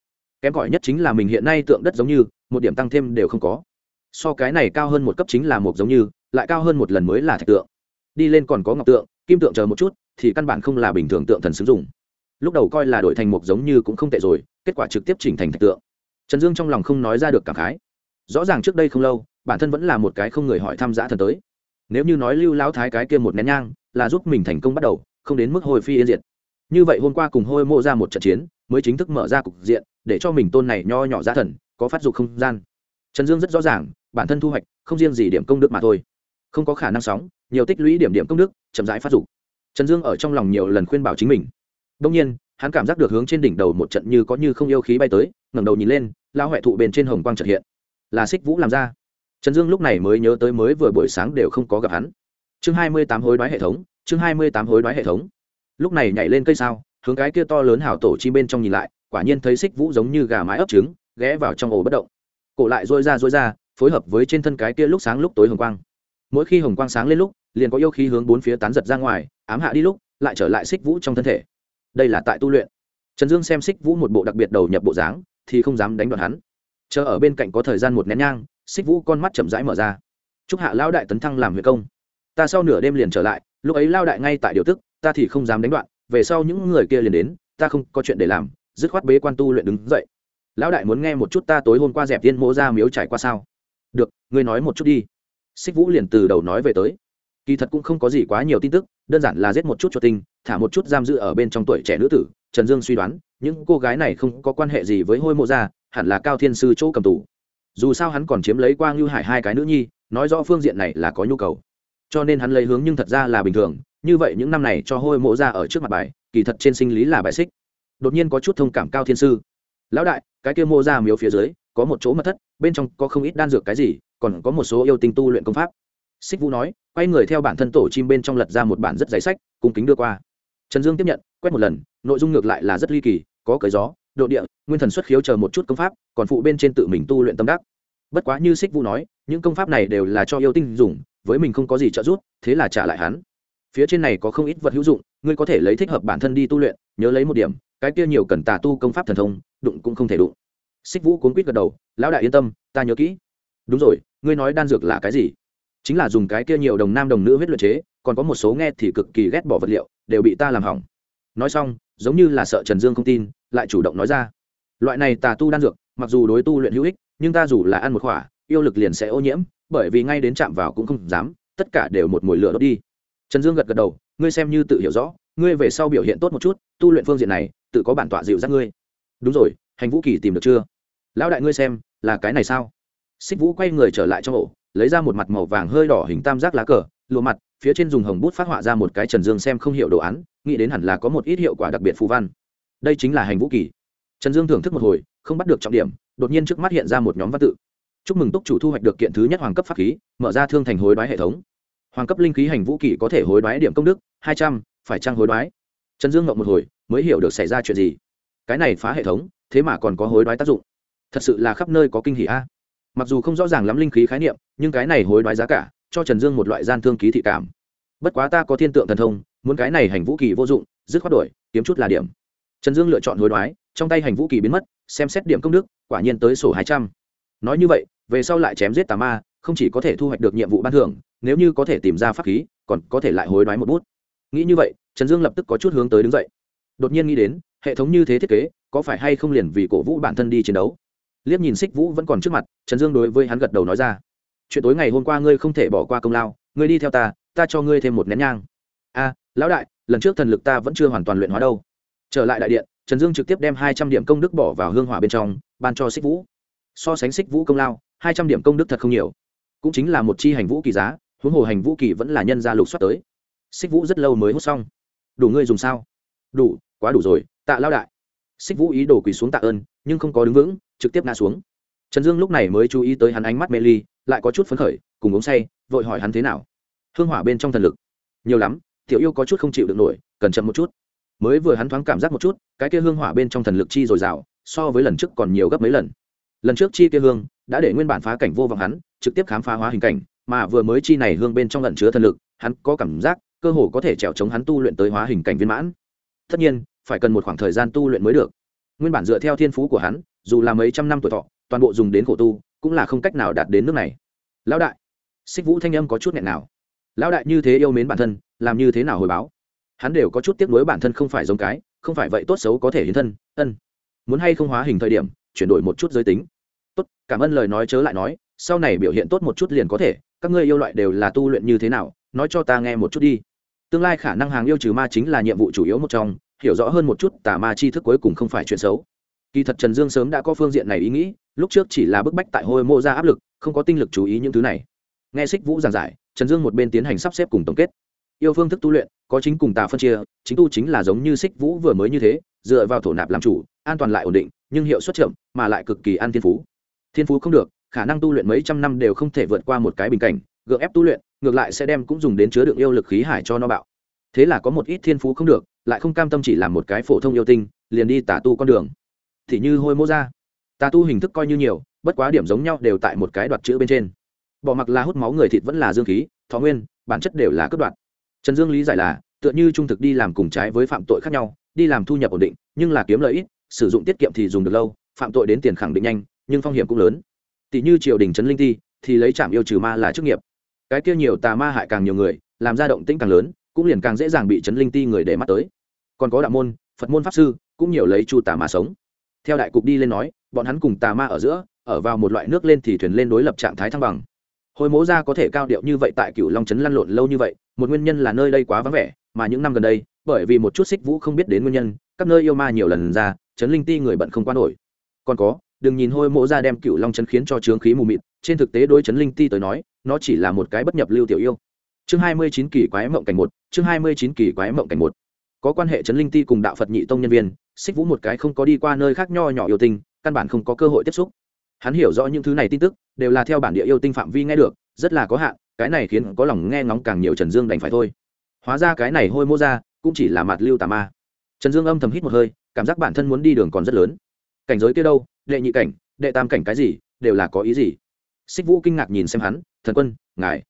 Kém cỏi nhất chính là mình hiện nay tượng đất giống như, một điểm tăng thêm đều không có. So cái này cao hơn một cấp chính là một giống như, lại cao hơn một lần mới là thạch tượng. Đi lên còn có ngọc tượng, kim tượng chờ một chút, thì căn bản không là bình thường tượng thần sử dụng. Lúc đầu coi là đổi thành một giống như cũng không tệ rồi, kết quả trực tiếp chỉnh thành thạch tượng. Trần dương trong lòng không nói ra được cảm khái. Rõ ràng trước đây không lâu, bản thân vẫn là một cái không người hỏi tham gia thần tới. Nếu như nói lưu lão thái cái kia một nén nhang, là giúp mình thành công bắt đầu, không đến mức hồi phi yên diệt như vậy hôm qua cùng hôi mô ra một trận chiến, mới chính thức mở ra cục diện, để cho mình tôn này nho nhỏ ra thần, có phát dục không gian. Trần dương rất rõ ràng, bản thân thu hoạch, không riêng gì điểm công đức mà thôi. Không có khả năng sóng, nhiều tích lũy điểm điểm công đức, chậm rãi phát dục. Trần dương ở trong lòng nhiều lần khuyên bảo chính mình. Đông nhiên, hắn cảm giác được hướng trên đỉnh đầu một trận như có như không yêu khí bay tới, ngẩng đầu nhìn lên lao huệ thụ bên trên hồng quang trật hiện. Là xích vũ làm ra. Trần dương lúc này mới nhớ tới mới vừa buổi sáng đều không có gặp hắn. Chương hai mươi tám hối đoái hệ thống, chương hai mươi tám hối đoái hệ thống lúc này nhảy lên cây sao, hướng cái kia to lớn hào tổ chi bên trong nhìn lại, quả nhiên thấy xích vũ giống như gà mái ấp trứng, ghé vào trong ổ bất động. Cổ lại dôi ra dôi ra, phối hợp với trên thân cái kia lúc sáng lúc tối hồng quang. Mỗi khi hồng quang sáng lên lúc, liền có yêu khí hướng bốn phía tán giật ra ngoài, ám hạ đi lúc, lại trở lại xích vũ trong thân thể. Đây là tại tu luyện. Trần dương xem xích vũ một bộ đặc biệt đầu nhập bộ dáng, thì không dám đánh đoạn hắn. Chờ ở bên cạnh có thời gian một nén nhang, xích vũ con mắt chậm rãi mở ra. Chúc hạ lao đại tấn thăng làm huyện công. Ta sau nửa đêm liền trở lại, lúc ấy lao đại ngay tại điều tức ta thì không dám đánh đoạn, về sau những người kia liền đến, ta không có chuyện để làm, dứt khoát bế quan tu luyện đứng dậy. Lão đại muốn nghe một chút ta tối hôm qua dẹp tiên mỗ ra miếu trải qua sao? Được, ngươi nói một chút đi. Xích vũ liền từ đầu nói về tới. Kỳ thật cũng không có gì quá nhiều tin tức, đơn giản là giết một chút cho tinh, thả một chút giam giữ ở bên trong tuổi trẻ nữ tử. Trần dương suy đoán, những cô gái này không có quan hệ gì với hôi mộ gia, hẳn là cao thiên sư chỗ cầm tù. Dù sao hắn còn chiếm lấy quang lưu hải hai cái nữ nhi, nói rõ phương diện này là có nhu cầu. Cho nên hắn lấy hướng nhưng thật ra là bình thường như vậy những năm này cho hôi mộ ra ở trước mặt bài, kỳ thật trên sinh lý là bài xích. Đột nhiên có chút thông cảm cao thiên sư. Lão đại, cái kia mô ra miếu phía dưới, có một chỗ mật thất, bên trong có không ít đan dược cái gì, còn có một số yêu tinh tu luyện công pháp. Xích vũ nói, quay người theo bản thân tổ chim bên trong lật ra một bản rất giấy sách, cung kính đưa qua. Trần dương tiếp nhận, quét một lần, nội dung ngược lại là rất ly kỳ, có cởi gió, độ địa, nguyên thần xuất khiếu chờ một chút công pháp, còn phụ bên trên tự mình tu luyện tâm đắc. Bất quá như xích vũ nói, những công pháp này đều là cho yêu tinh dùng, với mình không có gì trợ giúp, thế là trả lại hắn phía trên này có không ít vật hữu dụng, ngươi có thể lấy thích hợp bản thân đi tu luyện, nhớ lấy một điểm, cái kia nhiều cần tà tu công pháp thần thông, đụng cũng không thể đụng. Xích vũ cuốn quýt gật đầu, lão đại yên tâm, ta nhớ kỹ. Đúng rồi, ngươi nói đan dược là cái gì? Chính là dùng cái kia nhiều đồng nam đồng nữ huyết luyện chế, còn có một số nghe thì cực kỳ ghét bỏ vật liệu, đều bị ta làm hỏng. Nói xong, giống như là sợ trần dương không tin, lại chủ động nói ra, loại này tà tu đan dược, mặc dù đối tu luyện hữu ích, nhưng ta dù là ăn một khỏa, yêu lực liền sẽ ô nhiễm, bởi vì ngay đến chạm vào cũng không dám, tất cả đều một mùi lửa đốt đi trần dương gật gật đầu, ngươi xem như tự hiểu rõ, ngươi về sau biểu hiện tốt một chút, tu luyện phương diện này, tự có bản tọa dịu dắt ngươi. Đúng rồi, hành vũ kỳ tìm được chưa? Lão đại ngươi xem, là cái này sao? Xích vũ quay người trở lại trong ổ, lấy ra một mặt màu vàng hơi đỏ hình tam giác lá cờ lùa mặt, phía trên dùng hồng bút phát họa ra một cái trần dương xem không hiểu đồ án, nghĩ đến hẳn là có một ít hiệu quả đặc biệt phù văn. Đây chính là hành vũ kỳ. Trần dương thưởng thức một hồi, không bắt được trọng điểm, đột nhiên trước mắt hiện ra một nhóm văn tự. Chúc mừng túc chủ thu hoạch được kiện thứ nhất hoàng cấp pháp khí, mở ra thương thành hối đoái hệ thống hoàng cấp linh khí hành vũ kỳ có thể hối đoái điểm công đức, hai trăm, phải trăng hối đoái? Trần dương ngậm một hồi, mới hiểu được xảy ra chuyện gì. Cái này phá hệ thống, thế mà còn có hối đoái tác dụng. Thật sự là khắp nơi có kinh hỷ a. Mặc dù không rõ ràng lắm linh khí khái niệm, nhưng cái này hối đoái giá cả, cho trần dương một loại gian thương ký thị cảm. Bất quá ta có thiên tượng thần thông, muốn cái này hành vũ kỳ vô dụng, dứt khoát đổi, kiếm chút là điểm. Trần dương lựa chọn hối đoái, trong tay hành vũ kỳ biến mất, xem xét điểm công đức, quả nhiên tới sổ hai trăm nói như vậy, về sau lại chém giết tà ma, không chỉ có thể thu hoạch được nhiệm vụ ban thưởng, nếu như có thể tìm ra pháp khí, còn có thể lại hối đoái một bút. Nghĩ như vậy, trần dương lập tức có chút hướng tới đứng dậy. Đột nhiên nghĩ đến, hệ thống như thế thiết kế, có phải hay không liền vì cổ vũ bản thân đi chiến đấu? Liếc nhìn xích vũ vẫn còn trước mặt, trần dương đối với hắn gật đầu nói ra. Chuyện tối ngày hôm qua ngươi không thể bỏ qua công lao, ngươi đi theo ta ta cho ngươi thêm một nén nhang. A, lão đại, lần trước thần lực ta vẫn chưa hoàn toàn luyện hóa đâu. Trở lại đại điện, trần dương trực tiếp đem hai trăm điểm công đức bỏ vào hương hỏa bên trong, ban cho xích vũ so sánh xích vũ công lao, hai trăm điểm công đức thật không nhiều. Cũng chính là một chi hành vũ kỳ giá, huống hồ hành vũ kỳ vẫn là nhân gia lục soát tới. Xích vũ rất lâu mới hút xong. Đủ ngươi dùng sao? Đủ, quá đủ rồi, tạ lao đại. Xích vũ ý đồ quỳ xuống tạ ơn, nhưng không có đứng vững, trực tiếp ngã xuống. Trần dương lúc này mới chú ý tới hắn ánh mắt mê ly, lại có chút phấn khởi, cùng uống say, vội hỏi hắn thế nào. Hương hỏa bên trong thần lực. Nhiều lắm, tiểu yêu có chút không chịu được nổi, cần chậm một chút. Mới vừa hắn thoáng cảm giác một chút, cái kia hương hỏa bên trong thần lực chi dồi dào, so với lần trước còn nhiều gấp mấy lần lần trước chi kia hương đã để nguyên bản phá cảnh vô vọng hắn, trực tiếp khám phá hóa hình cảnh, mà vừa mới chi này hương bên trong lẩn chứa thần lực, hắn có cảm giác cơ hồ có thể trèo chống hắn tu luyện tới hóa hình cảnh viên mãn. Tất nhiên, phải cần một khoảng thời gian tu luyện mới được. Nguyên bản dựa theo thiên phú của hắn, dù là mấy trăm năm tuổi thọ, toàn bộ dùng đến khổ tu, cũng là không cách nào đạt đến nước này. Lão đại, xích vũ thanh âm có chút nghẹn nào. Lão đại như thế yêu mến bản thân, làm như thế nào hồi báo? Hắn đều có chút tiếc nuối bản thân không phải giống cái, không phải vậy tốt xấu có thể hiến thân, ân. Muốn hay không hóa hình thời điểm chuyển đổi một chút giới tính. Tốt, cảm ơn lời nói chớ lại nói, sau này biểu hiện tốt một chút liền có thể, các ngươi yêu loại đều là tu luyện như thế nào, nói cho ta nghe một chút đi. Tương lai khả năng hàng yêu trừ ma chính là nhiệm vụ chủ yếu một trong, hiểu rõ hơn một chút tà ma chi thức cuối cùng không phải chuyện xấu. Kỳ thật trần dương sớm đã có phương diện này ý nghĩ, lúc trước chỉ là bức bách tại hôi mô ra áp lực, không có tinh lực chú ý những thứ này. Nghe xích vũ giảng giải, trần dương một bên tiến hành sắp xếp cùng tổng kết. Yêu phương thức tu luyện, có chính cùng tà phân chia, chính tu chính là giống như xích vũ vừa mới như thế, dựa vào thổ nạp làm chủ, an toàn lại ổn định nhưng hiệu suất chậm, mà lại cực kỳ an thiên phú. Thiên phú không được, khả năng tu luyện mấy trăm năm đều không thể vượt qua một cái bình cảnh, gượng ép tu luyện, ngược lại sẽ đem cũng dùng đến chứa đựng yêu lực khí hải cho nó bạo. Thế là có một ít thiên phú không được, lại không cam tâm chỉ làm một cái phổ thông yêu tinh, liền đi tả tu con đường. Thì như hôi mô ra. Tà tu hình thức coi như nhiều, bất quá điểm giống nhau đều tại một cái đoạt chữ bên trên. Bỏ mặc là hút máu người thịt vẫn là dương khí, thọ nguyên, bản chất đều là cướp đoạt. Trần dương lý giải là, tựa như trung thực đi làm cùng trái với phạm tội khác nhau, đi làm thu nhập ổn định, nhưng là kiếm lợi ít sử dụng tiết kiệm thì dùng được lâu, phạm tội đến tiền khẳng định nhanh, nhưng phong hiểm cũng lớn. Tỷ như triều đình trấn linh ti, thì lấy trạm yêu trừ ma là chức nghiệp. Cái kia nhiều tà ma hại càng nhiều người, làm ra động tĩnh càng lớn, cũng liền càng dễ dàng bị trấn linh ti người để mắt tới. Còn có đạo môn, phật môn pháp sư, cũng nhiều lấy chu tà ma sống. Theo đại cục đi lên nói, bọn hắn cùng tà ma ở giữa, ở vào một loại nước lên thì thuyền lên đối lập trạng thái thăng bằng. Hồi mố ra có thể cao điệu như vậy tại cựu long trấn lăn lộn lâu như vậy, một nguyên nhân là nơi đây quá vắng vẻ, mà những năm gần đây, bởi vì một chút xích vũ không biết đến nguyên nhân, các nơi yêu ma nhiều lần ra Chấn linh ti người bận không qua nổi. Còn có, đừng nhìn hôi mộ ra đem cựu long chấn khiến cho trướng khí mù mịt, trên thực tế đối Chấn linh ti tới nói, nó chỉ là một cái bất nhập lưu tiểu yêu. Chương hai mươi chín kỳ quái mộng cảnh một, chương hai mươi chín kỳ quái mộng cảnh một. Có quan hệ Chấn linh ti cùng đạo phật nhị tông nhân viên, xích vũ một cái không có đi qua nơi khác nho nhỏ yêu tinh, căn bản không có cơ hội tiếp xúc. Hắn hiểu rõ những thứ này tin tức, đều là theo bản địa yêu tinh phạm vi nghe được, rất là có hạn, cái này khiến có lòng nghe ngóng càng nhiều trần dương đành phải thôi. Hóa ra cái này hôi mô ra, cũng chỉ là mặt lưu tà ma. Trần dương âm thầm hít một hơi cảm giác bản thân muốn đi đường còn rất lớn. Cảnh giới kia đâu? Đệ nhị cảnh, đệ tam cảnh cái gì? Đều là có ý gì? Xích vũ kinh ngạc nhìn xem hắn, thần quân, ngài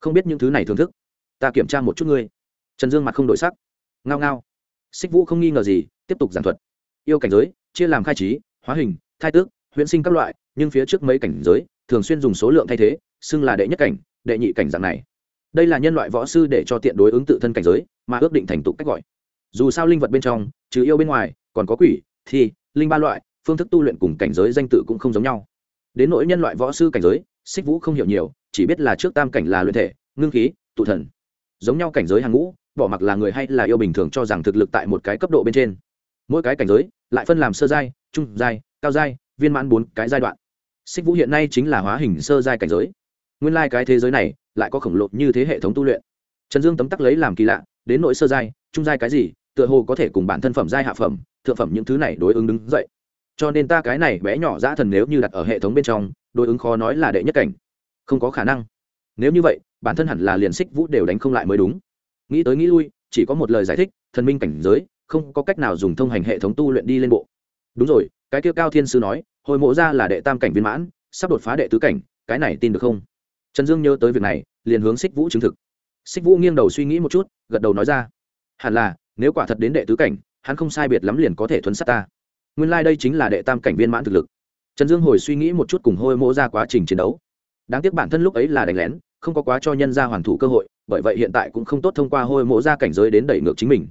không biết những thứ này thưởng thức. Ta kiểm tra một chút ngươi. Trần dương mặt không đổi sắc. Ngao ngao. Xích vũ không nghi ngờ gì, tiếp tục giảng thuật. Yêu cảnh giới, chia làm khai trí, hóa hình, thai tước, huyễn sinh các loại, nhưng phía trước mấy cảnh giới thường xuyên dùng số lượng thay thế, xưng là đệ nhất cảnh, đệ nhị cảnh dạng này. Đây là nhân loại võ sư để cho tiện đối ứng tự thân cảnh giới, mà ước định thành tục cách gọi. Dù sao linh vật bên trong, trừ yêu bên ngoài còn có quỷ, thi, linh ba loại, phương thức tu luyện cùng cảnh giới danh tự cũng không giống nhau. Đến nỗi nhân loại võ sư cảnh giới, xích vũ không hiểu nhiều, chỉ biết là trước tam cảnh là luyện thể, ngưng khí, tụ thần. Giống nhau cảnh giới hàng ngũ bỏ mặc là người hay là yêu bình thường cho rằng thực lực tại một cái cấp độ bên trên. Mỗi cái cảnh giới, lại phân làm sơ giai, trung giai, cao giai, viên mãn bốn cái giai đoạn. Xích vũ hiện nay chính là hóa hình sơ giai cảnh giới. Nguyên lai、like、cái thế giới này, lại có khổng lồ như thế hệ thống tu luyện. Trần dương tấm tắc lấy làm kỳ lạ, đến nội sơ giai, trung giai cái gì, tựa hồ có thể cùng bản thân phẩm giai hạ phẩm thượng phẩm những thứ này đối ứng đứng dậy. Cho nên ta cái này bé nhỏ dã thần nếu như đặt ở hệ thống bên trong, đối ứng khó nói là đệ nhất cảnh. Không có khả năng. Nếu như vậy, bản thân hẳn là liền xích vũ đều đánh không lại mới đúng. Nghĩ tới nghĩ lui, chỉ có một lời giải thích, thần minh cảnh giới, không có cách nào dùng thông hành hệ thống tu luyện đi lên bộ. Đúng rồi, cái kia cao thiên sư nói, hồi mộ ra là đệ tam cảnh viên mãn, sắp đột phá đệ tứ cảnh, cái này tin được không? Trần dương nhớ tới việc này, liền hướng xích vũ chứng thực. Xích vũ nghiêng đầu suy nghĩ một chút, gật đầu nói ra. Hẳn là, nếu quả thật đến đệ tứ cảnh hắn không sai biệt lắm liền có thể thuấn sát ta. Nguyên lai、like、đây chính là đệ tam cảnh viên mãn thực lực. Trần dương hồi suy nghĩ một chút cùng hôi mỗ ra quá trình chiến đấu. Đáng tiếc bản thân lúc ấy là đánh lén, không có quá cho nhân ra hoàn thủ cơ hội, bởi vậy hiện tại cũng không tốt thông qua hôi mỗ ra cảnh giới đến đẩy ngược chính mình.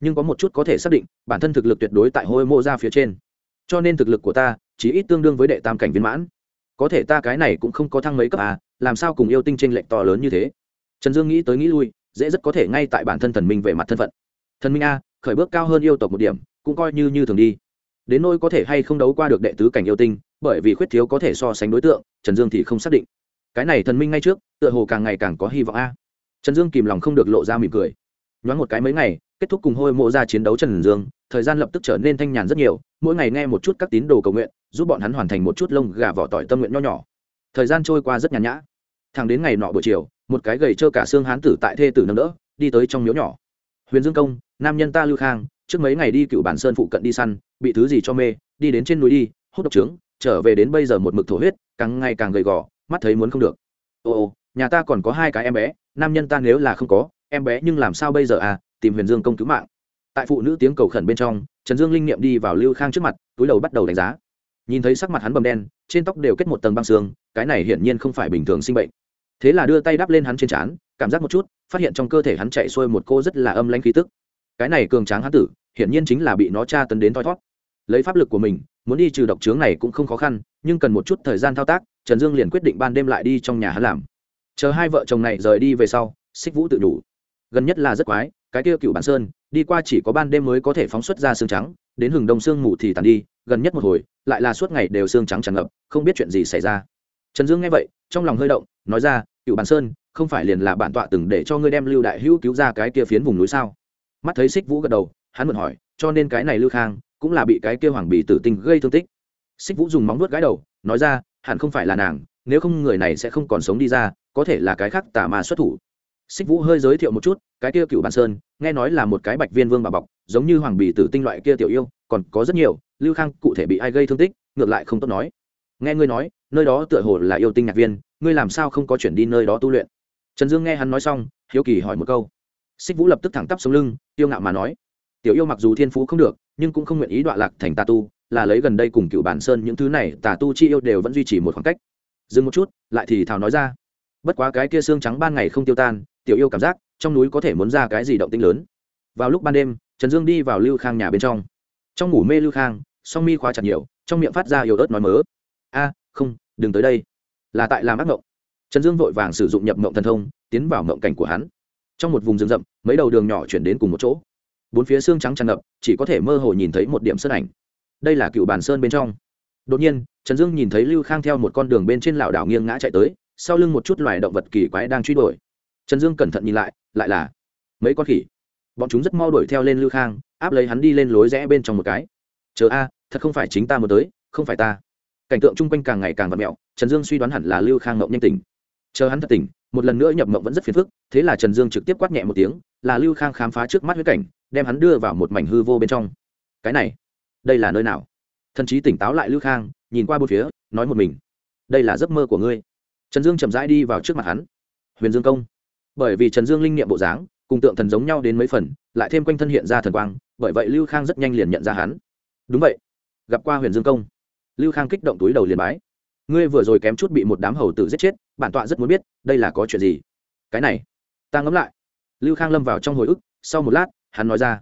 Nhưng có một chút có thể xác định, bản thân thực lực tuyệt đối tại hôi mỗ ra phía trên. Cho nên thực lực của ta, chỉ ít tương đương với đệ tam cảnh viên mãn. Có thể ta cái này cũng không có thăng mấy cấp à làm sao cùng yêu tinh tranh lệch to lớn như thế? Trần dương nghĩ tới nghĩ lui, dễ rất có thể ngay tại bản thân thần minh về mặt thân phận. Thần minh a khởi bước cao hơn yêu tộc một điểm, cũng coi như như thường đi. Đến nỗi có thể hay không đấu qua được đệ tứ cảnh yêu tinh, bởi vì khuyết thiếu có thể so sánh đối tượng, trần dương thì không xác định. Cái này thần minh ngay trước, tựa hồ càng ngày càng có hy vọng a. Trần dương kìm lòng không được lộ ra mỉm cười. Nhoáng một cái mấy ngày, kết thúc cùng hôi mộ ra chiến đấu trần dương, thời gian lập tức trở nên thanh nhàn rất nhiều, mỗi ngày nghe một chút các tín đồ cầu nguyện, giúp bọn hắn hoàn thành một chút lông gà vỏ tỏi tâm nguyện nho nhỏ. Thời gian trôi qua rất nhàn nhã. Thẳng đến ngày nọ buổi chiều, một cái gầy trơ cả xương hán tử tại thê tử nâng đỡ, đi tới trong miếu nhỏ huyền dương công, nam nhân ta lưu khang, trước mấy ngày đi cựu bản sơn phụ cận đi săn, bị thứ gì cho mê, đi đến trên núi đi hút độc trướng, trở về đến bây giờ một mực thổ huyết, càng ngày càng gầy gò, mắt thấy muốn không được. Ồ ồ nhà ta còn có hai cái em bé, nam nhân ta nếu là không có, em bé nhưng làm sao bây giờ à tìm huyền dương công cứu mạng. Tại phụ nữ tiếng cầu khẩn bên trong, trần dương linh nghiệm đi vào lưu khang trước mặt, túi đầu bắt đầu đánh giá. Nhìn thấy sắc mặt hắn bầm đen, trên tóc đều kết một tầng băng xương, cái này hiển nhiên không phải bình thường sinh bệnh. Thế là đưa tay đắp lên hắn trên trán cảm giác một chút, phát hiện trong cơ thể hắn chạy xuôi một cô rất là âm lãnh khí tức. Cái này cường tráng hắn tử, hiển nhiên chính là bị nó tra tấn đến thoi thót. Lấy pháp lực của mình, muốn đi trừ độc trướng này cũng không khó khăn, nhưng cần một chút thời gian thao tác, trần dương liền quyết định ban đêm lại đi trong nhà hắn làm. Chờ hai vợ chồng này rời đi về sau, xích vũ tự đủ. Gần nhất là rất quái, cái kia cựu bản sơn, đi qua chỉ có ban đêm mới có thể phóng xuất ra xương trắng, đến hừng đông sương mù thì tàn đi, gần nhất một hồi, lại là suốt ngày đều xương trắng tràn ngập, không biết chuyện gì xảy ra. Trần dương nghe vậy, trong lòng hơi động, nói ra cựu bản sơn không phải liền là bản tọa từng để cho ngươi đem lưu đại hữu cứu ra cái kia phiến vùng núi sao? Mắt thấy xích vũ gật đầu, hắn mượn hỏi, cho nên cái này lưu khang cũng là bị cái kia hoàng bì tử tinh gây thương tích. Xích vũ dùng móng nuốt gái đầu, nói ra, hẳn không phải là nàng, nếu không người này sẽ không còn sống đi ra, có thể là cái khác tà ma xuất thủ. Xích vũ hơi giới thiệu một chút, cái kia cựu bản sơn, nghe nói là một cái bạch viên vương bà bọc, giống như hoàng bì tử tinh loại kia tiểu yêu, còn có rất nhiều, lưu khang cụ thể bị ai gây thương tích, ngược lại không tốt nói. Nghe ngươi nói, nơi đó tựa hồ là yêu tinh nhạc viên, ngươi làm sao không có chuyển đi nơi đó tu luyện? Trần dương nghe hắn nói xong, hiếu kỳ hỏi một câu. Xích vũ lập tức thẳng tắp xuống lưng tiêu ngạo mà nói, tiểu yêu mặc dù thiên phú không được, nhưng cũng không nguyện ý đoạn lạc thành tà tu, là lấy gần đây cùng cựu bản sơn những thứ này, tà tu chi yêu đều vẫn duy trì một khoảng cách. Dừng một chút, lại thì thào nói ra, bất quá cái kia xương trắng ban ngày không tiêu tan, tiểu yêu cảm giác trong núi có thể muốn ra cái gì động tinh lớn. Vào lúc ban đêm, trần dương đi vào lưu khang nhà bên trong. Trong ngủ mê lưu khang, song mi khóa chặt nhiều, trong miệng phát ra yếu ớt nói mớ, a, không, đừng tới đây, là tại làm ác mộng trần dương vội vàng sử dụng nhập mộng thần thông, tiến vào mộng cảnh của hắn. Trong một vùng rừng rậm, mấy đầu đường nhỏ chuyển đến cùng một chỗ. Bốn phía xương trắng tràn ngập, chỉ có thể mơ hồ nhìn thấy một điểm sơn ảnh. Đây là cựu bàn sơn bên trong. Đột nhiên, trần dương nhìn thấy lưu khang theo một con đường bên trên lảo đảo nghiêng ngã chạy tới, sau lưng một chút loài động vật kỳ quái đang truy đuổi. Trần dương cẩn thận nhìn lại lại là mấy con khỉ. Bọn chúng rất mau đuổi theo lên lưu khang, áp lấy hắn đi lên lối rẽ bên trong một cái. Chờ a, thật không phải chính ta muốn tới, không phải ta. Cảnh tượng chung quanh càng ngày càng vặt mẹo, trần dương suy đoán hẳn là lưu khang ngộng nhanh tỉnh chờ hắn thật tỉnh, một lần nữa nhập mộng vẫn rất phiền phức, thế là trần dương trực tiếp quát nhẹ một tiếng, là lưu khang khám phá trước mắt huyết cảnh, đem hắn đưa vào một mảnh hư vô bên trong. Cái này, đây là nơi nào? Thần chí tỉnh táo lại lưu khang, nhìn qua bốn phía, nói một mình. Đây là giấc mơ của ngươi. Trần dương chậm rãi đi vào trước mặt hắn. Huyền dương công. Bởi vì trần dương linh nghiệm bộ dáng, cùng tượng thần giống nhau đến mấy phần, lại thêm quanh thân hiện ra thần quang, bởi vậy lưu khang rất nhanh liền nhận ra hắn. Đúng vậy. Gặp qua huyền dương công. Lưu khang kích động túi đầu liền bái. Ngươi vừa rồi kém chút bị một đám hầu tử giết chết bản tọa rất muốn biết, đây là có chuyện gì? Cái này, ta ngẫm lại. Lưu khang lâm vào trong hồi ức, sau một lát, hắn nói ra.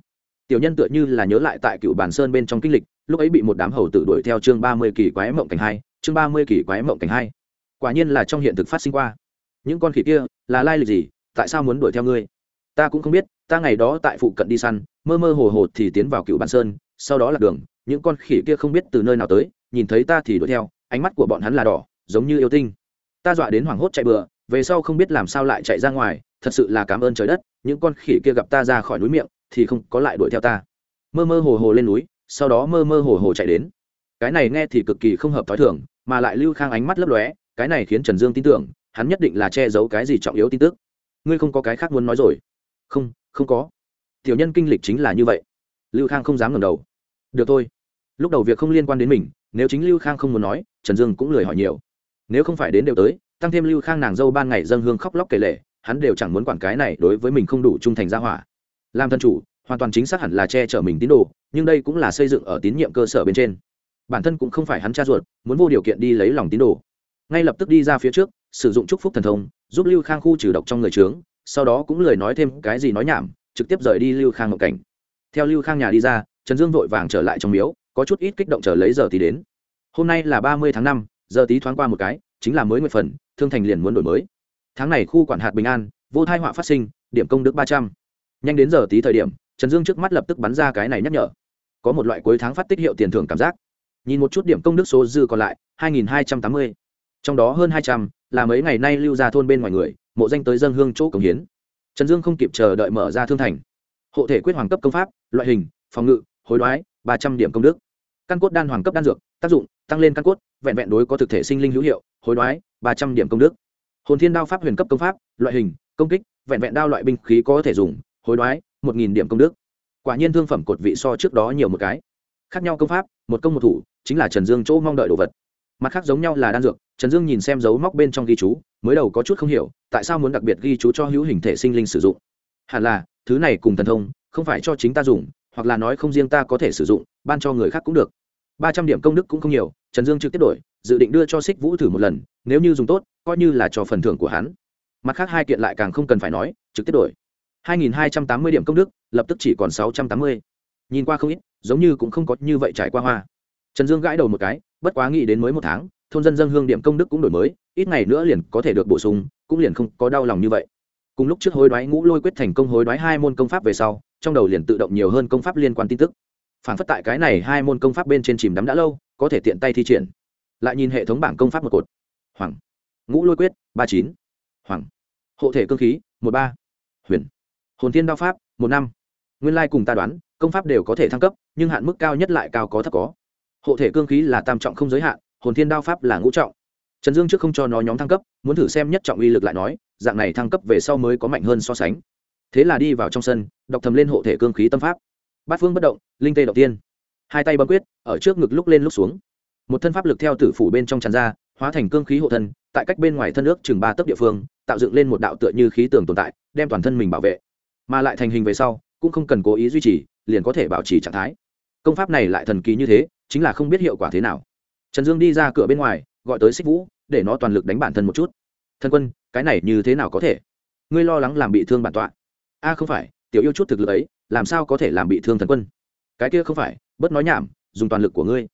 Tiểu nhân tựa như là nhớ lại tại cựu bản sơn bên trong kinh lịch, lúc ấy bị một đám hầu tử đuổi theo chương ba mươi kỳ quái mộng cảnh hai, chương ba mươi kỳ quái mộng cảnh hai. Quả nhiên là trong hiện thực phát sinh qua. Những con khỉ kia, là lai lịch gì? Tại sao muốn đuổi theo ngươi? Ta cũng không biết, ta ngày đó tại phụ cận đi săn, mơ mơ hồ hồ thì tiến vào cựu bản sơn, sau đó là đường, những con khỉ kia không biết từ nơi nào tới, nhìn thấy ta thì đuổi theo, ánh mắt của bọn hắn là đỏ, giống như yêu tinh ta dọa đến hoảng hốt chạy bừa, về sau không biết làm sao lại chạy ra ngoài, thật sự là cảm ơn trời đất, những con khỉ kia gặp ta ra khỏi núi miệng, thì không có lại đuổi theo ta. Mơ mơ hồ hồ lên núi, sau đó mơ mơ hồ hồ chạy đến. Cái này nghe thì cực kỳ không hợp t h ó i thường, mà lại lưu khang ánh mắt lấp lóe, cái này khiến trần dương tin tưởng, hắn nhất định là che giấu cái gì trọng yếu tin tức. Ngươi không có cái khác muốn nói rồi. Không không có. Tiểu nhân kinh lịch chính là như vậy. Lưu khang không dám ngầm đầu. Được thôi. Lúc đầu việc không liên quan đến mình, nếu chính lưu khang không muốn nói, trần dương cũng lười hỏi nhiều nếu không phải đến đều tới, tăng thêm lưu khang nàng dâu ban ngày dân hương khóc lóc kể lệ hắn đều chẳng muốn quản cái này đối với mình không đủ trung thành gia hỏa. Làm thân chủ, hoàn toàn chính xác hẳn là che chở mình tín đồ, nhưng đây cũng là xây dựng ở tín nhiệm cơ sở bên trên. Bản thân cũng không phải hắn cha ruột, muốn vô điều kiện đi lấy lòng tín đồ. Ngay lập tức đi ra phía trước, sử dụng chúc phúc thần thông, giúp lưu khang khu trừ độc trong người trướng sau đó cũng lời nói thêm cái gì nói nhảm, trực tiếp rời đi lưu khang ngộ cảnh. Theo lưu khang nhà đi ra, trần dương vội vàng trở lại trong miếu, có chút ít kích động chờ lấy giờ thì đến. Hôm nay là ba mươi tháng năm giờ tí thoáng qua một cái, chính là mới nguyện phần, thương thành liền muốn đổi mới. Tháng này khu quản hạt bình an, vô thai họa phát sinh, điểm công đức ba trăm. N đến giờ tí thời điểm, trần dương trước mắt lập tức bắn ra cái này nhắc nhở. Có một loại cuối tháng phát tích hiệu tiền thưởng cảm giác. Nhìn một chút điểm công đức số dư còn lại, hai nghìn hai trăm tám mươi. Trong đó hơn hai trăm, là mấy ngày nay lưu ra thôn bên ngoài người, mộ danh tới dân hương chỗ cống hiến. Trần dương không kịp chờ đợi mở ra thương thành. Hộ thể quyết hoàng cấp công pháp, loại hình, phòng ngự, hối đoái, ba trăm điểm công đức căn cốt đan hoàng cấp đan dược, tác dụng, tăng lên căn cốt, vẹn vẹn đối có thực thể sinh linh hữu hiệu, hối đoái, ba trăm điểm công đức. Hồn thiên đao pháp huyền cấp công pháp, loại hình, công kích, vẹn vẹn đao loại binh khí có thể dùng, hối đoái, một nghìn điểm công đức. Quả nhiên thương phẩm cột vị so trước đó nhiều một cái. Khác nhau công pháp, một công một thủ, chính là trần dương chỗ mong đợi đồ vật. Mặt khác giống nhau là đan dược, trần dương nhìn xem dấu móc bên trong ghi chú, mới đầu có chút không hiểu, tại sao muốn đặc biệt ghi chú cho hữu hình thể sinh linh sử dụng. Hẳn là, thứ này cùng thần thông, không phải cho chính ta dùng, hoặc là nói không riêng ta có thể sử dụng, ban cho người khác cũng được ba trăm điểm công đức cũng không nhiều, trần dương trực tiếp đổi, dự định đưa cho xích vũ thử một lần, nếu như dùng tốt, coi như là cho phần thưởng của hắn. Mặt khác hai kiện lại càng không cần phải nói, trực tiếp đổi. 2.280 điểm công đức, lập tức chỉ còn 680. nhìn qua không ít, giống như cũng không có như vậy trải qua hoa. Trần dương gãi đầu một cái, bất quá nghĩ đến mới một tháng, thôn dân dân hương điểm công đức cũng đổi mới, ít ngày nữa liền có thể được bổ sung, cũng liền không có đau lòng như vậy. Cùng lúc trước hối đoái ngũ lôi quyết thành công hối đoái hai môn công pháp về sau, trong đầu liền tự động nhiều hơn công pháp liên quan tin tức phản phất tại cái này hai môn công pháp bên trên chìm đắm đã lâu, có thể tiện tay thi triển. Lại nhìn hệ thống bảng công pháp một cột. Hoàng. Ngũ lôi quyết, ba chín. Hoàng. Hộ thể cơ khí, một ba. Huyền. Hồn thiên đao pháp, một năm. Nguyên lai cùng ta đoán, công pháp đều có thể thăng cấp, nhưng hạn mức cao nhất lại cao có thấp có. Hộ thể cương khí là tam trọng không giới hạn, hồn thiên đao pháp là ngũ trọng. Trần dương trước không cho nó nhóm thăng cấp, muốn thử xem nhất trọng uy lực lại nói, dạng này thăng cấp về sau mới có mạnh hơn so sánh. Thế là đi vào trong sân, đọc thầm lên hộ thể cương khí tâm pháp bát phương bất động, linh tê đầu tiên. Hai tay bấm quyết, ở trước ngực lúc lên lúc xuống. Một thân pháp lực theo tử phủ bên trong tràn ra, hóa thành cương khí hộ thân, tại cách bên ngoài thân ước chừng ba tấc địa phương, tạo dựng lên một đạo tựa như khí tường tồn tại, đem toàn thân mình bảo vệ. Mà lại thành hình về sau, cũng không cần cố ý duy trì, liền có thể bảo trì trạng thái. Công pháp này lại thần kỳ như thế, chính là không biết hiệu quả thế nào. Trần dương đi ra cửa bên ngoài, gọi tới xích vũ, để nó toàn lực đánh bản thân một chút. Thân quân, cái này như thế nào có thể? Ngươi lo lắng làm bị thương bản tọa. A, không phải, tiểu yêu chút thực lực ấy làm sao có thể làm bị thương thần quân? Cái kia không phải, bớt nói nhảm, dùng toàn lực của ngươi.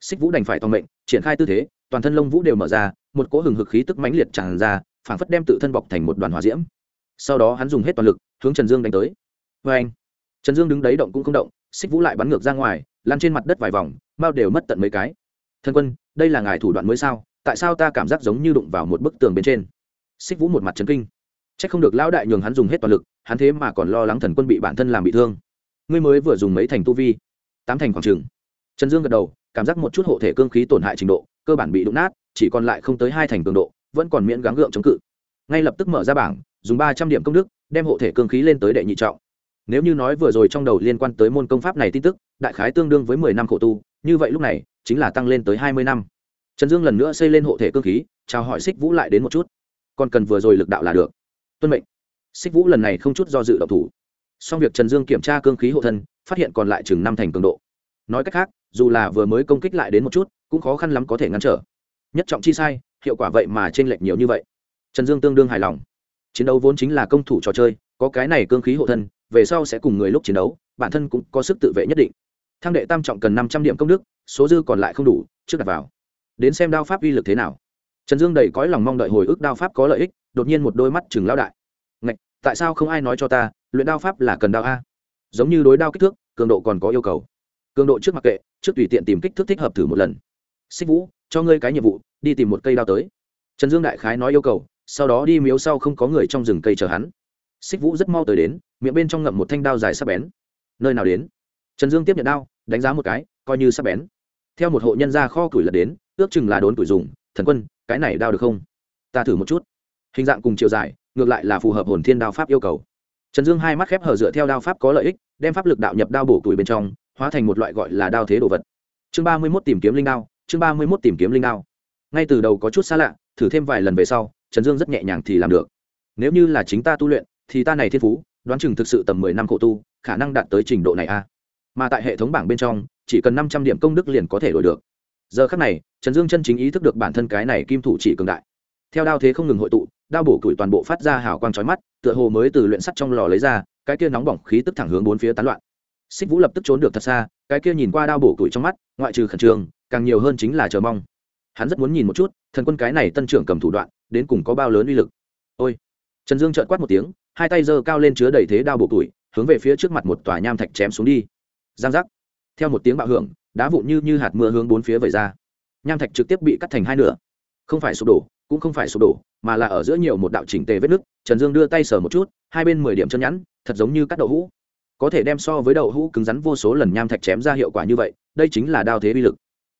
Xích vũ đành phải toàn mệnh, triển khai tư thế, toàn thân lông vũ đều mở ra, một cỗ hừng hực khí tức mãnh liệt tràn ra, phảng phất đem tự thân bọc thành một đoàn hòa diễm. Sau đó hắn dùng hết toàn lực, hướng trần dương đánh tới. Vê anh, trần dương đứng đấy động cũng không động, xích vũ lại bắn ngược ra ngoài lan trên mặt đất vài vòng mao đều mất tận mấy cái. Thân quân, đây là ngài thủ đoạn mới sao? Tại sao ta cảm giác giống như đụng vào một bức tường bên trên? Xích vũ một mặt trấn kinh chắc không được lão đại nhường hắn dùng hết toàn lực, hắn thế mà còn lo lắng thần quân bị bản thân làm bị thương. Ngươi mới vừa dùng mấy thành tu vi, tám thành khoảng chừng. trần dương gật đầu, cảm giác một chút hộ thể cương khí tổn hại trình độ, cơ bản bị đụng nát, chỉ còn lại không tới hai thành cường độ, vẫn còn miễn gắng gượng chống cự. Ngay lập tức mở ra bảng, dùng ba trăm điểm công đức, đem hộ thể cương khí lên tới đệ nhị trọng. Nếu như nói vừa rồi trong đầu liên quan tới môn công pháp này tin tức, đại khái tương đương với mười năm khổ tu, như vậy lúc này, chính là tăng lên tới hai mươi năm. Trần dương lần nữa xây lên hộ thể cương khí, chào hỏi xích vũ lại đến một chút. Còn cần vừa rồi lực đạo là được tuân mệnh. Xích vũ lần này không chút do dự động thủ. Song việc trần dương kiểm tra cương khí hộ thân, phát hiện còn lại chừng năm thành cường độ. Nói cách khác, dù là vừa mới công kích lại đến một chút, cũng khó khăn lắm có thể ngăn trở. Nhất trọng chi sai, hiệu quả vậy mà t r ê n lệch nhiều như vậy. Trần dương tương đương hài lòng. Chiến đấu vốn chính là công thủ trò chơi, có cái này cương khí hộ thân, về sau sẽ cùng người lúc chiến đấu, bản thân cũng có sức tự vệ nhất định. Thang đệ tam trọng cần năm trăm điểm công đức, số dư còn lại không đủ, trước đặt vào. Đến xem đao pháp uy lực thế nào trần dương đầy cõi lòng mong đợi hồi ức đao pháp có lợi ích đột nhiên một đôi mắt chừng lao đại. Ngạch, tại sao không ai nói cho ta luyện đao pháp là cần đao a? Giống như đối đao kích thước cường độ còn có yêu cầu. Cường độ trước mặc kệ trước tùy tiện tìm kích thước thích hợp thử một lần. Xích vũ cho ngươi cái nhiệm vụ đi tìm một cây đao tới. Trần dương đại khái nói yêu cầu sau đó đi miếu sau không có người trong rừng cây chờ hắn. Xích vũ rất mau tới đến miệng bên trong ngậm một thanh đao dài sắp bén. Nơi nào đến? Trần dương tiếp nhận đao đánh giá một cái coi như sắp bén. Theo một hộ nhân ra kho củi lật đến ước chừng là đốn củi dùng thần quân cái này đao được không? Ta thử một chút. Hình dạng cùng chiều dài, ngược lại là phù hợp hồn thiên đao pháp yêu cầu. Trần dương hai mắt khép hở dựa theo đao pháp có lợi ích, đem pháp lực đạo nhập đao bổ tuổi bên trong, hóa thành một loại gọi là đao thế đồ vật. Chương ba mươi mốt tìm kiếm linh đao, chương ba mươi mốt tìm kiếm linh đao. Ngay từ đầu có chút xa lạ, thử thêm vài lần về sau, trần dương rất nhẹ nhàng thì làm được. Nếu như là chính ta tu luyện, thì ta này thiên phú, đoán chừng thực sự tầm mười năm khổ tu, khả năng đạt tới trình độ này a mà tại hệ thống bảng bên trong, chỉ cần năm trăm điểm công đức liền có thể đổi được giờ khắc này, trần dương chân chính ý thức được bản thân cái này kim thủ chỉ cường đại. Theo đao thế không ngừng hội tụ, đao bổ củi toàn bộ phát ra hào quang chói mắt, tựa hồ mới từ luyện sắt trong lò lấy ra, cái kia nóng bỏng khí tức thẳng hướng bốn phía tán loạn. Xích vũ lập tức trốn được thật xa, cái kia nhìn qua đao bổ củi trong mắt, ngoại trừ khẩn trương, càng nhiều hơn chính là chờ mong. Hắn rất muốn nhìn một chút, thần quân cái này tân trưởng cầm thủ đoạn, đến cùng có bao lớn uy lực. Ôi! Trần dương trợn quát một tiếng, hai tay giơ cao lên chứa đầy thế đao bổ củi hướng về phía trước mặt một tòa nham thạch chém xuống đi. Giang giác! Theo một tiếng bạo hưởng đá vụn như như hạt mưa hướng bốn phía vẩy ra. Nham thạch trực tiếp bị cắt thành hai nửa. Không phải sụp đổ, cũng không phải sụp đổ, mà là ở giữa nhiều một đạo chỉnh tề vết nứt. Trần dương đưa tay sờ một chút, hai bên mười điểm chân nhẵn, thật giống như cắt đậu hũ. Có thể đem so với đậu hũ cứng rắn vô số lần nham thạch chém ra hiệu quả như vậy, đây chính là đao thế uy lực.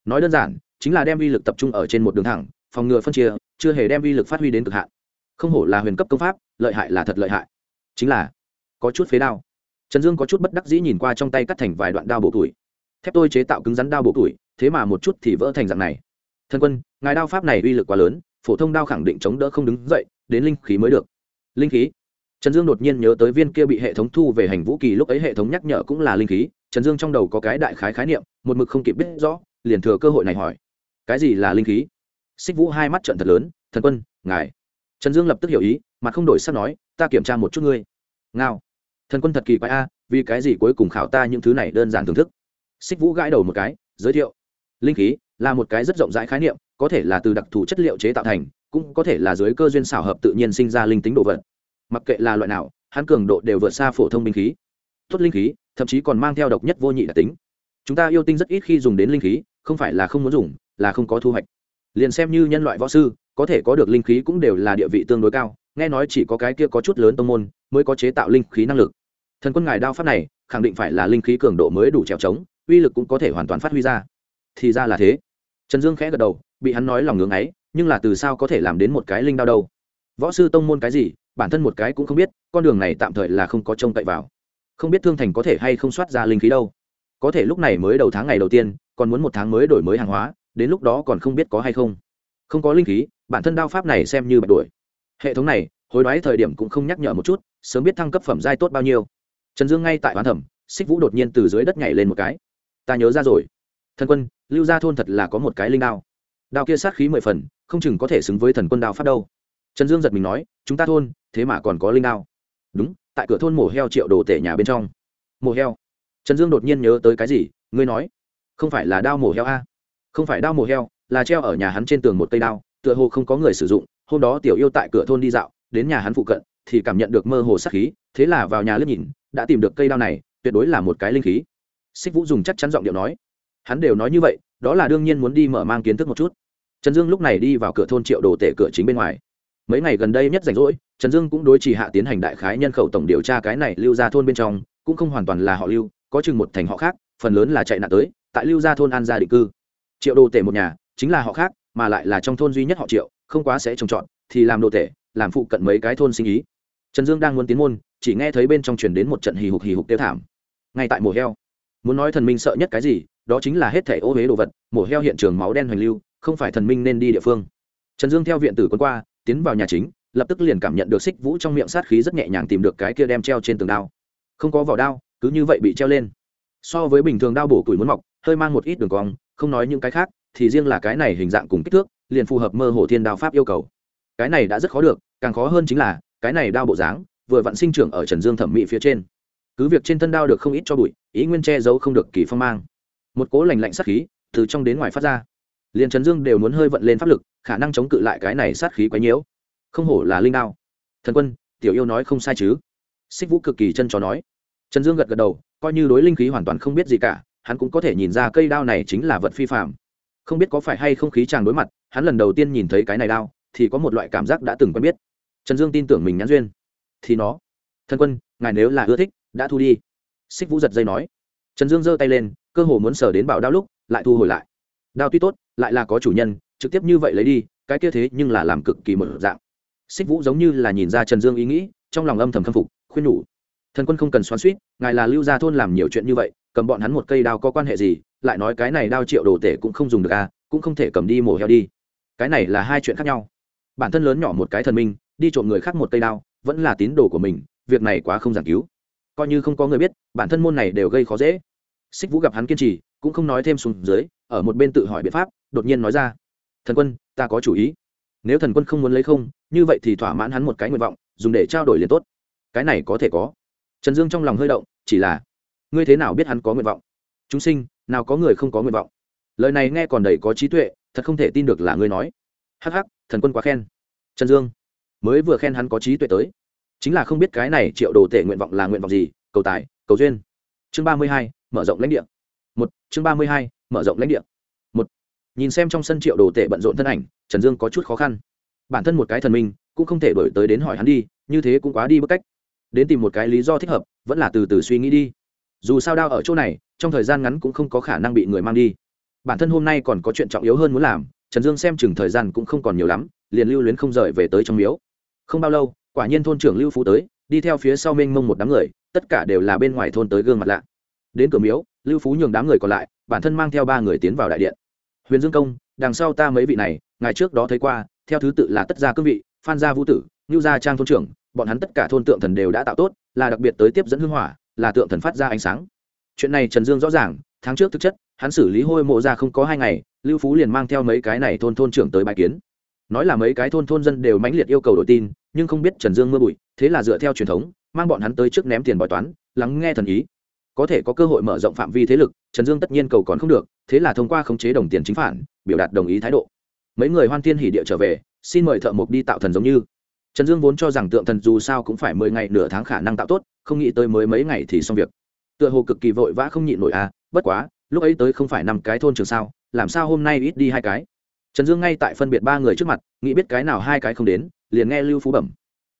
Nói đơn giản, chính là đem uy lực tập trung ở trên một đường thẳng, phòng ngừa phân chia, chưa hề đem uy lực phát huy đến cực hạn. Không hổ là huyền cấp công pháp, lợi hại là thật lợi hại. Chính là, có chút phế đao. Trần dương có chút bất đắc dĩ nhìn qua trong tay cắt thành vài đoạn đao bổ tuổi thép tôi chế tạo cứng rắn đao bổ tuổi, thế mà một chút thì vỡ thành dạng này. Thân quân, ngài đao pháp này uy lực quá lớn, phổ thông đao khẳng định chống đỡ không đứng dậy, đến linh khí mới được. Linh khí? Trần dương đột nhiên nhớ tới viên kia bị hệ thống thu về hành vũ kỳ, lúc ấy hệ thống nhắc nhở cũng là linh khí, trần dương trong đầu có cái đại khái khái niệm, một mực không kịp biết rõ, liền thừa cơ hội này hỏi. Cái gì là linh khí? Xích vũ hai mắt trận thật lớn, thần quân, ngài. Trần dương lập tức hiểu ý, mà không đổi sắc nói, ta kiểm tra một chút ngươi. Ngao. Thần quân thật kỳ quái a, vì cái gì cuối cùng khảo ta những thứ này đơn giản thưởng thức? Xích vũ gãi đầu một cái, giới thiệu. Linh khí là một cái rất rộng rãi khái niệm, có thể là từ đặc thù chất liệu chế tạo thành, cũng có thể là dưới cơ duyên xảo hợp tự nhiên sinh ra linh tính độ vật. Mặc kệ là loại nào, hắn cường độ đều vượt xa phổ thông binh khí. Tốt linh khí, thậm chí còn mang theo độc nhất vô nhị đặc tính. Chúng ta yêu tinh rất ít khi dùng đến linh khí, không phải là không muốn dùng, là không có thu hoạch. Liền xem như nhân loại võ sư, có thể có được linh khí cũng đều là địa vị tương đối cao, nghe nói chỉ có cái kia có chút lớn tông môn mới có chế tạo linh khí năng lực. Thần quân ngài đao pháp này, khẳng định phải là linh khí cường độ mới đủ trèo trống uy lực cũng có thể hoàn toàn phát huy ra. Thì ra là thế. Trần dương khẽ gật đầu, bị hắn nói lòng ngưỡng ấy, nhưng là từ sao có thể làm đến một cái linh đao đâu? Võ sư tông môn cái gì, bản thân một cái cũng không biết, con đường này tạm thời là không có trông cậy vào. Không biết thương thành có thể hay không soát ra linh khí đâu. Có thể lúc này mới đầu tháng ngày đầu tiên, còn muốn một tháng mới đổi mới hàng hóa, đến lúc đó còn không biết có hay không. Không có linh khí, bản thân đao pháp này xem như bạch đuổi. hệ thống này, hối đoái thời điểm cũng không nhắc nhở một chút, sớm biết thăng cấp phẩm giai tốt bao nhiêu. Trần dương ngay tại hoán thẩm xích vũ đột nhiên từ dưới đất nhảy lên một cái ta nhớ ra rồi. Thần quân, lưu gia thôn thật là có một cái linh đao. Đao kia sát khí mười phần, không chừng có thể xứng với thần quân đao phát đâu. Trần dương giật mình nói, chúng ta thôn, thế mà còn có linh đao. Đúng, tại cửa thôn mổ heo triệu đồ tể nhà bên trong. Mổ heo. Trần dương đột nhiên nhớ tới cái gì, ngươi nói. Không phải là đao mổ heo a? Không phải đao mổ heo, là treo ở nhà hắn trên tường một cây đao, tựa hồ không có người sử dụng, hôm đó tiểu yêu tại cửa thôn đi dạo, đến nhà hắn phụ cận, thì cảm nhận được mơ hồ sát khí, thế là vào nhà lướt nhìn, đã tìm được cây đao này, tuyệt đối là một cái linh khí xích vũ dùng chắc chắn giọng điệu nói. Hắn đều nói như vậy, đó là đương nhiên muốn đi mở mang kiến thức một chút. Trần dương lúc này đi vào cửa thôn triệu đồ tể cửa chính bên ngoài. Mấy ngày gần đây nhất rảnh rỗi, trần dương cũng đối chỉ hạ tiến hành đại khái nhân khẩu tổng điều tra cái này lưu ra thôn bên trong, cũng không hoàn toàn là họ lưu, có chừng một thành họ khác, phần lớn là chạy nạn tới, tại lưu gia thôn an gia định cư. Triệu đồ tể một nhà, chính là họ khác, mà lại là trong thôn duy nhất họ triệu, không quá sẽ trồng trọt, thì làm đồ tể, làm phụ cận mấy cái thôn sinh ý. Trần dương đang muốn tiến môn, chỉ nghe thấy bên trong truyền đến một trận hì hục hì hục tiêu thảm. Ngay tại mùa heo muốn nói thần minh sợ nhất cái gì, đó chính là hết thẻ ô huế đồ vật, mổ heo hiện trường máu đen hoành lưu, không phải thần minh nên đi địa phương. Trần dương theo viện tử quân qua, tiến vào nhà chính, lập tức liền cảm nhận được xích vũ trong miệng sát khí rất nhẹ nhàng tìm được cái kia đem treo trên tường đao. Không có vỏ đao, cứ như vậy bị treo lên. So với bình thường đao bổ củi muốn mọc, hơi mang một ít đường cong, không nói những cái khác, thì riêng là cái này hình dạng cùng kích thước, liền phù hợp mơ hồ thiên đao pháp yêu cầu. Cái này đã rất khó được, càng khó hơn chính là, cái này đao bộ dáng, vừa vặn sinh trưởng ở trần dương thẩm mỹ phía trên cứ việc trên thân đao được không ít cho bụi, ý nguyên che giấu không được kỳ phong mang. Một cố lành lạnh sát khí từ trong đến ngoài phát ra. Liền trần dương đều muốn hơi vận lên pháp lực, khả năng chống cự lại cái này sát khí quấy nhiễu. Không hổ là linh đao. Thần quân, tiểu yêu nói không sai chứ? Xích vũ cực kỳ chân chó nói. Trần dương gật gật đầu, coi như đối linh khí hoàn toàn không biết gì cả, hắn cũng có thể nhìn ra cây đao này chính là vật phi phạm không biết có phải hay không khí chàng đối mặt, hắn lần đầu tiên nhìn thấy cái này đao, thì có một loại cảm giác đã từng quen biết. Trần dương tin tưởng mình nhãn duyên. Thì nó. Thần quân, ngài nếu là ưa thích đã thu đi. Xích vũ giật dây nói. Trần dương giơ tay lên, cơ hồ muốn sờ đến bảo đao lúc, lại thu hồi lại. Đao tuy tốt, lại là có chủ nhân, trực tiếp như vậy lấy đi, cái kia thế nhưng là làm cực kỳ một dạng. Xích vũ giống như là nhìn ra trần dương ý nghĩ, trong lòng âm thầm khâm phục, khuyên nhủ. Thần quân không cần xoắn suýt ngài là lưu gia thôn làm nhiều chuyện như vậy, cầm bọn hắn một cây đao có quan hệ gì, lại nói cái này đao triệu đồ tể cũng không dùng được à cũng không thể cầm đi mổ heo đi. Cái này là hai chuyện khác nhau. Bản thân lớn nhỏ một cái thần minh, đi trộm người khác một cây đao, vẫn là tín đồ của mình, việc này quá không giảng cứu coi như không có người biết, bản thân môn này đều gây khó dễ. Xích vũ gặp hắn kiên trì, cũng không nói thêm xuống dưới, ở một bên tự hỏi biện pháp, đột nhiên nói ra, thần quân, ta có chủ ý. Nếu thần quân không muốn lấy không, như vậy thì thỏa mãn hắn một cái nguyện vọng, dùng để trao đổi liền tốt. Cái này có thể có. Trần dương trong lòng hơi động, chỉ là, ngươi thế nào biết hắn có nguyện vọng? Chúng sinh, nào có người không có nguyện vọng? Lời này nghe còn đầy có trí tuệ, thật không thể tin được là ngươi nói. Hắc hắc, thần quân quá khen. Trần dương, mới vừa khen hắn có trí tuệ tới chính là không biết cái này triệu đồ tể nguyện vọng là nguyện vọng gì, cầu tài, cầu duyên. Chương ba mươi hai, mở rộng lãnh địa. Một, chương ba mươi hai, mở rộng lãnh địa. Một, nhìn xem trong sân triệu đồ tể bận rộn thân ảnh, trần dương có chút khó khăn. Bản thân một cái thần minh, cũng không thể đổi tới đến hỏi hắn đi, như thế cũng quá đi bức cách. Đến tìm một cái lý do thích hợp, vẫn là từ từ suy nghĩ đi. Dù sao đao ở chỗ này, trong thời gian ngắn cũng không có khả năng bị người mang đi. Bản thân hôm nay còn có chuyện trọng yếu hơn muốn làm, trần dương xem chừng thời gian cũng không còn nhiều lắm, liền lưu luyến không rời về tới trong miếu. Không bao lâu quả nhiên thôn trưởng lưu phú tới, đi theo phía sau mênh mông một đám người, tất cả đều là bên ngoài thôn tới gương mặt lạ. Đến cửa miếu, lưu phú nhường đám người còn lại, bản thân mang theo ba người tiến vào đại điện. Huyền dương công, đằng sau ta mấy vị này ngày trước đó thấy qua, theo thứ tự là tất gia cương vị, phan gia vũ tử, ngưu gia trang thôn trưởng, bọn hắn tất cả thôn tượng thần đều đã tạo tốt, là đặc biệt tới tiếp dẫn hương hỏa, là tượng thần phát ra ánh sáng. Chuyện này trần dương rõ ràng, tháng trước thực chất, hắn xử lý hôi mộ ra không có hai ngày, lưu phú liền mang theo mấy cái này thôn thôn trưởng tới bài kiến nói là mấy cái thôn thôn dân đều mãnh liệt yêu cầu đổi tin, nhưng không biết trần dương mưa bụi, thế là dựa theo truyền thống, mang bọn hắn tới trước ném tiền bói toán, lắng nghe thần ý. Có thể có cơ hội mở rộng phạm vi thế lực, trần dương tất nhiên cầu còn không được, thế là thông qua khống chế đồng tiền chính phản, biểu đạt đồng ý thái độ. Mấy người hoan thiên hỉ địa trở về, xin mời thợ mộc đi tạo thần giống như. Trần dương vốn cho rằng tượng thần dù sao cũng phải mười ngày nửa tháng khả năng tạo tốt, không nghĩ tới mới mấy ngày thì xong việc. Tựa hồ cực kỳ vội vã không nhịn nổi à bất quá, lúc ấy tới không phải năm cái thôn trường sao, làm sao hôm nay ít đi hai cái? Trần dương ngay tại phân biệt ba người trước mặt, nghĩ biết cái nào hai cái không đến, liền nghe lưu phú bẩm.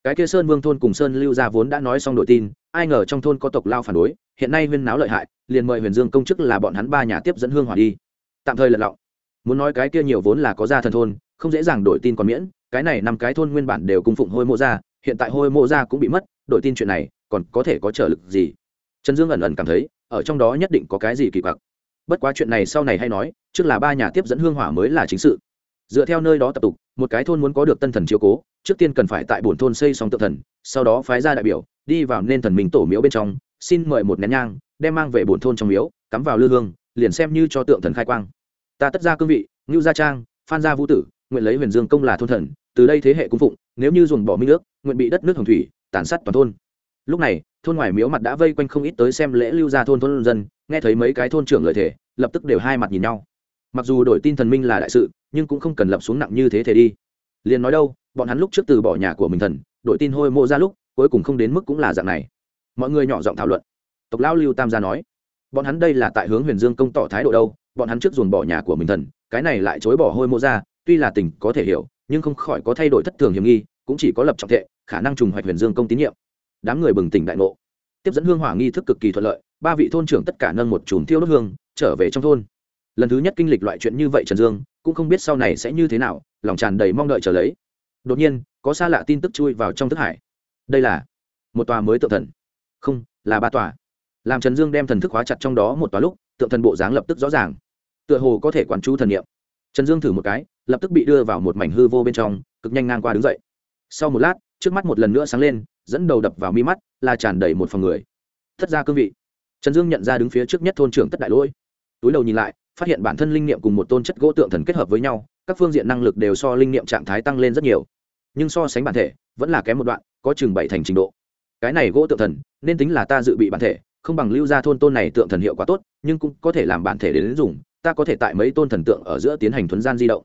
Cái kia sơn vương thôn cùng sơn lưu gia vốn đã nói xong đội tin, ai ngờ trong thôn có tộc lao phản đối, hiện nay huyên náo lợi hại, liền mời huyền dương công chức là bọn hắn ba nhà tiếp dẫn hương hỏa đi. Tạm thời lật lọng. Muốn nói cái kia nhiều vốn là có gia thần thôn, không dễ dàng đổi tin còn miễn, cái này năm cái thôn nguyên bản đều cung phụng hôi mộ gia, hiện tại hôi mộ gia cũng bị mất, đổi tin chuyện này, còn có thể có trở lực gì? Trần dương ẩn ẩn cảm thấy, ở trong đó nhất định có cái gì kỳ quặc bất quá chuyện này sau này hay nói, trước là ba nhà tiếp dẫn hương hỏa mới là chính sự. Dựa theo nơi đó tập tục, một cái thôn muốn có được tân thần chiếu cố, trước tiên cần phải tại bổn thôn xây xong tự thần, sau đó phái ra đại biểu, đi vào nên thần mình tổ miếu bên trong, xin mời một nén nhang, đem mang về bổn thôn trong miếu, cắm vào lư hương, liền xem như cho tượng thần khai quang. Ta tất ra cương vị, ngưu gia trang, phan gia vũ tử, nguyện lấy huyền dương công là thôn thần, từ đây thế hệ cung phụng, nếu như dùng bỏ minh nước nguyện bị đất nước hồng thủy, tàn sát toàn thôn. Lúc này thôn ngoài miếu mặt đã vây quanh không ít tới xem lễ lưu gia thôn thôn dân, nghe thấy mấy cái thôn trưởng lời thể lập tức đều hai mặt nhìn nhau. Mặc dù đổi tin thần minh là đại sự, nhưng cũng không cần lập xuống nặng như thế thể đi. Liền nói đâu, bọn hắn lúc trước từ bỏ nhà của mình thần, đổi tin hôi mộ ra lúc, cuối cùng không đến mức cũng là dạng này. Mọi người nhỏ giọng thảo luận. Tộc lão lưu tam gia nói, bọn hắn đây là tại hướng huyền dương công tỏ thái độ đâu, bọn hắn trước dồn bỏ nhà của mình thần, cái này lại chối bỏ hôi mộ ra, tuy là tình có thể hiểu, nhưng không khỏi có thay đổi thất thường hiểm nghi, cũng chỉ có lập trọng thệ, khả năng trùng hoạch huyền dương công tín nhiệm đám người bừng tỉnh đại ngộ. Tiếp dẫn hương hỏa nghi thức cực kỳ thuận lợi, ba vị thôn trưởng tất cả nâng một chùm thiêu đốt hương, trở về trong thôn. Lần thứ nhất kinh lịch loại chuyện như vậy trần dương, cũng không biết sau này sẽ như thế nào, lòng tràn đầy mong đợi trở lấy. Đột nhiên, có xa lạ tin tức chui vào trong thức hải. Đây là một tòa mới tượng thần. Không, là ba tòa. Làm trần dương đem thần thức hóa chặt trong đó một tòa lúc, tượng thần bộ dáng lập tức rõ ràng. Tựa hồ có thể quản chú thần nghiệm trần dương thử một cái, lập tức bị đưa vào một mảnh hư vô bên trong, cực nhanh ngang qua đứng dậy. Sau một lát, trước mắt một lần nữa sáng lên dẫn đầu đập vào mi mắt, là tràn đầy một phòng người. Thất ra cương vị. Trần dương nhận ra đứng phía trước nhất thôn trưởng tất đại lỗi. Túi đầu nhìn lại, phát hiện bản thân linh niệm cùng một tôn chất gỗ tượng thần kết hợp với nhau, các phương diện năng lực đều so linh niệm trạng thái tăng lên rất nhiều. Nhưng so sánh bản thể, vẫn là kém một đoạn, có chừng bảy thành trình độ. Cái này gỗ tượng thần, nên tính là ta dự bị bản thể, không bằng lưu ra thôn tôn này tượng thần hiệu quả tốt, nhưng cũng có thể làm bản thể đến dùng, ta có thể tại mấy tôn thần tượng ở giữa tiến hành thuấn gian di động.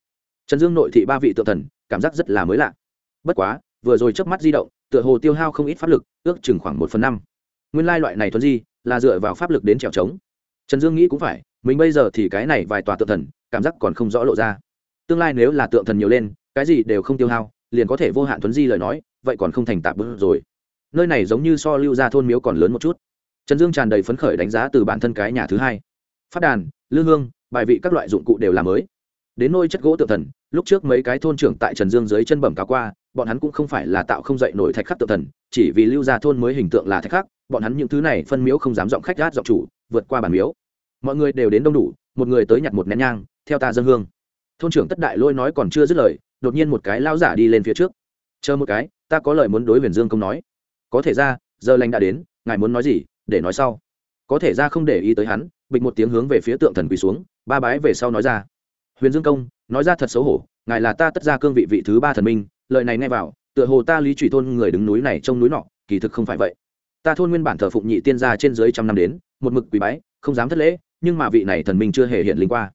Trần dương nội thị ba vị tượng thần, cảm giác rất là mới lạ. Bất quá, vừa rồi chớp mắt di động tựa hồ tiêu hao không ít pháp lực, ước chừng khoảng một phần năm. Nguyên lai loại này thuấn di là dựa vào pháp lực đến trèo trống. Trần dương nghĩ cũng phải, mình bây giờ thì cái này vài tòa tượng thần, cảm giác còn không rõ lộ ra. Tương lai nếu là tượng thần nhiều lên, cái gì đều không tiêu hao, liền có thể vô hạn thuấn di lời nói, vậy còn không thành tạp bức rồi. Nơi này giống như so lưu ra thôn miếu còn lớn một chút. Trần dương tràn đầy phấn khởi đánh giá từ bản thân cái nhà thứ hai. Phát đàn, lư hương, bài vị các loại dụng cụ đều là mới đến nôi chất gỗ tượng thần, lúc trước mấy cái thôn trưởng tại trần dương dưới chân bẩm cáo qua, bọn hắn cũng không phải là tạo không dậy nổi thạch khắc tượng thần, chỉ vì lưu ra thôn mới hình tượng là thạch khắc, bọn hắn những thứ này phân miếu không dám giọng khách gát giọng chủ, vượt qua bản miếu. Mọi người đều đến đông đủ, một người tới nhặt một nén nhang, theo ta dân hương. Thôn trưởng tất đại lôi nói còn chưa dứt lời, đột nhiên một cái lao giả đi lên phía trước. Chờ một cái, ta có lời muốn đối huyền dương công nói. Có thể ra, giờ lành đã đến, ngài muốn nói gì, để nói sau. Có thể ra không để ý tới hắn. Bịch một tiếng hướng về phía tượng thần quỳ xuống, ba bái về sau nói ra huyền dương công, nói ra thật xấu hổ, ngài là ta tất ra cương vị vị thứ ba thần minh, lời này nghe vào, tựa hồ ta lý trụy thôn người đứng núi này trông núi nọ, kỳ thực không phải vậy. Ta thôn nguyên bản thờ phụng nhị tiên gia trên dưới trăm năm đến, một mực quỳ bái, không dám thất lễ, nhưng mà vị này thần minh chưa hề hiện linh qua.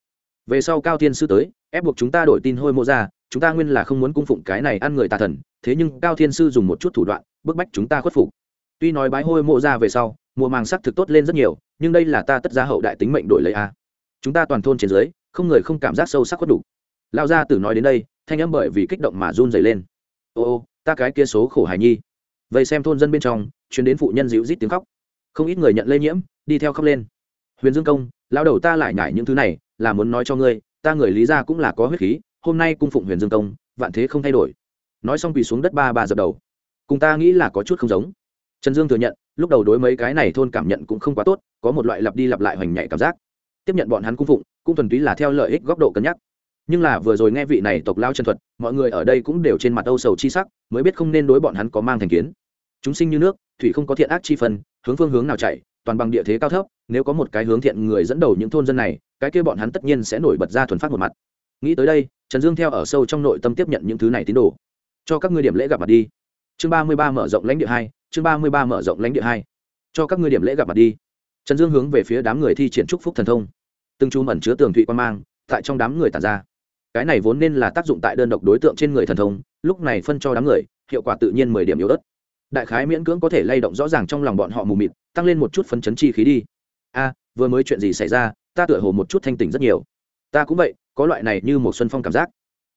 Về sau cao thiên sư tới, ép buộc chúng ta đổi tin hôi mô ra, chúng ta nguyên là không muốn cung phụng cái này ăn người tà thần, thế nhưng cao thiên sư dùng một chút thủ đoạn, bức bách chúng ta khuất phục. Tuy nói bái hôi mộ ra về sau, mùa màng sắc thực tốt lên rất nhiều, nhưng đây là ta tất gia hậu đại tính mệnh đổi lấy a. Chúng ta toàn thôn trên dưới không người không cảm giác sâu sắc khuất đủ. Lao ra từ nói đến đây, thanh âm bởi vì kích động mà run dày lên. Ô ô, ta cái kia số khổ hài nhi. Vậy xem thôn dân bên trong, chuyến đến phụ nhân dịu rít tiếng khóc. Không ít người nhận lây nhiễm, đi theo khóc lên. Huyền dương công lao đầu ta lại nhải những thứ này, là muốn nói cho ngươi, ta người lý ra cũng là có huyết khí, hôm nay cung phụng huyền dương công, vạn thế không thay đổi. Nói xong quỳ xuống đất ba ba dập đầu. Cùng ta nghĩ là có chút không giống. Trần dương thừa nhận, lúc đầu đối mấy cái này thôn cảm nhận cũng không quá tốt, có một loại lặp đi lặp lại hoành nhảy cảm giác. Tiếp nhận bọn hắn cung phụng cũng thuần túy là theo lợi ích góc độ cân nhắc. Nhưng là vừa rồi nghe vị này tộc lao chân thuật, mọi người ở đây cũng đều trên mặt âu sầu chi sắc, mới biết không nên đối bọn hắn có mang thành kiến. Chúng sinh như nước, thủy không có thiện ác chi phân, hướng phương hướng nào chạy, toàn bằng địa thế cao thấp, nếu có một cái hướng thiện người dẫn đầu những thôn dân này, cái kia bọn hắn tất nhiên sẽ nổi bật ra thuần phát một mặt. Nghĩ tới đây, trần dương theo ở sâu trong nội tâm tiếp nhận những thứ này tín đồ. Cho các ngươi điểm lễ gặp mặt đi. Chương ba mươi ba mở rộng lãnh địa hai, chương ba mươi ba mở rộng lãnh địa hai. Cho các ngươi điểm lễ gặp mặt đi. Trần dương hướng về phía đám người thi triển trúc phúc thần thông từng chùm mẩn chứa tường thụy quan mang, tại trong đám người tàn ra. Cái này vốn nên là tác dụng tại đơn độc đối tượng trên người thần thông, lúc này phân cho đám người, hiệu quả tự nhiên mười điểm yếu ớt. Đại khái miễn cưỡng có thể lay động rõ ràng trong lòng bọn họ mù mịt, tăng lên một chút phấn chấn chi khí đi. A, vừa mới chuyện gì xảy ra, ta tựa hồ một chút thanh tỉnh rất nhiều. Ta cũng vậy, có loại này như một xuân phong cảm giác.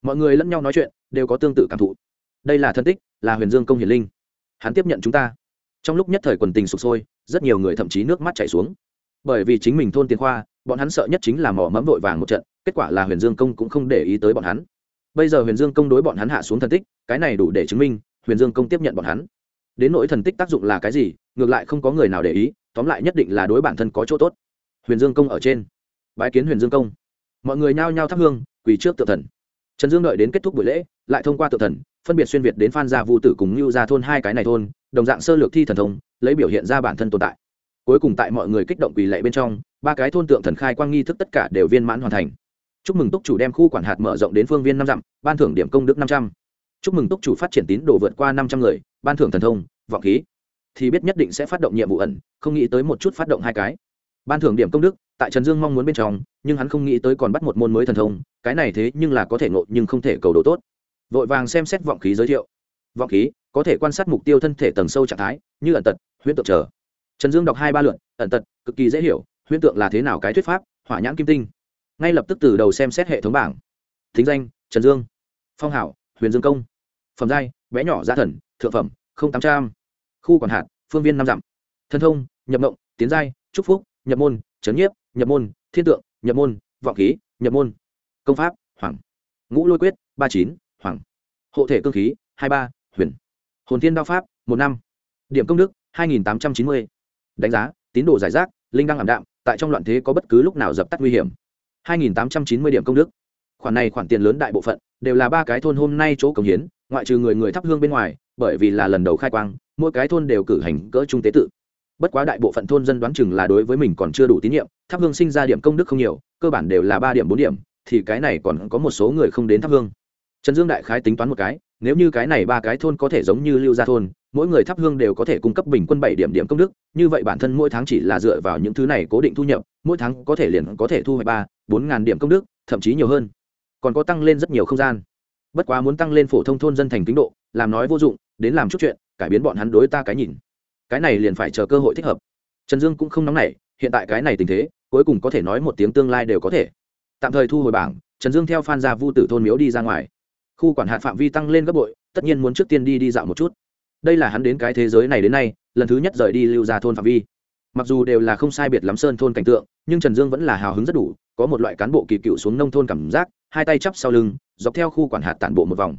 Mọi người lẫn nhau nói chuyện, đều có tương tự cảm thụ. Đây là thân tích, là huyền dương công hiển linh. Hắn tiếp nhận chúng ta. Trong lúc nhất thời quần tình sụp sôi, rất nhiều người thậm chí nước mắt chảy xuống bởi vì chính mình thôn tiền khoa, bọn hắn sợ nhất chính là mỏ mẫm vội vàng một trận, kết quả là huyền dương công cũng không để ý tới bọn hắn. Bây giờ huyền dương công đối bọn hắn hạ xuống thần tích, cái này đủ để chứng minh huyền dương công tiếp nhận bọn hắn. Đến nỗi thần tích tác dụng là cái gì, ngược lại không có người nào để ý, tóm lại nhất định là đối bản thân có chỗ tốt. Huyền dương công ở trên. Bái kiến huyền dương công. Mọi người nhao nhao thắp hương, quỳ trước tự thần. Trần dương đợi đến kết thúc buổi lễ, lại thông qua tự thần, phân biệt xuyên việt đến phan gia vu tử cùng lưu ra thôn hai cái này thôn, đồng dạng sơ lược thi thần thông, lấy biểu hiện ra bản thân tồn tại cuối cùng tại mọi người kích động quỳ lệ bên trong, ba cái thôn tượng thần khai quang nghi thức tất cả đều viên mãn hoàn thành. Chúc mừng túc chủ đem khu quản hạt mở rộng đến phương viên năm dặm, ban thưởng điểm công đức năm trăm. Chúc mừng túc chủ phát triển tín đồ vượt qua năm trăm người, ban thưởng thần thông, vọng khí. Thì biết nhất định sẽ phát động nhiệm vụ ẩn, không nghĩ tới một chút phát động hai cái. Ban thưởng điểm công đức, tại trần dương mong muốn bên trong, nhưng hắn không nghĩ tới còn bắt một môn mới thần thông, cái này thế nhưng là có thể ngộ nhưng không thể cầu đồ tốt. Vội vàng xem xét vọng khí giới thiệu. Vọng khí, có thể quan sát mục tiêu thân thể tầng sâu trạng thái, như ẩn tật, huyễn tượng trở trần dương đọc hai ba lượn ẩn tật, cực kỳ dễ hiểu, huyễn tượng là thế nào cái thuyết pháp, hỏa nhãn kim tinh. Ngay lập tức từ đầu xem xét hệ thống bảng. Thính danh, trần dương. Phong hảo, huyền dương công. Phẩm giai, bé nhỏ gia thần, thượng phẩm, không tám trăm. Khu quản hạt, phương viên năm dặm. Thân thông, nhập mộng, tiến giai trúc phúc, nhập môn trấn nhiếp, nhập môn, thiên tượng, nhập môn, vọng khí, nhập môn. Công pháp, hoàng. Ngũ lôi quyết, ba chín, hoàng. Hộ thể cơ khí, hai ba, huyền. Hồn thiên đao pháp, một năm. Điểm công đức, hai nghìn tám trăm chín mươi đánh giá, tín đồ giải rác, linh đang ảm đạm, tại trong loạn thế có bất cứ lúc nào dập tắt nguy hiểm. Hai nghìn tám trăm chín mươi điểm công đức. Khoản này khoản tiền lớn đại bộ phận đều là ba cái thôn hôm nay chỗ cống hiến, ngoại trừ người người thắp hương bên ngoài, bởi vì là lần đầu khai quang, mỗi cái thôn đều cử hành cỡ trung tế tự. Bất quá đại bộ phận thôn dân đoán chừng là đối với mình còn chưa đủ tín nhiệm, thắp hương sinh ra điểm công đức không nhiều, cơ bản đều là ba điểm bốn điểm, thì cái này còn có một số người không đến thắp hương. Trần dương đại khái tính toán một cái nếu như cái này ba cái thôn có thể giống như lưu gia thôn, mỗi người thắp hương đều có thể cung cấp bình quân bảy điểm điểm công đức, như vậy bản thân mỗi tháng chỉ là dựa vào những thứ này cố định thu nhập, mỗi tháng có thể liền có thể thu hoạch ba, bốn ngàn điểm công đức, thậm chí nhiều hơn. Còn có tăng lên rất nhiều không gian. Bất quá muốn tăng lên phổ thông thôn dân thành tín độ, làm nói vô dụng, đến làm chút chuyện, cải biến bọn hắn đối ta cái nhìn. Cái này liền phải chờ cơ hội thích hợp. Trần dương cũng không nóng nảy, hiện tại cái này tình thế, cuối cùng có thể nói một tiếng tương lai đều có thể. Tạm thời thu hồi bảng, trần dương theo phan gia vu tử thôn miếu đi ra ngoài khu quản hạt phạm vi tăng lên gấp bội, tất nhiên muốn trước tiên đi đi dạo một chút. Đây là hắn đến cái thế giới này đến nay, lần thứ nhất rời đi lưu ra thôn phạm vi. Mặc dù đều là không sai biệt lắm sơn thôn cảnh tượng, nhưng trần dương vẫn là hào hứng rất đủ, có một loại cán bộ kỳ cựu xuống nông thôn cảm giác, hai tay chắp sau lưng, dọc theo khu quản hạt tản bộ một vòng.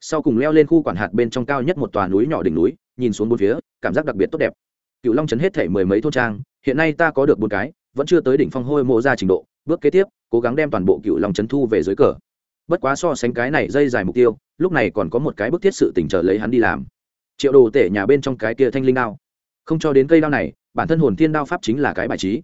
Sau cùng leo lên khu quản hạt bên trong cao nhất một tòa núi nhỏ đỉnh núi, nhìn xuống bốn phía, cảm giác đặc biệt tốt đẹp. Cựu long trấn hết thể mười mấy thôn trang, hiện nay ta có được bốn cái, vẫn chưa tới đỉnh phong hôi mộ ra trình độ, bước kế tiếp, cố gắng đem toàn bộ cựu long trấn thu về dưới cờ bất quá so sánh cái này dây dài mục tiêu, lúc này còn có một cái bức thiết sự tỉnh trở lấy hắn đi làm. Triệu đồ tể nhà bên trong cái kia thanh linh đao. Không cho đến cây đao này, bản thân hồn thiên đao pháp chính là cái bài trí.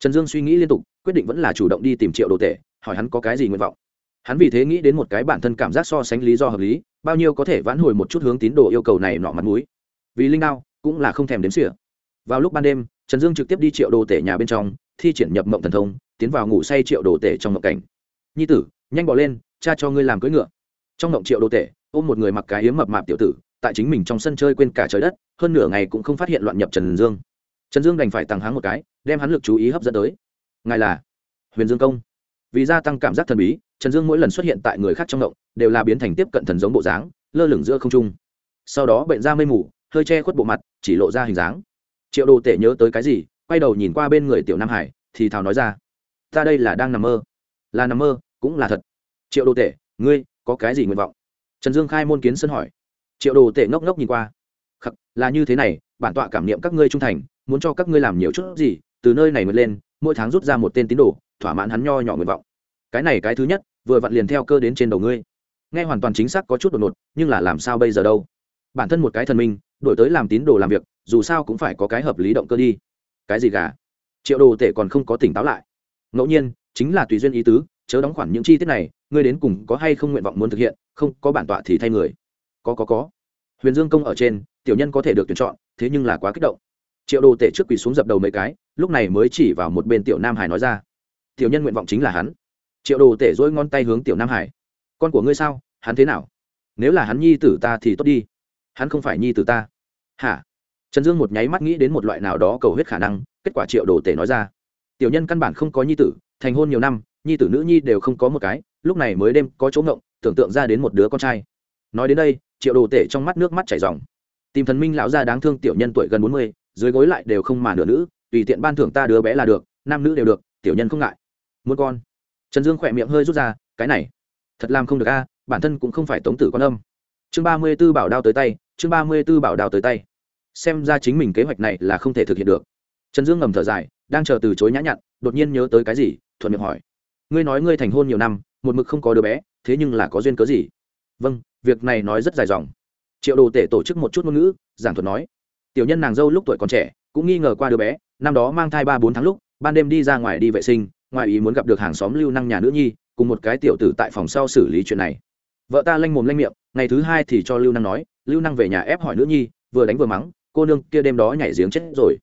Trần dương suy nghĩ liên tục, quyết định vẫn là chủ động đi tìm triệu đồ tể, hỏi hắn có cái gì nguyện vọng. Hắn vì thế nghĩ đến một cái bản thân cảm giác so sánh lý do hợp lý, bao nhiêu có thể vãn hồi một chút hướng tín đồ yêu cầu này nọ mặt mũi. Vì linh đao, cũng là không thèm đếm xỉa. Vào lúc ban đêm, trần dương trực tiếp đi triệu đồ tể nhà bên trong, thi triển nhập mộng thần thông, tiến vào ngủ say triệu đồ tể trong mộng cảnh. Nhi tử, nhanh bỏ lên cha cho ngươi làm cưỡi ngựa. Trong động triệu đô tể, ôm một người mặc cái hiếm mập mạp tiểu tử, tại chính mình trong sân chơi quên cả trời đất, hơn nửa ngày cũng không phát hiện loạn nhập trần dương. Trần dương đành phải tăng háng một cái, đem hắn lực chú ý hấp dẫn tới. Ngài là huyền dương công. Vì gia tăng cảm giác thần bí, trần dương mỗi lần xuất hiện tại người khác trong động đều là biến thành tiếp cận thần giống bộ dáng, lơ lửng giữa không trung. Sau đó bệnh ra mây mù, hơi che khuất bộ mặt, chỉ lộ ra hình dáng. Triệu đồ tể nhớ tới cái gì, quay đầu nhìn qua bên người tiểu nam hải, thì thào nói ra, ta đây là đang nằm mơ. Là nằm mơ, cũng là thật triệu đồ tể, ngươi, có cái gì nguyện vọng? Trần dương khai môn kiến sân hỏi. Triệu đồ tể ngốc ngốc nhìn qua. Khắc, là như thế này, bản tọa cảm niệm các ngươi trung thành, muốn cho các ngươi làm nhiều chút gì, từ nơi này mới lên, mỗi tháng rút ra một tên tín đồ, thỏa mãn hắn nho nhỏ nguyện vọng. Cái này cái thứ nhất, vừa vặn liền theo cơ đến trên đầu ngươi. Nghe hoàn toàn chính xác có chút đột ngột, nhưng là làm sao bây giờ đâu? Bản thân một cái thần minh, đổi tới làm tín đồ làm việc, dù sao cũng phải có cái hợp lý động cơ đi. Cái gì cả? triệu đồ tể còn không có tỉnh táo lại. Ngẫu nhiên, chính là tùy duyên ý tứ chớ đóng khoản những chi tiết này, ngươi đến cùng có hay không nguyện vọng muốn thực hiện, không, có bản tọa thì thay người. Có có có. Huyền dương công ở trên, tiểu nhân có thể được tuyển chọn, thế nhưng là quá kích động. Triệu đồ tể trước quỳ xuống dập đầu mấy cái, lúc này mới chỉ vào một bên tiểu nam hải nói ra. Tiểu nhân nguyện vọng chính là hắn. Triệu đồ tể dỗi ngón tay hướng tiểu nam hải. Con của ngươi sao? Hắn thế nào? Nếu là hắn nhi tử ta thì tốt đi. Hắn không phải nhi tử ta. Hả? Trần dương một nháy mắt nghĩ đến một loại nào đó cầu hết khả năng, kết quả triệu đồ tể nói ra. Tiểu nhân căn bản không có nhi tử, thành hôn nhiều năm nhi tử nữ nhi đều không có một cái, lúc này mới đêm có chỗ ngộng, tưởng tượng ra đến một đứa con trai. Nói đến đây, triệu đồ tể trong mắt nước mắt chảy dòng tìm thần minh lão gia đáng thương tiểu nhân tuổi gần bốn mươi, dưới gối lại đều không mà nửa nữ, tùy tiện ban thưởng ta đứa bé là được, nam nữ đều được, tiểu nhân không ngại. Muốn con. Trần dương khỏe miệng hơi rút ra, cái này, thật làm không được a, bản thân cũng không phải tống tử quan âm. Chương ba mươi b ố bảo đao tới tay, chương ba mươi b ố bảo đao tới tay. Xem ra chính mình kế hoạch này là không thể thực hiện được. Trần dương ngầm thở dài, đang chờ từ chối nhã nhặn, đột nhiên nhớ tới cái gì, thuận miệng hỏi ngươi nói ngươi thành hôn nhiều năm, một mực không có đứa bé, thế nhưng là có duyên cớ gì? Vâng việc này nói rất dài dòng. Triệu đồ tể tổ chức một chút ngôn ngữ, giảng thuật nói, tiểu nhân nàng dâu lúc tuổi còn trẻ, cũng nghi ngờ qua đứa bé, năm đó mang thai ba bốn tháng lúc, ban đêm đi ra ngoài đi vệ sinh, ngoài ý muốn gặp được hàng xóm lưu năng nhà nữ nhi, cùng một cái tiểu tử tại phòng sau xử lý chuyện này. Vợ ta lanh mồm lanh miệng, ngày thứ hai thì cho lưu năng nói, lưu năng về nhà ép hỏi nữ nhi, vừa đánh vừa mắng, cô nương kia đêm đó nhảy giếng chết rồi.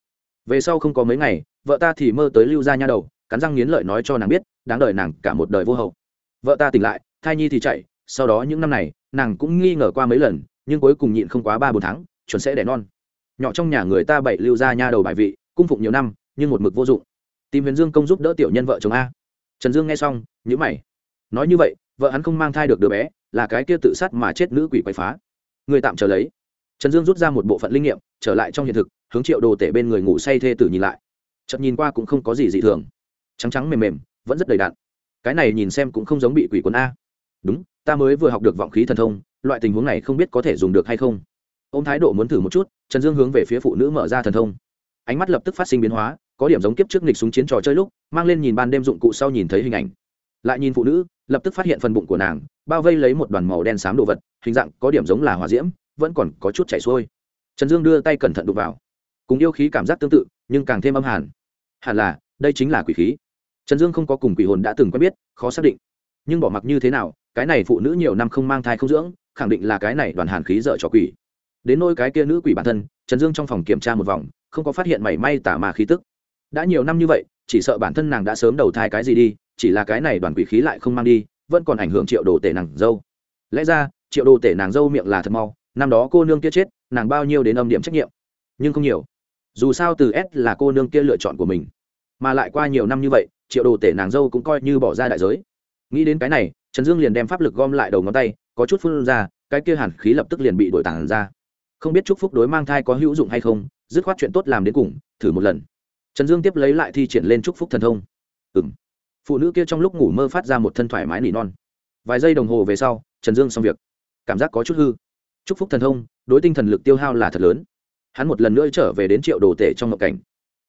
Về sau không có mấy ngày, vợ ta thì mơ tới lưu ra nha đầu, cắn răng nghiến lợi nói cho nàng biết đáng đời nàng cả một đời vô hậu. Vợ ta tỉnh lại, thai nhi thì chạy, sau đó những năm này, nàng cũng nghi ngờ qua mấy lần, nhưng cuối cùng nhịn không quá ba bốn tháng, chuẩn sẽ đẻ non. Nhỏ trong nhà người ta bảy lưu ra nha đầu bài vị, cung phụng nhiều năm, nhưng một mực vô dụng. Tìm huyền dương công giúp đỡ tiểu nhân vợ chồng a. Trần dương nghe xong nhữ mày. Nói như vậy, vợ hắn không mang thai được đứa bé, là cái kia tự sát mà chết nữ quỷ quậy phá. Người tạm trở lấy. Trần dương rút ra một bộ phận linh nghiệm, trở lại trong hiện thực, hướng triệu đồ tể bên người ngủ say thê tử nhìn lại. Chậm nhìn qua cũng không có gì dị thường. Trắng trắng mềm mềm vẫn rất đầy đạn. cái này nhìn xem cũng không giống bị quỷ quần a. Đúng, ta mới vừa học được vọng khí thần thông, loại tình huống này không biết có thể dùng được hay không. Ô m thái độ muốn thử một chút, trần dương hướng về phía phụ nữ mở ra thần thông. Ánh mắt lập tức phát sinh biến hóa, có điểm giống kiếp trước nghịch súng chiến trò chơi lúc, mang lên nhìn ban đêm dụng cụ sau nhìn thấy hình ảnh. Lại nhìn phụ nữ, lập tức phát hiện phần bụng của nàng, bao vây lấy một đoàn màu đen xám đồ vật, hình dạng có điểm giống là hòa diễm, vẫn còn có chút chảy xuôi. Trần dương đưa tay cẩn thận đụng vào. Cùng yêu khí cảm giác tương tự, nhưng càng thêm âm hàn. Hẳn là, đây chính là quỷ khí trần dương không có cùng quỷ hồn đã từng quen biết, khó xác định. Nhưng bỏ mặc như thế nào, cái này phụ nữ nhiều năm không mang thai không dưỡng, khẳng định là cái này đoàn hàn khí dở cho quỷ. Đến nôi cái kia nữ quỷ bản thân, trần dương trong phòng kiểm tra một vòng, không có phát hiện mảy may tả mà khí tức. Đã nhiều năm như vậy, chỉ sợ bản thân nàng đã sớm đầu thai cái gì đi, chỉ là cái này đoàn quỷ khí lại không mang đi, vẫn còn ảnh hưởng triệu đồ tể nàng dâu. Lẽ ra, triệu đồ tể nàng dâu miệng là thật mau, năm đó cô nương kia chết, nàng bao nhiêu đến âm điểm trách nhiệm. Nhưng không nhiều. Dù sao từ s là cô nương kia lựa chọn của mình mà lại qua nhiều năm như vậy, triệu đồ tể nàng dâu cũng coi như bỏ ra đại giới. Nghĩ đến cái này, trần dương liền đem pháp lực gom lại đầu ngón tay, có chút phun ra, cái kia hàn khí lập tức liền bị đổi tản ra. Không biết chúc phúc đối mang thai có hữu dụng hay không, dứt khoát chuyện tốt làm đến cùng, thử một lần. Trần dương tiếp lấy lại thi triển lên chúc phúc thần thông. Ừ m phụ nữ kia trong lúc ngủ mơ phát ra một thân thoải mái nỉ non. Vài giây đồng hồ về sau, trần dương xong việc. Cảm giác có chút hư. Chúc phúc thần thông, đối tinh thần lực tiêu hao là thật lớn. Hắn một lần nữa trở về đến triệu đồ tể trong ngộ cảnh.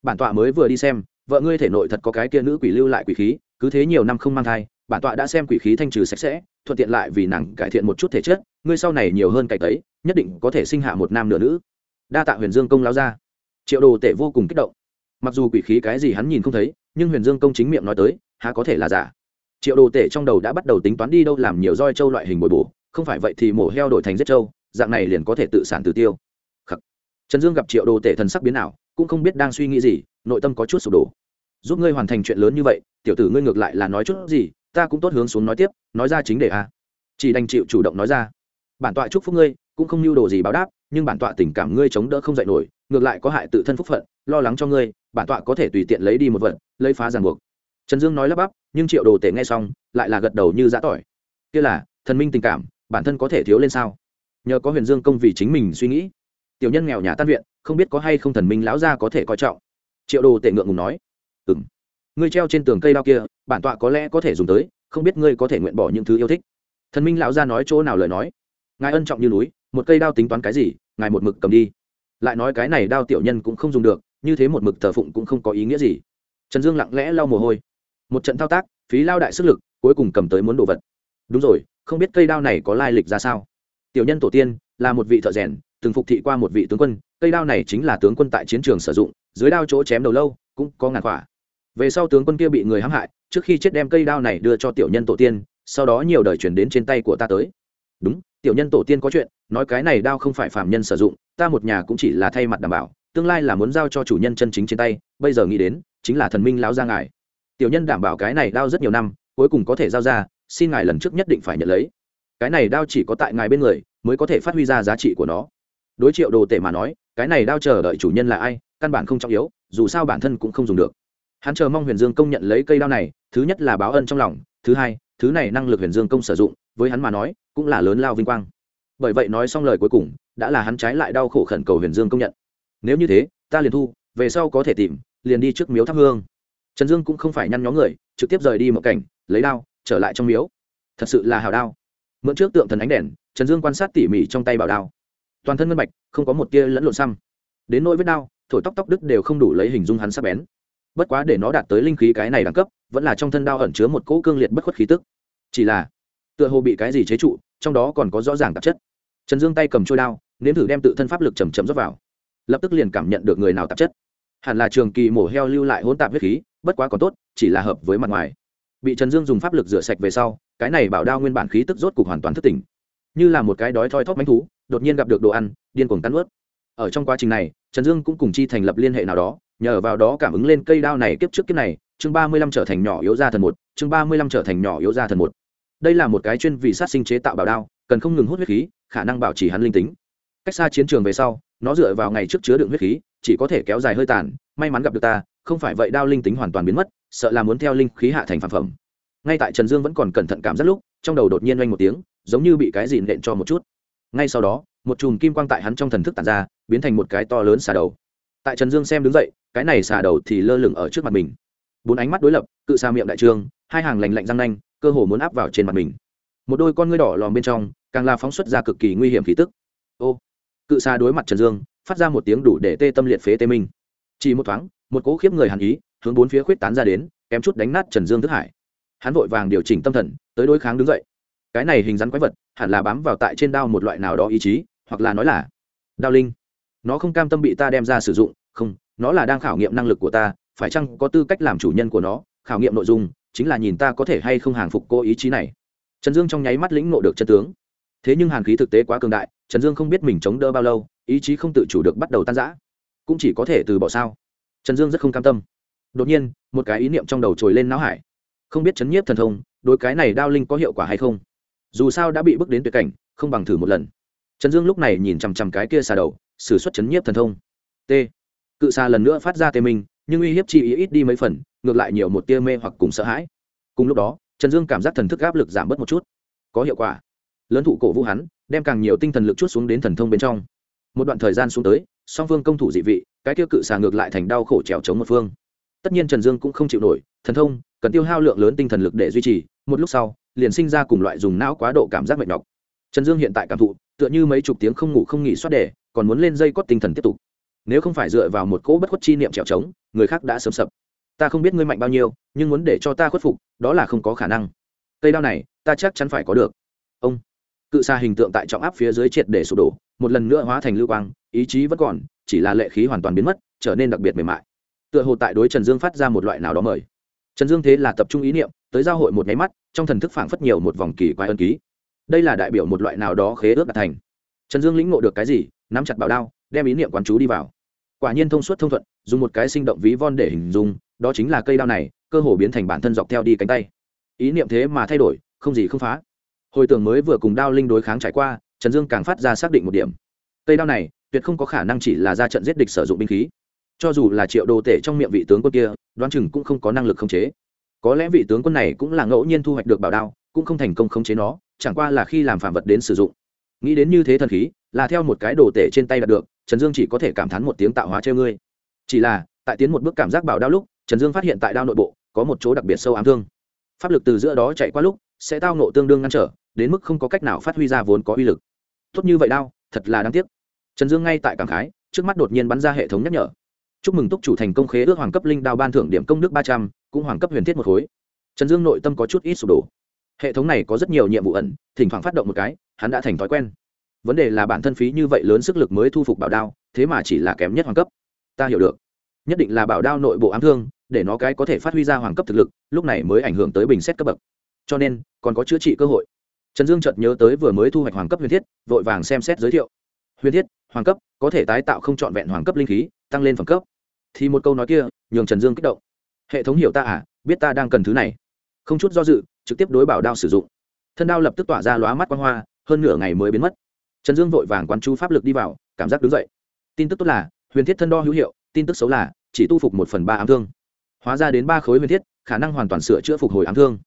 Bản tọa mới vừa đi xem vợ ngươi thể nội thật có cái kia nữ quỷ lưu lại quỷ khí, cứ thế nhiều năm không mang thai, bản tọa đã xem quỷ khí thanh trừ sạch sẽ, thuận tiện lại vì nàng cải thiện một chút thể chất, ngươi sau này nhiều hơn cải tấy, nhất định có thể sinh hạ một nam nửa nữ. Đa tạ huyền dương công lao ra triệu đồ tể vô cùng kích động. Mặc dù quỷ khí cái gì hắn nhìn không thấy, nhưng huyền dương công chính miệng nói tới, há có thể là giả? Triệu đồ tể trong đầu đã bắt đầu tính toán đi đâu làm nhiều roi trâu loại hình bồi bổ, không phải vậy thì mổ heo đổi thành giết trâu, dạng này liền có thể tự sản tự tiêu trần dương gặp triệu đồ tể thần sắc biến ảo, cũng không biết đang suy nghĩ gì, nội tâm có chút sụp đổ. Giúp ngươi hoàn thành chuyện lớn như vậy, tiểu tử ngươi ngược lại là nói chút gì, ta cũng tốt hướng xuống nói tiếp, nói ra chính đề a. Chỉ đành chịu chủ động nói ra. Bản tọa chúc phúc ngươi, cũng không mưu đồ gì báo đáp, nhưng bản tọa tình cảm ngươi chống đỡ không dạy nổi, ngược lại có hại tự thân phúc phận, lo lắng cho ngươi, bản tọa có thể tùy tiện lấy đi một vật, lấy phá ràng buộc. Trần dương nói lắp bắp, nhưng triệu đồ tể nghe xong, lại là gật đầu như giã tỏi. Kia là, thần minh tình cảm, bản thân có thể thiếu lên sao? Nhờ có huyền dương công vì chính mình suy nghĩ tiểu nhân nghèo nhà tan viện, không biết có hay không thần minh lão gia có thể coi trọng. Triệu đồ tệ ngượng ngùng nói ừng ngươi treo trên tường cây đao kia, bản tọa có lẽ có thể dùng tới, không biết ngươi có thể nguyện bỏ những thứ yêu thích. Thần minh lão gia nói chỗ nào lời nói? Ngài ân trọng như núi, một cây đao tính toán cái gì, ngài một mực cầm đi. Lại nói cái này đao tiểu nhân cũng không dùng được, như thế một mực thờ phụng cũng không có ý nghĩa gì. Trần dương lặng lẽ lau mồ hôi. Một trận thao tác, phí lao đại sức lực, cuối cùng cầm tới muốn đồ vật. Đúng rồi, không biết cây đao này có lai lịch ra sao? Tiểu nhân tổ tiên, là một vị thợ rèn từng phục thị qua một vị tướng quân, cây đao này chính là tướng quân tại chiến trường sử dụng, dưới đao chỗ chém đầu lâu, cũng có ngàn quả về sau tướng quân kia bị người hãm hại, trước khi chết đem cây đao này đưa cho tiểu nhân tổ tiên, sau đó nhiều đời chuyển đến trên tay của ta tới. Đúng, tiểu nhân tổ tiên có chuyện, nói cái này đao không phải phạm nhân sử dụng, ta một nhà cũng chỉ là thay mặt đảm bảo, tương lai là muốn giao cho chủ nhân chân chính trên tay, bây giờ nghĩ đến, chính là thần minh lão ra ngài. Tiểu nhân đảm bảo cái này đao rất nhiều năm, cuối cùng có thể giao ra, xin ngài lần trước nhất định phải nhận lấy. Cái này đao chỉ có tại ngài bên người, mới có thể phát huy ra giá trị của nó đối triệu đồ tể mà nói, cái này đao chờ đợi chủ nhân là ai, căn bản không trọng yếu, dù sao bản thân cũng không dùng được. Hắn chờ mong huyền dương công nhận lấy cây đao này, thứ nhất là báo ân trong lòng, thứ hai, thứ này năng lực huyền dương công sử dụng, với hắn mà nói, cũng là lớn lao vinh quang. Bởi vậy nói xong lời cuối cùng, đã là hắn trái lại đau khổ khẩn cầu huyền dương công nhận. Nếu như thế, ta liền thu, về sau có thể tìm, liền đi trước miếu thắp hương. Trần dương cũng không phải nhăn nhó người, trực tiếp rời đi một cảnh, lấy đao, trở lại trong miếu. Thật sự là hào đao. Mượn trước tượng thần ánh đèn, trần dương quan sát tỉ mỉ trong tay bảo đao toàn thân ngân bạch, không có một tia lẫn lộn xăm. Đến nỗi vết đao thổi tóc tóc đức đều không đủ lấy hình dung hắn sắc bén. Bất quá để nó đạt tới linh khí cái này đẳng cấp, vẫn là trong thân đao ẩn chứa một cỗ cương liệt bất khuất khí tức. Chỉ là, tựa hồ bị cái gì chế trụ, trong đó còn có rõ ràng tạp chất. Trần dương tay cầm trôi đao, nếm thử đem tự thân pháp lực chầm chầm rót vào. Lập tức liền cảm nhận được người nào tạp chất. Hẳn là trường kỳ mổ heo lưu lại hỗn tạp huyết khí, bất quá còn tốt, chỉ là hợp với mặt ngoài. Bị trần dương dùng pháp lực rửa sạch về sau, cái này bảo đao nguyên bản khí tức rốt cục hoàn toàn thất tỉnh. Như là một cái đói thoi thóp mánh thú đột nhiên gặp được đồ ăn, điên cuồng cắn ướt ở trong quá trình này, trần dương cũng cùng chi thành lập liên hệ nào đó, nhờ vào đó cảm ứng lên cây đao này kiếp trước kiếp này, chương ba mươi lăm trở thành nhỏ yếu gia thần một, chương ba mươi lăm trở thành nhỏ yếu gia thần một. Đây là một cái chuyên vì sát sinh chế tạo bảo đao, cần không ngừng hút huyết khí, khả năng bảo trì hắn linh tính. Cách xa chiến trường về sau, nó dựa vào ngày trước chứa đựng huyết khí, chỉ có thể kéo dài hơi tàn, may mắn gặp được ta, không phải vậy đao linh tính hoàn toàn biến mất, sợ là muốn theo linh khí hạ thành phản phẩm. Ngay tại trần dương vẫn còn cẩn thận cảm rất lúc, trong đầu đột nhiên oanh một tiếng, giống như bị cái gì nện cho một chút ngay sau đó, một chùm kim quang tại hắn trong thần thức tàn ra, biến thành một cái to lớn xà đầu. Tại trần dương xem đứng dậy, cái này xà đầu thì lơ lửng ở trước mặt mình. Bốn ánh mắt đối lập, cự xa miệng đại trương, hai hàng lành lạnh răng nanh, cơ hồ muốn áp vào trên mặt mình. Một đôi con ngươi đỏ lòm bên trong, càng là phóng xuất ra cực kỳ nguy hiểm khí tức. Ô! Cự xa đối mặt trần dương, phát ra một tiếng đủ để tê tâm liệt phế tê minh. Chỉ một thoáng, một cỗ khiếp người hàn ý, hướng bốn phía khuyết tán ra đến, kém chút đánh nát trần dương thức hải. Hắn vội vàng điều chỉnh tâm thần, tới đối kháng đứng dậy cái này hình rắn quái vật hẳn là bám vào tại trên đao một loại nào đó ý chí, hoặc là nói là, đao linh, nó không cam tâm bị ta đem ra sử dụng, không, nó là đang khảo nghiệm năng lực của ta, phải chăng có tư cách làm chủ nhân của nó, khảo nghiệm nội dung, chính là nhìn ta có thể hay không hàng phục cô ý chí này. Trần dương trong nháy mắt lĩnh ngộ được chân tướng. Thế nhưng hàn khí thực tế quá cường đại, trần dương không biết mình chống đỡ bao lâu, ý chí không tự chủ được bắt đầu tan rã. Cũng chỉ có thể từ bỏ sao? Trần dương rất không cam tâm. Đột nhiên, một cái ý niệm trong đầu trồi lên não hải. Không biết chấn nhiếp thần thông, đối cái này đao linh có hiệu quả hay không? Dù sao đã bị bước đến tuyệt cảnh, không bằng thử một lần. Trần dương lúc này nhìn chằm chằm cái kia xà đầu s ử suất chấn nhiếp thần thông. T. Cự xà lần nữa phát ra tê minh, nhưng uy hiếp chi ý ít đi mấy phần, ngược lại nhiều một tia mê hoặc cùng sợ hãi. Cùng lúc đó, trần dương cảm giác thần thức áp lực giảm bớt một chút. Có hiệu quả. Lớn thụ cổ vũ hắn, đem càng nhiều tinh thần lực chút xuống đến thần thông bên trong. Một đoạn thời gian xuống tới, song phương công thủ dị vị, cái tiêu cự xà ngược lại thành đau khổ trèo chống một phương. Tất nhiên trần dương cũng không chịu nổi, thần thông, cần tiêu hao lượng lớn tinh thần lực để duy trì, một lúc sau liền sinh ra cùng loại dùng não quá độ cảm giác mệt nhọc. Trần dương hiện tại cảm thụ, tựa như mấy chục tiếng không ngủ không nghỉ soát đề, còn muốn lên dây cót tinh thần tiếp tục. Nếu không phải dựa vào một cỗ bất khuất chi niệm trèo trống, người khác đã sớm sập. Ta không biết ngươi mạnh bao nhiêu, nhưng muốn để cho ta khuất phục, đó là không có khả năng. Cây đao này, ta chắc chắn phải có được. Ông, cự xa hình tượng tại trọng áp phía dưới triệt để sụp đổ, một lần nữa hóa thành lưu quang, ý chí vẫn còn, chỉ là lệ khí hoàn toàn biến mất, trở nên đặc biệt mềm mại. Tựa hồ tại đối trần dương phát ra một loại nào đó mời. Trần dương thế là tập trung ý niệm, tới giao hội một nháy mắt trong thần thức phảng phất nhiều một vòng kỳ quái ân ký. Đây là đại biểu một loại nào đó khế ước đạt thành. Trần dương lĩnh ngộ được cái gì, nắm chặt bảo đao, đem ý niệm quán chú đi vào. Quả nhiên thông suốt thông thuận, dùng một cái sinh động ví von để hình dung, đó chính là cây đao này, cơ hồ biến thành bản thân dọc theo đi cánh tay. Ý niệm thế mà thay đổi, không gì không phá. Hồi tưởng mới vừa cùng đao linh đối kháng trải qua, trần dương càng phát ra xác định một điểm. Cây đao này, tuyệt không có khả năng chỉ là ra trận giết địch sử dụng binh khí. Cho dù là triệu đồ tể trong miệng vị tướng quân kia, đoán chừng cũng không có năng lực khống chế có lẽ vị tướng quân này cũng là ngẫu nhiên thu hoạch được bảo đao, cũng không thành công khống chế nó, chẳng qua là khi làm phạm vật đến sử dụng. Nghĩ đến như thế thần khí, là theo một cái đồ tể trên tay đạt được, trần dương chỉ có thể cảm thán một tiếng tạo hóa treo ngươi. Chỉ là, tại tiến một bước cảm giác bảo đao lúc, trần dương phát hiện tại đao nội bộ, có một chỗ đặc biệt sâu ám thương. Pháp lực từ giữa đó chạy qua lúc, sẽ tao nộ tương đương ngăn trở, đến mức không có cách nào phát huy ra vốn có uy lực. Tốt như vậy đao, thật là đáng tiếc. Trần dương ngay tại cảm khái, trước mắt đột nhiên bắn ra hệ thống nhắc nhở. Chúc mừng túc chủ thành công khế ước hoàng cấp linh đao ban thưởng điểm công đức ba trăm cũng hoàng cấp huyền thiết một khối. Trần dương nội tâm có chút ít sụp đổ. Hệ thống này có rất nhiều nhiệm vụ ẩn, thỉnh thoảng phát động một cái, hắn đã thành thói quen. Vấn đề là bản thân phí như vậy lớn sức lực mới thu phục bảo đao, thế mà chỉ là kém nhất hoàng cấp. Ta hiểu được. Nhất định là bảo đao nội bộ ám thương, để nó cái có thể phát huy ra hoàng cấp thực lực, lúc này mới ảnh hưởng tới bình xét cấp bậc. Cho nên, còn có chữa trị cơ hội. Trần dương chợt nhớ tới vừa mới thu hoạch hoàng cấp huyền thiết, vội vàng xem xét giới thiệu. Huyền thiết, hoàng cấp, có thể tái tạo không trọn vẹn hoàng cấp linh khí, tăng lên phẩm cấp. Thì một câu nói kia, nhường trần dương kích động hệ thống hiểu ta à biết ta đang cần thứ này. Không chút do dự, trực tiếp đối bảo đao sử dụng. Thân đao lập tức tỏa ra lóa mắt quang hoa, hơn nửa ngày mới biến mất. Trần dương vội vàng quán chú pháp lực đi vào, cảm giác đứng dậy. Tin tức tốt là, huyền thiết thân đo hữu hiệu, tin tức xấu là, chỉ tu phục một phần ba ám thương. Hóa ra đến ba khối huyền thiết, khả năng hoàn toàn sửa chữa phục hồi ám thương.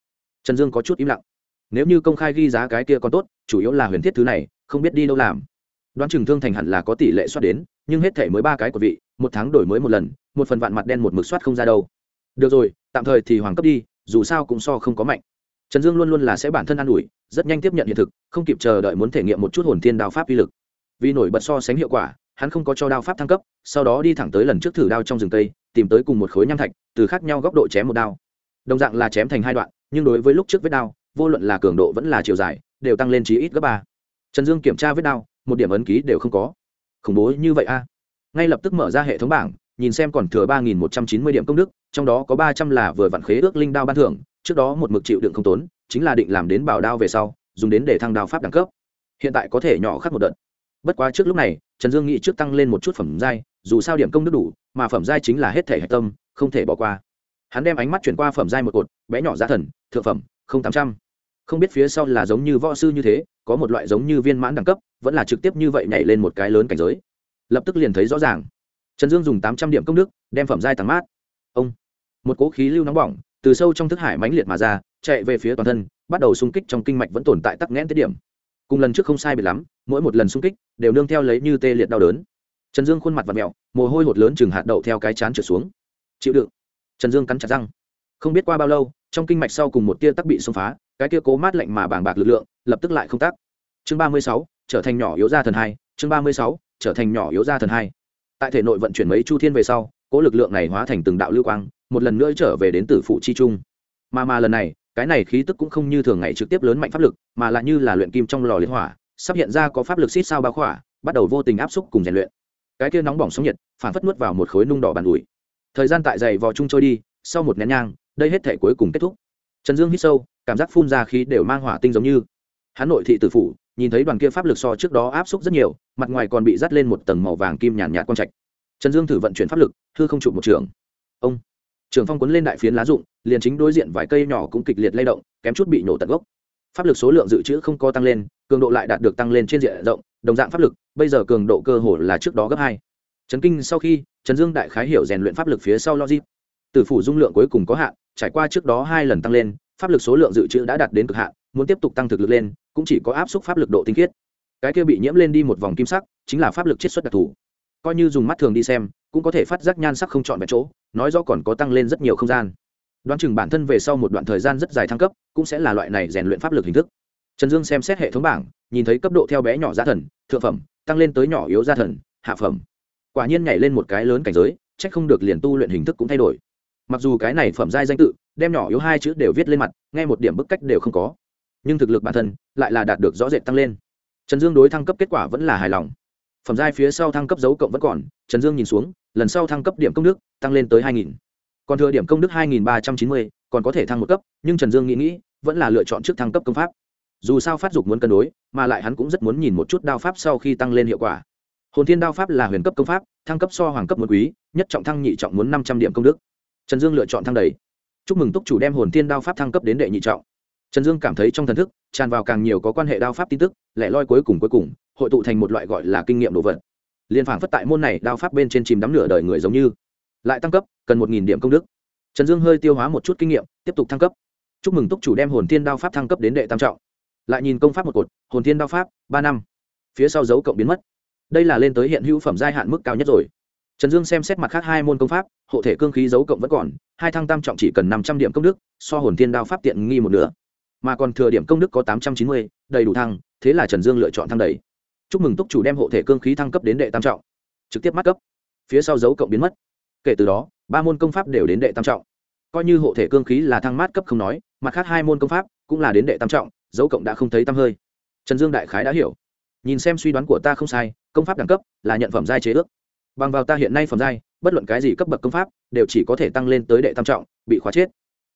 Trần dương có chút im lặng. Nếu như công khai ghi giá cái kia còn tốt, chủ yếu là huyền thiết thứ này, không biết đi đâu làm. Đoán chừng thương thành hẳn là có tỷ lệ soát đến, nhưng hết thể mới ba cái của vị, một tháng đổi mới một lần, một phần vạn mặt đen một mực soát không ra đâu được rồi, tạm thời thì hoàng cấp đi, dù sao cũng so không có mạnh. Trần dương luôn luôn là sẽ bản thân an ủi, rất nhanh tiếp nhận hiện thực, không kịp chờ đợi muốn thể nghiệm một chút hồn thiên đao pháp uy lực. Vì nổi bật so sánh hiệu quả, hắn không có cho đao pháp thăng cấp, sau đó đi thẳng tới lần trước thử đao trong rừng tây tìm tới cùng một khối nham thạch, từ khác nhau góc độ chém một đao. Đồng dạng là chém thành hai đoạn, nhưng đối với lúc trước vết đao, vô luận là cường độ vẫn là chiều dài, đều tăng lên chí ít gấp ba. Trần dương kiểm tra vết đao, một điểm ấn ký đều không có. Khủng bố như vậy a. Ngay lập tức mở ra hệ thống bảng nhìn xem còn thừa ba nghìn một trăm chín mươi điểm công đức, trong đó có ba trăm là vừa vặn khế ước linh đao ban thưởng, trước đó một mực chịu đựng không tốn, chính là định làm đến bảo đao về sau, dùng đến để thăng đao pháp đẳng cấp. Hiện tại có thể nhỏ khắc một đợt. Bất quá trước lúc này, trần dương nghĩ trước tăng lên một chút phẩm giai, dù sao điểm công đức đủ, mà phẩm giai chính là hết thể hạch tâm, không thể bỏ qua. Hắn đem ánh mắt chuyển qua phẩm giai một cột, bé nhỏ giá thần, thượng phẩm, không tám trăm. Không biết phía sau là giống như võ sư như thế, có một loại giống như viên mãn đẳng cấp, vẫn là trực tiếp như vậy nhảy lên một cái lớn cảnh giới. Lập tức liền thấy rõ ràng trần dương dùng tám trăm điểm công đức, đem phẩm giai tăng mát. Ông, một cỗ khí lưu nóng bỏng, từ sâu trong thức hải mãnh liệt mà ra, chạy về phía toàn thân, bắt đầu xung kích trong kinh mạch vẫn tồn tại tắc nghẽn tiết điểm. Cùng lần trước không sai biệt lắm, mỗi một lần xung kích đều nương theo lấy như tê liệt đau đớn. Trần dương khuôn mặt và mẹo, mồ hôi hột lớn chừng hạt đậu theo cái chán trượt xuống. Chịu đựng. Trần dương cắn chặt răng. Không biết qua bao lâu, trong kinh mạch sau cùng một tia tắc bị xông phá, cái tia cố mát lạnh mà bàng bạc lực lượng, lập tức lại không tắc. chương ba mươi sáu, trở thành nhỏ yếu ra thần hai, chương ba mươi sáu, trở thành nhỏ yếu ra thần hai tại thể nội vận chuyển mấy chu thiên về sau, cố lực lượng này hóa thành từng đạo lưu quang, một lần nữa trở về đến tử phụ chi trung. Mà mà lần này, cái này khí tức cũng không như thường ngày trực tiếp lớn mạnh pháp lực, mà lại như là luyện kim trong lò liên hỏa, sắp hiện ra có pháp lực xít sao bao khỏa, bắt đầu vô tình áp xúc cùng rèn luyện. Cái kia nóng bỏng sóng nhiệt, phản phất nuốt vào một khối nung đỏ bàn ủi. Thời gian tại dày vò chung trôi đi, sau một nén nhang, đây hết thể cuối cùng kết thúc. Trần dương hít sâu, cảm giác phun ra khí đều mang hỏa tinh giống như. Hắn nội thị tử phủ nhìn thấy đoàn kia pháp lực so trước đó áp xúc rất nhiều, mặt ngoài còn bị dắt lên một tầng màu vàng kim nhàn nhạt quang trạch. Trần dương thử vận chuyển pháp lực thư không chụp một trường. Ông, trường phong cuốn lên đại phiến lá rụng, liền chính đối diện vài cây nhỏ cũng kịch liệt lay động, kém chút bị nổ tận gốc. Pháp lực số lượng dự trữ không có tăng lên, cường độ lại đạt được tăng lên trên diện rộng, đồng dạng pháp lực, bây giờ cường độ cơ hồ là trước đó gấp hai. Trấn kinh sau khi, trần dương đại khái hiểu rèn luyện pháp lực phía sau logic. Tử phủ dung lượng cuối cùng có hạn, trải qua trước đó hai lần tăng lên, pháp lực số lượng dự trữ đã đạt đến cực hạn, muốn tiếp tục tăng thực lực lên cũng chỉ có áp suất pháp lực độ tinh khiết. Cái kia bị nhiễm lên đi một vòng kim sắc, chính là pháp lực chiết xuất đặc thù. Coi như dùng mắt thường đi xem, cũng có thể phát giác nhan sắc không chọn vẹn chỗ, nói do còn có tăng lên rất nhiều không gian. Đoán chừng bản thân về sau một đoạn thời gian rất dài thăng cấp, cũng sẽ là loại này rèn luyện pháp lực hình thức. Trần dương xem xét hệ thống bảng, nhìn thấy cấp độ theo bé nhỏ gia thần, thượng phẩm, tăng lên tới nhỏ yếu gia thần, hạ phẩm. Quả nhiên nhảy lên một cái lớn cảnh giới c h ắ c không được liền tu luyện hình thức cũng thay đổi. Mặc dù cái này phẩm giai danh tự, đem nhỏ yếu hai chữ đều viết lên mặt ngay một điểm bức cách đều không có nhưng thực lực bản thân lại là đạt được rõ rệt tăng lên. Trần dương đối thăng cấp kết quả vẫn là hài lòng. Phẩm giai phía sau thăng cấp dấu cộng vẫn còn, trần dương nhìn xuống, lần sau thăng cấp điểm công đức tăng lên tới hai nghìn. Còn thừa điểm công đức hai nghìn ba trăm chín mươi, còn có thể thăng một cấp, nhưng trần dương nghĩ nghĩ, vẫn là lựa chọn trước thăng cấp công pháp. Dù sao phát dục muốn cân đối, mà lại hắn cũng rất muốn nhìn một chút đao pháp sau khi tăng lên hiệu quả. Hồn thiên đao pháp là huyền cấp công pháp, thăng cấp so hoàng cấp một quý, nhất trọng thăng nhị trọng muốn năm trăm điểm công đức. Trần dương lựa chọn thăng đầy. Chúc mừng túc chủ đem hồn thiên đao pháp thăng cấp đến đệ nhị trọng trần dương cảm thấy trong thần thức, tràn vào càng nhiều có quan hệ đao pháp tin tức, lẻ loi cuối cùng cuối cùng, hội tụ thành một loại gọi là kinh nghiệm đồ vật. Liên phản phất tại môn này, đao pháp bên trên chìm đắm nửa đời người giống như. Lại tăng cấp, cần một điểm công đức. Trần dương hơi tiêu hóa một chút kinh nghiệm, tiếp tục thăng cấp. Chúc mừng túc chủ đem hồn thiên đao pháp thăng cấp đến đệ tam trọng. Lại nhìn công pháp một cột, hồn thiên đao pháp, ba năm. Phía sau dấu cộng biến mất. Đây là lên tới hiện hữu phẩm giai hạn mức cao nhất rồi. Trần dương xem xét mặt khác hai môn công pháp, hộ thể cương khí dấu cộng vẫn còn, hai thăng tam trọng chỉ cần năm trăm điểm công đức, so hồn thiên đao pháp tiện nghi một nửa mà còn thừa điểm công đức có tám trăm chín mươi, đầy đủ thăng, thế là trần dương lựa chọn thăng đầy. Chúc mừng túc chủ đem hộ thể cương khí thăng cấp đến đệ tam trọng. Trực tiếp mắt cấp. Phía sau dấu cộng biến mất. Kể từ đó, ba môn công pháp đều đến đệ tam trọng. Coi như hộ thể cương khí là thăng mát cấp không nói, mặt khác hai môn công pháp cũng là đến đệ tam trọng, dấu cộng đã không thấy tăm hơi. Trần dương đại khái đã hiểu. Nhìn xem suy đoán của ta không sai, công pháp đẳng cấp là nhận phẩm giai chế ước. Bằng vào ta hiện nay phẩm giai, bất luận cái gì cấp bậc công pháp đều chỉ có thể tăng lên tới đệ tam trọng, bị khóa chết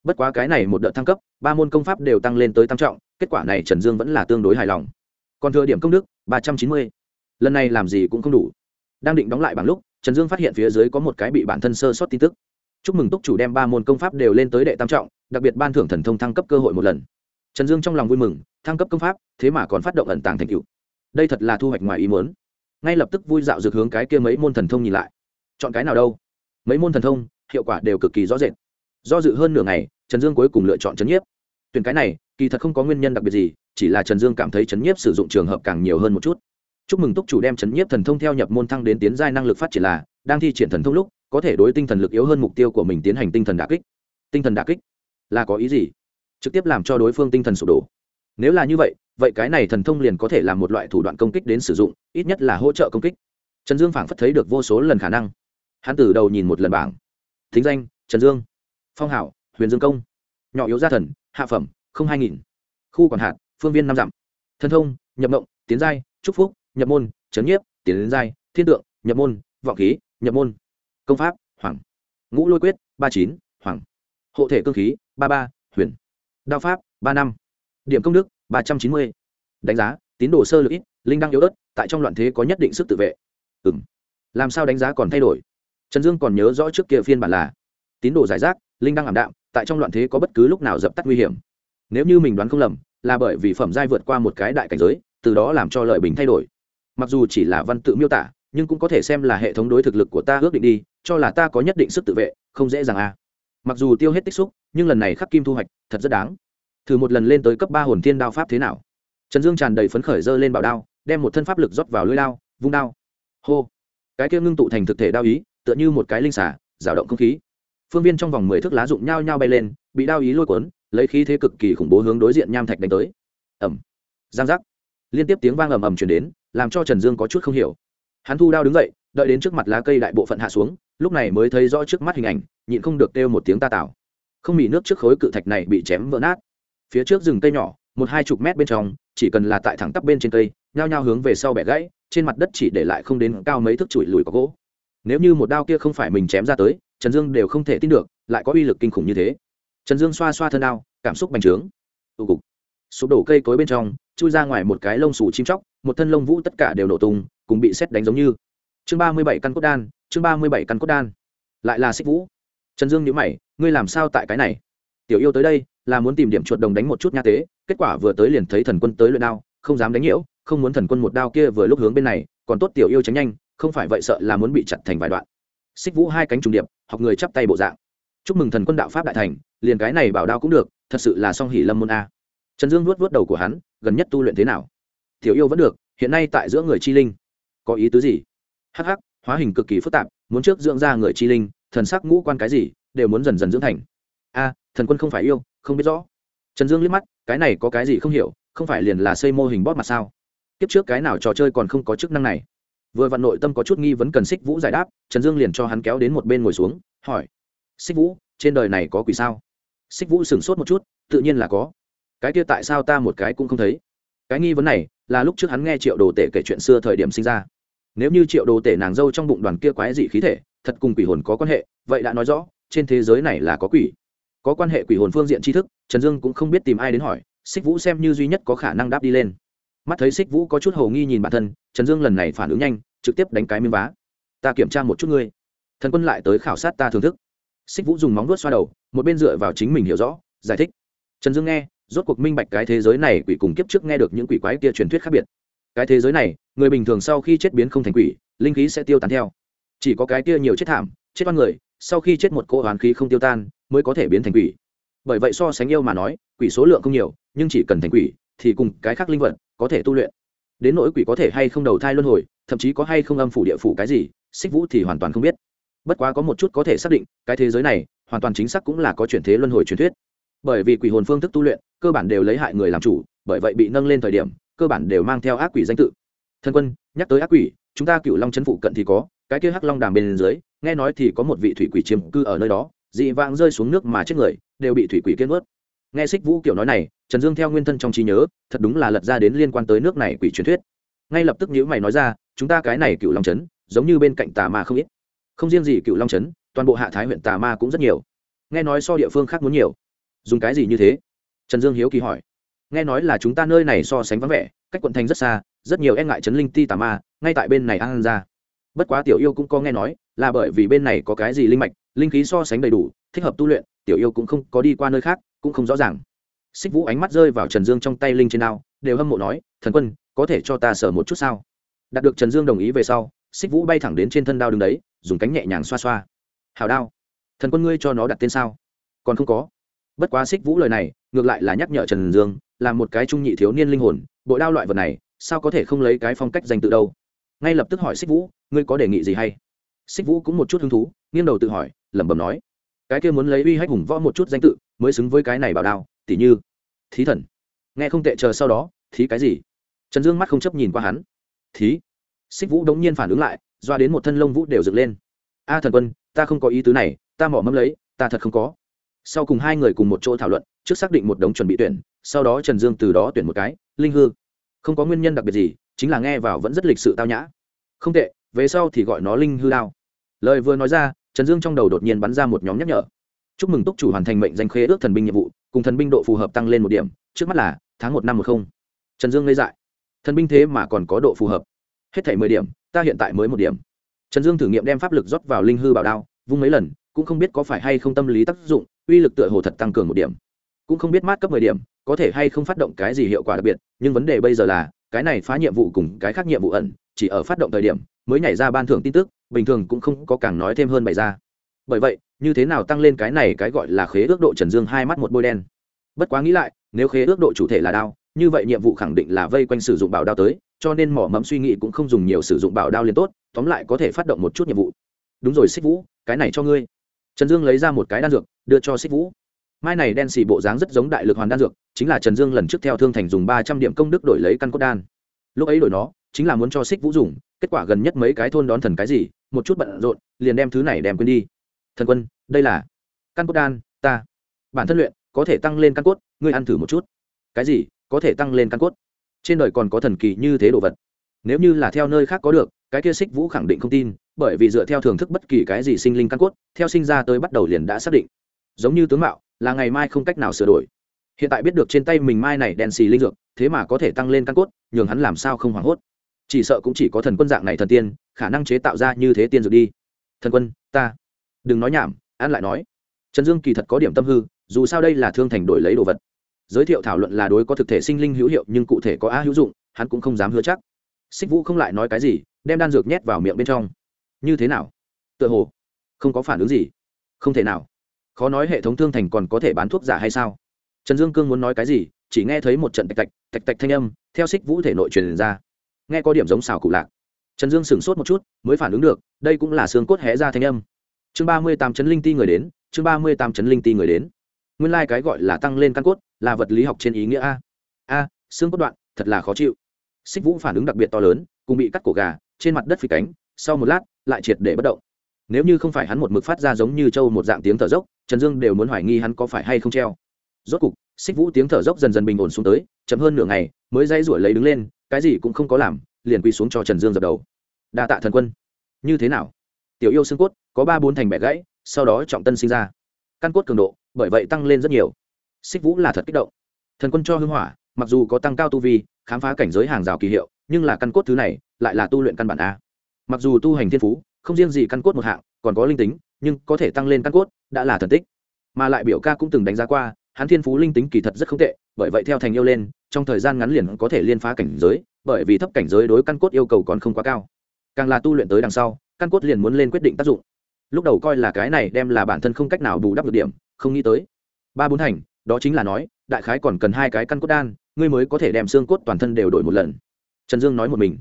bất quá cái này một đợt thăng cấp, ba môn công pháp đều tăng lên tới tam trọng, kết quả này trần dương vẫn là tương đối hài lòng. Còn thừa điểm công đức, ba trăm chín mươi. Lần này làm gì cũng không đủ. Đang định đóng lại bằng lúc, trần dương phát hiện phía dưới có một cái bị bản thân sơ sót tin tức. Chúc mừng túc chủ đem ba môn công pháp đều lên tới đệ tam trọng, đặc biệt ban thưởng thần thông thăng cấp cơ hội một lần. Trần dương trong lòng vui mừng, thăng cấp công pháp, thế mà còn phát động ẩn tàng thành cựu đây thật là thu hoạch ngoài ý muốn. Ngay lập tức vui dạo dược hướng cái kia mấy môn thần thông nhìn lại. Chọn cái nào đâu? Mấy môn thần thông, hiệu quả đều cực kỳ rõ rệt. Do dự hơn nửa ngày trần dương cuối cùng lựa chọn chấn nhiếp. Tuyển cái này, kỳ thật không có nguyên nhân đặc biệt gì, chỉ là trần dương cảm thấy chấn nhiếp sử dụng trường hợp càng nhiều hơn một chút. Chúc mừng túc chủ đem chấn nhiếp thần thông theo nhập môn thăng đến tiến giai năng lực phát triển là, đang thi triển thần thông lúc, có thể đối tinh thần lực yếu hơn mục tiêu của mình tiến hành tinh thần đà kích. Tinh thần đà kích? Là có ý gì? Trực tiếp làm cho đối phương tinh thần sụp đổ. Nếu là như vậy vậy cái này thần thông liền có thể là một loại thủ đoạn công kích đến sử dụng, ít nhất là hỗ trợ công kích. Trần dương phảng phất thấy được vô số lần khả năng. Hắn từ đầu nhìn một lần bảng. Thính danh, trần dương. Phong hảo huyền dương công nhỏ yếu gia thần hạ phẩm không hai nghìn khu quản hạt phương viên năm dặm thân thông nhập mộng tiến giai trúc phúc nhập môn trấn nhiếp tiến đến giai thiên tượng nhập môn vọng khí nhập môn công pháp hoàng ngũ lôi quyết ba chín hoàng hộ thể cơ khí ba ba huyền đao pháp ba năm điểm công đức ba trăm chín mươi đánh giá tín đồ sơ lược ít linh đăng yếu ớt tại trong loạn thế có nhất định sức tự vệ ừ m làm sao đánh giá còn thay đổi trần dương còn nhớ rõ trước kia phiên bản là tín đồ giải rác linh đăng ảm đạm tại trong loạn thế có bất cứ lúc nào dập tắt nguy hiểm. Nếu như mình đoán không lầm, là bởi vì phẩm giai vượt qua một cái đại cảnh giới, từ đó làm cho lợi bình thay đổi. Mặc dù chỉ là văn tự miêu tả, nhưng cũng có thể xem là hệ thống đối thực lực của ta ước định đi, cho là ta có nhất định sức tự vệ, không dễ dàng à. mặc dù tiêu hết tích xúc, nhưng lần này khắc kim thu hoạch, thật rất đáng. Thử một lần lên tới cấp ba hồn thiên đao pháp thế nào? Trần dương tràn đầy phấn khởi dơ lên bảo đao, đem một thân pháp lực rót vào lưỡi đao, vung đao. Hô. Cái kia ngưng tụ thành thực thể đao ý, tựa như một cái linh xả rào động không khí phương viên trong vòng mười thước lá rụng nhao nhao bay lên, bị đao ý lôi cuốn, lấy khí thế cực kỳ khủng bố hướng đối diện nham thạch đánh tới. Ẩm giang giác. Liên tiếp tiếng vang ầm ầm chuyển đến, làm cho trần dương có chút không hiểu. Hắn thu đao đứng dậy, đợi đến trước mặt lá cây đại bộ phận hạ xuống, lúc này mới thấy rõ trước mắt hình ảnh, nhịn không được kêu một tiếng ta tảo. Không mỉ nước trước khối cự thạch này bị chém vỡ nát. Phía trước rừng cây nhỏ, một hai chục mét bên trong, chỉ cần là tại thẳng tắp bên trên cây, nhao nhao hướng về sau bẻ gãy, trên mặt đất chỉ để lại không đến cao mấy thước chùi lùi có gỗ. Nếu như một đao kia không phải mình chém ra tới trần dương đều không thể tin được, lại có uy lực kinh khủng như thế. Trần dương xoa xoa thân đao, cảm xúc bành trướng. Tụ cục. Sụp đổ cây cối bên trong, chui ra ngoài một cái lông xù chim chóc, một thân lông vũ tất cả đều nổ tung, cùng bị xét đánh giống như. Chương ba mươi bảy căn cốt đan, chương ba mươi bảy căn cốt đan. Lại là xích vũ. Trần dương nhớ mày, ngươi làm sao tại cái này? Tiểu yêu tới đây, là muốn tìm điểm chuột đồng đánh một chút nha tế, kết quả vừa tới liền thấy thần quân tới luyện đao, không dám đánh nhiễu, không muốn thần quân một đao kia vừa lúc hướng bên này, còn tốt tiểu yêu tránh nhanh, không phải vậy sợ là muốn bị chặt thành vài đoạn xích vũ hai cánh trùng điệp, học người chắp tay bộ dạng. Chúc mừng thần quân đạo pháp đại thành, liền cái này bảo đao cũng được, thật sự là song hỉ lâm môn a. Trần dương nuốt vuốt đầu của hắn, gần nhất tu luyện thế nào? Tiểu yêu vẫn được, hiện nay tại giữa người chi linh. Có ý tứ gì? Hh hóa hình cực kỳ phức tạp, muốn trước dưỡng ra người chi linh, thần sắc ngũ quan cái gì, đều muốn dần dần dưỡng thành. A, thần quân không phải yêu, không biết rõ. Trần dương liếc mắt, cái này có cái gì không hiểu, không phải liền là xây mô hình bóp mặt sao? Kiếp trước cái nào trò chơi còn không có chức năng này? Vừa vặn nội tâm có chút nghi vấn cần xích vũ giải đáp, trần dương liền cho hắn kéo đến một bên ngồi xuống, hỏi xích vũ, trên đời này có quỷ sao? Xích vũ sửng sốt một chút, tự nhiên là có. Cái kia tại sao ta một cái cũng không thấy? Cái nghi vấn này là lúc trước hắn nghe triệu đồ tể kể chuyện xưa thời điểm sinh ra. Nếu như triệu đồ tể nàng dâu trong bụng đoàn kia quái dị khí thể, thật cùng quỷ hồn có quan hệ, vậy đã nói rõ, trên thế giới này là có quỷ. Có quan hệ quỷ hồn phương diện tri thức, trần dương cũng không biết tìm ai đến hỏi xích vũ xem như duy nhất có khả năng đáp đi lên. Mắt thấy xích vũ có chút hầu nghi nhìn bản thân, trần dương lần này phản ứng nhanh trực tiếp đánh cái miếng vá. Ta kiểm tra một chút ngươi. Thần quân lại tới khảo sát ta thưởng thức. Xích vũ dùng móng vuốt xoa đầu, một bên dựa vào chính mình hiểu rõ, giải thích. Trần dương nghe, rốt cuộc minh bạch cái thế giới này quỷ cùng kiếp trước nghe được những quỷ quái kia truyền thuyết khác biệt. Cái thế giới này, người bình thường sau khi chết biến không thành quỷ, linh khí sẽ tiêu tán theo. Chỉ có cái kia nhiều chết thảm, chết oan người, sau khi chết một cỗ hoàn khí không tiêu tan, mới có thể biến thành quỷ. Bởi vậy so sánh yêu mà nói, quỷ số lượng không nhiều, nhưng chỉ cần thành quỷ, thì cùng cái khác linh vật có thể tu luyện. Đến nỗi quỷ có thể hay không đầu thai luân hồi thậm chí có hay không âm phủ địa phủ cái gì, xích vũ thì hoàn toàn không biết. Bất quá có một chút có thể xác định, cái thế giới này, hoàn toàn chính xác cũng là có chuyển thế luân hồi truyền thuyết. Bởi vì quỷ hồn phương thức tu luyện, cơ bản đều lấy hại người làm chủ, bởi vậy bị nâng lên thời điểm, cơ bản đều mang theo ác quỷ danh tự. Thân quân, nhắc tới ác quỷ, chúng ta cựu long c phụ cận thì có, cái kia hắc long đàm bên dưới, nghe nói thì có một vị thủy quỷ chiếm cư ở nơi đó, dị vãng rơi xuống nước mà chết người, đều bị thủy quỷ kiên ướt nghe xích vũ kiểu nói này, trần dương theo nguyên thân trong trí nhớ, thật đúng là lật ra đến liên quan tới nước này quỷ truyền thuyết. Ngay lập tức nhữ mày nói ra chúng ta cái này cựu long trấn, giống như bên cạnh tà ma không ít. Không riêng gì cựu long trấn, toàn bộ hạ thái huyện tà ma cũng rất nhiều. Nghe nói so địa phương khác muốn nhiều. Dùng cái gì như thế? Trần dương hiếu kỳ hỏi. Nghe nói là chúng ta nơi này so sánh vắng vẻ, cách quận thành rất xa, rất nhiều e ngại trấn linh ti tà ma, ngay tại bên này an ra. Bất quá tiểu yêu cũng có nghe nói, là bởi vì bên này có cái gì linh mạch, linh khí so sánh đầy đủ, thích hợp tu luyện, tiểu yêu cũng không có đi qua nơi khác, cũng không rõ ràng. Xích vũ ánh mắt rơi vào trần dương trong tay linh trên đao, đều hâm mộ nói, thần quân, có thể cho ta sở một chút sao? Đạt được trần dương đồng ý về sau, xích vũ bay thẳng đến trên thân đao đứng đấy, dùng cánh nhẹ nhàng xoa xoa. Hào đao. Thần quân ngươi cho nó đặt tên sao? Còn không có. Bất quá xích vũ lời này, ngược lại là nhắc nhở trần dương, là một cái trung nhị thiếu niên linh hồn, bộ đao loại vật này, sao có thể không lấy cái phong cách danh tự đâu? Ngay lập tức hỏi xích vũ, ngươi có đề nghị gì hay? Xích vũ cũng một chút hứng thú, nghiêng đầu tự hỏi, lẩm bẩm nói. Cái kia muốn lấy uy hách hùng võ một chút danh tự, mới xứng với cái này bảo đao, tỉ như. Thí thần. Nghe không tệ, chờ sau đó, thí cái gì? Trần dương mắt không chấp nhìn qua hắn thí. Xích vũ đống nhiên phản ứng lại, doa đến một thân lông vũ đều dựng lên. A thần quân, ta không có ý tứ này, ta mỏ mẫm lấy, ta thật không có. Sau cùng hai người cùng một chỗ thảo luận, trước xác định một đống chuẩn bị tuyển, sau đó trần dương từ đó tuyển một cái, linh hư. Không có nguyên nhân đặc biệt gì, chính là nghe vào vẫn rất lịch sự tao nhã. Không tệ, về sau thì gọi nó linh hư đao. Lời vừa nói ra, trần dương trong đầu đột nhiên bắn ra một nhóm nhắc nhở. Chúc mừng túc chủ hoàn thành mệnh danh khế ước thần binh nhiệm vụ, cùng thần binh độ phù hợp tăng lên một điểm, trước mắt là tháng một năm một không. Trần dương lấy dại thần binh thế mà còn có độ phù hợp. Hết thảy mười điểm, ta hiện tại mới một điểm. Trần dương thử nghiệm đem pháp lực rót vào linh hư bảo đao, vung mấy lần, cũng không biết có phải hay không tâm lý tác dụng, uy lực tựa hồ thật tăng cường một điểm. Cũng không biết mát cấp mười điểm, có thể hay không phát động cái gì hiệu quả đặc biệt, nhưng vấn đề bây giờ là, cái này phá nhiệm vụ cùng cái khác nhiệm vụ ẩn, chỉ ở phát động thời điểm, mới nhảy ra ban thưởng tin tức, bình thường cũng không có càng nói thêm hơn bày ra. Bởi vậy, như thế nào tăng lên cái này cái gọi là khế ước độ trần dương hai mắt một bôi đen. Bất quá nghĩ lại, nếu khế ước độ chủ thể là đao như vậy nhiệm vụ khẳng định là vây quanh sử dụng bảo đao tới, cho nên mỏ mẫm suy nghĩ cũng không dùng nhiều sử dụng bảo đao liền tốt, tóm lại có thể phát động một chút nhiệm vụ. Đúng rồi, xích vũ, cái này cho ngươi. Trần dương lấy ra một cái đan dược, đưa cho xích vũ. Mai này đen xì bộ dáng rất giống đại lực hoàn đan dược, chính là trần dương lần trước theo thương thành dùng ba trăm điểm công đức đổi lấy căn cốt đan. Lúc ấy đổi nó, chính là muốn cho xích vũ dùng, kết quả gần nhất mấy cái thôn đón thần cái gì, một chút bận rộn, liền đem thứ này đem quên đi. Thần quân, đây là căn cốt đan, ta. Bản thân luyện, có thể tăng lên căn cốt, ngươi ăn thử một chút. Cái gì? Có thể tăng lên căn cốt. Trên đời còn có thần kỳ như thế đồ vật. Nếu như là theo nơi khác có được, cái kia xích vũ khẳng định không tin, bởi vì dựa theo thưởng thức bất kỳ cái gì sinh linh căn cốt, theo sinh ra tới bắt đầu liền đã xác định. Giống như tướng mạo, là ngày mai không cách nào sửa đổi. Hiện tại biết được trên tay mình mai này đen xì linh dược, thế mà có thể tăng lên căn cốt, nhường hắn làm sao không hoảng hốt. Chỉ sợ cũng chỉ có thần quân dạng này thần tiên, khả năng chế tạo ra như thế tiên dược đi. Thần quân, ta. Đừng nói nhảm an lại nói. Trần dương kỳ thật có điểm tâm hư, dù sao đây là thương thành đổi lấy đồ vật giới thiệu thảo luận là đối có thực thể sinh linh hữu hiệu nhưng cụ thể có a hữu dụng, hắn cũng không dám hứa chắc. Xích vũ không lại nói cái gì, đem đan dược nhét vào miệng bên trong. Như thế nào? Tựa hồ không có phản ứng gì. Không thể nào. Khó nói hệ thống thương thành còn có thể bán thuốc giả hay sao? Trần dương cương muốn nói cái gì, chỉ nghe thấy một trận tạch tạch tạch tạch thanh âm, theo xích vũ thể nội truyền ra. Nghe có điểm giống xào cụ lạc. Trần dương sửng sốt một chút, mới phản ứng được, đây cũng là xương cốt hé ra thanh âm. Chương ba mươi tám chấn linh ti người đến, chương ba mươi tám chấn linh ti người đến. Nguyên lai、like、cái gọi là tăng lên căn cốt là vật lý học trên ý nghĩa a. A, xương cốt đoạn, thật là khó chịu. Xích vũ phản ứng đặc biệt to lớn, cùng bị cắt cổ gà, trên mặt đất phi cánh, sau một lát, lại triệt để bất động. Nếu như không phải hắn một mực phát ra giống như trâu một dạng tiếng thở dốc, trần dương đều muốn hoài nghi hắn có phải hay không treo. Rốt cục, xích vũ tiếng thở dốc dần dần bình ổn xuống tới, chậm hơn nửa ngày, mới dây rủi lấy đứng lên, cái gì cũng không có làm, liền quỳ xuống cho trần dương dập đầu. Đa tạ thần quân. Như thế nào? Tiểu yêu xương cốt, có ba bốn thành bẻ gãy, sau đó trọng tân sinh ra. Căn cốt cường độ, bởi vậy tăng lên rất nhiều xích vũ là thật kích động. Thần quân cho hưng hỏa, mặc dù có tăng cao tu vi, khám phá cảnh giới hàng rào kỳ hiệu, nhưng là căn cốt thứ này lại là tu luyện căn bản a. Mặc dù tu hành thiên phú, không riêng gì căn cốt một hạng, còn có linh tính, nhưng có thể tăng lên căn cốt đã là thần tích. Mà lại biểu ca cũng từng đánh giá qua, hắn thiên phú linh tính kỳ thật rất không tệ, bởi vậy theo thành yêu lên, trong thời gian ngắn liền có thể liên phá cảnh giới, bởi vì thấp cảnh giới đối căn cốt yêu cầu còn không quá cao. Càng là tu luyện tới đằng sau, căn cốt liền muốn lên quyết định tác dụng. Lúc đầu coi là cái này đem là bản thân không cách nào bù đắp được điểm, không nghĩ tới. Ba bốn thành đó chính là nói, đại khái còn cần hai cái căn cốt đan, ngươi mới có thể đem xương cốt toàn thân đều đổi một lần. Trần dương nói một mình.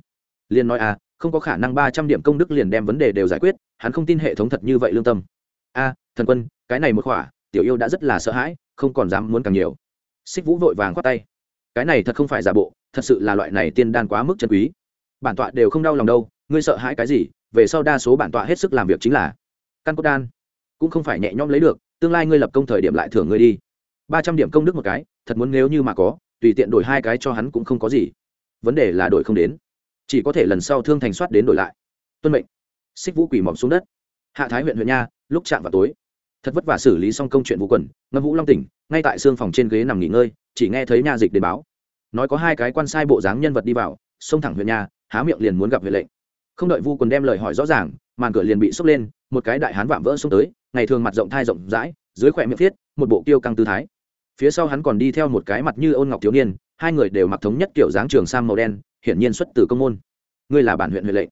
Liền nói à không có khả năng ba trăm điểm công đức liền đem vấn đề đều giải quyết, hắn không tin hệ thống thật như vậy lương tâm. A, thần quân, cái này một khỏa, tiểu yêu đã rất là sợ hãi, không còn dám muốn càng nhiều. Xích vũ vội vàng khoát tay. Cái này thật không phải giả bộ, thật sự là loại này tiên đan quá mức chân quý. Bản tọa đều không đau lòng đâu, ngươi sợ hãi cái gì, về sau đa số bản tọa hết sức làm việc chính là căn cốt đan, cũng không phải nhẹ nhõm lấy được, tương lai ngươi lập công thời điểm lại thưởng ngươi đi ba trăm điểm công đức một cái, thật muốn nếu như mà có, tùy tiện đổi hai cái cho hắn cũng không có gì. Vấn đề là đổi không đến. Chỉ có thể lần sau thương thành soát đến đổi lại. Tuân mệnh. Xích vũ quỷ mỏm xuống đất. Hạ thái huyện huyện nha, lúc chạm vào tối. Thật vất vả xử lý xong công chuyện vũ quần, ngâm vũ long tỉnh, ngay tại xương phòng trên ghế nằm nghỉ ngơi, chỉ nghe thấy nha dịch đến báo. Nói có hai cái quan sai bộ dáng nhân vật đi vào, xông thẳng huyện nhà há miệng liền muốn gặp huyện lệnh. Không đợi vu quần đem lời hỏi rõ ràng, màn cửa liền bị sốc lên, một cái đại hán vạm vỡ xông tới, ngày thường mặt rộng thai rộng rãi, dưới khỏe miệng thiết một bộ tiêu căng tư thái phía sau hắn còn đi theo một cái mặt như ôn ngọc thiếu niên, hai người đều mặc thống nhất kiểu dáng trường sam màu đen, hiển nhiên xuất từ công môn. Ngươi là bản huyện huyện lệnh.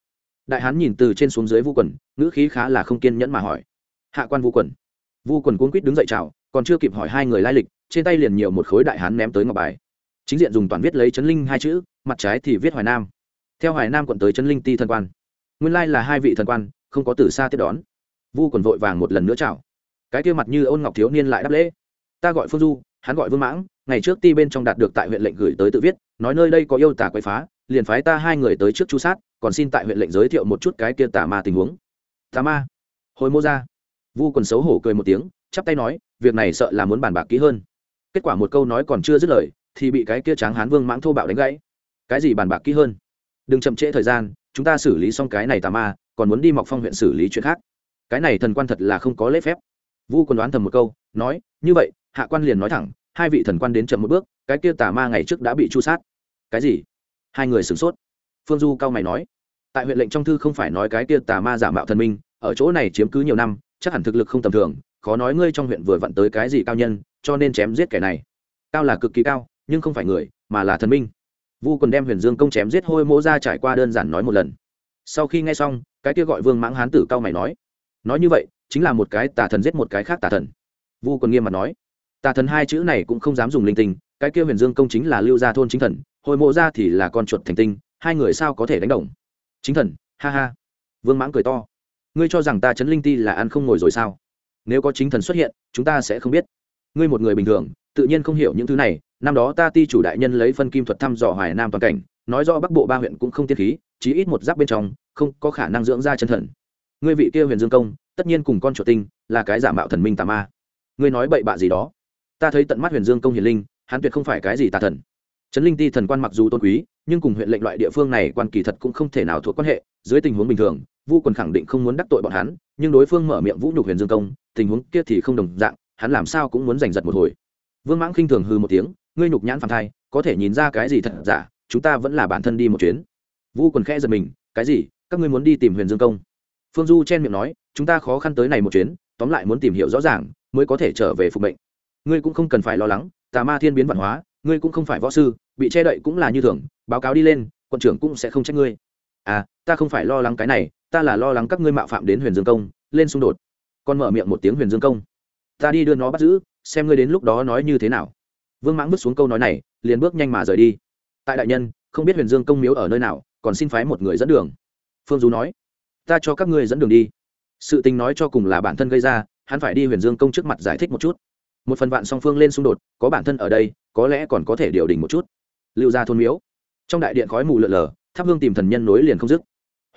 Đại hán nhìn từ trên xuống dưới vu quần, ngữ khí khá là không kiên nhẫn mà hỏi. Hạ quan vu quần. Vu quần cuốn quýt đứng dậy chào, còn chưa kịp hỏi hai người lai lịch, trên tay liền nhiều một khối đại hán ném tới ngọc bài. Chính diện dùng toàn viết lấy chấn linh hai chữ, mặt trái thì viết hoài nam. Theo hoài nam quận tới chấn linh ti thần quan. Nguyên lai là hai vị thần quan, không có từ xa tiếp đón. Vu quần vội vàng một lần nữa chào. Cái kia mặt như ôn ngọc thiếu niên lại đáp lễ. Ta gọi phương du hắn gọi vương mãng, ngày trước ti bên trong đạt được tại huyện lệnh gửi tới tự viết, nói nơi đây có yêu tả quậy phá, liền phái ta hai người tới trước chu sát, còn xin tại huyện lệnh giới thiệu một chút cái kia tà ma tình huống. Tà ma? Hồi mô ra. Vu quần xấu hổ cười một tiếng, chắp tay nói, việc này sợ là muốn bàn bạc kỹ hơn. Kết quả một câu nói còn chưa dứt lời, thì bị cái kia tráng hán vương mãng thô bạo đánh gãy. Cái gì bàn bạc kỹ hơn? Đừng chậm trễ thời gian, chúng ta xử lý xong cái này tà ma, còn muốn đi mọc phong huyện xử lý chuyện khác. Cái này thần quan thật là không có lễ phép. Vu còn đoán thầm một câu, nói, như vậy hạ quan liền nói thẳng, hai vị thần quan đến chậm một bước, cái kia tà ma ngày trước đã bị chu sát. Cái gì? Hai người sửng sốt. Phương du cao mày nói, tại huyện lệnh trong thư không phải nói cái kia tà ma giả mạo thần minh, ở chỗ này chiếm cứ nhiều năm, chắc hẳn thực lực không tầm thường, khó nói ngươi trong huyện vừa vặn tới cái gì cao nhân, cho nên chém giết kẻ này. Cao là cực kỳ cao, nhưng không phải người, mà là thần minh. Vu còn đem huyền dương công chém giết hôi mỗ ra trải qua đơn giản nói một lần. Sau khi nghe xong, cái kia gọi vương mãng hán tử cao mày nói nói như vậy, chính là một cái tà thần giết một cái khác tà thần. Vu còn nghiêm mặt nói tà thần hai chữ này cũng không dám dùng linh tinh, cái kia huyền dương công chính là lưu gia thôn chính thần, hồi mộ ra thì là con chuột thành tinh, hai người sao có thể đánh đồng? Chính thần, ha ha. Vương mãng cười to. Ngươi cho rằng ta chấn linh ti là ăn không ngồi rồi sao? Nếu có chính thần xuất hiện, chúng ta sẽ không biết. Ngươi một người bình thường, tự nhiên không hiểu những thứ này, năm đó ta ti chủ đại nhân lấy phân kim thuật thăm dò hoài nam toàn cảnh, nói rõ bắc bộ ba huyện cũng không tiên khí, chí ít một giáp bên trong, không có khả năng dưỡng ra chân thần. Ngươi vị kia huyền dương công, tất nhiên cùng con chuột tinh, là cái giả mạo thần minh tà ma. Ngươi nói bậy bạ gì đó? Ta thấy tận mắt huyền dương công hiền linh, hắn tuyệt không phải cái gì tà thần. Trấn linh ti thần quan mặc dù tôn quý, nhưng cùng huyện lệnh loại địa phương này quan kỳ thật cũng không thể nào thuộc quan hệ, dưới tình huống bình thường, vu quần khẳng định không muốn đắc tội bọn hắn, nhưng đối phương mở miệng vũ nhục huyền dương công, tình huống kia thì không đồng dạng, hắn làm sao cũng muốn giành giật một hồi. Vương mãng khinh thường hư một tiếng, ngươi nhục nhãn phản thai, có thể nhìn ra cái gì thật giả, chúng ta vẫn là bản thân đi một chuyến. Vu quần khẽ giật mình, cái gì, các ngươi muốn đi tìm huyền dương công? Phương du chen miệng nói, chúng ta khó khăn tới này một chuyến, tóm lại muốn tìm hiểu rõ ràng, mới có thể trở về phục mệnh ngươi cũng không cần phải lo lắng, tà ma thiên biến văn hóa, ngươi cũng không phải võ sư, bị che đậy cũng là như thường, báo cáo đi lên, quận trưởng cũng sẽ không trách ngươi. À ta không phải lo lắng cái này, ta là lo lắng các ngươi mạo phạm đến huyền dương công, lên xung đột. Con mở miệng một tiếng huyền dương công. Ta đi đưa nó bắt giữ, xem ngươi đến lúc đó nói như thế nào. Vương mãng bước xuống câu nói này, liền bước nhanh mà rời đi. Tại đại nhân, không biết huyền dương công miếu ở nơi nào, còn xin phái một người dẫn đường. Phương du nói, ta cho các ngươi dẫn đường đi. Sự tình nói cho cùng là bản thân gây ra, hắn phải đi huyền dương công trước mặt giải thích một chút một phần vạn song phương lên xung đột, có bản thân ở đây, có lẽ còn có thể điều đình một chút. Lưu ra thôn miếu. Trong đại điện khói mù lợn lờ, thắp hương tìm thần nhân nối liền không dứt.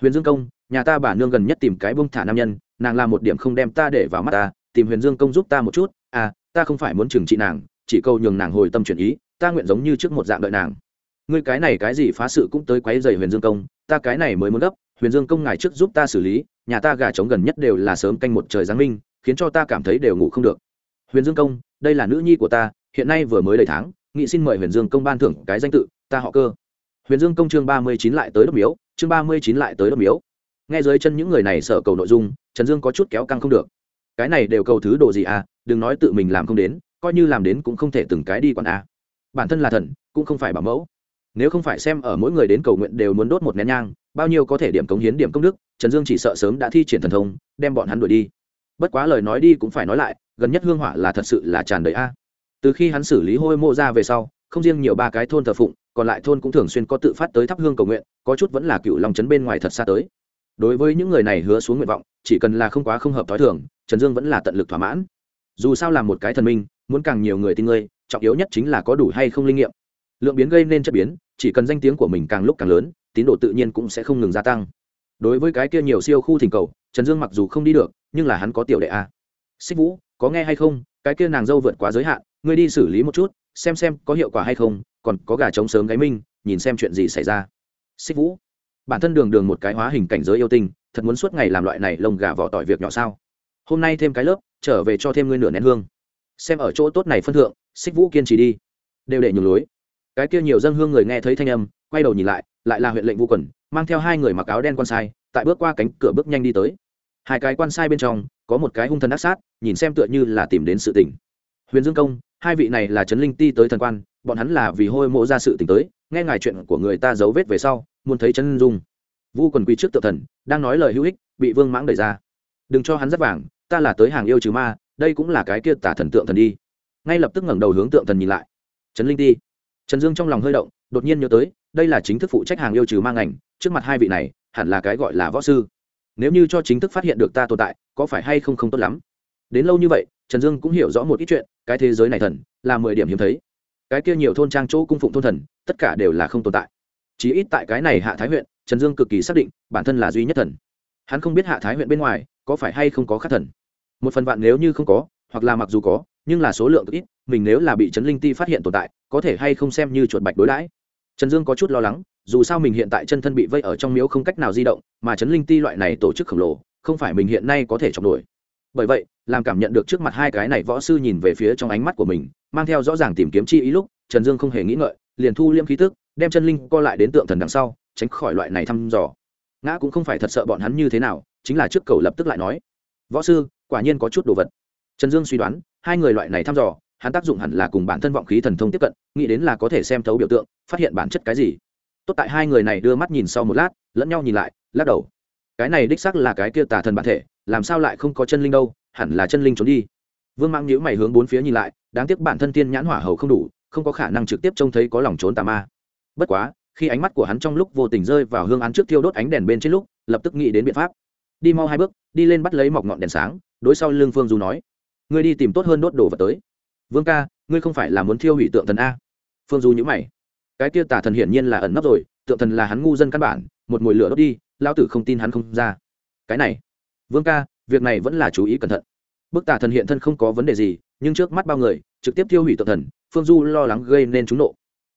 Huyền dương công, nhà ta bà nương gần nhất tìm cái bông thả nam nhân, nàng làm một điểm không đem ta để vào mắt ta, tìm huyền dương công giúp ta một chút à ta không phải muốn trừng trị nàng, chỉ câu nhường nàng hồi tâm chuyển ý, ta nguyện giống như trước một dạng đợi nàng. Ngươi cái này cái gì phá sự cũng tới quấy dày huyền dương công, ta cái này mới muốn gấp, huyền dương công ngài trước giúp ta xử lý, nhà ta gà trống gần nhất đều là sớm canh một trời giáng minh, khiến cho ta cảm thấy đều ngủ không được huyền dương công, đây là nữ nhi của ta, hiện nay vừa mới đầy tháng, nghị xin mời huyền dương công ban thưởng cái danh tự, ta họ cơ. Huyền dương công chương ba mươi chín lại tới đốc miếu, chương ba mươi chín lại tới đốc miếu. Nghe dưới chân những người này sợ cầu nội dung, trần dương có chút kéo căng không được. Cái này đều cầu thứ đồ gì à đừng nói tự mình làm không đến, coi như làm đến cũng không thể từng cái đi còn à. Bản thân là thần, cũng không phải bảo mẫu. Nếu không phải xem ở mỗi người đến cầu nguyện đều muốn đốt một nén nhang, bao nhiêu có thể điểm cống hiến điểm công đức, trần dương chỉ sợ sớm đã thi triển thần thông, đem bọn hắn đuổi đi bất quá lời nói đi cũng phải nói lại, gần nhất hương hỏa là thật sự là tràn đầy a. Từ khi hắn xử lý hôi mô ra về sau, không riêng nhiều ba cái thôn thờ phụng, còn lại thôn cũng thường xuyên có tự phát tới thắp hương cầu nguyện, có chút vẫn là cựu lòng trấn bên ngoài thật xa tới. Đối với những người này hứa xuống nguyện vọng, chỉ cần là không quá không hợp t h ó i thường, trần dương vẫn là tận lực thỏa mãn. Dù sao là một cái thần minh, muốn càng nhiều người tin ngươi, trọng yếu nhất chính là có đủ hay không linh nghiệm. Lượng biến gây nên chất biến, chỉ cần danh tiếng của mình càng lúc càng lớn, tín đồ tự nhiên cũng sẽ không ngừng gia tăng. Đối với cái kia nhiều siêu khu thỉnh cầu, trần dương mặc dù không đi được nhưng là hắn có tiểu đệ a xích vũ, có nghe hay không? Cái kia nàng dâu vượt quá giới hạn, ngươi đi xử lý một chút, xem xem có hiệu quả hay không, còn có gà trống sớm gáy minh nhìn xem chuyện gì xảy ra. Xích vũ, bản thân đường đường một cái hóa hình cảnh giới yêu tinh, thật muốn suốt ngày làm loại này lông gà vỏ tỏi việc nhỏ sao? Hôm nay thêm cái lớp, trở về cho thêm ngươi nửa nén hương. Xem ở chỗ tốt này phân thượng, xích vũ kiên trì đi. Đều để nhường lối. Cái kia nhiều dân hương người nghe thấy thanh âm, quay đầu nhìn lại lại là huyện lệnh vũ quần, mang theo hai người mặc áo đen quan sai, tại bước qua cánh cửa bước nhanh đi tới hai cái quan sai bên trong, có một cái hung thần ác sát, nhìn xem tựa như là tìm đến sự tỉnh huyền dương công, hai vị này là trấn linh ti tới thần quan, bọn hắn là vì hôi mộ ra sự tỉnh tới, nghe ngài chuyện của người ta giấu vết về sau, muốn thấy chân dung. Vu quần quý trước tự thần, đang nói lời hữu ích, bị vương mãng đẩy ra. Đừng cho hắn dắt vàng, ta là tới hàng yêu trừ ma, đây cũng là cái kia tả thần tượng thần đi. Ngay lập tức ngẩng đầu hướng tượng thần nhìn lại. Trấn linh ti. Trần dương trong lòng hơi động, đột nhiên nhớ tới, đây là chính thức phụ trách hàng yêu trừ ma ngành, trước mặt hai vị này, hẳn là cái gọi là võ sư nếu như cho chính thức phát hiện được ta tồn tại, có phải hay không không tốt lắm? Đến lâu như vậy, trần dương cũng hiểu rõ một ít chuyện, cái thế giới này thần, là mười điểm hiếm thấy. Cái kia nhiều thôn trang chỗ cung phụng thôn thần, tất cả đều là không tồn tại. Chỉ ít tại cái này hạ thái huyện, trần dương cực kỳ xác định, bản thân là duy nhất thần. Hắn không biết hạ thái huyện bên ngoài, có phải hay không có khắc thần. Một phần vạn nếu như không có, hoặc là mặc dù có, nhưng là số lượng ít, mình nếu là bị trấn linh ti phát hiện tồn tại, có thể hay không xem như chuột bạch đối đãi. Trần dương có chút lo lắng dù sao mình hiện tại chân thân bị vây ở trong miếu không cách nào di động, mà trấn linh ti loại này tổ chức khổng lồ, không phải mình hiện nay có thể chọc nổi. Bởi vậy, làm cảm nhận được trước mặt hai cái này võ sư nhìn về phía trong ánh mắt của mình, mang theo rõ ràng tìm kiếm chi ý lúc, trần dương không hề nghĩ ngợi, liền thu liêm khí tức, đem chân linh co lại đến tượng thần đằng sau, tránh khỏi loại này thăm dò. Ngã cũng không phải thật sợ bọn hắn như thế nào, chính là trước cầu lập tức lại nói. Võ sư, quả nhiên có chút đồ vật. Trần dương suy đoán, hai người loại này thăm dò, hắn tác dụng hẳn là cùng bản thân vọng khí thần thông tiếp cận, nghĩ đến là có thể xem thấu biểu tượng, phát hiện bản chất cái gì tốt tại hai người này đưa mắt nhìn sau một lát, lẫn nhau nhìn lại, lắc đầu. Cái này đích xác là cái kia tà thần bản thể, làm sao lại không có chân linh đâu, hẳn là chân linh trốn đi. Vương mang nhữ mày hướng bốn phía nhìn lại, đáng tiếc bản thân tiên nhãn hỏa hầu không đủ, không có khả năng trực tiếp trông thấy có lòng trốn tà ma. Bất quá, khi ánh mắt của hắn trong lúc vô tình rơi vào hương án trước thiêu đốt ánh đèn bên trên lúc, lập tức nghĩ đến biện pháp. Đi mau hai bước, đi lên bắt lấy mọc ngọn đèn sáng, đối sau Lương phương du nói, ngươi đi tìm tốt hơn đốt đồ vật tới. Vương ca, ngươi không phải là muốn thiêu hủy tượng thần a? Phương du nhữ mày cái kia tả thần hiển nhiên là ẩn nấp rồi, tượng thần là hắn ngu dân căn bản, một mồi lửa đốt đi lao tử không tin hắn không ra. Cái này, vương ca, việc này vẫn là chú ý cẩn thận. Bức tả thần hiện thân không có vấn đề gì, nhưng trước mắt bao người, trực tiếp tiêu hủy tượng thần, phương du lo lắng gây nên trúng nộ.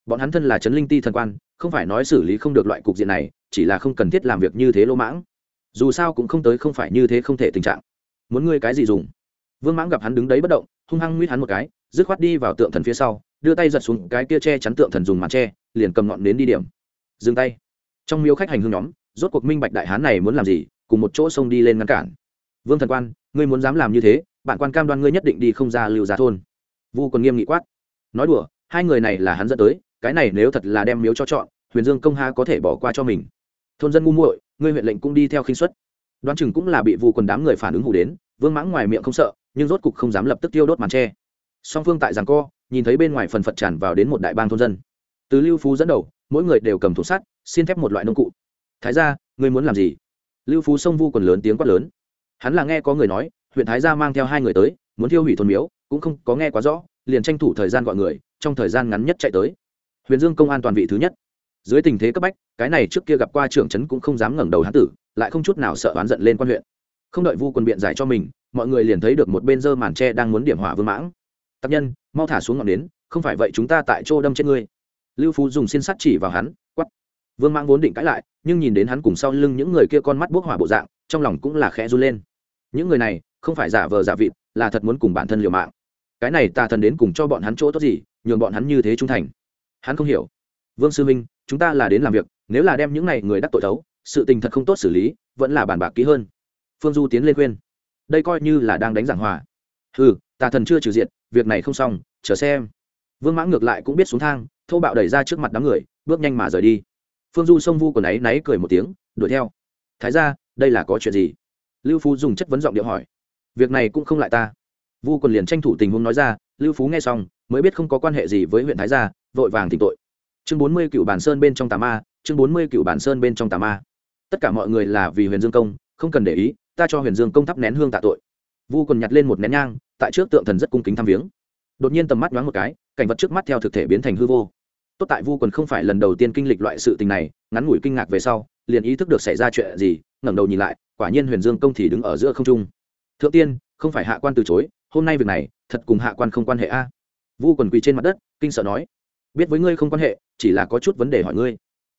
Bọn hắn thân là trấn linh ti thần quan, không phải nói xử lý không được loại cục diện này, chỉ là không cần thiết làm việc như thế lỗ mãng. Dù sao cũng không tới không phải như thế không thể tình trạng. Muốn ngươi cái gì dùng? Vương mãng gặp hắn đứng đấy bất động, hung hăng nguyết hắn một cái, dứt khoát đi vào tượng thần phía sau đưa tay giật xuống cái kia che chắn tượng thần dùng màn tre, liền cầm ngọn đến đi điểm. Dừng tay. Trong miếu khách hành hương nhóm, rốt cuộc minh bạch đại hán này muốn làm gì, cùng một chỗ xông đi lên ngăn cản. Vương thần quan, ngươi muốn dám làm như thế, bạn quan cam đoan ngươi nhất định đi không ra lưu giá thôn. Vu còn nghiêm nghị quát. Nói đùa, hai người này là hắn dẫn tới, cái này nếu thật là đem miếu cho chọn, huyền dương công ha có thể bỏ qua cho mình. Thôn dân ngu muội, ngươi huyện lệnh cũng đi theo khinh suất. Đoán chừng cũng là bị vu quần đám người phản ứng hủ đến, vương mãng ngoài miệng không sợ, nhưng rốt cục không dám lập tức tiêu đốt màn tre song phương tại giảng co, nhìn thấy bên ngoài phần phật tràn vào đến một đại bang thôn dân. Từ lưu phú dẫn đầu, mỗi người đều cầm thủ sắt, xin thép một loại nông cụ. Thái gia, ngươi muốn làm gì? Lưu phú sông vu quần lớn tiếng quát lớn. Hắn là nghe có người nói, huyện thái gia mang theo hai người tới, muốn thiêu hủy thôn miếu, cũng không có nghe quá rõ, liền tranh thủ thời gian gọi người, trong thời gian ngắn nhất chạy tới. Huyền dương công an toàn vị thứ nhất. Dưới tình thế cấp bách, cái này trước kia gặp qua trưởng trấn cũng không dám ngẩng đầu hán tử, lại không chút nào sợ oán giận lên quan huyện. Không đợi vu quân biện giải cho mình, mọi người liền thấy được một bên dơ màn tre đang muốn điểm hỏa vương mãng tập nhân, mau thả xuống ngọn đến không phải vậy chúng ta tại chỗ đâm chết ngươi. Lưu phú dùng xin sắt chỉ vào hắn quắp vương mãng vốn định cãi lại, nhưng nhìn đến hắn cùng sau lưng những người kia con mắt bốc hỏa bộ dạng, trong lòng cũng là khẽ run lên. Những người này, không phải giả vờ giả vịt, là thật muốn cùng bản thân liều mạng. Cái này tà thần đến cùng cho bọn hắn chỗ tốt gì, nhường bọn hắn như thế trung thành? Hắn không hiểu. Vương sư minh, chúng ta là đến làm việc, nếu là đem những này người đắc tội thấu, sự tình thật không tốt xử lý, vẫn là bàn bạc kỹ hơn. Phương du tiến lên khuyên. Đây coi như là đang đánh giảng hòa. Ừ tà thần chưa trừ diện việc này không xong, chờ xem. Vương mãng ngược lại cũng biết xuống thang, thô bạo đẩy ra trước mặt đám người, bước nhanh mà rời đi. Phương du sông vu còn náy náy cười một tiếng, đuổi theo. Thái ra đây là có chuyện gì? Lưu phú dùng chất vấn giọng điệu hỏi. Việc này cũng không lại ta. Vu còn liền tranh thủ tình huống nói ra, lưu phú nghe xong, mới biết không có quan hệ gì với huyện thái gia, vội vàng tỉnh tội. Chương bốn mươi cựu bản sơn bên trong tà ma, chương bốn mươi cựu bản sơn bên trong tà ma. Tất cả mọi người là vì huyền dương công, không cần để ý, ta cho huyền dương công thắp nén hương tạ tội vu còn nhặt lên một nén nhang, tại trước tượng thần rất cung kính thăm viếng. Đột nhiên tầm mắt nhoáng một cái, cảnh vật trước mắt theo thực thể biến thành hư vô. Tốt tại vu còn không phải lần đầu tiên kinh lịch loại sự tình này, ngắn ngủi kinh ngạc về sau, liền ý thức được xảy ra chuyện gì, ngẩng đầu nhìn lại, quả nhiên huyền dương công thì đứng ở giữa không trung. Thượng tiên, không phải hạ quan từ chối, hôm nay việc này, thật cùng hạ quan không quan hệ a? Vu quần quỳ trên mặt đất, kinh sợ nói. Biết với ngươi không quan hệ, chỉ là có chút vấn đề hỏi ngươi.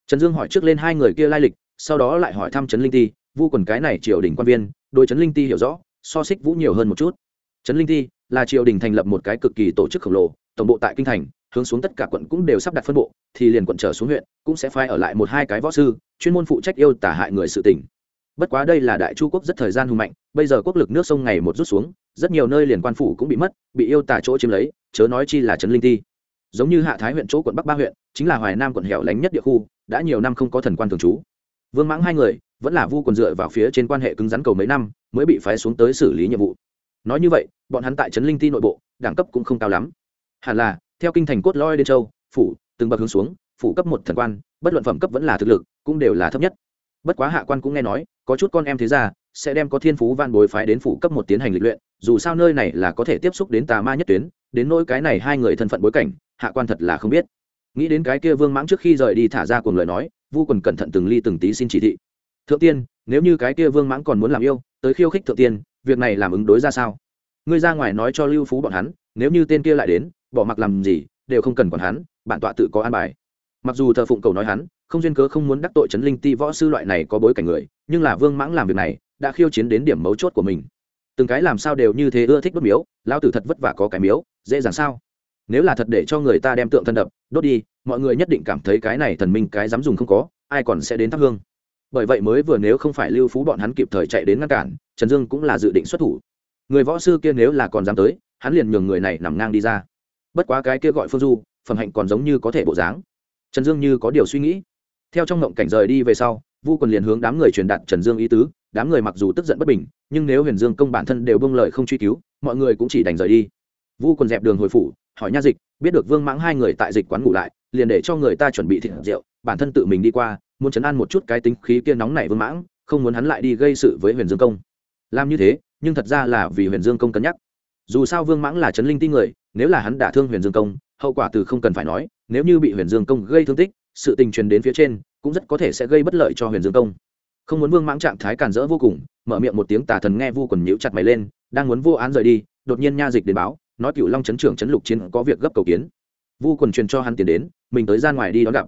Trần dương hỏi trước lên hai người kia lai lịch, sau đó lại hỏi thăm trấn linh ti. Vu quần cái này triều đình quan viên đôi trấn linh ti hiểu rõ so xích vũ nhiều hơn một chút. Trấn linh ti là triều đình thành lập một cái cực kỳ tổ chức khổng lồ, tổng bộ tại kinh thành, hướng xuống tất cả quận cũng đều sắp đặt phân bộ, thì liền quận trở xuống huyện, cũng sẽ phai ở lại một hai cái võ sư, chuyên môn phụ trách yêu tả hại người sự tỉnh bất quá đây là đại chu quốc rất thời gian hùng mạnh, bây giờ quốc lực nước sông ngày một rút xuống, rất nhiều nơi liền quan phủ cũng bị mất, bị yêu tả chỗ chiếm lấy, chớ nói chi là trấn linh ti giống như hạ thái huyện chỗ quận bắc ba huyện, chính là hoài nam quận hẻo lánh nhất địa khu, đã nhiều năm không có thần quan thường trú. Vương mãng hai người vẫn là vu còn dựa vào phía trên quan hệ cứng rắn cầu mấy năm, mới bị phái xuống tới xử lý nhiệm vụ. Nói như vậy, bọn hắn tại trấn linh ti nội bộ, đẳng cấp cũng không cao lắm. Hẳn là, theo kinh thành cốt loi đến châu, phủ, từng bậc hướng xuống, phủ cấp một thần quan, bất luận phẩm cấp vẫn là thực lực, cũng đều là thấp nhất. Bất quá hạ quan cũng nghe nói, có chút con em thế ra sẽ đem có thiên phú van bồi phái đến phủ cấp một tiến hành lịch luyện, dù sao nơi này là có thể tiếp xúc đến tà ma nhất tuyến, đến nỗi cái này hai người thân phận bối cảnh, hạ quan thật là không biết. Nghĩ đến cái kia vương mãng trước khi rời đi thả ra cùng lời nói, vu quần cẩn thận từng ly từng tí xin chỉ thị thượng tiên, nếu như cái kia vương mãng còn muốn làm yêu, tới khiêu khích thượng tiên, việc này làm ứng đối ra sao? Ngươi ra ngoài nói cho lưu phú bọn hắn, nếu như tên kia lại đến, bỏ mặc làm gì, đều không cần còn hắn, bản tọa tự có an bài. Mặc dù thờ phụng cầu nói hắn, không duyên cớ không muốn đắc tội chấn linh ti võ sư loại này có bối cảnh người, nhưng là vương mãng làm việc này, đã khiêu chiến đến điểm mấu chốt của mình. Từng cái làm sao đều như thế ưa thích đốt miếu lao tử thật vất vả có cái miếu, dễ dàng sao? Nếu là thật để cho người ta đem tượng thân đập, đốt đi, mọi người nhất định cảm thấy cái này thần minh cái dám dùng không có, ai còn sẽ đến thắp hương? Bởi vậy mới vừa nếu không phải lưu phú bọn hắn kịp thời chạy đến ngăn cản, trần dương cũng là dự định xuất thủ. Người võ sư kia nếu là còn dám tới, hắn liền nhường người này nằm ngang đi ra. Bất quá cái kia gọi phương du, phẩm hạnh còn giống như có thể bộ dáng. Trần dương như có điều suy nghĩ. Theo trong ngộng cảnh rời đi về sau, vu còn liền hướng đám người truyền đạt trần dương ý tứ, đám người mặc dù tức giận bất bình, nhưng nếu huyền dương công bản thân đều bông lời không truy cứu, mọi người cũng chỉ đành rời đi. Vu còn dẹp đường hồi phủ, hỏi nha dịch, biết được vương mãng hai người tại dịch quán ngủ lại, liền để cho người ta chuẩn bị thịt rượu bản thân tự mình đi qua, muốn chấn an một chút cái tính khí kia nóng nảy vương mãng, không muốn hắn lại đi gây sự với huyền dương công. Làm như thế, nhưng thật ra là vì huyền dương công cân nhắc. Dù sao vương mãng là chấn linh ti người, nếu là hắn đả thương huyền dương công, hậu quả từ không cần phải nói, nếu như bị huyền dương công gây thương tích, sự tình truyền đến phía trên, cũng rất có thể sẽ gây bất lợi cho huyền dương công. Không muốn vương mãng trạng thái càn rỡ vô cùng, mở miệng một tiếng tà thần nghe vu quần nhíu chặt mày lên, đang muốn vô án rời đi, đột nhiên nha dịch đến báo, nói cựu long chấn trưởng chấn lục chiến có việc gấp cầu kiến. Vu quần truyền cho hắn tiền đến, mình tới ra ngoài đi đón gặp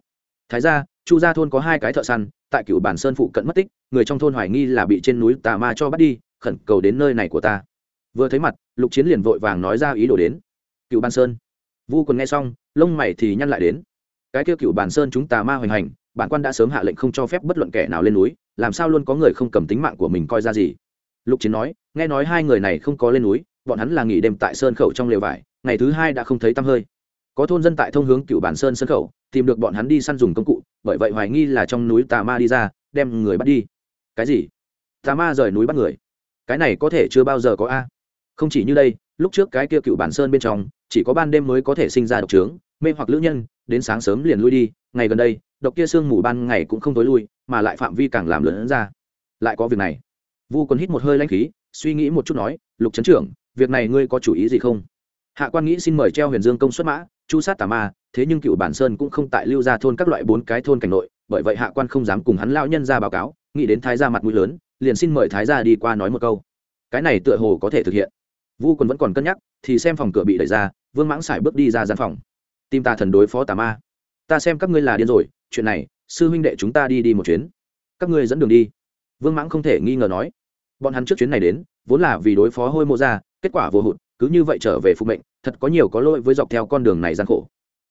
thái ra chu gia thôn có hai cái thợ săn, tại cựu bản sơn phụ cận mất tích, người trong thôn hoài nghi là bị trên núi tà ma cho bắt đi, khẩn cầu đến nơi này của ta. Vừa thấy mặt, lục chiến liền vội vàng nói ra ý đồ đến. Cựu bàn sơn. Vu còn nghe xong, lông mày thì nhăn lại đến. Cái kia cựu bàn sơn chúng tà ma hoành hành, bản quan đã sớm hạ lệnh không cho phép bất luận kẻ nào lên núi, làm sao luôn có người không cầm tính mạng của mình coi ra gì? Lục chiến nói, nghe nói hai người này không có lên núi, bọn hắn là nghỉ đêm tại sơn khẩu trong lều vải, ngày thứ hai đã không thấy tăm hơi có thôn dân tại thông hướng cựu bản sơn sơn khẩu, tìm được bọn hắn đi săn dùng công cụ, bởi vậy hoài nghi là trong núi tà ma đi ra, đem người bắt đi. Cái gì? Tà ma rời núi bắt người? Cái này có thể chưa bao giờ có a? Không chỉ như đây, lúc trước cái kia cựu bản sơn bên trong, chỉ có ban đêm mới có thể sinh ra độc trướng, mê hoặc lữ nhân, đến sáng sớm liền lui đi. Ngày gần đây, độc kia sương mù ban ngày cũng không tối lui, mà lại phạm vi càng làm lớn ra. Lại có việc này. Vu còn hít một hơi lanh khí, suy nghĩ một chút nói, lục trấn trưởng, việc này ngươi có chủ ý gì không? Hạ quan nghĩ xin mời treo huyền dương công xuất mã chu sát tà ma, thế nhưng cựu bản sơn cũng không tại lưu ra thôn các loại bốn cái thôn cảnh nội, bởi vậy hạ quan không dám cùng hắn lao nhân ra báo cáo, nghĩ đến thái gia mặt mũi lớn, liền xin mời thái gia đi qua nói một câu. Cái này tựa hồ có thể thực hiện. Vu còn vẫn còn cân nhắc, thì xem phòng cửa bị đẩy ra, vương mãng sải bước đi ra gian phòng. Tim ta thần đối phó tà ma. Ta xem các ngươi là điên rồi, chuyện này, sư huynh đệ chúng ta đi đi một chuyến. Các ngươi dẫn đường đi. Vương mãng không thể nghi ngờ nói. Bọn hắn trước chuyến này đến, vốn là vì đối phó hôi mộ ra kết quả vô hụt, cứ như vậy trở về phụ mệnh thật có nhiều có lỗi với dọc theo con đường này gian khổ.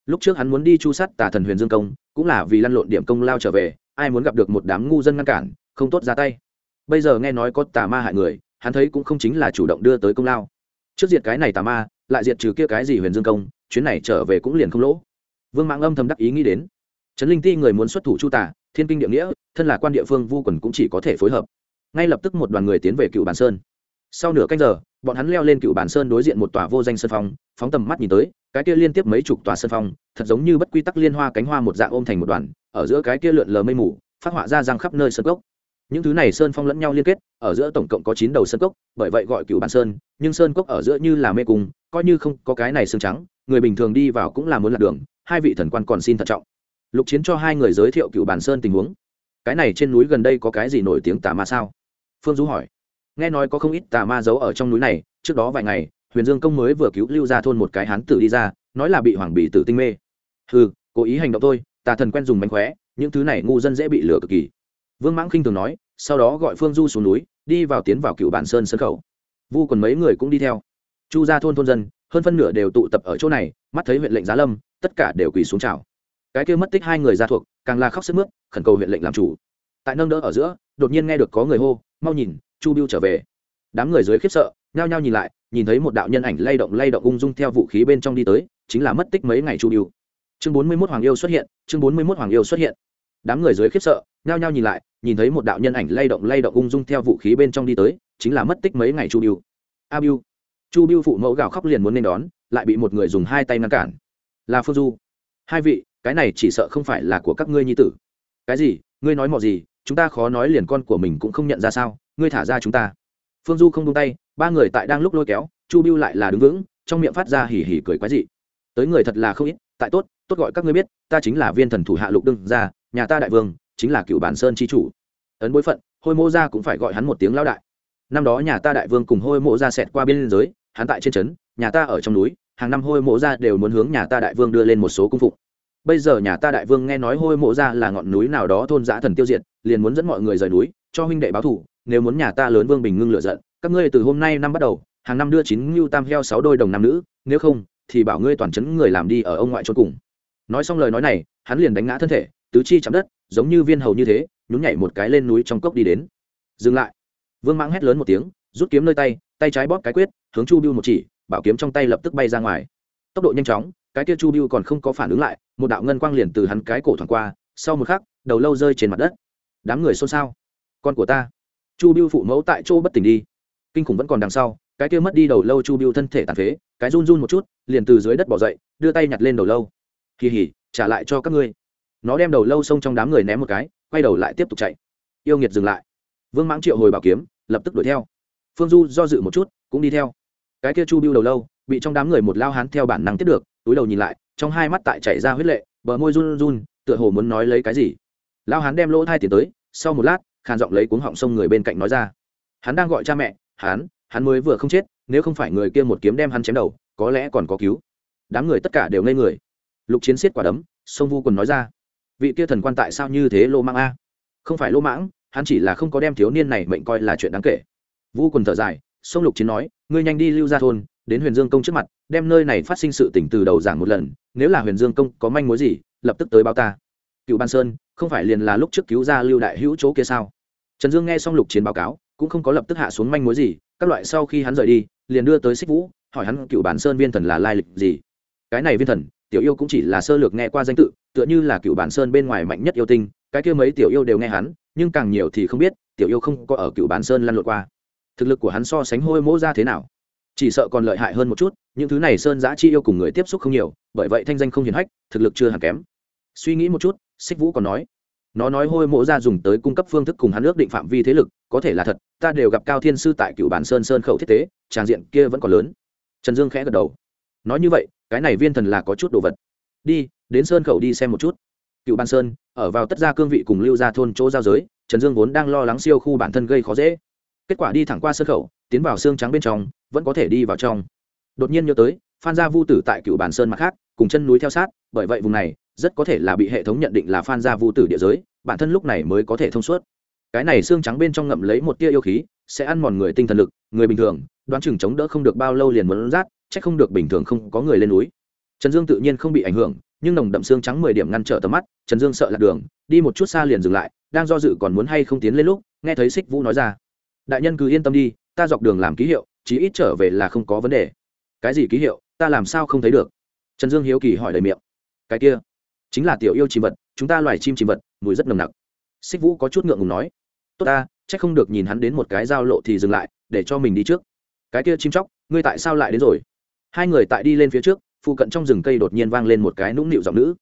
Lúc trước hắn muốn đi chu sát tà thần huyền dương công, cũng là vì lăn lộn điểm công lao trở về, ai muốn gặp được một đám ngu dân ngăn cản, không tốt ra tay. Bây giờ nghe nói có tà ma hại người, hắn thấy cũng không chính là chủ động đưa tới công lao. Trước diệt cái này tà ma, lại diệt trừ kia cái gì huyền dương công, chuyến này trở về cũng liền không lỗ. Vương mạng âm thầm đắc ý nghĩ đến. Trấn linh ti người muốn xuất thủ chu tả thiên kinh địa nghĩa, thân là quan địa phương, vu quần cũng chỉ có thể phối hợp. Ngay lập tức một đoàn người tiến về cựu bản sơn sau nửa canh giờ, bọn hắn leo lên cựu bản sơn đối diện một tòa vô danh sơn phong, phóng tầm mắt nhìn tới, cái kia liên tiếp mấy chục tòa sơn phong, thật giống như bất quy tắc liên hoa cánh hoa một dạng ôm thành một đoàn, ở giữa cái kia lượn lờ mây mù, phát họa ra răng khắp nơi sơn cốc. Những thứ này sơn phong lẫn nhau liên kết, ở giữa tổng cộng có chín đầu sơn cốc, bởi vậy gọi cựu bản sơn, nhưng sơn cốc ở giữa như là mê cung, coi như không có cái này xương trắng, người bình thường đi vào cũng là muốn lạc đường, hai vị thần quan còn xin thận trọng. Lục chiến cho hai người giới thiệu cựu bản sơn tình huống. Cái này trên núi gần đây có cái gì nổi tiếng tà ma sao? Phương du hỏi nghe nói có không ít tà ma giấu ở trong núi này, trước đó vài ngày, huyền dương công mới vừa cứu lưu ra thôn một cái hán tử đi ra, nói là bị hoàng bì tử tinh mê. Ừ cố ý hành động thôi, tà thần quen dùng mánh khóe, những thứ này ngu dân dễ bị lừa cực kỳ. Vương mãng khinh thường nói, sau đó gọi phương du xuống núi, đi vào tiến vào cựu bản sơn sân khẩu vu còn mấy người cũng đi theo. Chu ra thôn thôn dân, hơn phân nửa đều tụ tập ở chỗ này, mắt thấy huyện lệnh giá lâm, tất cả đều quỳ xuống chào. Cái kia mất tích hai người ra thuộc, càng là khóc sức mướt, khẩn cầu huyện lệnh làm chủ. Tại nâng đỡ ở giữa, đột nhiên nghe được có người hô, mau nhìn chu biêu trở về. Đám người dưới khiếp sợ, nhao nhao nhìn lại, nhìn thấy một đạo nhân ảnh lay động lay động ung dung theo vũ khí bên trong đi tới, chính là mất tích mấy ngày chu biêu. Chương bốn mươi mốt hoàng yêu xuất hiện, chương bốn mươi mốt hoàng yêu xuất hiện. Đám người dưới khiếp sợ, nhao nhao nhìn lại, nhìn thấy một đạo nhân ảnh lay động lay động ung dung theo vũ khí bên trong đi tới, chính là mất tích mấy ngày chu biêu. A biêu. Chu biêu phụ mẫu gào khóc liền muốn nên đón, lại bị một người dùng hai tay ngăn cản. Là phương du. Hai vị, cái này chỉ sợ không phải là của các ngươi nhi tử. Cái gì? Ngươi nói mọi gì? Chúng ta khó nói liền con của mình cũng không nhận ra sao? Ngươi thả ra chúng ta. Phương du không tung tay, ba người tại đang lúc lôi kéo, chu biêu lại là đứng vững, trong miệng phát ra hỉ hỉ cười quái dị. Tới người thật là không ít, tại tốt tốt gọi các ngươi biết, ta chính là viên thần thủ hạ lục đương gia, nhà ta đại vương, chính là cựu bản sơn chi chủ. Ấn bối phận, hôi mô gia cũng phải gọi hắn một tiếng lao đại. Năm đó nhà ta đại vương cùng hôi mộ gia xẹt qua biên giới, hắn tại trên trấn, nhà ta ở trong núi, hàng năm hôi mộ gia đều muốn hướng nhà ta đại vương đưa lên một số cung phụng. Bây giờ nhà ta đại vương nghe nói hôi mộ gia là ngọn núi nào đó thôn giã thần tiêu diệt, liền muốn dẫn mọi người rời núi, cho huynh đệ báo thủ nếu muốn nhà ta lớn vương bình ngưng lựa giận, các ngươi từ hôm nay năm bắt đầu, hàng năm đưa chín ngưu tam heo sáu đôi đồng nam nữ, nếu không, thì bảo ngươi toàn chấn người làm đi ở ông ngoại trốn cùng. Nói xong lời nói này, hắn liền đánh ngã thân thể, tứ chi chạm đất, giống như viên hầu như thế, nhún nhảy một cái lên núi trong cốc đi đến. Dừng lại. Vương mãng hét lớn một tiếng, rút kiếm nơi tay tay trái bóp cái quyết, hướng chu biêu một chỉ, bảo kiếm trong tay lập tức bay ra ngoài. Tốc độ nhanh chóng, cái kia chu biêu còn không có phản ứng lại, một đạo ngân quang liền từ hắn cái cổ thoảng qua, sau một khắc, đầu lâu rơi trên mặt đất. Đám người xôn xao, con của ta chu biêu phụ mẫu tại chỗ bất tỉnh đi. Kinh khủng vẫn còn đằng sau, cái kia mất đi đầu lâu chu biêu thân thể tàn phế, cái run run một chút, liền từ dưới đất bỏ dậy, đưa tay nhặt lên đầu lâu. Kỳ hỉ, trả lại cho các ngươi. Nó đem đầu lâu xông trong đám người ném một cái, quay đầu lại tiếp tục chạy. Yêu nghiệt dừng lại. Vương mãng triệu hồi bảo kiếm, lập tức đuổi theo. Phương du do dự một chút, cũng đi theo. Cái kia chu biêu đầu lâu, bị trong đám người một lao hán theo bản năng tiếp được, túi đầu nhìn lại, trong hai mắt tại chảy ra huyết lệ, bờ môi run run, tựa hồ muốn nói lấy cái gì. Lao hán đem lỗ thai tiền tới, sau một lát khàn giọng lấy cuống họng sông người bên cạnh nói ra. Hắn đang gọi cha mẹ, hắn hắn mới vừa không chết, nếu không phải người kia một kiếm đem hắn chém đầu, có lẽ còn có cứu. Đám người tất cả đều ngây người. Lục chiến xiết quả đấm, sông vu quần nói ra. Vị kia thần quan tại sao như thế lô mãng a? Không phải lô mãng, hắn chỉ là không có đem thiếu niên này mệnh coi là chuyện đáng kể. Vu quần thở dài, sông lục chiến nói, ngươi nhanh đi lưu ra thôn, đến huyền dương công trước mặt, đem nơi này phát sinh sự tỉnh từ đầu giảng một lần, nếu là huyền dương công có manh mối gì, lập tức tới báo ta cựu ban sơn, không phải liền là lúc trước cứu ra lưu đại hữu chỗ kia sao? Trần dương nghe xong lục chiến báo cáo, cũng không có lập tức hạ xuống manh mối gì, các loại sau khi hắn rời đi, liền đưa tới xích vũ, hỏi hắn cựu bản sơn viên thần là lai lịch gì. Cái này viên thần, tiểu yêu cũng chỉ là sơ lược nghe qua danh tự, tựa như là cựu bản sơn bên ngoài mạnh nhất yêu tinh, cái kia mấy tiểu yêu đều nghe hắn, nhưng càng nhiều thì không biết, tiểu yêu không có ở cựu bản sơn lăn lộn qua. Thực lực của hắn so sánh hôi mỗ ra thế nào? Chỉ sợ còn lợi hại hơn một chút, những thứ này sơn giã chi yêu cùng người tiếp xúc không nhiều, bởi vậy thanh danh không hiền hách, thực lực chưa hẳn kém suy nghĩ một chút, xích vũ còn nói, nó nói hôi mộ ra dùng tới cung cấp phương thức cùng hắn ước định phạm vi thế lực, có thể là thật, ta đều gặp cao thiên sư tại cựu bản sơn sơn khẩu thiết tế, tràng diện kia vẫn còn lớn. Trần dương khẽ gật đầu. Nói như vậy, cái này viên thần là có chút đồ vật. Đi, đến sơn khẩu đi xem một chút. Cựu ban sơn, ở vào tất gia cương vị cùng lưu ra thôn chỗ giao giới, trần dương vốn đang lo lắng siêu khu bản thân gây khó dễ. Kết quả đi thẳng qua sơn khẩu, tiến vào xương trắng bên trong, vẫn có thể đi vào trong. Đột nhiên nhớ tới, phan gia vu tử tại cựu bản sơn mặt khác, cùng chân núi theo sát, bởi vậy vùng này rất có thể là bị hệ thống nhận định là phan gia vu tử địa giới, bản thân lúc này mới có thể thông suốt. Cái này xương trắng bên trong ngậm lấy một tia yêu khí, sẽ ăn mòn người tinh thần lực, người bình thường, đoán chừng chống đỡ không được bao lâu liền muốn rát, chắc không được bình thường không có người lên núi. Trần dương tự nhiên không bị ảnh hưởng, nhưng nồng đậm xương trắng mười điểm ngăn trở tầm mắt, trần dương sợ lạc đường, đi một chút xa liền dừng lại, đang do dự còn muốn hay không tiến lên lúc, nghe thấy xích vũ nói ra. Đại nhân cứ yên tâm đi, ta dọc đường làm ký hiệu, chí ít trở về là không có vấn đề. Cái gì ký hiệu, ta làm sao không thấy được? Trần dương hiếu kỳ hỏi đầy miệng. Cái kia chính là tiểu yêu chim vật, chúng ta loài chim chim vật, mùi rất nồng nặc. Xích vũ có chút ngượng ngùng nói, tốt ta c h ắ c không được nhìn hắn đến một cái giao lộ thì dừng lại, để cho mình đi trước. Cái kia chim chóc, ngươi tại sao lại đến rồi? Hai người tại đi lên phía trước, phụ cận trong rừng cây đột nhiên vang lên một cái nũng nịu giọng nữ.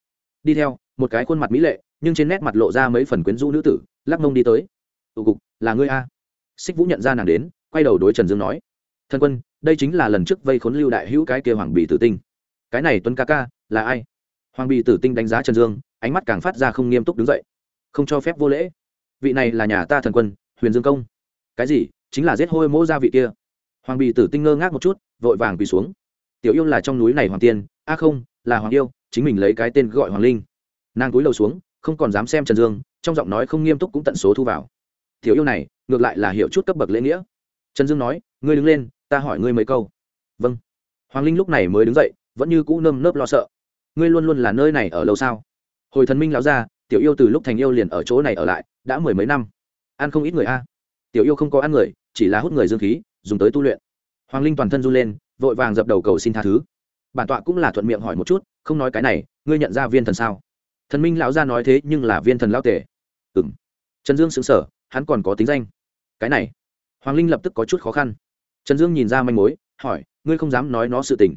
Đi theo, một cái khuôn mặt mỹ lệ, nhưng trên nét mặt lộ ra mấy phần quyến rũ nữ tử, lắc mông đi tới. Tụ cục, là ngươi a? Xích vũ nhận ra nàng đến, quay đầu đối trần dương nói thân quân, đây chính là lần trước vây khốn lưu đại hữu cái kia hoàng bì tử tinh. Cái này tuấn ca ca, là ai? Hoàng bì tử tinh đánh giá trần dương, ánh mắt càng phát ra không nghiêm túc đứng dậy. Không cho phép vô lễ. Vị này là nhà ta thần quân, huyền dương công. Cái gì? Chính là giết hôi mỗ ra vị kia. Hoàng bì tử tinh ngơ ngác một chút, vội vàng quỳ xuống. Tiểu yêu là trong núi này hoàng tiên, a không, là hoàng yêu, chính mình lấy cái tên gọi hoàng linh. Nàng cúi đầu xuống, không còn dám xem trần dương, trong giọng nói không nghiêm túc cũng tận số thu vào. Tiểu yêu này, ngược lại là hiểu chút cấp bậc lễ nghĩa. Trần dương nói, ngươi đứng lên, ta hỏi ngươi mấy câu. Vâng. Hoàng linh lúc này mới đứng dậy, vẫn như cũ nơm nớp lo sợ ngươi luôn luôn là nơi này ở lâu sao? Hồi thần minh lão ra tiểu yêu từ lúc thành yêu liền ở chỗ này ở lại, đã mười mấy năm. Ăn không ít người a. Tiểu yêu không có ăn người, chỉ là hút người dương khí, dùng tới tu luyện. Hoàng linh toàn thân run lên, vội vàng dập đầu cầu xin tha thứ. Bản tọa cũng là thuận miệng hỏi một chút, không nói cái này, ngươi nhận ra viên thần sao? Thần minh lão gia nói thế, nhưng là viên thần lão tề ừ m trần dương xứng sở hắn còn có tính danh. Cái này. Hoàng linh lập tức có chút khó khăn. Trần dương nhìn ra manh mối, hỏi, ngươi không dám nói nó sự tình.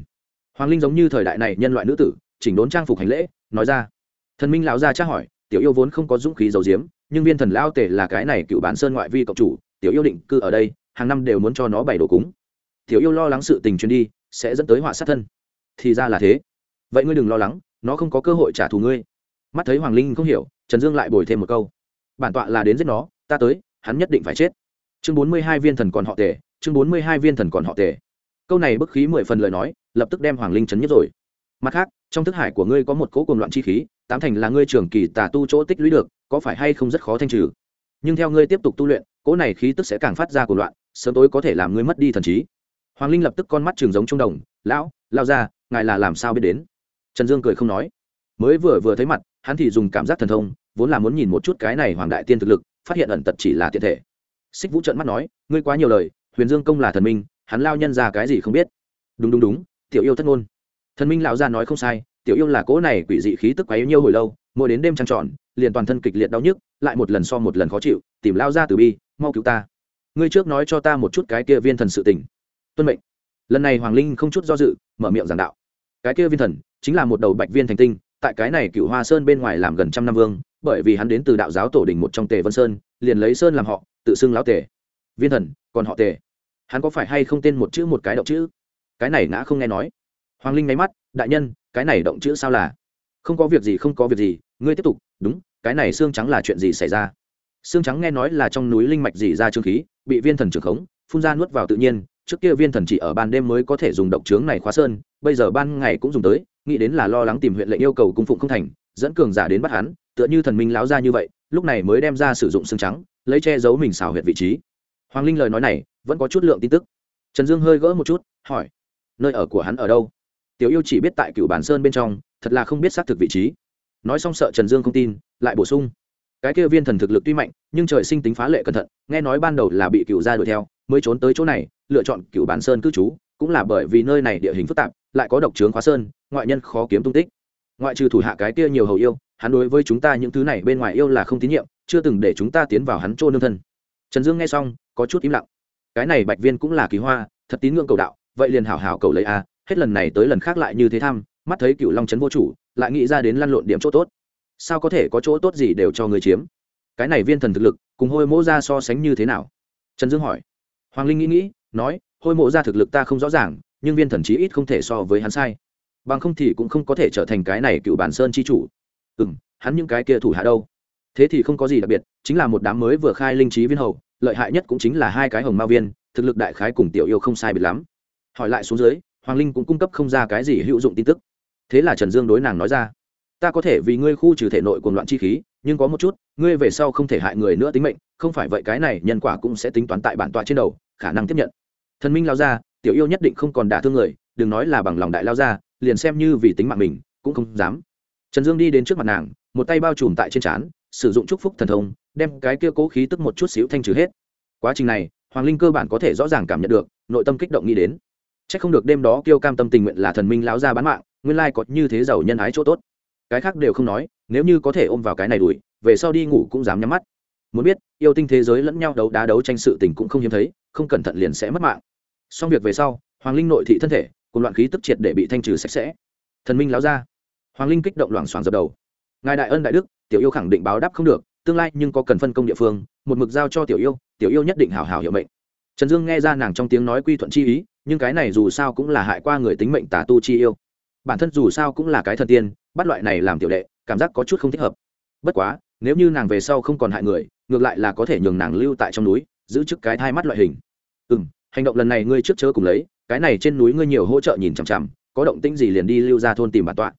Hoàng linh giống như thời đại này nhân loại nữ tử chỉnh đốn trang phục hành lễ, nói ra. Thần minh lão gia tra hỏi, tiểu yêu vốn không có dũng khí dầu diếm nhưng viên thần lão tể là cái này cựu bản sơn ngoại vi cộng chủ, tiểu yêu định cư ở đây, hàng năm đều muốn cho nó bày đồ cúng. Tiểu yêu lo lắng sự tình truyền đi, sẽ dẫn tới họa sát thân. Thì ra là thế. Vậy ngươi đừng lo lắng, nó không có cơ hội trả thù ngươi. Mắt thấy hoàng linh không hiểu, trần dương lại bồi thêm một câu. Bản tọa là đến giết nó, ta tới, hắn nhất định phải chết. Chương bốn mươi hai viên thần còn họ tề chương bốn mươi hai viên thần còn họ tề câu này bức khí mười phần lời nói, lập tức đem hoàng linh chấn nhất rồi mặt khác, trong thức hải của ngươi có một cỗ cùng loạn chi khí, tám thành là ngươi trường kỳ tà tu chỗ tích lũy được, có phải hay không rất khó thanh trừ? Nhưng theo ngươi tiếp tục tu luyện, cỗ này khí tức sẽ càng phát ra cùng loạn, sớm tối có thể làm ngươi mất đi thần trí. Hoàng linh lập tức con mắt trường giống trung đồng, lão, lao ra, ngài là làm sao biết đến? Trần dương cười không nói. Mới vừa vừa thấy mặt, hắn thì dùng cảm giác thần thông, vốn là muốn nhìn một chút cái này hoàng đại tiên thực lực, phát hiện ẩn tật chỉ là tiện thể. Xích vũ trận mắt nói, ngươi quá nhiều lời, huyền dương công là thần minh, hắn lao nhân ra cái gì không biết? Đúng đúng đúng, tiểu yêu thất ngôn thần minh lão gia nói không sai, tiểu yêu là cỗ này quỷ dị khí tức quá yêu nhiều hồi lâu, mỗi đến đêm trăng tròn, liền toàn thân kịch liệt đau nhức, lại một lần so một lần khó chịu, tìm lao ra từ bi, mau cứu ta. Ngươi trước nói cho ta một chút cái kia viên thần sự tình. Tuân mệnh. Lần này hoàng linh không chút do dự, mở miệng giảng đạo. Cái kia viên thần chính là một đầu bạch viên thành tinh, tại cái này cựu hoa sơn bên ngoài làm gần trăm năm vương, bởi vì hắn đến từ đạo giáo tổ đình một trong tề vân sơn, liền lấy sơn làm họ, tự xưng lão tề. Viên thần, còn họ tề. Hắn có phải hay không tên một chữ một cái đậu chữ? Cái này ngã không nghe nói hoàng linh nháy mắt, đại nhân, cái này động chữ sao là? Không có việc gì, không có việc gì, ngươi tiếp tục, đúng, cái này xương trắng là chuyện gì xảy ra? Xương trắng nghe nói là trong núi linh mạch dỉ ra trương khí, bị viên thần trưởng khống, phun ra nuốt vào tự nhiên, trước kia viên thần chỉ ở ban đêm mới có thể dùng độc trướng này khóa sơn, bây giờ ban ngày cũng dùng tới, nghĩ đến là lo lắng tìm huyện lệnh yêu cầu cung phụng không thành, dẫn cường giả đến bắt hắn, tựa như thần minh láo ra như vậy, lúc này mới đem ra sử dụng xương trắng, lấy che giấu mình xào huyệt vị trí. Hoàng linh lời nói này vẫn có chút lượng tin tức. Trần dương hơi gỡ một chút, hỏi, nơi ở của hắn ở đâu? Tiểu yêu chỉ biết tại cựu bản sơn bên trong, thật là không biết xác thực vị trí. Nói xong sợ trần dương không tin, lại bổ sung. Cái kia viên thần thực lực tuy mạnh, nhưng trời sinh tính phá lệ cẩn thận, nghe nói ban đầu là bị cựu gia đuổi theo, mới trốn tới chỗ này, lựa chọn cựu bản sơn cư trú, cũng là bởi vì nơi này địa hình phức tạp, lại có độc trướng khóa sơn, ngoại nhân khó kiếm tung tích. Ngoại trừ thủ hạ cái kia nhiều hầu yêu, hắn đối với chúng ta những thứ này bên ngoài yêu là không tín nhiệm, chưa từng để chúng ta tiến vào hắn chỗ nương thân. Trần dương nghe xong, có chút im lặng. Cái này bạch viên cũng là kỳ hoa, thật tín ngưỡng cầu đạo, vậy liền hảo hảo cầu lấy a hết lần này tới lần khác lại như thế tham, mắt thấy cựu long trấn vô chủ, lại nghĩ ra đến lăn lộn điểm chỗ tốt. Sao có thể có chỗ tốt gì đều cho người chiếm? Cái này viên thần thực lực, cùng hôi mỗ ra so sánh như thế nào? Trần dương hỏi. Hoàng linh nghĩ nghĩ, nói, hôi mộ ra thực lực ta không rõ ràng, nhưng viên thần chí ít không thể so với hắn sai. Bằng không thì cũng không có thể trở thành cái này cựu bản sơn chi chủ. Ừ m hắn những cái kia thủ hạ đâu? Thế thì không có gì đặc biệt, chính là một đám mới vừa khai linh trí viên hầu, lợi hại nhất cũng chính là hai cái hồng mao viên, thực lực đại khái cùng tiểu yêu không sai biệt lắm. Hỏi lại xuống dưới hoàng linh cũng cung cấp không ra cái gì hữu dụng tin tức. Thế là trần dương đối nàng nói ra, ta có thể vì ngươi khu trừ thể nội cuồng loạn chi khí, nhưng có một chút, ngươi về sau không thể hại người nữa tính mệnh, không phải vậy cái này nhân quả cũng sẽ tính toán tại bản tọa trên đầu, khả năng tiếp nhận. Thần minh lao ra, tiểu yêu nhất định không còn đả thương người, đừng nói là bằng lòng đại lao ra, liền xem như vì tính mạng mình, cũng không dám. Trần dương đi đến trước mặt nàng, một tay bao trùm tại trên trán, sử dụng chúc phúc thần thông, đem cái kia cố khí tức một chút xíu thanh trừ hết. Quá trình này, hoàng linh cơ bản có thể rõ ràng cảm nhận được, nội tâm kích động nghĩ đến chắc không được đêm đó Kiêu cam tâm tình nguyện là thần minh lão ra bán mạng, nguyên lai có như thế giàu nhân ái chỗ tốt. Cái khác đều không nói, nếu như có thể ôm vào cái này đuổi, về sau đi ngủ cũng dám nhắm mắt. Muốn biết, yêu tinh thế giới lẫn nhau đấu đá đấu tranh sự tình cũng không hiếm thấy, không cẩn thận liền sẽ mất mạng. Xong việc về sau, hoàng linh nội thị thân thể, cùng loạn khí tức triệt để bị thanh trừ sạch sẽ. Thần minh láo ra hoàng linh kích động loảng xoảng dập đầu. Ngài đại ân đại đức, tiểu yêu khẳng định báo đáp không được, tương lai nhưng có cần phân công địa phương, một mực giao cho tiểu yêu tiểu yêu nhất định hảo hảo hiệu mệnh. Trần dương nghe ra nàng trong tiếng nói quy thuận chi ý nhưng cái này dù sao cũng là hại qua người tính mệnh tà tu chi yêu. Bản thân dù sao cũng là cái thần tiên, bắt loại này làm tiểu đệ, cảm giác có chút không thích hợp. Bất quá, nếu như nàng về sau không còn hại người, ngược lại là có thể nhường nàng lưu tại trong núi, giữ chức cái thai mắt loại hình. Ừ m hành động lần này ngươi trước chớ cùng lấy, cái này trên núi ngươi nhiều hỗ trợ nhìn chằm chằm, có động tĩnh gì liền đi lưu ra thôn tìm bản tọa.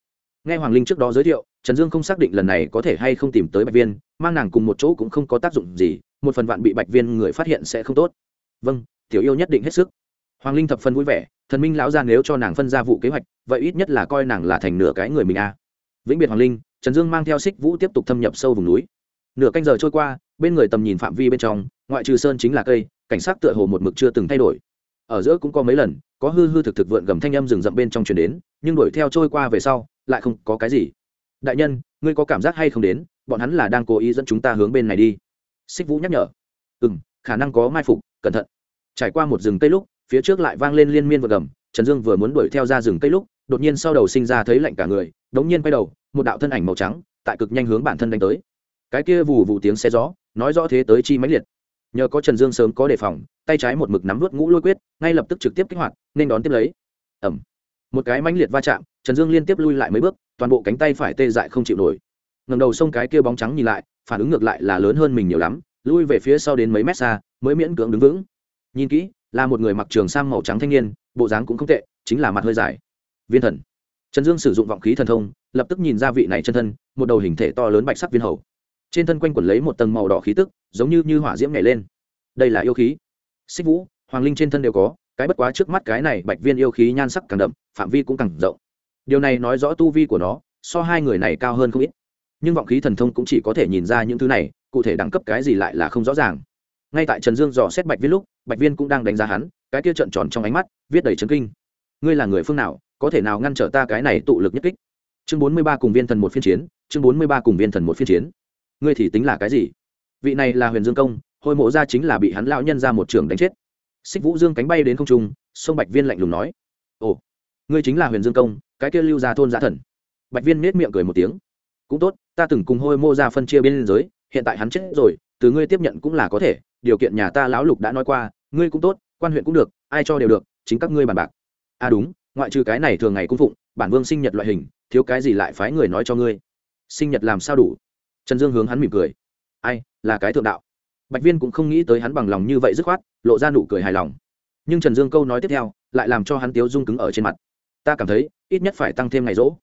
Nghe hoàng linh trước đó giới thiệu, trần dương không xác định lần này có thể hay không tìm tới bạch viên, mang nàng cùng một chỗ cũng không có tác dụng gì, một phần vạn bị bạch viên người phát hiện sẽ không tốt. Vâng tiểu yêu nhất định hết sức hoàng linh thập phân vui vẻ, thần minh lão ra nếu cho nàng phân ra vụ kế hoạch, vậy ít nhất là coi nàng là thành nửa cái người mình a vĩnh biệt hoàng linh, trần dương mang theo xích vũ tiếp tục thâm nhập sâu vùng núi. Nửa canh giờ trôi qua, bên người tầm nhìn phạm vi bên trong, ngoại trừ sơn chính là cây, cảnh sát tựa hồ một mực chưa từng thay đổi. Ở giữa cũng có mấy lần, có hư hư thực thực vượn gầm thanh âm rừng rậm bên trong chuyển đến, nhưng đuổi theo trôi qua về sau, lại không có cái gì. Đại nhân, ngươi có cảm giác hay không đến, bọn hắn là đang cố ý dẫn chúng ta hướng bên này đi. Xích vũ nhắc nhở. Ừ m khả năng có mai phục, cẩn thận. Trải qua một rừng cây lúc phía trước lại vang lên liên miên vượt gầm, trần dương vừa muốn đuổi theo ra rừng cây lúc, đột nhiên sau đầu sinh ra thấy lạnh cả người, đống nhiên quay đầu, một đạo thân ảnh màu trắng, tại cực nhanh hướng bản thân đánh tới. Cái kia vù vù tiếng xe gió, nói rõ thế tới chi mãnh liệt. Nhờ có trần dương sớm có đề phòng, tay trái một mực nắm vớt ngũ lôi quyết, ngay lập tức trực tiếp kích hoạt, nên đón tiếp lấy. Ẩm một cái mãnh liệt va chạm, trần dương liên tiếp lui lại mấy bước, toàn bộ cánh tay phải tê dại không chịu nổi. Ngầm đầu xông cái kia bóng trắng nhìn lại, phản ứng ngược lại là lớn hơn mình nhiều lắm, lui về phía sau đến mấy mét xa, mới miễn cưỡng đứng vững. Nhìn kỹ là một người mặc trường sang màu trắng thanh niên, bộ dáng cũng không tệ, chính là mặt hơi dài. Viên thần. Trần dương sử dụng vọng khí thần thông, lập tức nhìn ra vị này chân thân, một đầu hình thể to lớn bạch sắc viên hầu. Trên thân quanh quẩn lấy một tầng màu đỏ khí tức, giống như như hỏa diễm nhảy lên. Đây là yêu khí. Xích vũ, hoàng linh trên thân đều có, cái bất quá trước mắt cái này bạch viên yêu khí nhan sắc càng đậm, phạm vi cũng càng rộng. Điều này nói rõ tu vi của nó, so hai người này cao hơn không ít. Nhưng vọng khí thần thông cũng chỉ có thể nhìn ra những thứ này, cụ thể đẳng cấp cái gì lại là không rõ ràng ngay tại trần dương dò xét bạch viên lúc, bạch viên cũng đang đánh giá hắn, cái kia trợn tròn trong ánh mắt, viết đầy trấn kinh. Ngươi là người phương nào, có thể nào ngăn trở ta cái này tụ lực nhất kích? Chương bốn mươi ba cùng viên thần một phiên chiến, chương bốn mươi ba cùng viên thần một phiên chiến. Ngươi thì tính là cái gì? Vị này là huyền dương công hồi mộ ra chính là bị hắn lão nhân ra một trường đánh chết. Xích vũ dương cánh bay đến không trung, sông bạch viên lạnh lùng nói, ồ, ngươi chính là huyền dương công, cái kia lưu ra thôn giả thần. Bạch viên nết miệng cười một tiếng, cũng tốt, ta từng cùng hôi mô ra phân chia bên giới, hiện tại hắn chết rồi, từ ngươi tiếp nhận cũng là có thể điều kiện nhà ta lão lục đã nói qua, ngươi cũng tốt, quan huyện cũng được, ai cho đều được, chính các ngươi bàn bạc. À đúng, ngoại trừ cái này thường ngày cung phụng, bản vương sinh nhật loại hình, thiếu cái gì lại phái người nói cho ngươi. Sinh nhật làm sao đủ? Trần dương hướng hắn mỉm cười. Ai, là cái thượng đạo. Bạch viên cũng không nghĩ tới hắn bằng lòng như vậy dứt khoát, lộ ra nụ cười hài lòng. Nhưng trần dương câu nói tiếp theo, lại làm cho hắn tiếu rung cứng ở trên mặt. Ta cảm thấy, ít nhất phải tăng thêm ngày rỗ.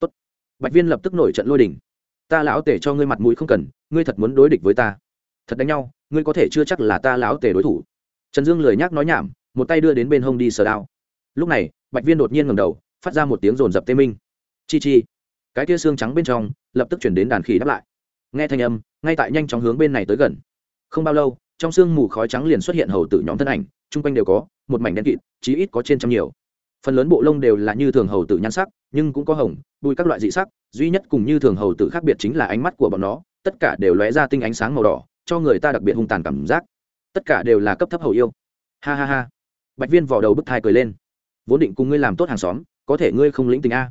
Tốt. bạch viên lập tức nổi trận lôi đình. Ta lão tể cho ngươi mặt mũi không cần, ngươi thật muốn đối địch với ta thật đánh nhau, ngươi có thể chưa chắc là ta lão tể đối thủ. Trần dương lười nhác nói nhảm, một tay đưa đến bên hông đi sờ đao. Lúc này, bạch viên đột nhiên ngầm đầu, phát ra một tiếng rồn rập tê minh. Chi chi. Cái tia xương trắng bên trong, lập tức chuyển đến đàn khỉ đáp lại. Nghe thanh âm, ngay tại nhanh chóng hướng bên này tới gần. Không bao lâu, trong sương mù khói trắng liền xuất hiện hầu tử nhóm thân ảnh, chung quanh đều có, một mảnh đen kịt, chí ít có trên trăm nhiều. Phần lớn bộ lông đều là như thường hầu tử nhan sắc, nhưng cũng có hồng bùi các loại dị sắc, duy nhất cùng như thường hầu tử khác biệt chính là ánh mắt của bọn nó, tất cả đều lóe ra tinh ánh sáng màu đỏ cho người ta đặc biệt hung tàn cảm giác. Tất cả đều là cấp thấp hầu yêu. Ha ha ha. Bạch viên vỏ đầu bức thai cười lên. Vốn định cùng ngươi làm tốt hàng xóm, có thể ngươi không lĩnh tình a.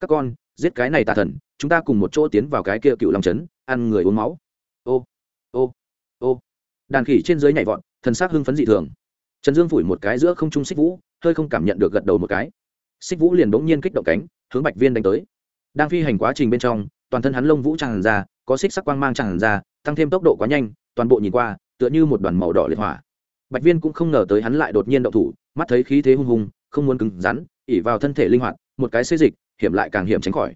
Các con, giết cái này tà thần, chúng ta cùng một chỗ tiến vào cái kia cựu long trấn, ăn người uống máu. Ô ô ô. Đàn khỉ trên dưới nhảy vọt, thần s ắ c hưng phấn dị thường. Trần dương phủi một cái giữa không trung xích vũ, hơi không cảm nhận được gật đầu một cái. Xích vũ liền bỗng nhiên kích động cánh, hướng bạch viên đánh tới. Đang phi hành quá trình bên trong, toàn thân hắn lông vũ tràn ra, có xích sắc quang mang tràn ra tăng thêm tốc độ quá nhanh, toàn bộ nhìn qua, tựa như một đoàn màu đỏ liệt hỏa. Bạch viên cũng không ngờ tới hắn lại đột nhiên động thủ, mắt thấy khí thế hung hùng, không muốn cứng rắn ỉ vào thân thể linh hoạt, một cái xê dịch, hiểm lại càng hiểm tránh khỏi.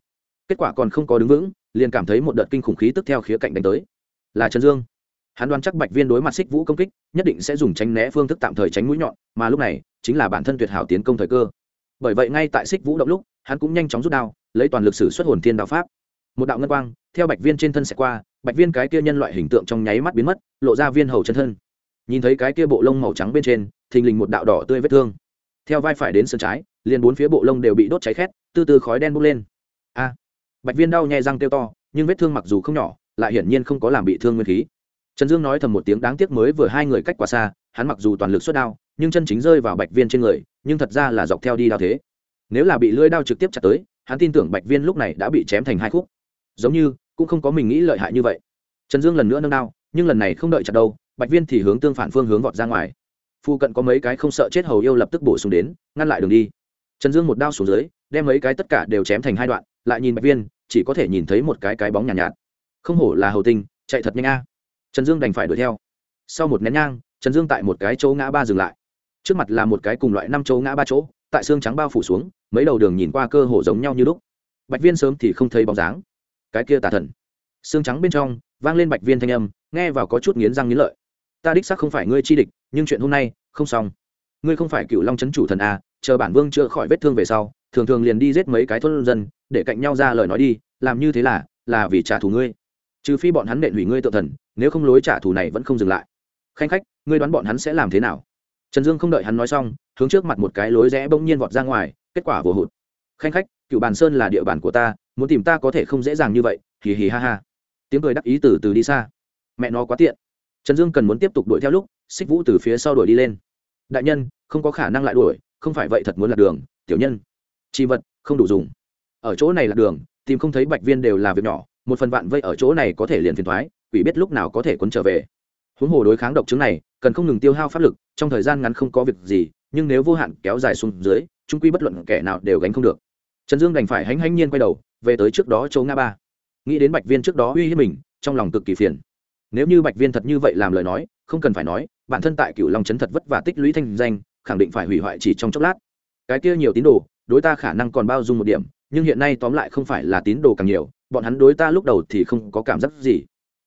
Kết quả còn không có đứng vững, liền cảm thấy một đợt kinh khủng khí tức theo khía cạnh đánh tới. Là trần dương. Hắn đoán chắc bạch viên đối mặt xích vũ công kích, nhất định sẽ dùng tránh né phương thức tạm thời tránh mũi nhọn, mà lúc này, chính là bản thân tuyệt hảo tiến công thời cơ. Bởi vậy ngay tại xích vũ động lúc, hắn cũng nhanh chóng rút đao, lấy toàn lực sử xuất hồn thiên đạo pháp. Một đạo ngân quang, theo bạch viên trên thân sẽ qua bạch viên cái kia nhân loại hình tượng trong nháy mắt biến mất, lộ ra viên hầu chân thân. Nhìn thấy cái kia bộ lông màu trắng bên trên, thình lình một đạo đỏ tươi vết thương. Theo vai phải đến sân trái, liền bốn phía bộ lông đều bị đốt cháy khét, từ từ khói đen bốc lên. A! Bạch viên đau nhè răng kêu to, nhưng vết thương mặc dù không nhỏ, lại hiển nhiên không có làm bị thương nguyên khí. Trần dương nói thầm một tiếng đáng tiếc mới vừa hai người cách quá xa, hắn mặc dù toàn lực xuất đao, nhưng chân chính rơi vào bạch viên trên người, nhưng thật ra là dọc theo đi đao thế. Nếu là bị lưỡi đao trực tiếp chặt tới, hắn tin tưởng bạch viên lúc này đã bị chém thành hai khúc. Giống như cũng không có mình nghĩ lợi hại như vậy. Trần dương lần nữa nâng đao nhưng lần này không đợi chặt đâu bạch viên thì hướng tương phản phương hướng vọt ra ngoài. Phu cận có mấy cái không sợ chết hầu yêu lập tức bổ sung đến ngăn lại đường đi. Trần dương một đao xuống dưới đem mấy cái tất cả đều chém thành hai đoạn lại nhìn bạch viên chỉ có thể nhìn thấy một cái cái bóng nhàn nhạt, nhạt. Không hổ là hầu tinh chạy thật nhanh a. Trần dương đành phải đuổi theo. Sau một nén nhang trần dương tại một cái chỗ ngã ba dừng lại. Trước mặt là một cái cùng loại năm chỗ ngã ba chỗ tại xương trắng bao phủ xuống mấy đầu đường nhìn qua cơ hồ giống nhau như lúc. Bạch viên sớm thì không thấy bóng dáng cái kia tà thần. Xương trắng bên trong, vang lên bạch viên thanh âm, nghe vào có chút nghiến răng nghiến lợi. Ta đích xác không phải ngươi chi địch, nhưng chuyện hôm nay, không xong. Ngươi không phải cựu long c chủ thần à? chờ bản vương chữa khỏi vết thương về sau, thường thường liền đi giết mấy cái thôn dân, để cạnh nhau ra lời nói đi, làm như thế là là vì trả thù ngươi. Trừ phi bọn hắn nện hủy ngươi tự thần, nếu không lối trả thù này vẫn không dừng lại. Khanh khách, ngươi đoán bọn hắn sẽ làm thế nào? Trần dương không đợi hắn nói xong, hướng trước mặt một cái lối rẽ bỗng nhiên vọt ra ngoài, kết quả vừa hụt khanh khách, cựu bàn sơn là địa bàn của ta, muốn tìm ta có thể không dễ dàng như vậy, hì hì ha ha. Tiếng cười đắc ý từ từ đi xa. Mẹ nó quá tiện. Trần dương cần muốn tiếp tục đuổi theo lúc, xích vũ từ phía sau đuổi đi lên. Đại nhân, không có khả năng lại đuổi, không phải vậy thật muốn lạc đường, tiểu nhân. Chi vật, không đủ dùng. Ở chỗ này lạc đường, tìm không thấy bạch viên đều là việc nhỏ, một phần vạn vây ở chỗ này có thể liền phiền thoái quỷ biết lúc nào có thể quấn trở về. Huống hồ đối kháng độc chứng này, cần không ngừng tiêu hao pháp lực, trong thời gian ngắn không có việc gì, nhưng nếu vô hạn kéo dài xuống dưới trung quy bất luận kẻ nào đều gánh không được trần dương đành phải hánh hánh nhiên quay đầu, về tới trước đó châu nga ba. Nghĩ đến bạch viên trước đó uy hiếp mình, trong lòng cực kỳ phiền. Nếu như bạch viên thật như vậy làm lời nói, không cần phải nói, bản thân tại cựu long trấn thật vất vả tích lũy thanh danh, khẳng định phải hủy hoại chỉ trong chốc lát. Cái kia nhiều tín đồ, đối ta khả năng còn bao dung một điểm, nhưng hiện nay tóm lại không phải là tín đồ càng nhiều, bọn hắn đối ta lúc đầu thì không có cảm giác gì.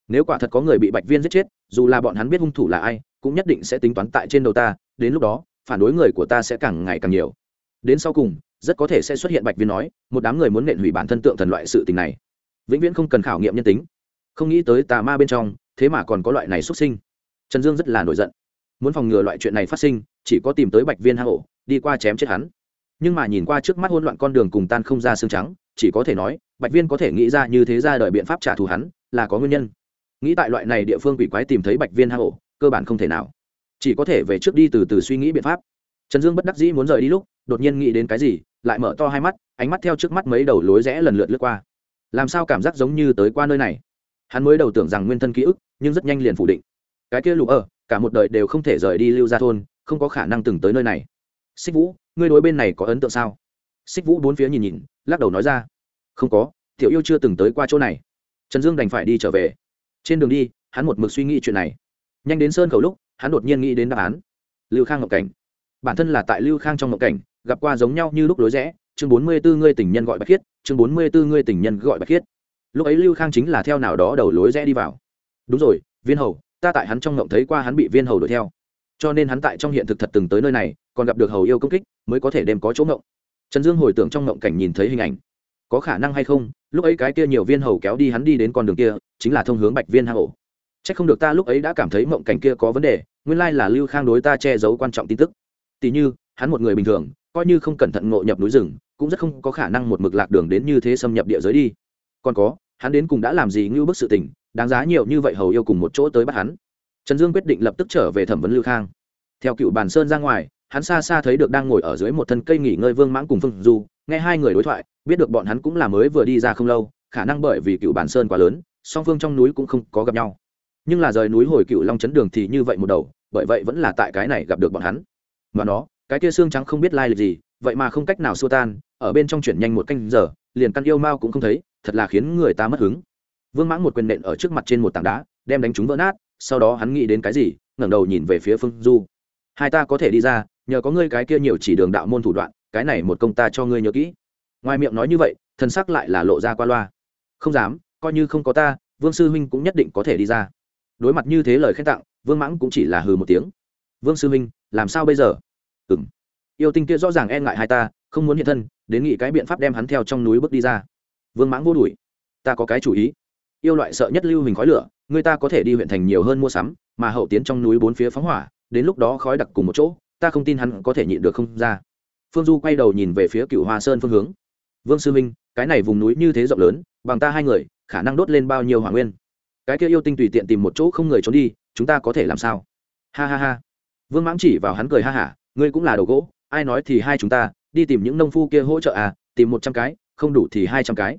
Nếu quả thật có người bị bạch viên giết chết, dù là bọn hắn biết hung thủ là ai, cũng nhất định sẽ tính toán tại trên đầu ta, đến lúc đó, phản đối người của ta sẽ càng ngày càng nhiều đến sau cùng, rất có thể sẽ xuất hiện bạch viên nói, một đám người muốn nện hủy bản thân tượng thần loại sự tình này. Vĩnh viễn không cần khảo nghiệm nhân tính. Không nghĩ tới tà ma bên trong, thế mà còn có loại này xuất sinh. Trần dương rất là nổi giận. Muốn phòng ngừa loại chuyện này phát sinh, chỉ có tìm tới bạch viên hạ ổ, đi qua chém chết hắn. Nhưng mà nhìn qua trước mắt hỗn loạn con đường cùng tan không ra xương trắng, chỉ có thể nói, bạch viên có thể nghĩ ra như thế ra đợi biện pháp trả thù hắn, là có nguyên nhân. Nghĩ tại loại này địa phương quỷ quái tìm thấy bạch viên hạ ổ, cơ bản không thể nào. Chỉ có thể về trước đi từ từ suy nghĩ biện pháp trần dương bất đắc dĩ muốn rời đi lúc, đột nhiên nghĩ đến cái gì, lại mở to hai mắt, ánh mắt theo trước mắt mấy đầu lối rẽ lần lượt lướt qua. Làm sao cảm giác giống như tới qua nơi này? Hắn mới đầu tưởng rằng nguyên thân ký ức, nhưng rất nhanh liền phủ định. Cái kia lục ở, cả một đời đều không thể rời đi lưu ra thôn, không có khả năng từng tới nơi này. Xích vũ, ngươi đối bên này có ấn tượng sao? Xích vũ bốn phía nhìn nhìn, lắc đầu nói ra. Không có, tiểu yêu chưa từng tới qua chỗ này. Trần dương đành phải đi trở về. Trên đường đi, hắn một mực suy nghĩ chuyện này. Nhanh đến sơn khẩu lúc, hắn đột nhiên nghĩ đến đáp án. Lưu khang ngọc cảnh bản thân là tại lưu khang trong ngộ cảnh, gặp qua giống nhau như lúc lối rẽ. Chương bốn mươi bốn ngươi tình nhân gọi bạch khiết, chương bốn mươi bốn ngươi tình nhân gọi bạch khiết. Lúc ấy lưu khang chính là theo nào đó đầu lối rẽ đi vào. Đúng rồi, viên hầu, ta tại hắn trong ngộng thấy qua hắn bị viên hầu đuổi theo. Cho nên hắn tại trong hiện thực thật từng tới nơi này, còn gặp được hầu yêu công kích, mới có thể đem có chỗ ngộng trần dương hồi tưởng trong ngộng cảnh nhìn thấy hình ảnh. Có khả năng hay không, lúc ấy cái kia nhiều viên hầu kéo đi hắn đi đến con đường kia, chính là thông hướng bạch viên hang ổ. C h ắ c không được ta lúc ấy đã cảm thấy mộng cảnh kia có vấn đề, nguyên lai là lưu khang đối ta che giấu quan trọng tin tức tỉ như, hắn một người bình thường, coi như không cẩn thận ngộ nhập núi rừng, cũng rất không có khả năng một mực lạc đường đến như thế xâm nhập địa giới đi. Còn có, hắn đến cùng đã làm gì ngưu bức sự tình, đáng giá nhiều như vậy hầu yêu cùng một chỗ tới bắt hắn. Trần dương quyết định lập tức trở về thẩm vấn lưu khang. Theo cựu bàn sơn ra ngoài, hắn xa xa thấy được đang ngồi ở dưới một thân cây nghỉ ngơi vương mãng cùng phương du, nghe hai người đối thoại, biết được bọn hắn cũng là mới vừa đi ra không lâu, khả năng bởi vì cựu bản sơn quá lớn, song phương trong núi cũng không có gặp nhau. Nhưng là rời núi hồi cựu long chấn đường thì như vậy một đầu, bởi vậy vẫn là tại cái này gặp được bọn hắn mà nó, cái kia xương trắng không biết lai lịch gì, vậy mà không cách nào xua tan, ở bên trong chuyển nhanh một canh giờ, liền căn yêu mao cũng không thấy, thật là khiến người ta mất hứng. Vương mãng một quyền nện ở trước mặt trên một tảng đá, đem đánh chúng vỡ nát, sau đó hắn nghĩ đến cái gì, ngẩng đầu nhìn về phía phương du. Hai ta có thể đi ra, nhờ có ngươi cái kia nhiều chỉ đường đạo môn thủ đoạn, cái này một công ta cho ngươi nhớ kỹ. Ngoài miệng nói như vậy, thân sắc lại là lộ ra qua loa. Không dám, coi như không có ta, vương sư huynh cũng nhất định có thể đi ra. Đối mặt như thế lời khen tặng, vương mãng cũng chỉ là hừ một tiếng. Vương sư huynh làm sao bây giờ? Ừ m yêu tinh kia rõ ràng e ngại hai ta, không muốn hiện thân, đến nghĩ cái biện pháp đem hắn theo trong núi bước đi ra. Vương mãng vô đuổi. Ta có cái chủ ý. Yêu loại sợ nhất lưu hình khói lửa, người ta có thể đi huyện thành nhiều hơn mua sắm, mà hậu tiến trong núi bốn phía phóng hỏa, đến lúc đó khói đặc cùng một chỗ, ta không tin hắn có thể nhịn được không ra. Phương du quay đầu nhìn về phía cựu hoa sơn phương hướng. Vương sư minh, cái này vùng núi như thế rộng lớn, bằng ta hai người, khả năng đốt lên bao nhiêu hỏa nguyên? Cái kia yêu tinh tùy tiện tìm một chỗ không người trốn đi, chúng ta có thể làm sao? Ha ha ha vương mãng chỉ vào hắn cười ha hả, ngươi cũng là đồ gỗ, ai nói thì hai chúng ta, đi tìm những nông phu kia hỗ trợ à tìm một trăm cái, không đủ thì hai trăm cái.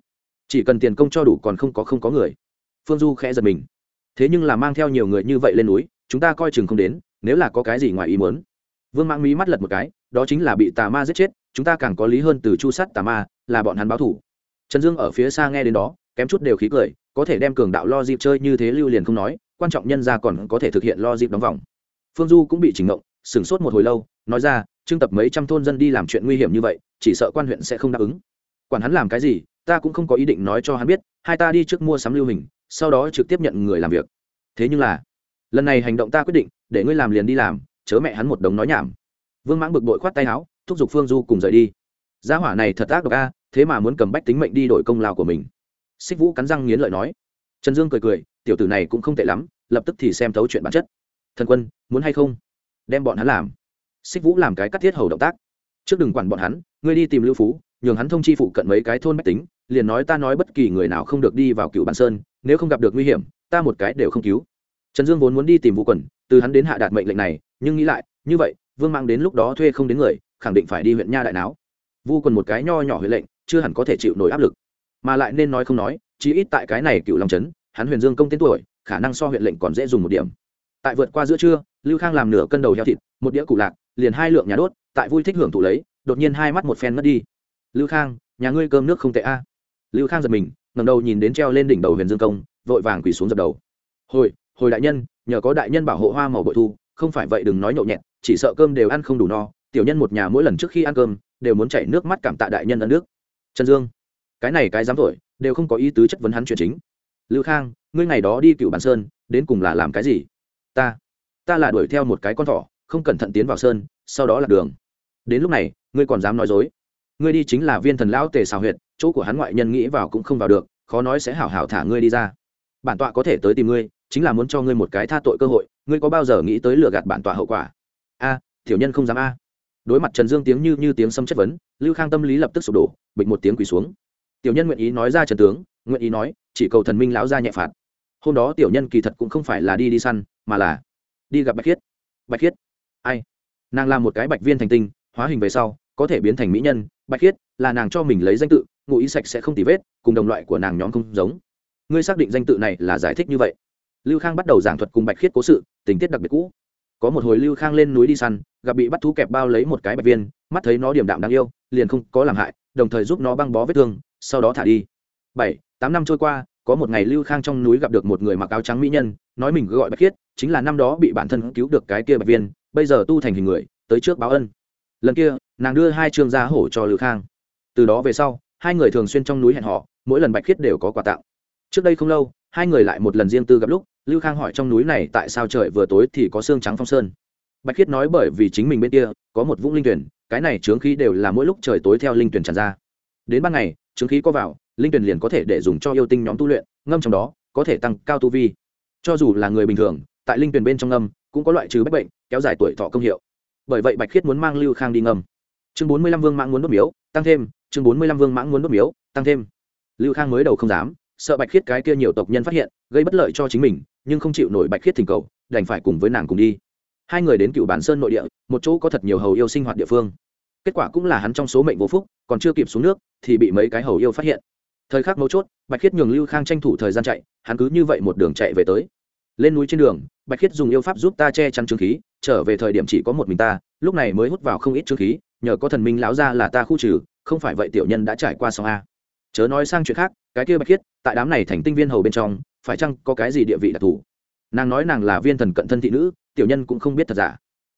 Chỉ cần tiền công cho đủ còn không có không có người. Phương du khẽ giật mình. Thế nhưng là mang theo nhiều người như vậy lên núi, chúng ta coi chừng không đến, nếu là có cái gì ngoài ý muốn. Vương mãng mí mắt lật một cái, đó chính là bị tà ma giết chết, chúng ta càng có lý hơn từ chu sắt tà ma, là bọn hắn báo thủ trần dương ở phía xa nghe đến đó, kém chút đều khí cười, có thể đem cường đạo lo dịp chơi như thế lưu liền không nói, quan trọng nhân ra còn có thể thực hiện lo dịp đóng vòng phương du cũng bị chỉnh ngộng, sửng sốt một hồi lâu, nói ra trưng tập mấy trăm thôn dân đi làm chuyện nguy hiểm như vậy, chỉ sợ quan huyện sẽ không đáp ứng. Quản hắn làm cái gì, ta cũng không có ý định nói cho hắn biết, hai ta đi trước mua sắm lưu hình, sau đó trực tiếp nhận người làm việc. Thế nhưng là, lần này hành động ta quyết định, để ngươi làm liền đi làm, chớ mẹ hắn một đống nói nhảm. Vương mãng bực bội khoát tay áo, thúc giục phương du cùng rời đi. Gia hỏa này thật ác độc a, thế mà muốn cầm bách tính mệnh đi đổi công lao của mình. Xích vũ cắn răng nghiến lợi nói. Trần dương cười cười, tiểu tử này cũng không tệ lắm, lập tức thì xem thấu chuyện bản chất thần quân, muốn hay không? Đem bọn hắn làm. Xích vũ làm cái cắt thiết hầu động tác. Trước đừng quản bọn hắn, ngươi đi tìm lưu phú, nhường hắn thông chi phụ cận mấy cái thôn bách tính, liền nói ta nói bất kỳ người nào không được đi vào cựu bản sơn, nếu không gặp được nguy hiểm, ta một cái đều không cứu. Trần dương vốn muốn đi tìm vũ quần từ hắn đến hạ đạt mệnh lệnh này, nhưng nghĩ lại, như vậy, vương mang đến lúc đó thuê không đến người, khẳng định phải đi huyện nha đại não. vu quần một cái nho nhỏ huệ lệnh, chưa hẳn có thể chịu nổi áp lực. Mà lại nên nói không nói, chí ít tại cái này cựu long trấn, hắn huyền dương công tên tuổi, khả năng so huyện lệnh còn dễ dùng một điểm tại vượt qua giữa trưa, lưu khang làm nửa cân đầu heo thịt, một đĩa củ lạc, liền hai lượng nhà đốt, tại vui thích hưởng thụ lấy, đột nhiên hai mắt một phen mất đi. Lưu khang, nhà ngươi cơm nước không tệ a. Lưu khang giật mình ngầm đầu nhìn đến treo lên đỉnh đầu huyền dương công, vội vàng quỳ xuống dập đầu. Hồi hồi đại nhân, nhờ có đại nhân bảo hộ hoa màu bội thu, không phải vậy đừng nói nhậu nhẹt, chỉ sợ cơm đều ăn không đủ no, tiểu nhân một nhà mỗi lần trước khi ăn cơm, đều muốn chảy nước mắt cảm tạ đại nhân ân nước trần dương, cái này cái dám thổi đều không có ý tứ chất vấn hắn chuyện chính. Lưu khang, ngươi ngày đó đi cựu bản sơn, đến cùng là làm cái gì? Ta ta là đuổi theo một cái con thỏ, không cẩn thận tiến vào sơn, sau đó là đường. Đến lúc này, ngươi còn dám nói dối. Ngươi đi chính là viên thần lão tề xào huyệt, chỗ của hắn ngoại nhân nghĩ vào cũng không vào được, khó nói sẽ hảo hảo thả ngươi đi ra. Bản tọa có thể tới tìm ngươi, chính là muốn cho ngươi một cái tha tội cơ hội, ngươi có bao giờ nghĩ tới lừa gạt bản tọa hậu quả? A, tiểu nhân không dám a. Đối mặt trần dương tiếng như như tiếng xâm chất vấn, lưu khang tâm lý lập tức sụp đổ, bịch một tiếng quỳ xuống. Tiểu nhân nguyện ý nói ra trần tướng, nguyện ý nói, chỉ cầu thần minh lão ra nhẹ phạt hôm đó tiểu nhân kỳ thật cũng không phải là đi đi săn, mà là đi gặp bạch khiết. Bạch khiết? Ai? Nàng là một cái bạch viên thành tinh, hóa hình về sau, có thể biến thành mỹ nhân. Bạch khiết là nàng cho mình lấy danh tự, ngụ ý sạch sẽ không tì vết, cùng đồng loại của nàng nhóm không giống. Ngươi xác định danh tự này là giải thích như vậy. Lưu khang bắt đầu giảng thuật cùng bạch khiết cố sự, tình tiết đặc biệt cũ. Có một hồi lưu khang lên núi đi săn, gặp bị bắt thú kẹp bao lấy một cái bạch viên, mắt thấy nó điểm đạm đáng yêu, liền không có làm hại, đồng thời giúp nó băng bó vết thương, sau đó thả đi. Bảy, tám năm trôi qua có một ngày lưu khang trong núi gặp được một người mặc áo trắng mỹ nhân, nói mình gọi bạch khiết, chính là năm đó bị bản thân cứu được cái kia bạch viên, bây giờ tu thành hình người, tới trước báo ân. Lần kia, nàng đưa hai trường gia hổ cho lưu khang. Từ đó về sau, hai người thường xuyên trong núi hẹn họ mỗi lần bạch khiết đều có quà tặng. Trước đây không lâu, hai người lại một lần riêng tư gặp lúc, lưu khang hỏi trong núi này tại sao trời vừa tối thì có xương trắng phong sơn. Bạch khiết nói bởi vì chính mình bên kia, có một vũng linh tuyển, cái này trướng khí đều là mỗi lúc trời tối theo linh tuyển tràn ra. Đến ban ngày, trướng khí có vào linh tuyển liền có thể để dùng cho yêu tinh nhóm tu luyện, ngâm trong đó, có thể tăng cao tu vi. Cho dù là người bình thường, tại linh tuyển bên trong ngâm, cũng có loại trừ bách bệnh, kéo dài tuổi thọ công hiệu. Bởi vậy bạch khiết muốn mang lưu khang đi ngâm. Chương bốn mươi lăm vương mãng muốn đốt miếu, tăng thêm. Chương bốn mươi lăm vương mãng muốn đốt miếu, tăng thêm. Lưu khang mới đầu không dám, sợ bạch khiết cái kia nhiều tộc nhân phát hiện, gây bất lợi cho chính mình, nhưng không chịu nổi bạch khiết thỉnh cầu, đành phải cùng với nàng cùng đi. Hai người đến cựu bản sơn nội địa, một chỗ có thật nhiều hầu yêu sinh hoạt địa phương. Kết quả cũng là hắn trong số mệnh vô phúc, còn chưa kịp xuống nước, thì bị mấy cái hầu yêu phát hiện thời khắc mấu chốt, bạch khiết nhường lưu khang tranh thủ thời gian chạy, hắn cứ như vậy một đường chạy về tới. Lên núi trên đường, bạch khiết dùng yêu pháp giúp ta che chắn trương khí, trở về thời điểm chỉ có một mình ta, lúc này mới hút vào không ít trương khí, nhờ có thần minh lão ra là ta khu trừ, không phải vậy tiểu nhân đã trải qua sông a. Chớ nói sang chuyện khác, cái kia bạch khiết, tại đám này thành tinh viên hầu bên trong, phải chăng có cái gì địa vị đặc thù? Nàng nói nàng là viên thần cận thân thị nữ, tiểu nhân cũng không biết thật giả.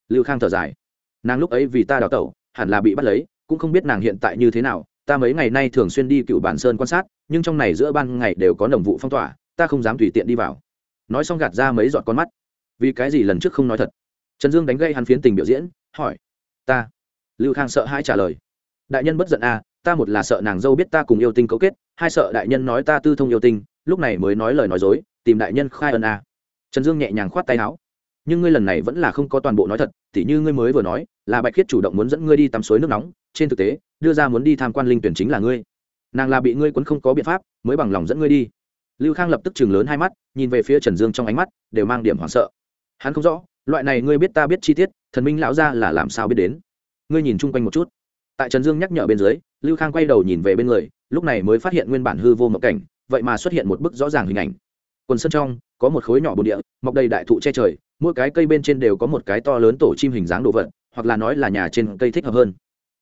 Lưu khang thở dài. Nàng lúc ấy vì ta đào tẩu, hẳn là bị bắt lấy, cũng không biết nàng hiện tại như thế nào ta mấy ngày nay thường xuyên đi cựu bản sơn quan sát, nhưng trong này giữa ban ngày đều có nồng vụ phong tỏa, ta không dám tùy tiện đi vào. Nói xong gạt ra mấy giọt con mắt. Vì cái gì lần trước không nói thật? Trần dương đánh gây hắn phiến tình biểu diễn, hỏi. Ta? Lưu khang sợ hãi trả lời. Đại nhân bất giận à ta một là sợ nàng dâu biết ta cùng yêu tinh cấu kết, hai sợ đại nhân nói ta tư thông yêu tinh, lúc này mới nói lời nói dối, tìm đại nhân khai ân à. trần dương nhẹ nhàng khoát tay áo. Nhưng ngươi lần này vẫn là không có toàn bộ nói thật, tỉ như ngươi mới vừa nói, là bạch khiết chủ động muốn dẫn ngươi đi tắm suối nước nóng, trên thực tế đưa ra muốn đi tham quan linh tuyển chính là ngươi. Nàng là bị ngươi quấn không có biện pháp, mới bằng lòng dẫn ngươi đi. Lưu khang lập tức chừng lớn hai mắt, nhìn về phía trần dương trong ánh mắt, đều mang điểm hoảng sợ. Hắn không rõ, loại này ngươi biết ta biết chi tiết, thần minh lão ra là làm sao biết đến. Ngươi nhìn chung quanh một chút. Tại trần dương nhắc nhở bên dưới, lưu khang quay đầu nhìn về bên người, lúc này mới phát hiện nguyên bản hư vô mộng cảnh, vậy mà xuất hiện một bức rõ ràng hình ảnh. Quần sân trong, có một khối nhỏ bồn địa, mọc đầy đại thụ che trời, mỗi cái cây bên trên đều có một cái to lớn tổ chim hình dáng đồ vật, hoặc là nói là nhà trên cây thích hợp hơn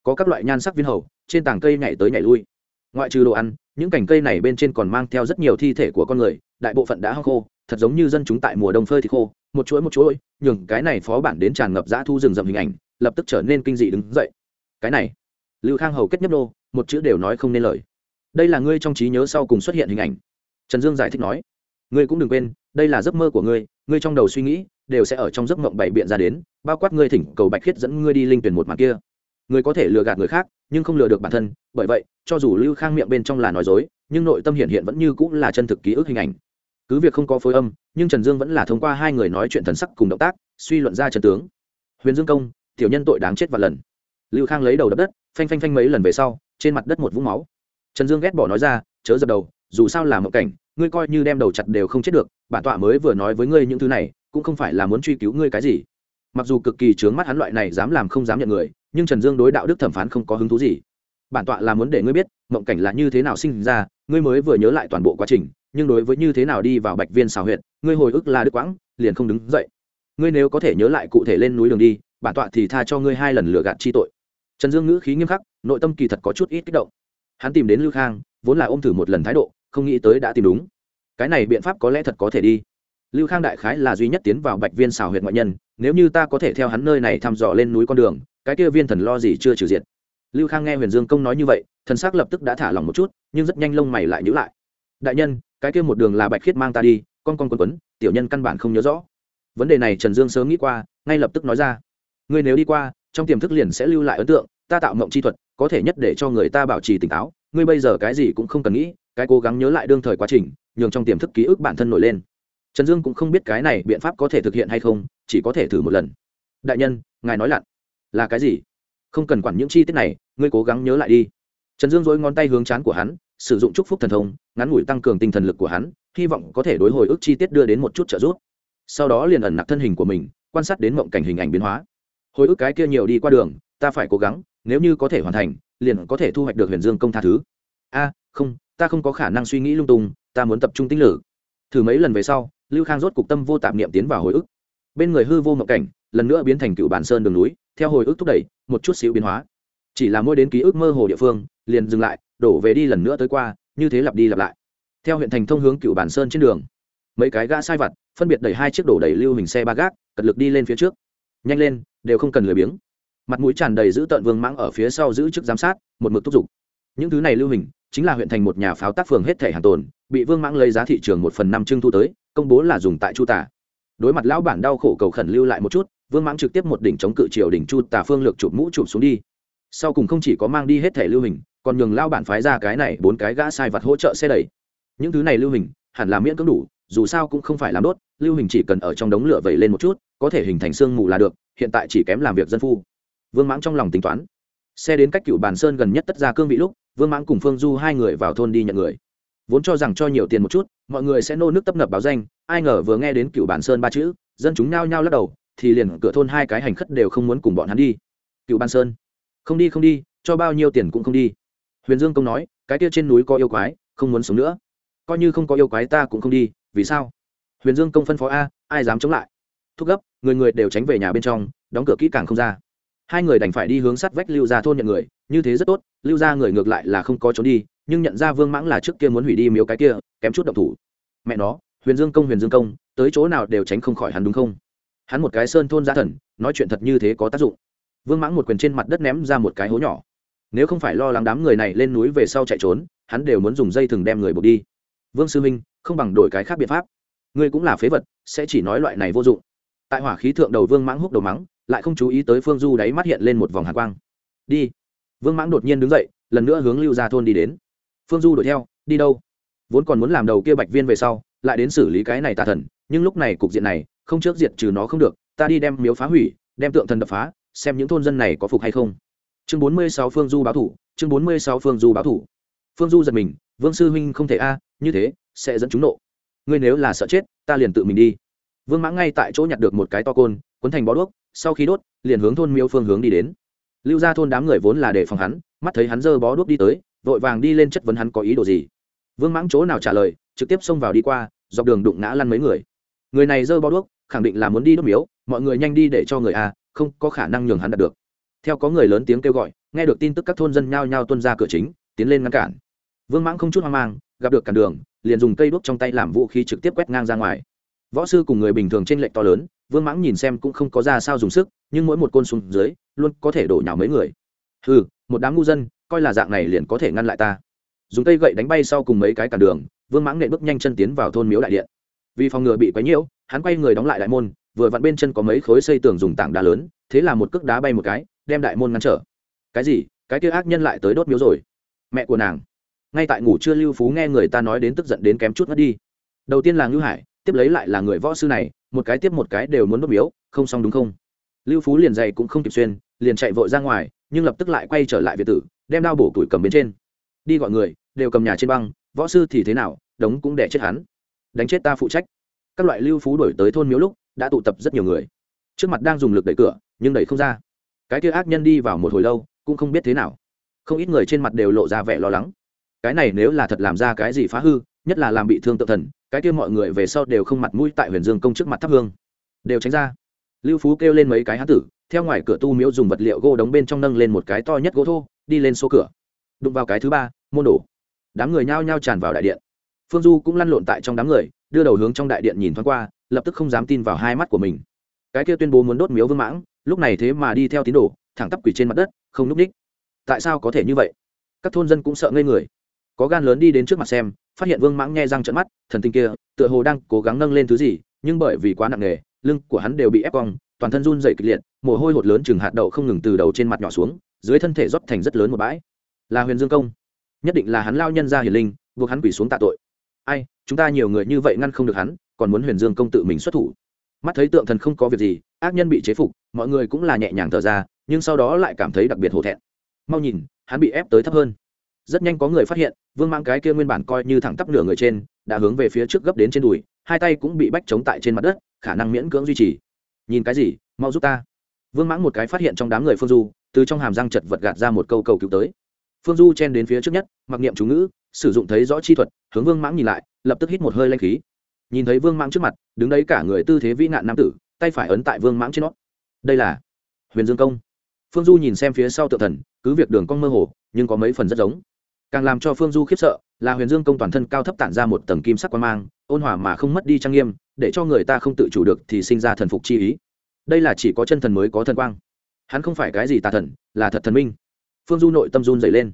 có các loại nhan sắc viên hầu, trên tảng cây nhảy tới nhảy lui. Ngoại trừ đồ ăn, những cành cây này bên trên còn mang theo rất nhiều thi thể của con người, đại bộ phận đã hao khô, thật giống như dân chúng tại mùa đông phơi thì khô, một chuỗi một chuỗi, nhường cái này phó bản đến tràn ngập dã thu rừng rậm hình ảnh, lập tức trở nên kinh dị đứng dậy. Cái này, lưu khang hầu kết nhấp nô, một chữ đều nói không nên lời. Đây là ngươi trong trí nhớ sau cùng xuất hiện hình ảnh. Trần dương giải thích nói, ngươi cũng đừng quên, đây là giấc mơ của ngươi ngươi trong đầu suy nghĩ, đều sẽ ở trong giấc mộng bảy biện ra đến, bao quát ngươi thỉnh cầu bạch khiết dẫn ngươi đi linh tuyển một mặt kia. Người có thể lừa gạt người khác, nhưng không lừa được bản thân, bởi vậy, cho dù lưu khang miệng bên trong là nói dối, nhưng nội tâm hiện hiện vẫn như cũng là chân thực ký ức hình ảnh. Cứ việc không có phối âm, nhưng trần dương vẫn là thông qua hai người nói chuyện thần sắc cùng động tác, suy luận ra trần tướng. Huyền dương công, tiểu nhân tội đáng chết vạn lần. Lưu khang lấy đầu đập đất, phanh phanh phanh mấy lần về sau, trên mặt đất một vũng máu. Trần dương ghét bỏ nói ra, chớ dập đầu, dù sao là một cảnh, ngươi coi như đem đầu chặt đều không chết được, bản tọa mới vừa nói với ngươi những thứ này, cũng không phải là muốn truy cứu ngươi cái gì. Mặc dù cực kỳ trướng mắt hắn loại này dám làm không dám nhận người nhưng trần dương đối đạo đức thẩm phán không có hứng thú gì. Bản tọa là muốn để ngươi biết mộng cảnh là như thế nào sinh ra ngươi mới vừa nhớ lại toàn bộ quá trình nhưng đối với như thế nào đi vào bạch viên xào huyện, ngươi hồi ức là đức quãng liền không đứng dậy. Ngươi nếu có thể nhớ lại cụ thể lên núi đường đi bản tọa thì tha cho ngươi hai lần lừa gạt chi tội. Trần dương ngữ khí nghiêm khắc nội tâm kỳ thật có chút ít kích động. Hắn tìm đến lưu khang vốn là ôm thử một lần thái độ không nghĩ tới đã tìm đúng. Cái này biện pháp có lẽ thật có thể đi lưu khang đại khái là duy nhất tiến vào bạch viên xào huyệt ngoại nhân, nếu như ta có thể theo hắn nơi này thăm dò lên núi con đường, cái kia viên thần lo gì chưa trừ diện lưu khang nghe huyền dương công nói như vậy, thần s ắ c lập tức đã thả lỏng một chút, nhưng rất nhanh lông mày lại nhữ lại. Đại nhân, cái kia một đường là bạch khiết mang ta đi, con con quấn quấn, tiểu nhân căn bản không nhớ rõ. Vấn đề này trần dương sớm nghĩ qua, ngay lập tức nói ra. Ngươi nếu đi qua, trong tiềm thức liền sẽ lưu lại ấn tượng, ta tạo mộng chi thuật, có thể nhất để cho người ta bảo trì tỉnh táo, ngươi bây giờ cái gì cũng không cần nghĩ, cái cố gắng nhớ lại đương thời quá trình, nhường trong tiềm thức ký ức bản thân nổi lên trần dương cũng không biết cái này biện pháp có thể thực hiện hay không, chỉ có thể thử một lần. Đại nhân, ngài nói lặn. Là cái gì? Không cần quản những chi tiết này, ngươi cố gắng nhớ lại đi. Trần dương dối ngón tay hướng chán của hắn, sử dụng chúc phúc thần thông, ngắn ngủi tăng cường tinh thần lực của hắn, hy vọng có thể đối hồi ức chi tiết đưa đến một chút trợ giúp. Sau đó liền ẩn nặc thân hình của mình, quan sát đến mộng cảnh hình ảnh biến hóa. Hồi ức cái kia nhiều đi qua đường, ta phải cố gắng, nếu như có thể hoàn thành, liền có thể thu hoạch được huyền dương công tha thứ. A, không, ta không có khả năng suy nghĩ lung tung, ta muốn tập trung tinh lử thử mấy lần về sau lưu khang rốt cục tâm vô tạp niệm tiến vào hồi ức. Bên người hư vô mộng cảnh, lần nữa biến thành cựu bản sơn đường núi, theo hồi ức thúc đẩy, một chút xíu biến hóa. Chỉ là mỗi đến ký ức mơ hồ địa phương, liền dừng lại, đổ về đi lần nữa tới qua, như thế lặp đi lặp lại. Theo huyện thành thông hướng cựu bản sơn trên đường, mấy cái gã sai vặt, phân biệt đẩy hai chiếc đổ đầy lưu hình xe ba gác, cật lực đi lên phía trước. Nhanh lên, đều không cần lười biếng. Mặt mũi tràn đầy giữ tợn vương mãng ở phía sau giữ chức giám sát, một mực thúc giục. Những thứ này lưu hình, chính là huyện thành một nhà pháo tác phường hết thể hàng tồn bị vương mãng lấy giá thị trường một phần năm trưng thu tới, công bố là dùng tại chu tả đối mặt lão bản đau khổ cầu khẩn lưu lại một chút, vương mãng trực tiếp một đỉnh chống cự triều đỉnh chu tả phương lược chụp mũ chụp xuống đi. Sau cùng không chỉ có mang đi hết thẻ lưu hình, còn nhường lao bản phái ra cái này bốn cái gã sai vặt hỗ trợ xe đẩy. Những thứ này lưu hình, hẳn là miễn cưỡng đủ, dù sao cũng không phải làm đốt, lưu hình chỉ cần ở trong đống lửa vẩy lên một chút, có thể hình thành sương mù là được, hiện tại chỉ kém làm việc dân phu. Vương mãng trong lòng tính toán. Xe đến cách cựu bàn sơn gần nhất tất ra cương vị lúc, vương mãng cùng phương du hai người vào thôn đi nhận người vốn cho rằng cho nhiều tiền một chút, mọi người sẽ nô nước tấp nập báo danh, ai ngờ vừa nghe đến cựu bản sơn ba chữ, dân chúng nao nhao lắc đầu, thì liền cửa thôn hai cái hành khất đều không muốn cùng bọn hắn đi. Cựu ban sơn, không đi không đi, cho bao nhiêu tiền cũng không đi. Huyền dương công nói, cái kia trên núi có yêu quái, không muốn sống nữa. Coi như không có yêu quái ta cũng không đi, vì sao? Huyền dương công phân phó a, ai dám chống lại? Thúc gấp, người người đều tránh về nhà bên trong, đóng cửa kỹ càng không ra. Hai người đành phải đi hướng sắt vách lưu ra thôn nhận người, như thế rất tốt, lưu ra người ngược lại là không có trốn đi nhưng nhận ra vương mãng là trước kia muốn hủy đi miếu cái kia, kém chút động thủ. Mẹ nó, huyền dương công, huyền dương công, tới chỗ nào đều tránh không khỏi hắn đúng không? Hắn một cái sơn thôn gia thần, nói chuyện thật như thế có tác dụng. Vương mãng một quyền trên mặt đất ném ra một cái hố nhỏ. Nếu không phải lo lắng đám người này lên núi về sau chạy trốn, hắn đều muốn dùng dây thừng đem người buộc đi. Vương sư minh không bằng đổi cái khác biện pháp. Ngươi cũng là phế vật, sẽ chỉ nói loại này vô dụng. Tại hỏa khí thượng đầu vương mãng húc đầu mắng, lại không chú ý tới phương du đáy mắt hiện lên một vòng hạ quang. Đi. Vương mãng đột nhiên đứng dậy, lần nữa hướng lưu ra thôn đi đến phương du đuổi theo, đi đâu? Vốn còn muốn làm đầu kia bạch viên về sau, lại đến xử lý cái này tà thần, nhưng lúc này cục diện này, không trước diệt trừ nó không được, ta đi đem miếu phá hủy, đem tượng thần đập phá, xem những thôn dân này có phục hay không. Chương bốn mươi sáu phương du báo thủ, chương bốn mươi sáu phương du báo thủ. Phương du giật mình, vương sư huynh không thể a, như thế sẽ dẫn chúng nộ. Ngươi nếu là sợ chết, ta liền tự mình đi. Vương mãng ngay tại chỗ nhặt được một cái to côn, cuốn thành bó đuốc, sau khi đốt, liền hướng thôn miếu phương hướng đi đến. Lưu ra thôn đám người vốn là để phòng hắn, mắt thấy hắn dơ bó đuốc đi tới vội vàng đi lên chất vấn hắn có ý đồ gì. Vương mãng chỗ nào trả lời, trực tiếp xông vào đi qua, dọc đường đụng ngã lăn mấy người. Người này giơ bao đuốc, khẳng định là muốn đi đốt miếu, mọi người nhanh đi để cho người a, không có khả năng nhường hắn đạt được. Theo có người lớn tiếng kêu gọi, nghe được tin tức các thôn dân nhao nhao tuân ra cửa chính, tiến lên ngăn cản. Vương mãng không chút hoang mang, gặp được cản đường, liền dùng cây đuốc trong tay làm vũ khí trực tiếp quét ngang ra ngoài. Võ sư cùng người bình thường trên lệnh to lớn, vương mãng nhìn xem cũng không có ra sao dùng sức, nhưng mỗi một côn xuống dưới, luôn có thể đổ nhào mấy người. Ừ một đám ngu dân coi là dạng này liền có thể ngăn lại ta. Dùng cây gậy đánh bay sau cùng mấy cái cản đường, vương mãng nệ bước nhanh chân tiến vào thôn miếu đại điện. Vì phòng ngừa bị quấy nhiễu, hắn quay người đóng lại đại môn, vừa vặn bên chân có mấy khối xây tường dùng tảng đá lớn, thế là một cước đá bay một cái, đem đại môn ngăn trở. Cái gì? Cái kia ác nhân lại tới đốt miếu rồi. Mẹ của nàng. Ngay tại ngủ chưa lưu phú nghe người ta nói đến tức giận đến kém chút mất đi. Đầu tiên là ngưu hải, tiếp lấy lại là người võ sư này, một cái tiếp một cái đều muốn đốt miếu, không xong đúng không? Lưu phú liền dày cũng không kịp xuyên, liền chạy vội ra ngoài, nhưng lập tức lại quay trở lại việt tử đem đao bổ tuổi cầm bên trên. Đi gọi người, đều cầm nhà trên băng, võ sư thì thế nào, đống cũng đẻ chết hắn. Đánh chết ta phụ trách. Các loại lưu phú đổi tới thôn miếu lúc, đã tụ tập rất nhiều người. Trước mặt đang dùng lực đẩy cửa, nhưng đẩy không ra. Cái kia ác nhân đi vào một hồi lâu, cũng không biết thế nào. Không ít người trên mặt đều lộ ra vẻ lo lắng. Cái này nếu là thật làm ra cái gì phá hư, nhất là làm bị thương tự thần, cái kia mọi người về sau đều không mặt mũi tại huyền dương công trước mặt thắp hương. Đều tránh ra. Lưu phú kêu lên mấy cái hán tử, theo ngoài cửa tu miếu dùng vật liệu gỗ đóng bên trong nâng lên một cái to nhất gỗ thô đi lên số cửa. Đụng vào cái thứ ba, môn đổ. Đám người nhao nhao tràn vào đại điện. Phương du cũng lăn lộn tại trong đám người, đưa đầu hướng trong đại điện nhìn thoáng qua, lập tức không dám tin vào hai mắt của mình. Cái kia tuyên bố muốn đốt miếu vương mãng, lúc này thế mà đi theo tín đồ, thẳng tắp quỷ trên mặt đất, không núp ních. Tại sao có thể như vậy? Các thôn dân cũng sợ ngây người. Có gan lớn đi đến trước mặt xem, phát hiện vương mãng nghe răng trận mắt, thần tinh kia, tựa hồ đang cố gắng nâng lên thứ gì, nhưng bởi vì quá nặng nề, lưng của hắn đều bị ép cong toàn thân run dày kịch liệt, mồ hôi hột lớn chừng hạt đậu không ngừng từ đầu trên mặt nhỏ xuống, dưới thân thể rót thành rất lớn một bãi. Là huyền dương công. Nhất định là hắn lao nhân ra hiền linh, buộc hắn quỷ xuống tạ tội. Ai, chúng ta nhiều người như vậy ngăn không được hắn, còn muốn huyền dương công tự mình xuất thủ. Mắt thấy tượng thần không có việc gì, ác nhân bị chế phục, mọi người cũng là nhẹ nhàng thở ra, nhưng sau đó lại cảm thấy đặc biệt hổ thẹn. Mau nhìn, hắn bị ép tới thấp hơn. Rất nhanh có người phát hiện, vương mang cái kia nguyên bản coi như thẳng tắp nửa người trên, đã hướng về phía trước gấp đến trên đùi, hai tay cũng bị bách chống tại trên mặt đất, khả năng miễn cưỡng duy trì nhìn cái gì, mau giúp ta. Vương mãng một cái phát hiện trong đám người phương du, từ trong hàm răng chật vật gạt ra một câu cầu cứu tới. Phương du chen đến phía trước nhất, mặc niệm chú ngữ, sử dụng thấy rõ chi thuật, hướng vương mãng nhìn lại, lập tức hít một hơi lanh khí. Nhìn thấy vương mãng trước mặt, đứng đấy cả người tư thế vĩ nạn nam tử, tay phải ấn tại vương mãng trên nó. Đây là huyền dương công. Phương du nhìn xem phía sau tự thần, cứ việc đường cong mơ hồ, nhưng có mấy phần rất giống càng làm cho phương du khiếp sợ, là huyền dương công toàn thân cao thấp tản ra một tầng kim sắc quan mang, ôn hòa mà không mất đi trang nghiêm, để cho người ta không tự chủ được thì sinh ra thần phục chi ý. Đây là chỉ có chân thần mới có thần quang. Hắn không phải cái gì tà thần, là thật thần minh. Phương du nội tâm run dày lên.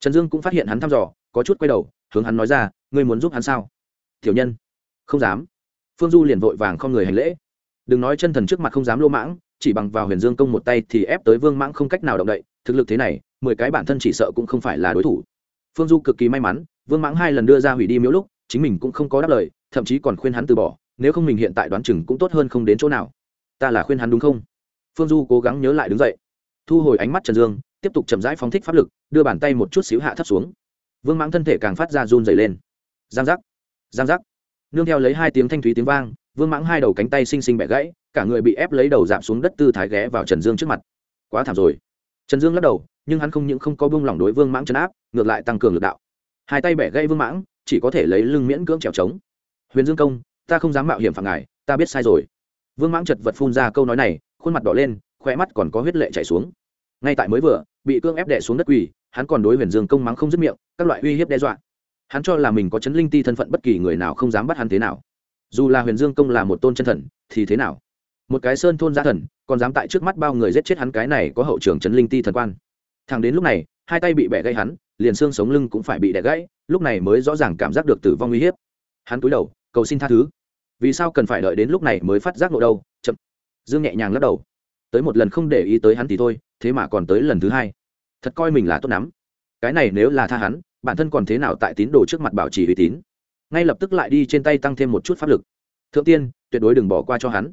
Trần dương cũng phát hiện hắn thăm dò, có chút quay đầu, hướng hắn nói ra, ngươi muốn giúp hắn sao? Thiểu nhân. Không dám. Phương du liền vội vàng không người hành lễ. Đừng nói chân thần trước mặt không dám lô mãng, chỉ bằng vào huyền dương công một tay thì ép tới vương mãng không cách nào động đậy, thực lực thế này, mười cái bản thân chỉ sợ cũng không phải là đối thủ phương du cực kỳ may mắn, vương mãng hai lần đưa ra hủy đi miếu lúc, chính mình cũng không có đáp lời, thậm chí còn khuyên hắn từ bỏ, nếu không mình hiện tại đoán chừng cũng tốt hơn không đến chỗ nào. Ta là khuyên hắn đúng không? Phương du cố gắng nhớ lại đứng dậy. Thu hồi ánh mắt trần dương, tiếp tục chậm rãi phóng thích pháp lực, đưa bàn tay một chút xíu hạ thấp xuống. Vương mãng thân thể càng phát ra run dày lên. Giang giác giang giác. Nương theo lấy hai tiếng thanh thúy tiếng vang, vương mãng hai đầu cánh tay xinh xinh bẻ gãy, cả người bị ép lấy đầu giảm xuống đất tư thái ghé vào trần dương trước mặt. Quá thảm rồi. Trần dương lắc đầu nhưng hắn không những không có buông lỏng đối vương mãng chấn áp, ngược lại tăng cường lực đạo. Hai tay bẻ gãy vương mãng, chỉ có thể lấy lưng miễn cưỡng trèo trống. Huyền dương công, ta không dám mạo hiểm phản ngài, ta biết sai rồi. Vương mãng chật vật phun ra câu nói này, khuôn mặt đỏ lên, khóe mắt còn có huyết lệ chảy xuống. Ngay tại mới vừa, bị cương ép đè xuống đất quỳ, hắn còn đối huyền dương công mắng không dứt miệng, các loại uy hiếp đe dọa. Hắn cho là mình có chấn linh ti thân phận bất kỳ người nào không dám bắt hắn thế nào. Dù là huyền dương công là một tôn chân thần, thì thế nào? Một cái sơn thôn gia thần, còn dám tại trước mắt bao người giết chết hắn cái này có hậu trường chấn linh ti thần quan thằng đến lúc này, hai tay bị bẻ gãy hắn, liền xương sống lưng cũng phải bị đẻ gãy, lúc này mới rõ ràng cảm giác được tử vong uy hiếp. Hắn cúi đầu, cầu xin tha thứ. Vì sao cần phải đợi đến lúc này mới phát giác nộ đâu? Chậm. Dương nhẹ nhàng lắc đầu. Tới một lần không để ý tới hắn thì thôi, thế mà còn tới lần thứ hai. Thật coi mình là tốt lắm. Cái này nếu là tha hắn, bản thân còn thế nào tại tín đồ trước mặt bảo trì uy tín? Ngay lập tức lại đi trên tay tăng thêm một chút pháp lực. Thượng tiên, tuyệt đối đừng bỏ qua cho hắn.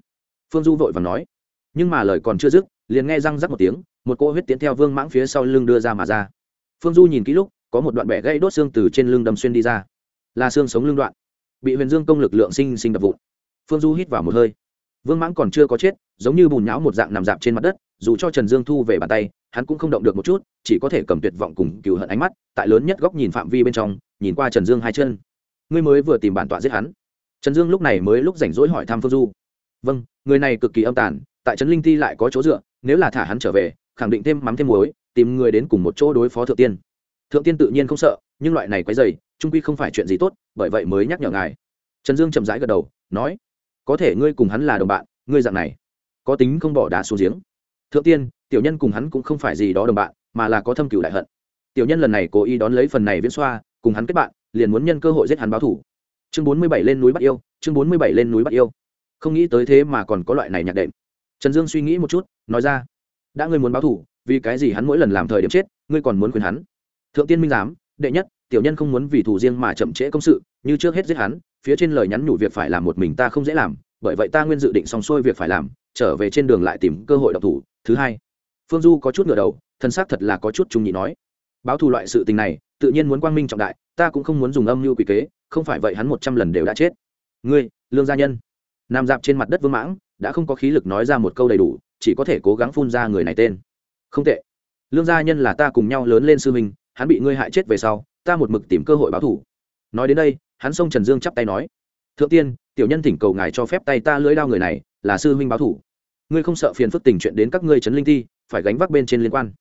Phương du vội và nói. Nhưng mà lời còn chưa dứt, liền nghe răng rắc một tiếng một cô huyết tiến theo vương mãng phía sau lưng đưa ra mà ra. Phương du nhìn kỹ lúc, có một đoạn bẻ gãy đốt xương từ trên lưng đâm xuyên đi ra. Là xương sống lưng đoạn. Bị huyền dương công lực lượng sinh sinh đập vụn. Phương du hít vào một hơi. Vương mãng còn chưa có chết, giống như bùn nhão một dạng nằm dạp trên mặt đất, dù cho trần dương thu về bàn tay, hắn cũng không động được một chút, chỉ có thể cầm tuyệt vọng cùng cừu hận ánh mắt, tại lớn nhất góc nhìn phạm vi bên trong, nhìn qua trần dương hai chân. Ngươi mới vừa tìm bản tọa giết hắn. Trần dương lúc này mới lúc rảnh rỗi hỏi thăm phương du. Vâng người này cực kỳ âm tàn, tại trấn linh ti lại có chỗ dựa, nếu là thả hắn trở về khẳng định thêm mắm thêm muối, tìm người đến cùng một chỗ đối phó thượng tiên. Thượng tiên tự nhiên không sợ, nhưng loại này quấy dày trung quy không phải chuyện gì tốt, bởi vậy mới nhắc nhở ngài. Trần dương chậm rãi gật đầu, nói, có thể ngươi cùng hắn là đồng bạn, ngươi dạng này, có tính không bỏ đá xuống giếng. Thượng tiên, tiểu nhân cùng hắn cũng không phải gì đó đồng bạn, mà là có thâm cửu đại hận. Tiểu nhân lần này cố ý đón lấy phần này viễn xoa, cùng hắn kết bạn, liền muốn nhân cơ hội giết hắn báo thủ. Chương bốn mươi bảy lên núi bắt yêu, chương bốn mươi bảy lên núi bắt yêu. Không nghĩ tới thế mà còn có loại này nhạc đệm. Trần dương suy nghĩ một chút, nói ra đã ngươi muốn báo thủ vì cái gì hắn mỗi lần làm thời điểm chết, ngươi còn muốn khuyên hắn? Thượng tiên minh giám, đệ nhất, tiểu nhân không muốn vì thủ riêng mà chậm trễ công sự, như trước hết giết hắn, phía trên lời nhắn nhủ việc phải làm một mình ta không dễ làm, bởi vậy ta nguyên dự định xong xuôi việc phải làm, trở về trên đường lại tìm cơ hội độc thủ. Thứ hai, phương du có chút ngửa đầu, thân xác thật là có chút trung nhị nói. Báo thù loại sự tình này, tự nhiên muốn quang minh trọng đại, ta cũng không muốn dùng âm mưu quỷ kế, không phải vậy hắn một trăm lần đều đã chết. Ngươi, lương gia nhân. Nằm dạp trên mặt đất vương mãng, đã không có khí lực nói ra một câu đầy đủ chỉ có thể cố gắng phun ra người này tên. Không tệ. Lương gia nhân là ta cùng nhau lớn lên sư huynh, hắn bị ngươi hại chết về sau, ta một mực tìm cơ hội báo thủ. Nói đến đây, hắn xông trần dương chắp tay nói, thượng tiên, tiểu nhân thỉnh cầu ngài cho phép tay ta lưỡi đao người này, là sư huynh báo thủ. Ngươi không sợ phiền phức tình chuyện đến các ngươi trấn linh thi, phải gánh vác bên trên liên quan.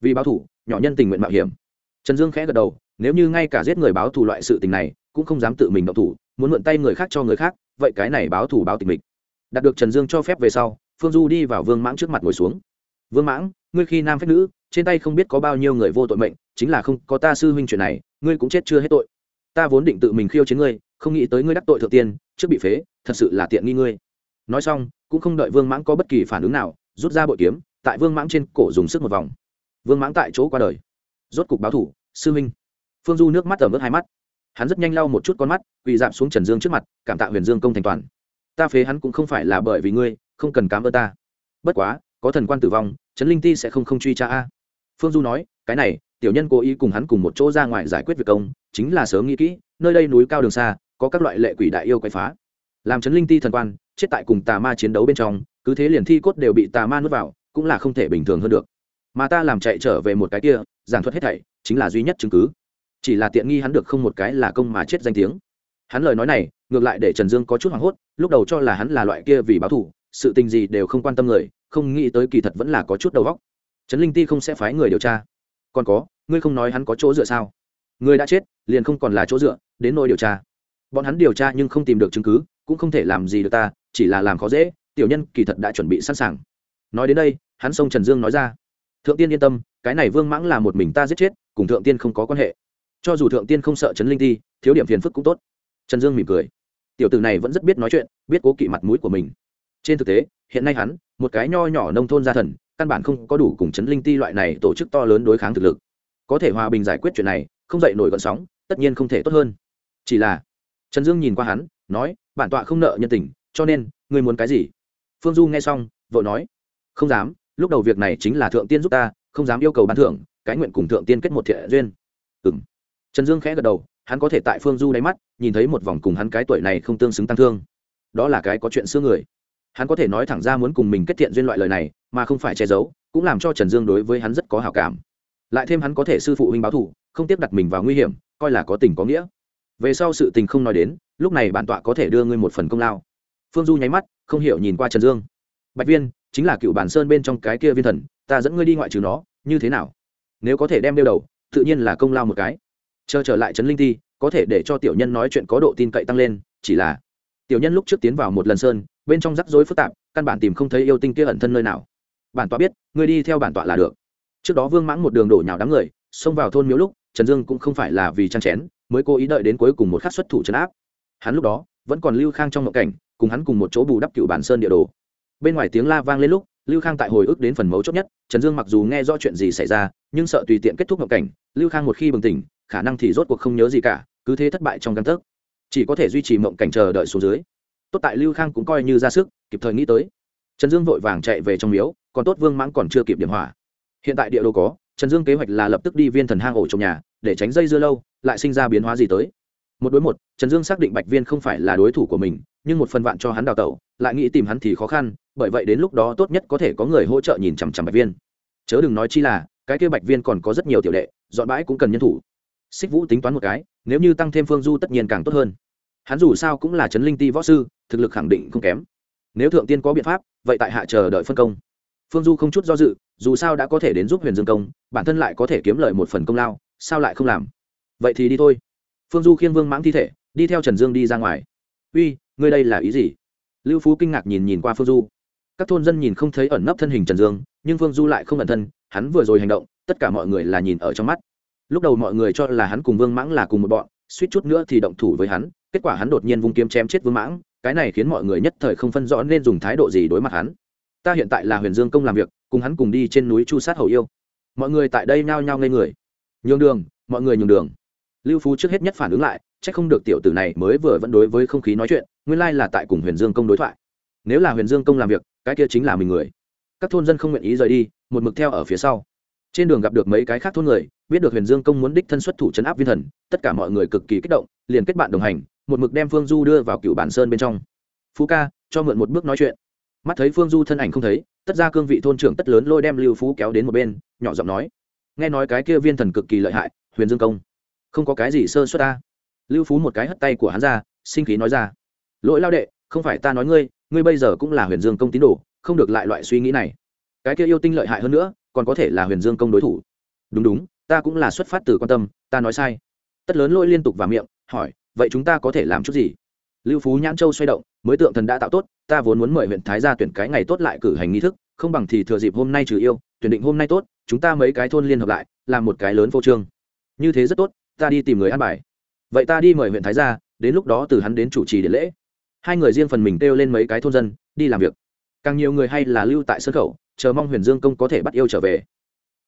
Vì báo thủ, nhỏ nhân tình nguyện mạo hiểm. Trần dương khẽ gật đầu, nếu như ngay cả giết người báo thù loại sự tình này, cũng không dám tự mình động thủ, muốn mượn tay người khác cho người khác, vậy cái này báo thù báo tình mình đạt được trần dương cho phép về sau phương du đi vào vương mãng trước mặt ngồi xuống. Vương mãng, ngươi khi nam phép nữ, trên tay không biết có bao nhiêu người vô tội mệnh, chính là không, có ta sư huynh chuyện này, ngươi cũng chết chưa hết tội. Ta vốn định tự mình khiêu chiến ngươi, không nghĩ tới ngươi đắc tội thượng tiên, trước bị phế, thật sự là tiện nghi ngươi. Nói xong, cũng không đợi vương mãng có bất kỳ phản ứng nào, rút ra bội kiếm, tại vương mãng trên cổ dùng sức một vòng. Vương mãng tại chỗ qua đời. Rốt cục báo thủ, sư huynh. Phương du nước mắt ở mức hai mắt. Hắn rất nhanh lau một chút con mắt, quỳ dạp xuống trần dương trước mặt, cảm tạ huyền dương công thành toàn. Ta phế hắn cũng không phải là bởi vì ngươi không cần cám ơn ta. Bất quá, có thần quan tử vong, trấn linh ti sẽ không không truy tra a. Phương du nói, cái này, tiểu nhân cố ý cùng hắn cùng một chỗ ra ngoài giải quyết việc công, chính là sớm nghĩ kỹ, nơi đây núi cao đường xa, có các loại lệ quỷ đại yêu quậy phá. Làm trấn linh ti thần quan, chết tại cùng tà ma chiến đấu bên trong, cứ thế liền thi cốt đều bị tà ma nuốt vào, cũng là không thể bình thường hơn được. Mà ta làm chạy trở về một cái kia, giảng thuật hết thảy, chính là duy nhất chứng cứ. Chỉ là tiện nghi hắn được không một cái là công mà chết danh tiếng. Hắn lời nói này, ngược lại để trần dương có chút hoảng hốt, lúc đầu cho là hắn là loại kia vì báo thù sự tình gì đều không quan tâm người, không nghĩ tới kỳ thật vẫn là có chút đầu óc. Trấn linh ti không sẽ phái người điều tra. Còn có, ngươi không nói hắn có chỗ dựa sao? Người đã chết, liền không còn là chỗ dựa, đến nỗi điều tra. Bọn hắn điều tra nhưng không tìm được chứng cứ, cũng không thể làm gì được ta, chỉ là làm khó dễ, tiểu nhân kỳ thật đã chuẩn bị sẵn sàng. Nói đến đây, hắn xông trần dương nói ra. Thượng tiên yên tâm, cái này vương mãng là một mình ta giết chết, cùng thượng tiên không có quan hệ. Cho dù thượng tiên không sợ trấn linh thi thiếu điểm phiền phức cũng tốt. Trần dương mỉm cười. Tiểu tử này vẫn rất biết nói chuyện, biết cố kỵ mặt mũi của mình trên thực tế, hiện nay hắn, một cái nho nhỏ nông thôn gia thần, căn bản không có đủ cùng chấn linh ti loại này tổ chức to lớn đối kháng thực lực. Có thể hòa bình giải quyết chuyện này, không dậy nổi gọn sóng, tất nhiên không thể tốt hơn. Chỉ là, trần dương nhìn qua hắn, nói, bản tọa không nợ nhân tình, cho nên, ngươi muốn cái gì? Phương du nghe xong, vội nói, không dám, lúc đầu việc này chính là thượng tiên giúp ta, không dám yêu cầu ban thưởng, cái nguyện cùng thượng tiên kết một thiện duyên. Ừ m trần dương khẽ gật đầu, hắn có thể tại phương du đáy mắt, nhìn thấy một vòng cùng hắn cái tuổi này không tương xứng tăng thương. Đó là cái có chuyện xưa người hắn có thể nói thẳng ra muốn cùng mình kết thiện duyên loại lời này, mà không phải che giấu, cũng làm cho trần dương đối với hắn rất có hào cảm. Lại thêm hắn có thể sư phụ huynh báo thù, không tiếp đặt mình vào nguy hiểm, coi là có tình có nghĩa. Về sau sự tình không nói đến, lúc này bản tọa có thể đưa ngươi một phần công lao. Phương du nháy mắt, không hiểu nhìn qua trần dương. Bạch viên, chính là cựu bản sơn bên trong cái kia viên thần, ta dẫn ngươi đi ngoại trừ nó, như thế nào? Nếu có thể đem đeo đầu, tự nhiên là công lao một cái. Chờ trở lại trấn linh ti, có thể để cho tiểu nhân nói chuyện có độ tin cậy tăng lên, chỉ là tiểu nhân lúc trước tiến vào một lần sơn bên trong rắc rối phức tạp, căn bản tìm không thấy yêu tinh kia ẩn thân nơi nào. Bản tọa biết, ngươi đi theo bản tọa là được. Trước đó vương mãng một đường đổ nhào đám người, xông vào thôn miếu lúc, trần dương cũng không phải là vì trang chén, mới cố ý đợi đến cuối cùng một khắc xuất thủ trấn áp. Hắn lúc đó vẫn còn lưu khang trong ngộ cảnh, cùng hắn cùng một chỗ bù đắp cựu bản sơn địa đồ. Bên ngoài tiếng la vang lên lúc, lưu khang tại hồi ức đến phần mấu chốt nhất, trần dương mặc dù nghe rõ chuyện gì xảy ra, nhưng sợ tùy tiện kết thúc ngộ cảnh, lưu khang một khi bừng tỉnh, khả năng thì rốt cuộc không nhớ gì cả, cứ thế thất bại trong căn thức chỉ có thể duy trì mộng cảnh chờ đợi xuống dưới tốt tại lưu khang cũng coi như ra sức, kịp thời nghĩ tới. Trần dương vội vàng chạy về trong miếu, còn tốt vương mãng còn chưa kịp điểm hỏa. Hiện tại địa đồ có, trần dương kế hoạch là lập tức đi viên thần hang ổ trong nhà, để tránh dây dưa lâu, lại sinh ra biến hóa gì tới. Một đối một, trần dương xác định bạch viên không phải là đối thủ của mình, nhưng một phần vạn cho hắn đào tẩu, lại nghĩ tìm hắn thì khó khăn, bởi vậy đến lúc đó tốt nhất có thể có người hỗ trợ nhìn chằm chằm bạch viên. Chớ đừng nói chi là, cái kia bạch viên còn có rất nhiều tiểu đệ, dọn bãi cũng cần nhân thủ. Xích vũ tính toán một cái, nếu như tăng thêm phương du tất nhiên càng tốt hơn. Hắn dù sao cũng là trấn linh ti võ sư thực lực khẳng định không kém. Nếu thượng tiên có biện pháp, vậy tại hạ chờ đợi phân công. Phương du không chút do dự, dù sao đã có thể đến giúp huyền dương công, bản thân lại có thể kiếm lợi một phần công lao, sao lại không làm? Vậy thì đi thôi. Phương du khiêng vương mãng thi thể, đi theo trần dương đi ra ngoài. Uy, ngươi đây là ý gì? Lưu phú kinh ngạc nhìn nhìn qua phương du. Các thôn dân nhìn không thấy ẩn nấp thân hình trần dương, nhưng phương du lại không ẩn thân, hắn vừa rồi hành động, tất cả mọi người là nhìn ở trong mắt. Lúc đầu mọi người cho là hắn cùng vương mãng là cùng một bọn, suýt chút nữa thì động thủ với hắn, kết quả hắn đột nhiên vung kiếm chém chết vương mãng cái này khiến mọi người nhất thời không phân rõ nên dùng thái độ gì đối mặt hắn. Ta hiện tại là huyền dương công làm việc, cùng hắn cùng đi trên núi chu sát hậu yêu. Mọi người tại đây nhao nhao ngây người. Nhường đường, mọi người nhường đường. Lưu phú trước hết nhất phản ứng lại c h ắ c không được tiểu tử này mới vừa vẫn đối với không khí nói chuyện, nguyên lai là tại cùng huyền dương công đối thoại. Nếu là huyền dương công làm việc, cái kia chính là mình người. Các thôn dân không nguyện ý rời đi, một mực theo ở phía sau trên đường gặp được mấy cái khác thôn người, biết được huyền dương công muốn đích thân xuất thủ chấn áp viên thần, tất cả mọi người cực kỳ kích động, liền kết bạn đồng hành, một mực đem phương du đưa vào cựu bản sơn bên trong. Phú ca, cho mượn một bước nói chuyện. Mắt thấy phương du thân ảnh không thấy, tất ra cương vị thôn trưởng tất lớn lôi đem lưu phú kéo đến một bên, nhỏ giọng nói. Nghe nói cái kia viên thần cực kỳ lợi hại, huyền dương công. Không có cái gì sơ suất ta. Lưu phú một cái hất tay của hắn ra, sinh khí nói ra. Lỗi lao đệ, không phải ta nói ngươi ngươi bây giờ cũng là huyền dương công tín đồ, không được lại loại suy nghĩ này. Cái kia yêu tinh lợi hại hơn nữa còn có thể là huyền dương công đối thủ. Đúng đúng, ta cũng là xuất phát từ quan tâm, ta nói sai. Tất lớn lỗi liên tục vào miệng, hỏi, vậy chúng ta có thể làm chút gì? Lưu phú nhãn châu xoay động, mới tượng thần đã tạo tốt, ta vốn muốn mời huyện thái ra tuyển cái ngày tốt lại cử hành nghi thức, không bằng thì thừa dịp hôm nay trừ yêu, tuyển định hôm nay tốt, chúng ta mấy cái thôn liên hợp lại, làm một cái lớn vô trương. Như thế rất tốt, ta đi tìm người ăn bài. Vậy ta đi mời huyện thái ra đến lúc đó từ hắn đến chủ trì điện lễ. Hai người riêng phần mình kêu lên mấy cái thôn dân, đi làm việc. Càng nhiều người hay là lưu tại sân khẩu chờ mong huyền dương công có thể bắt yêu trở về.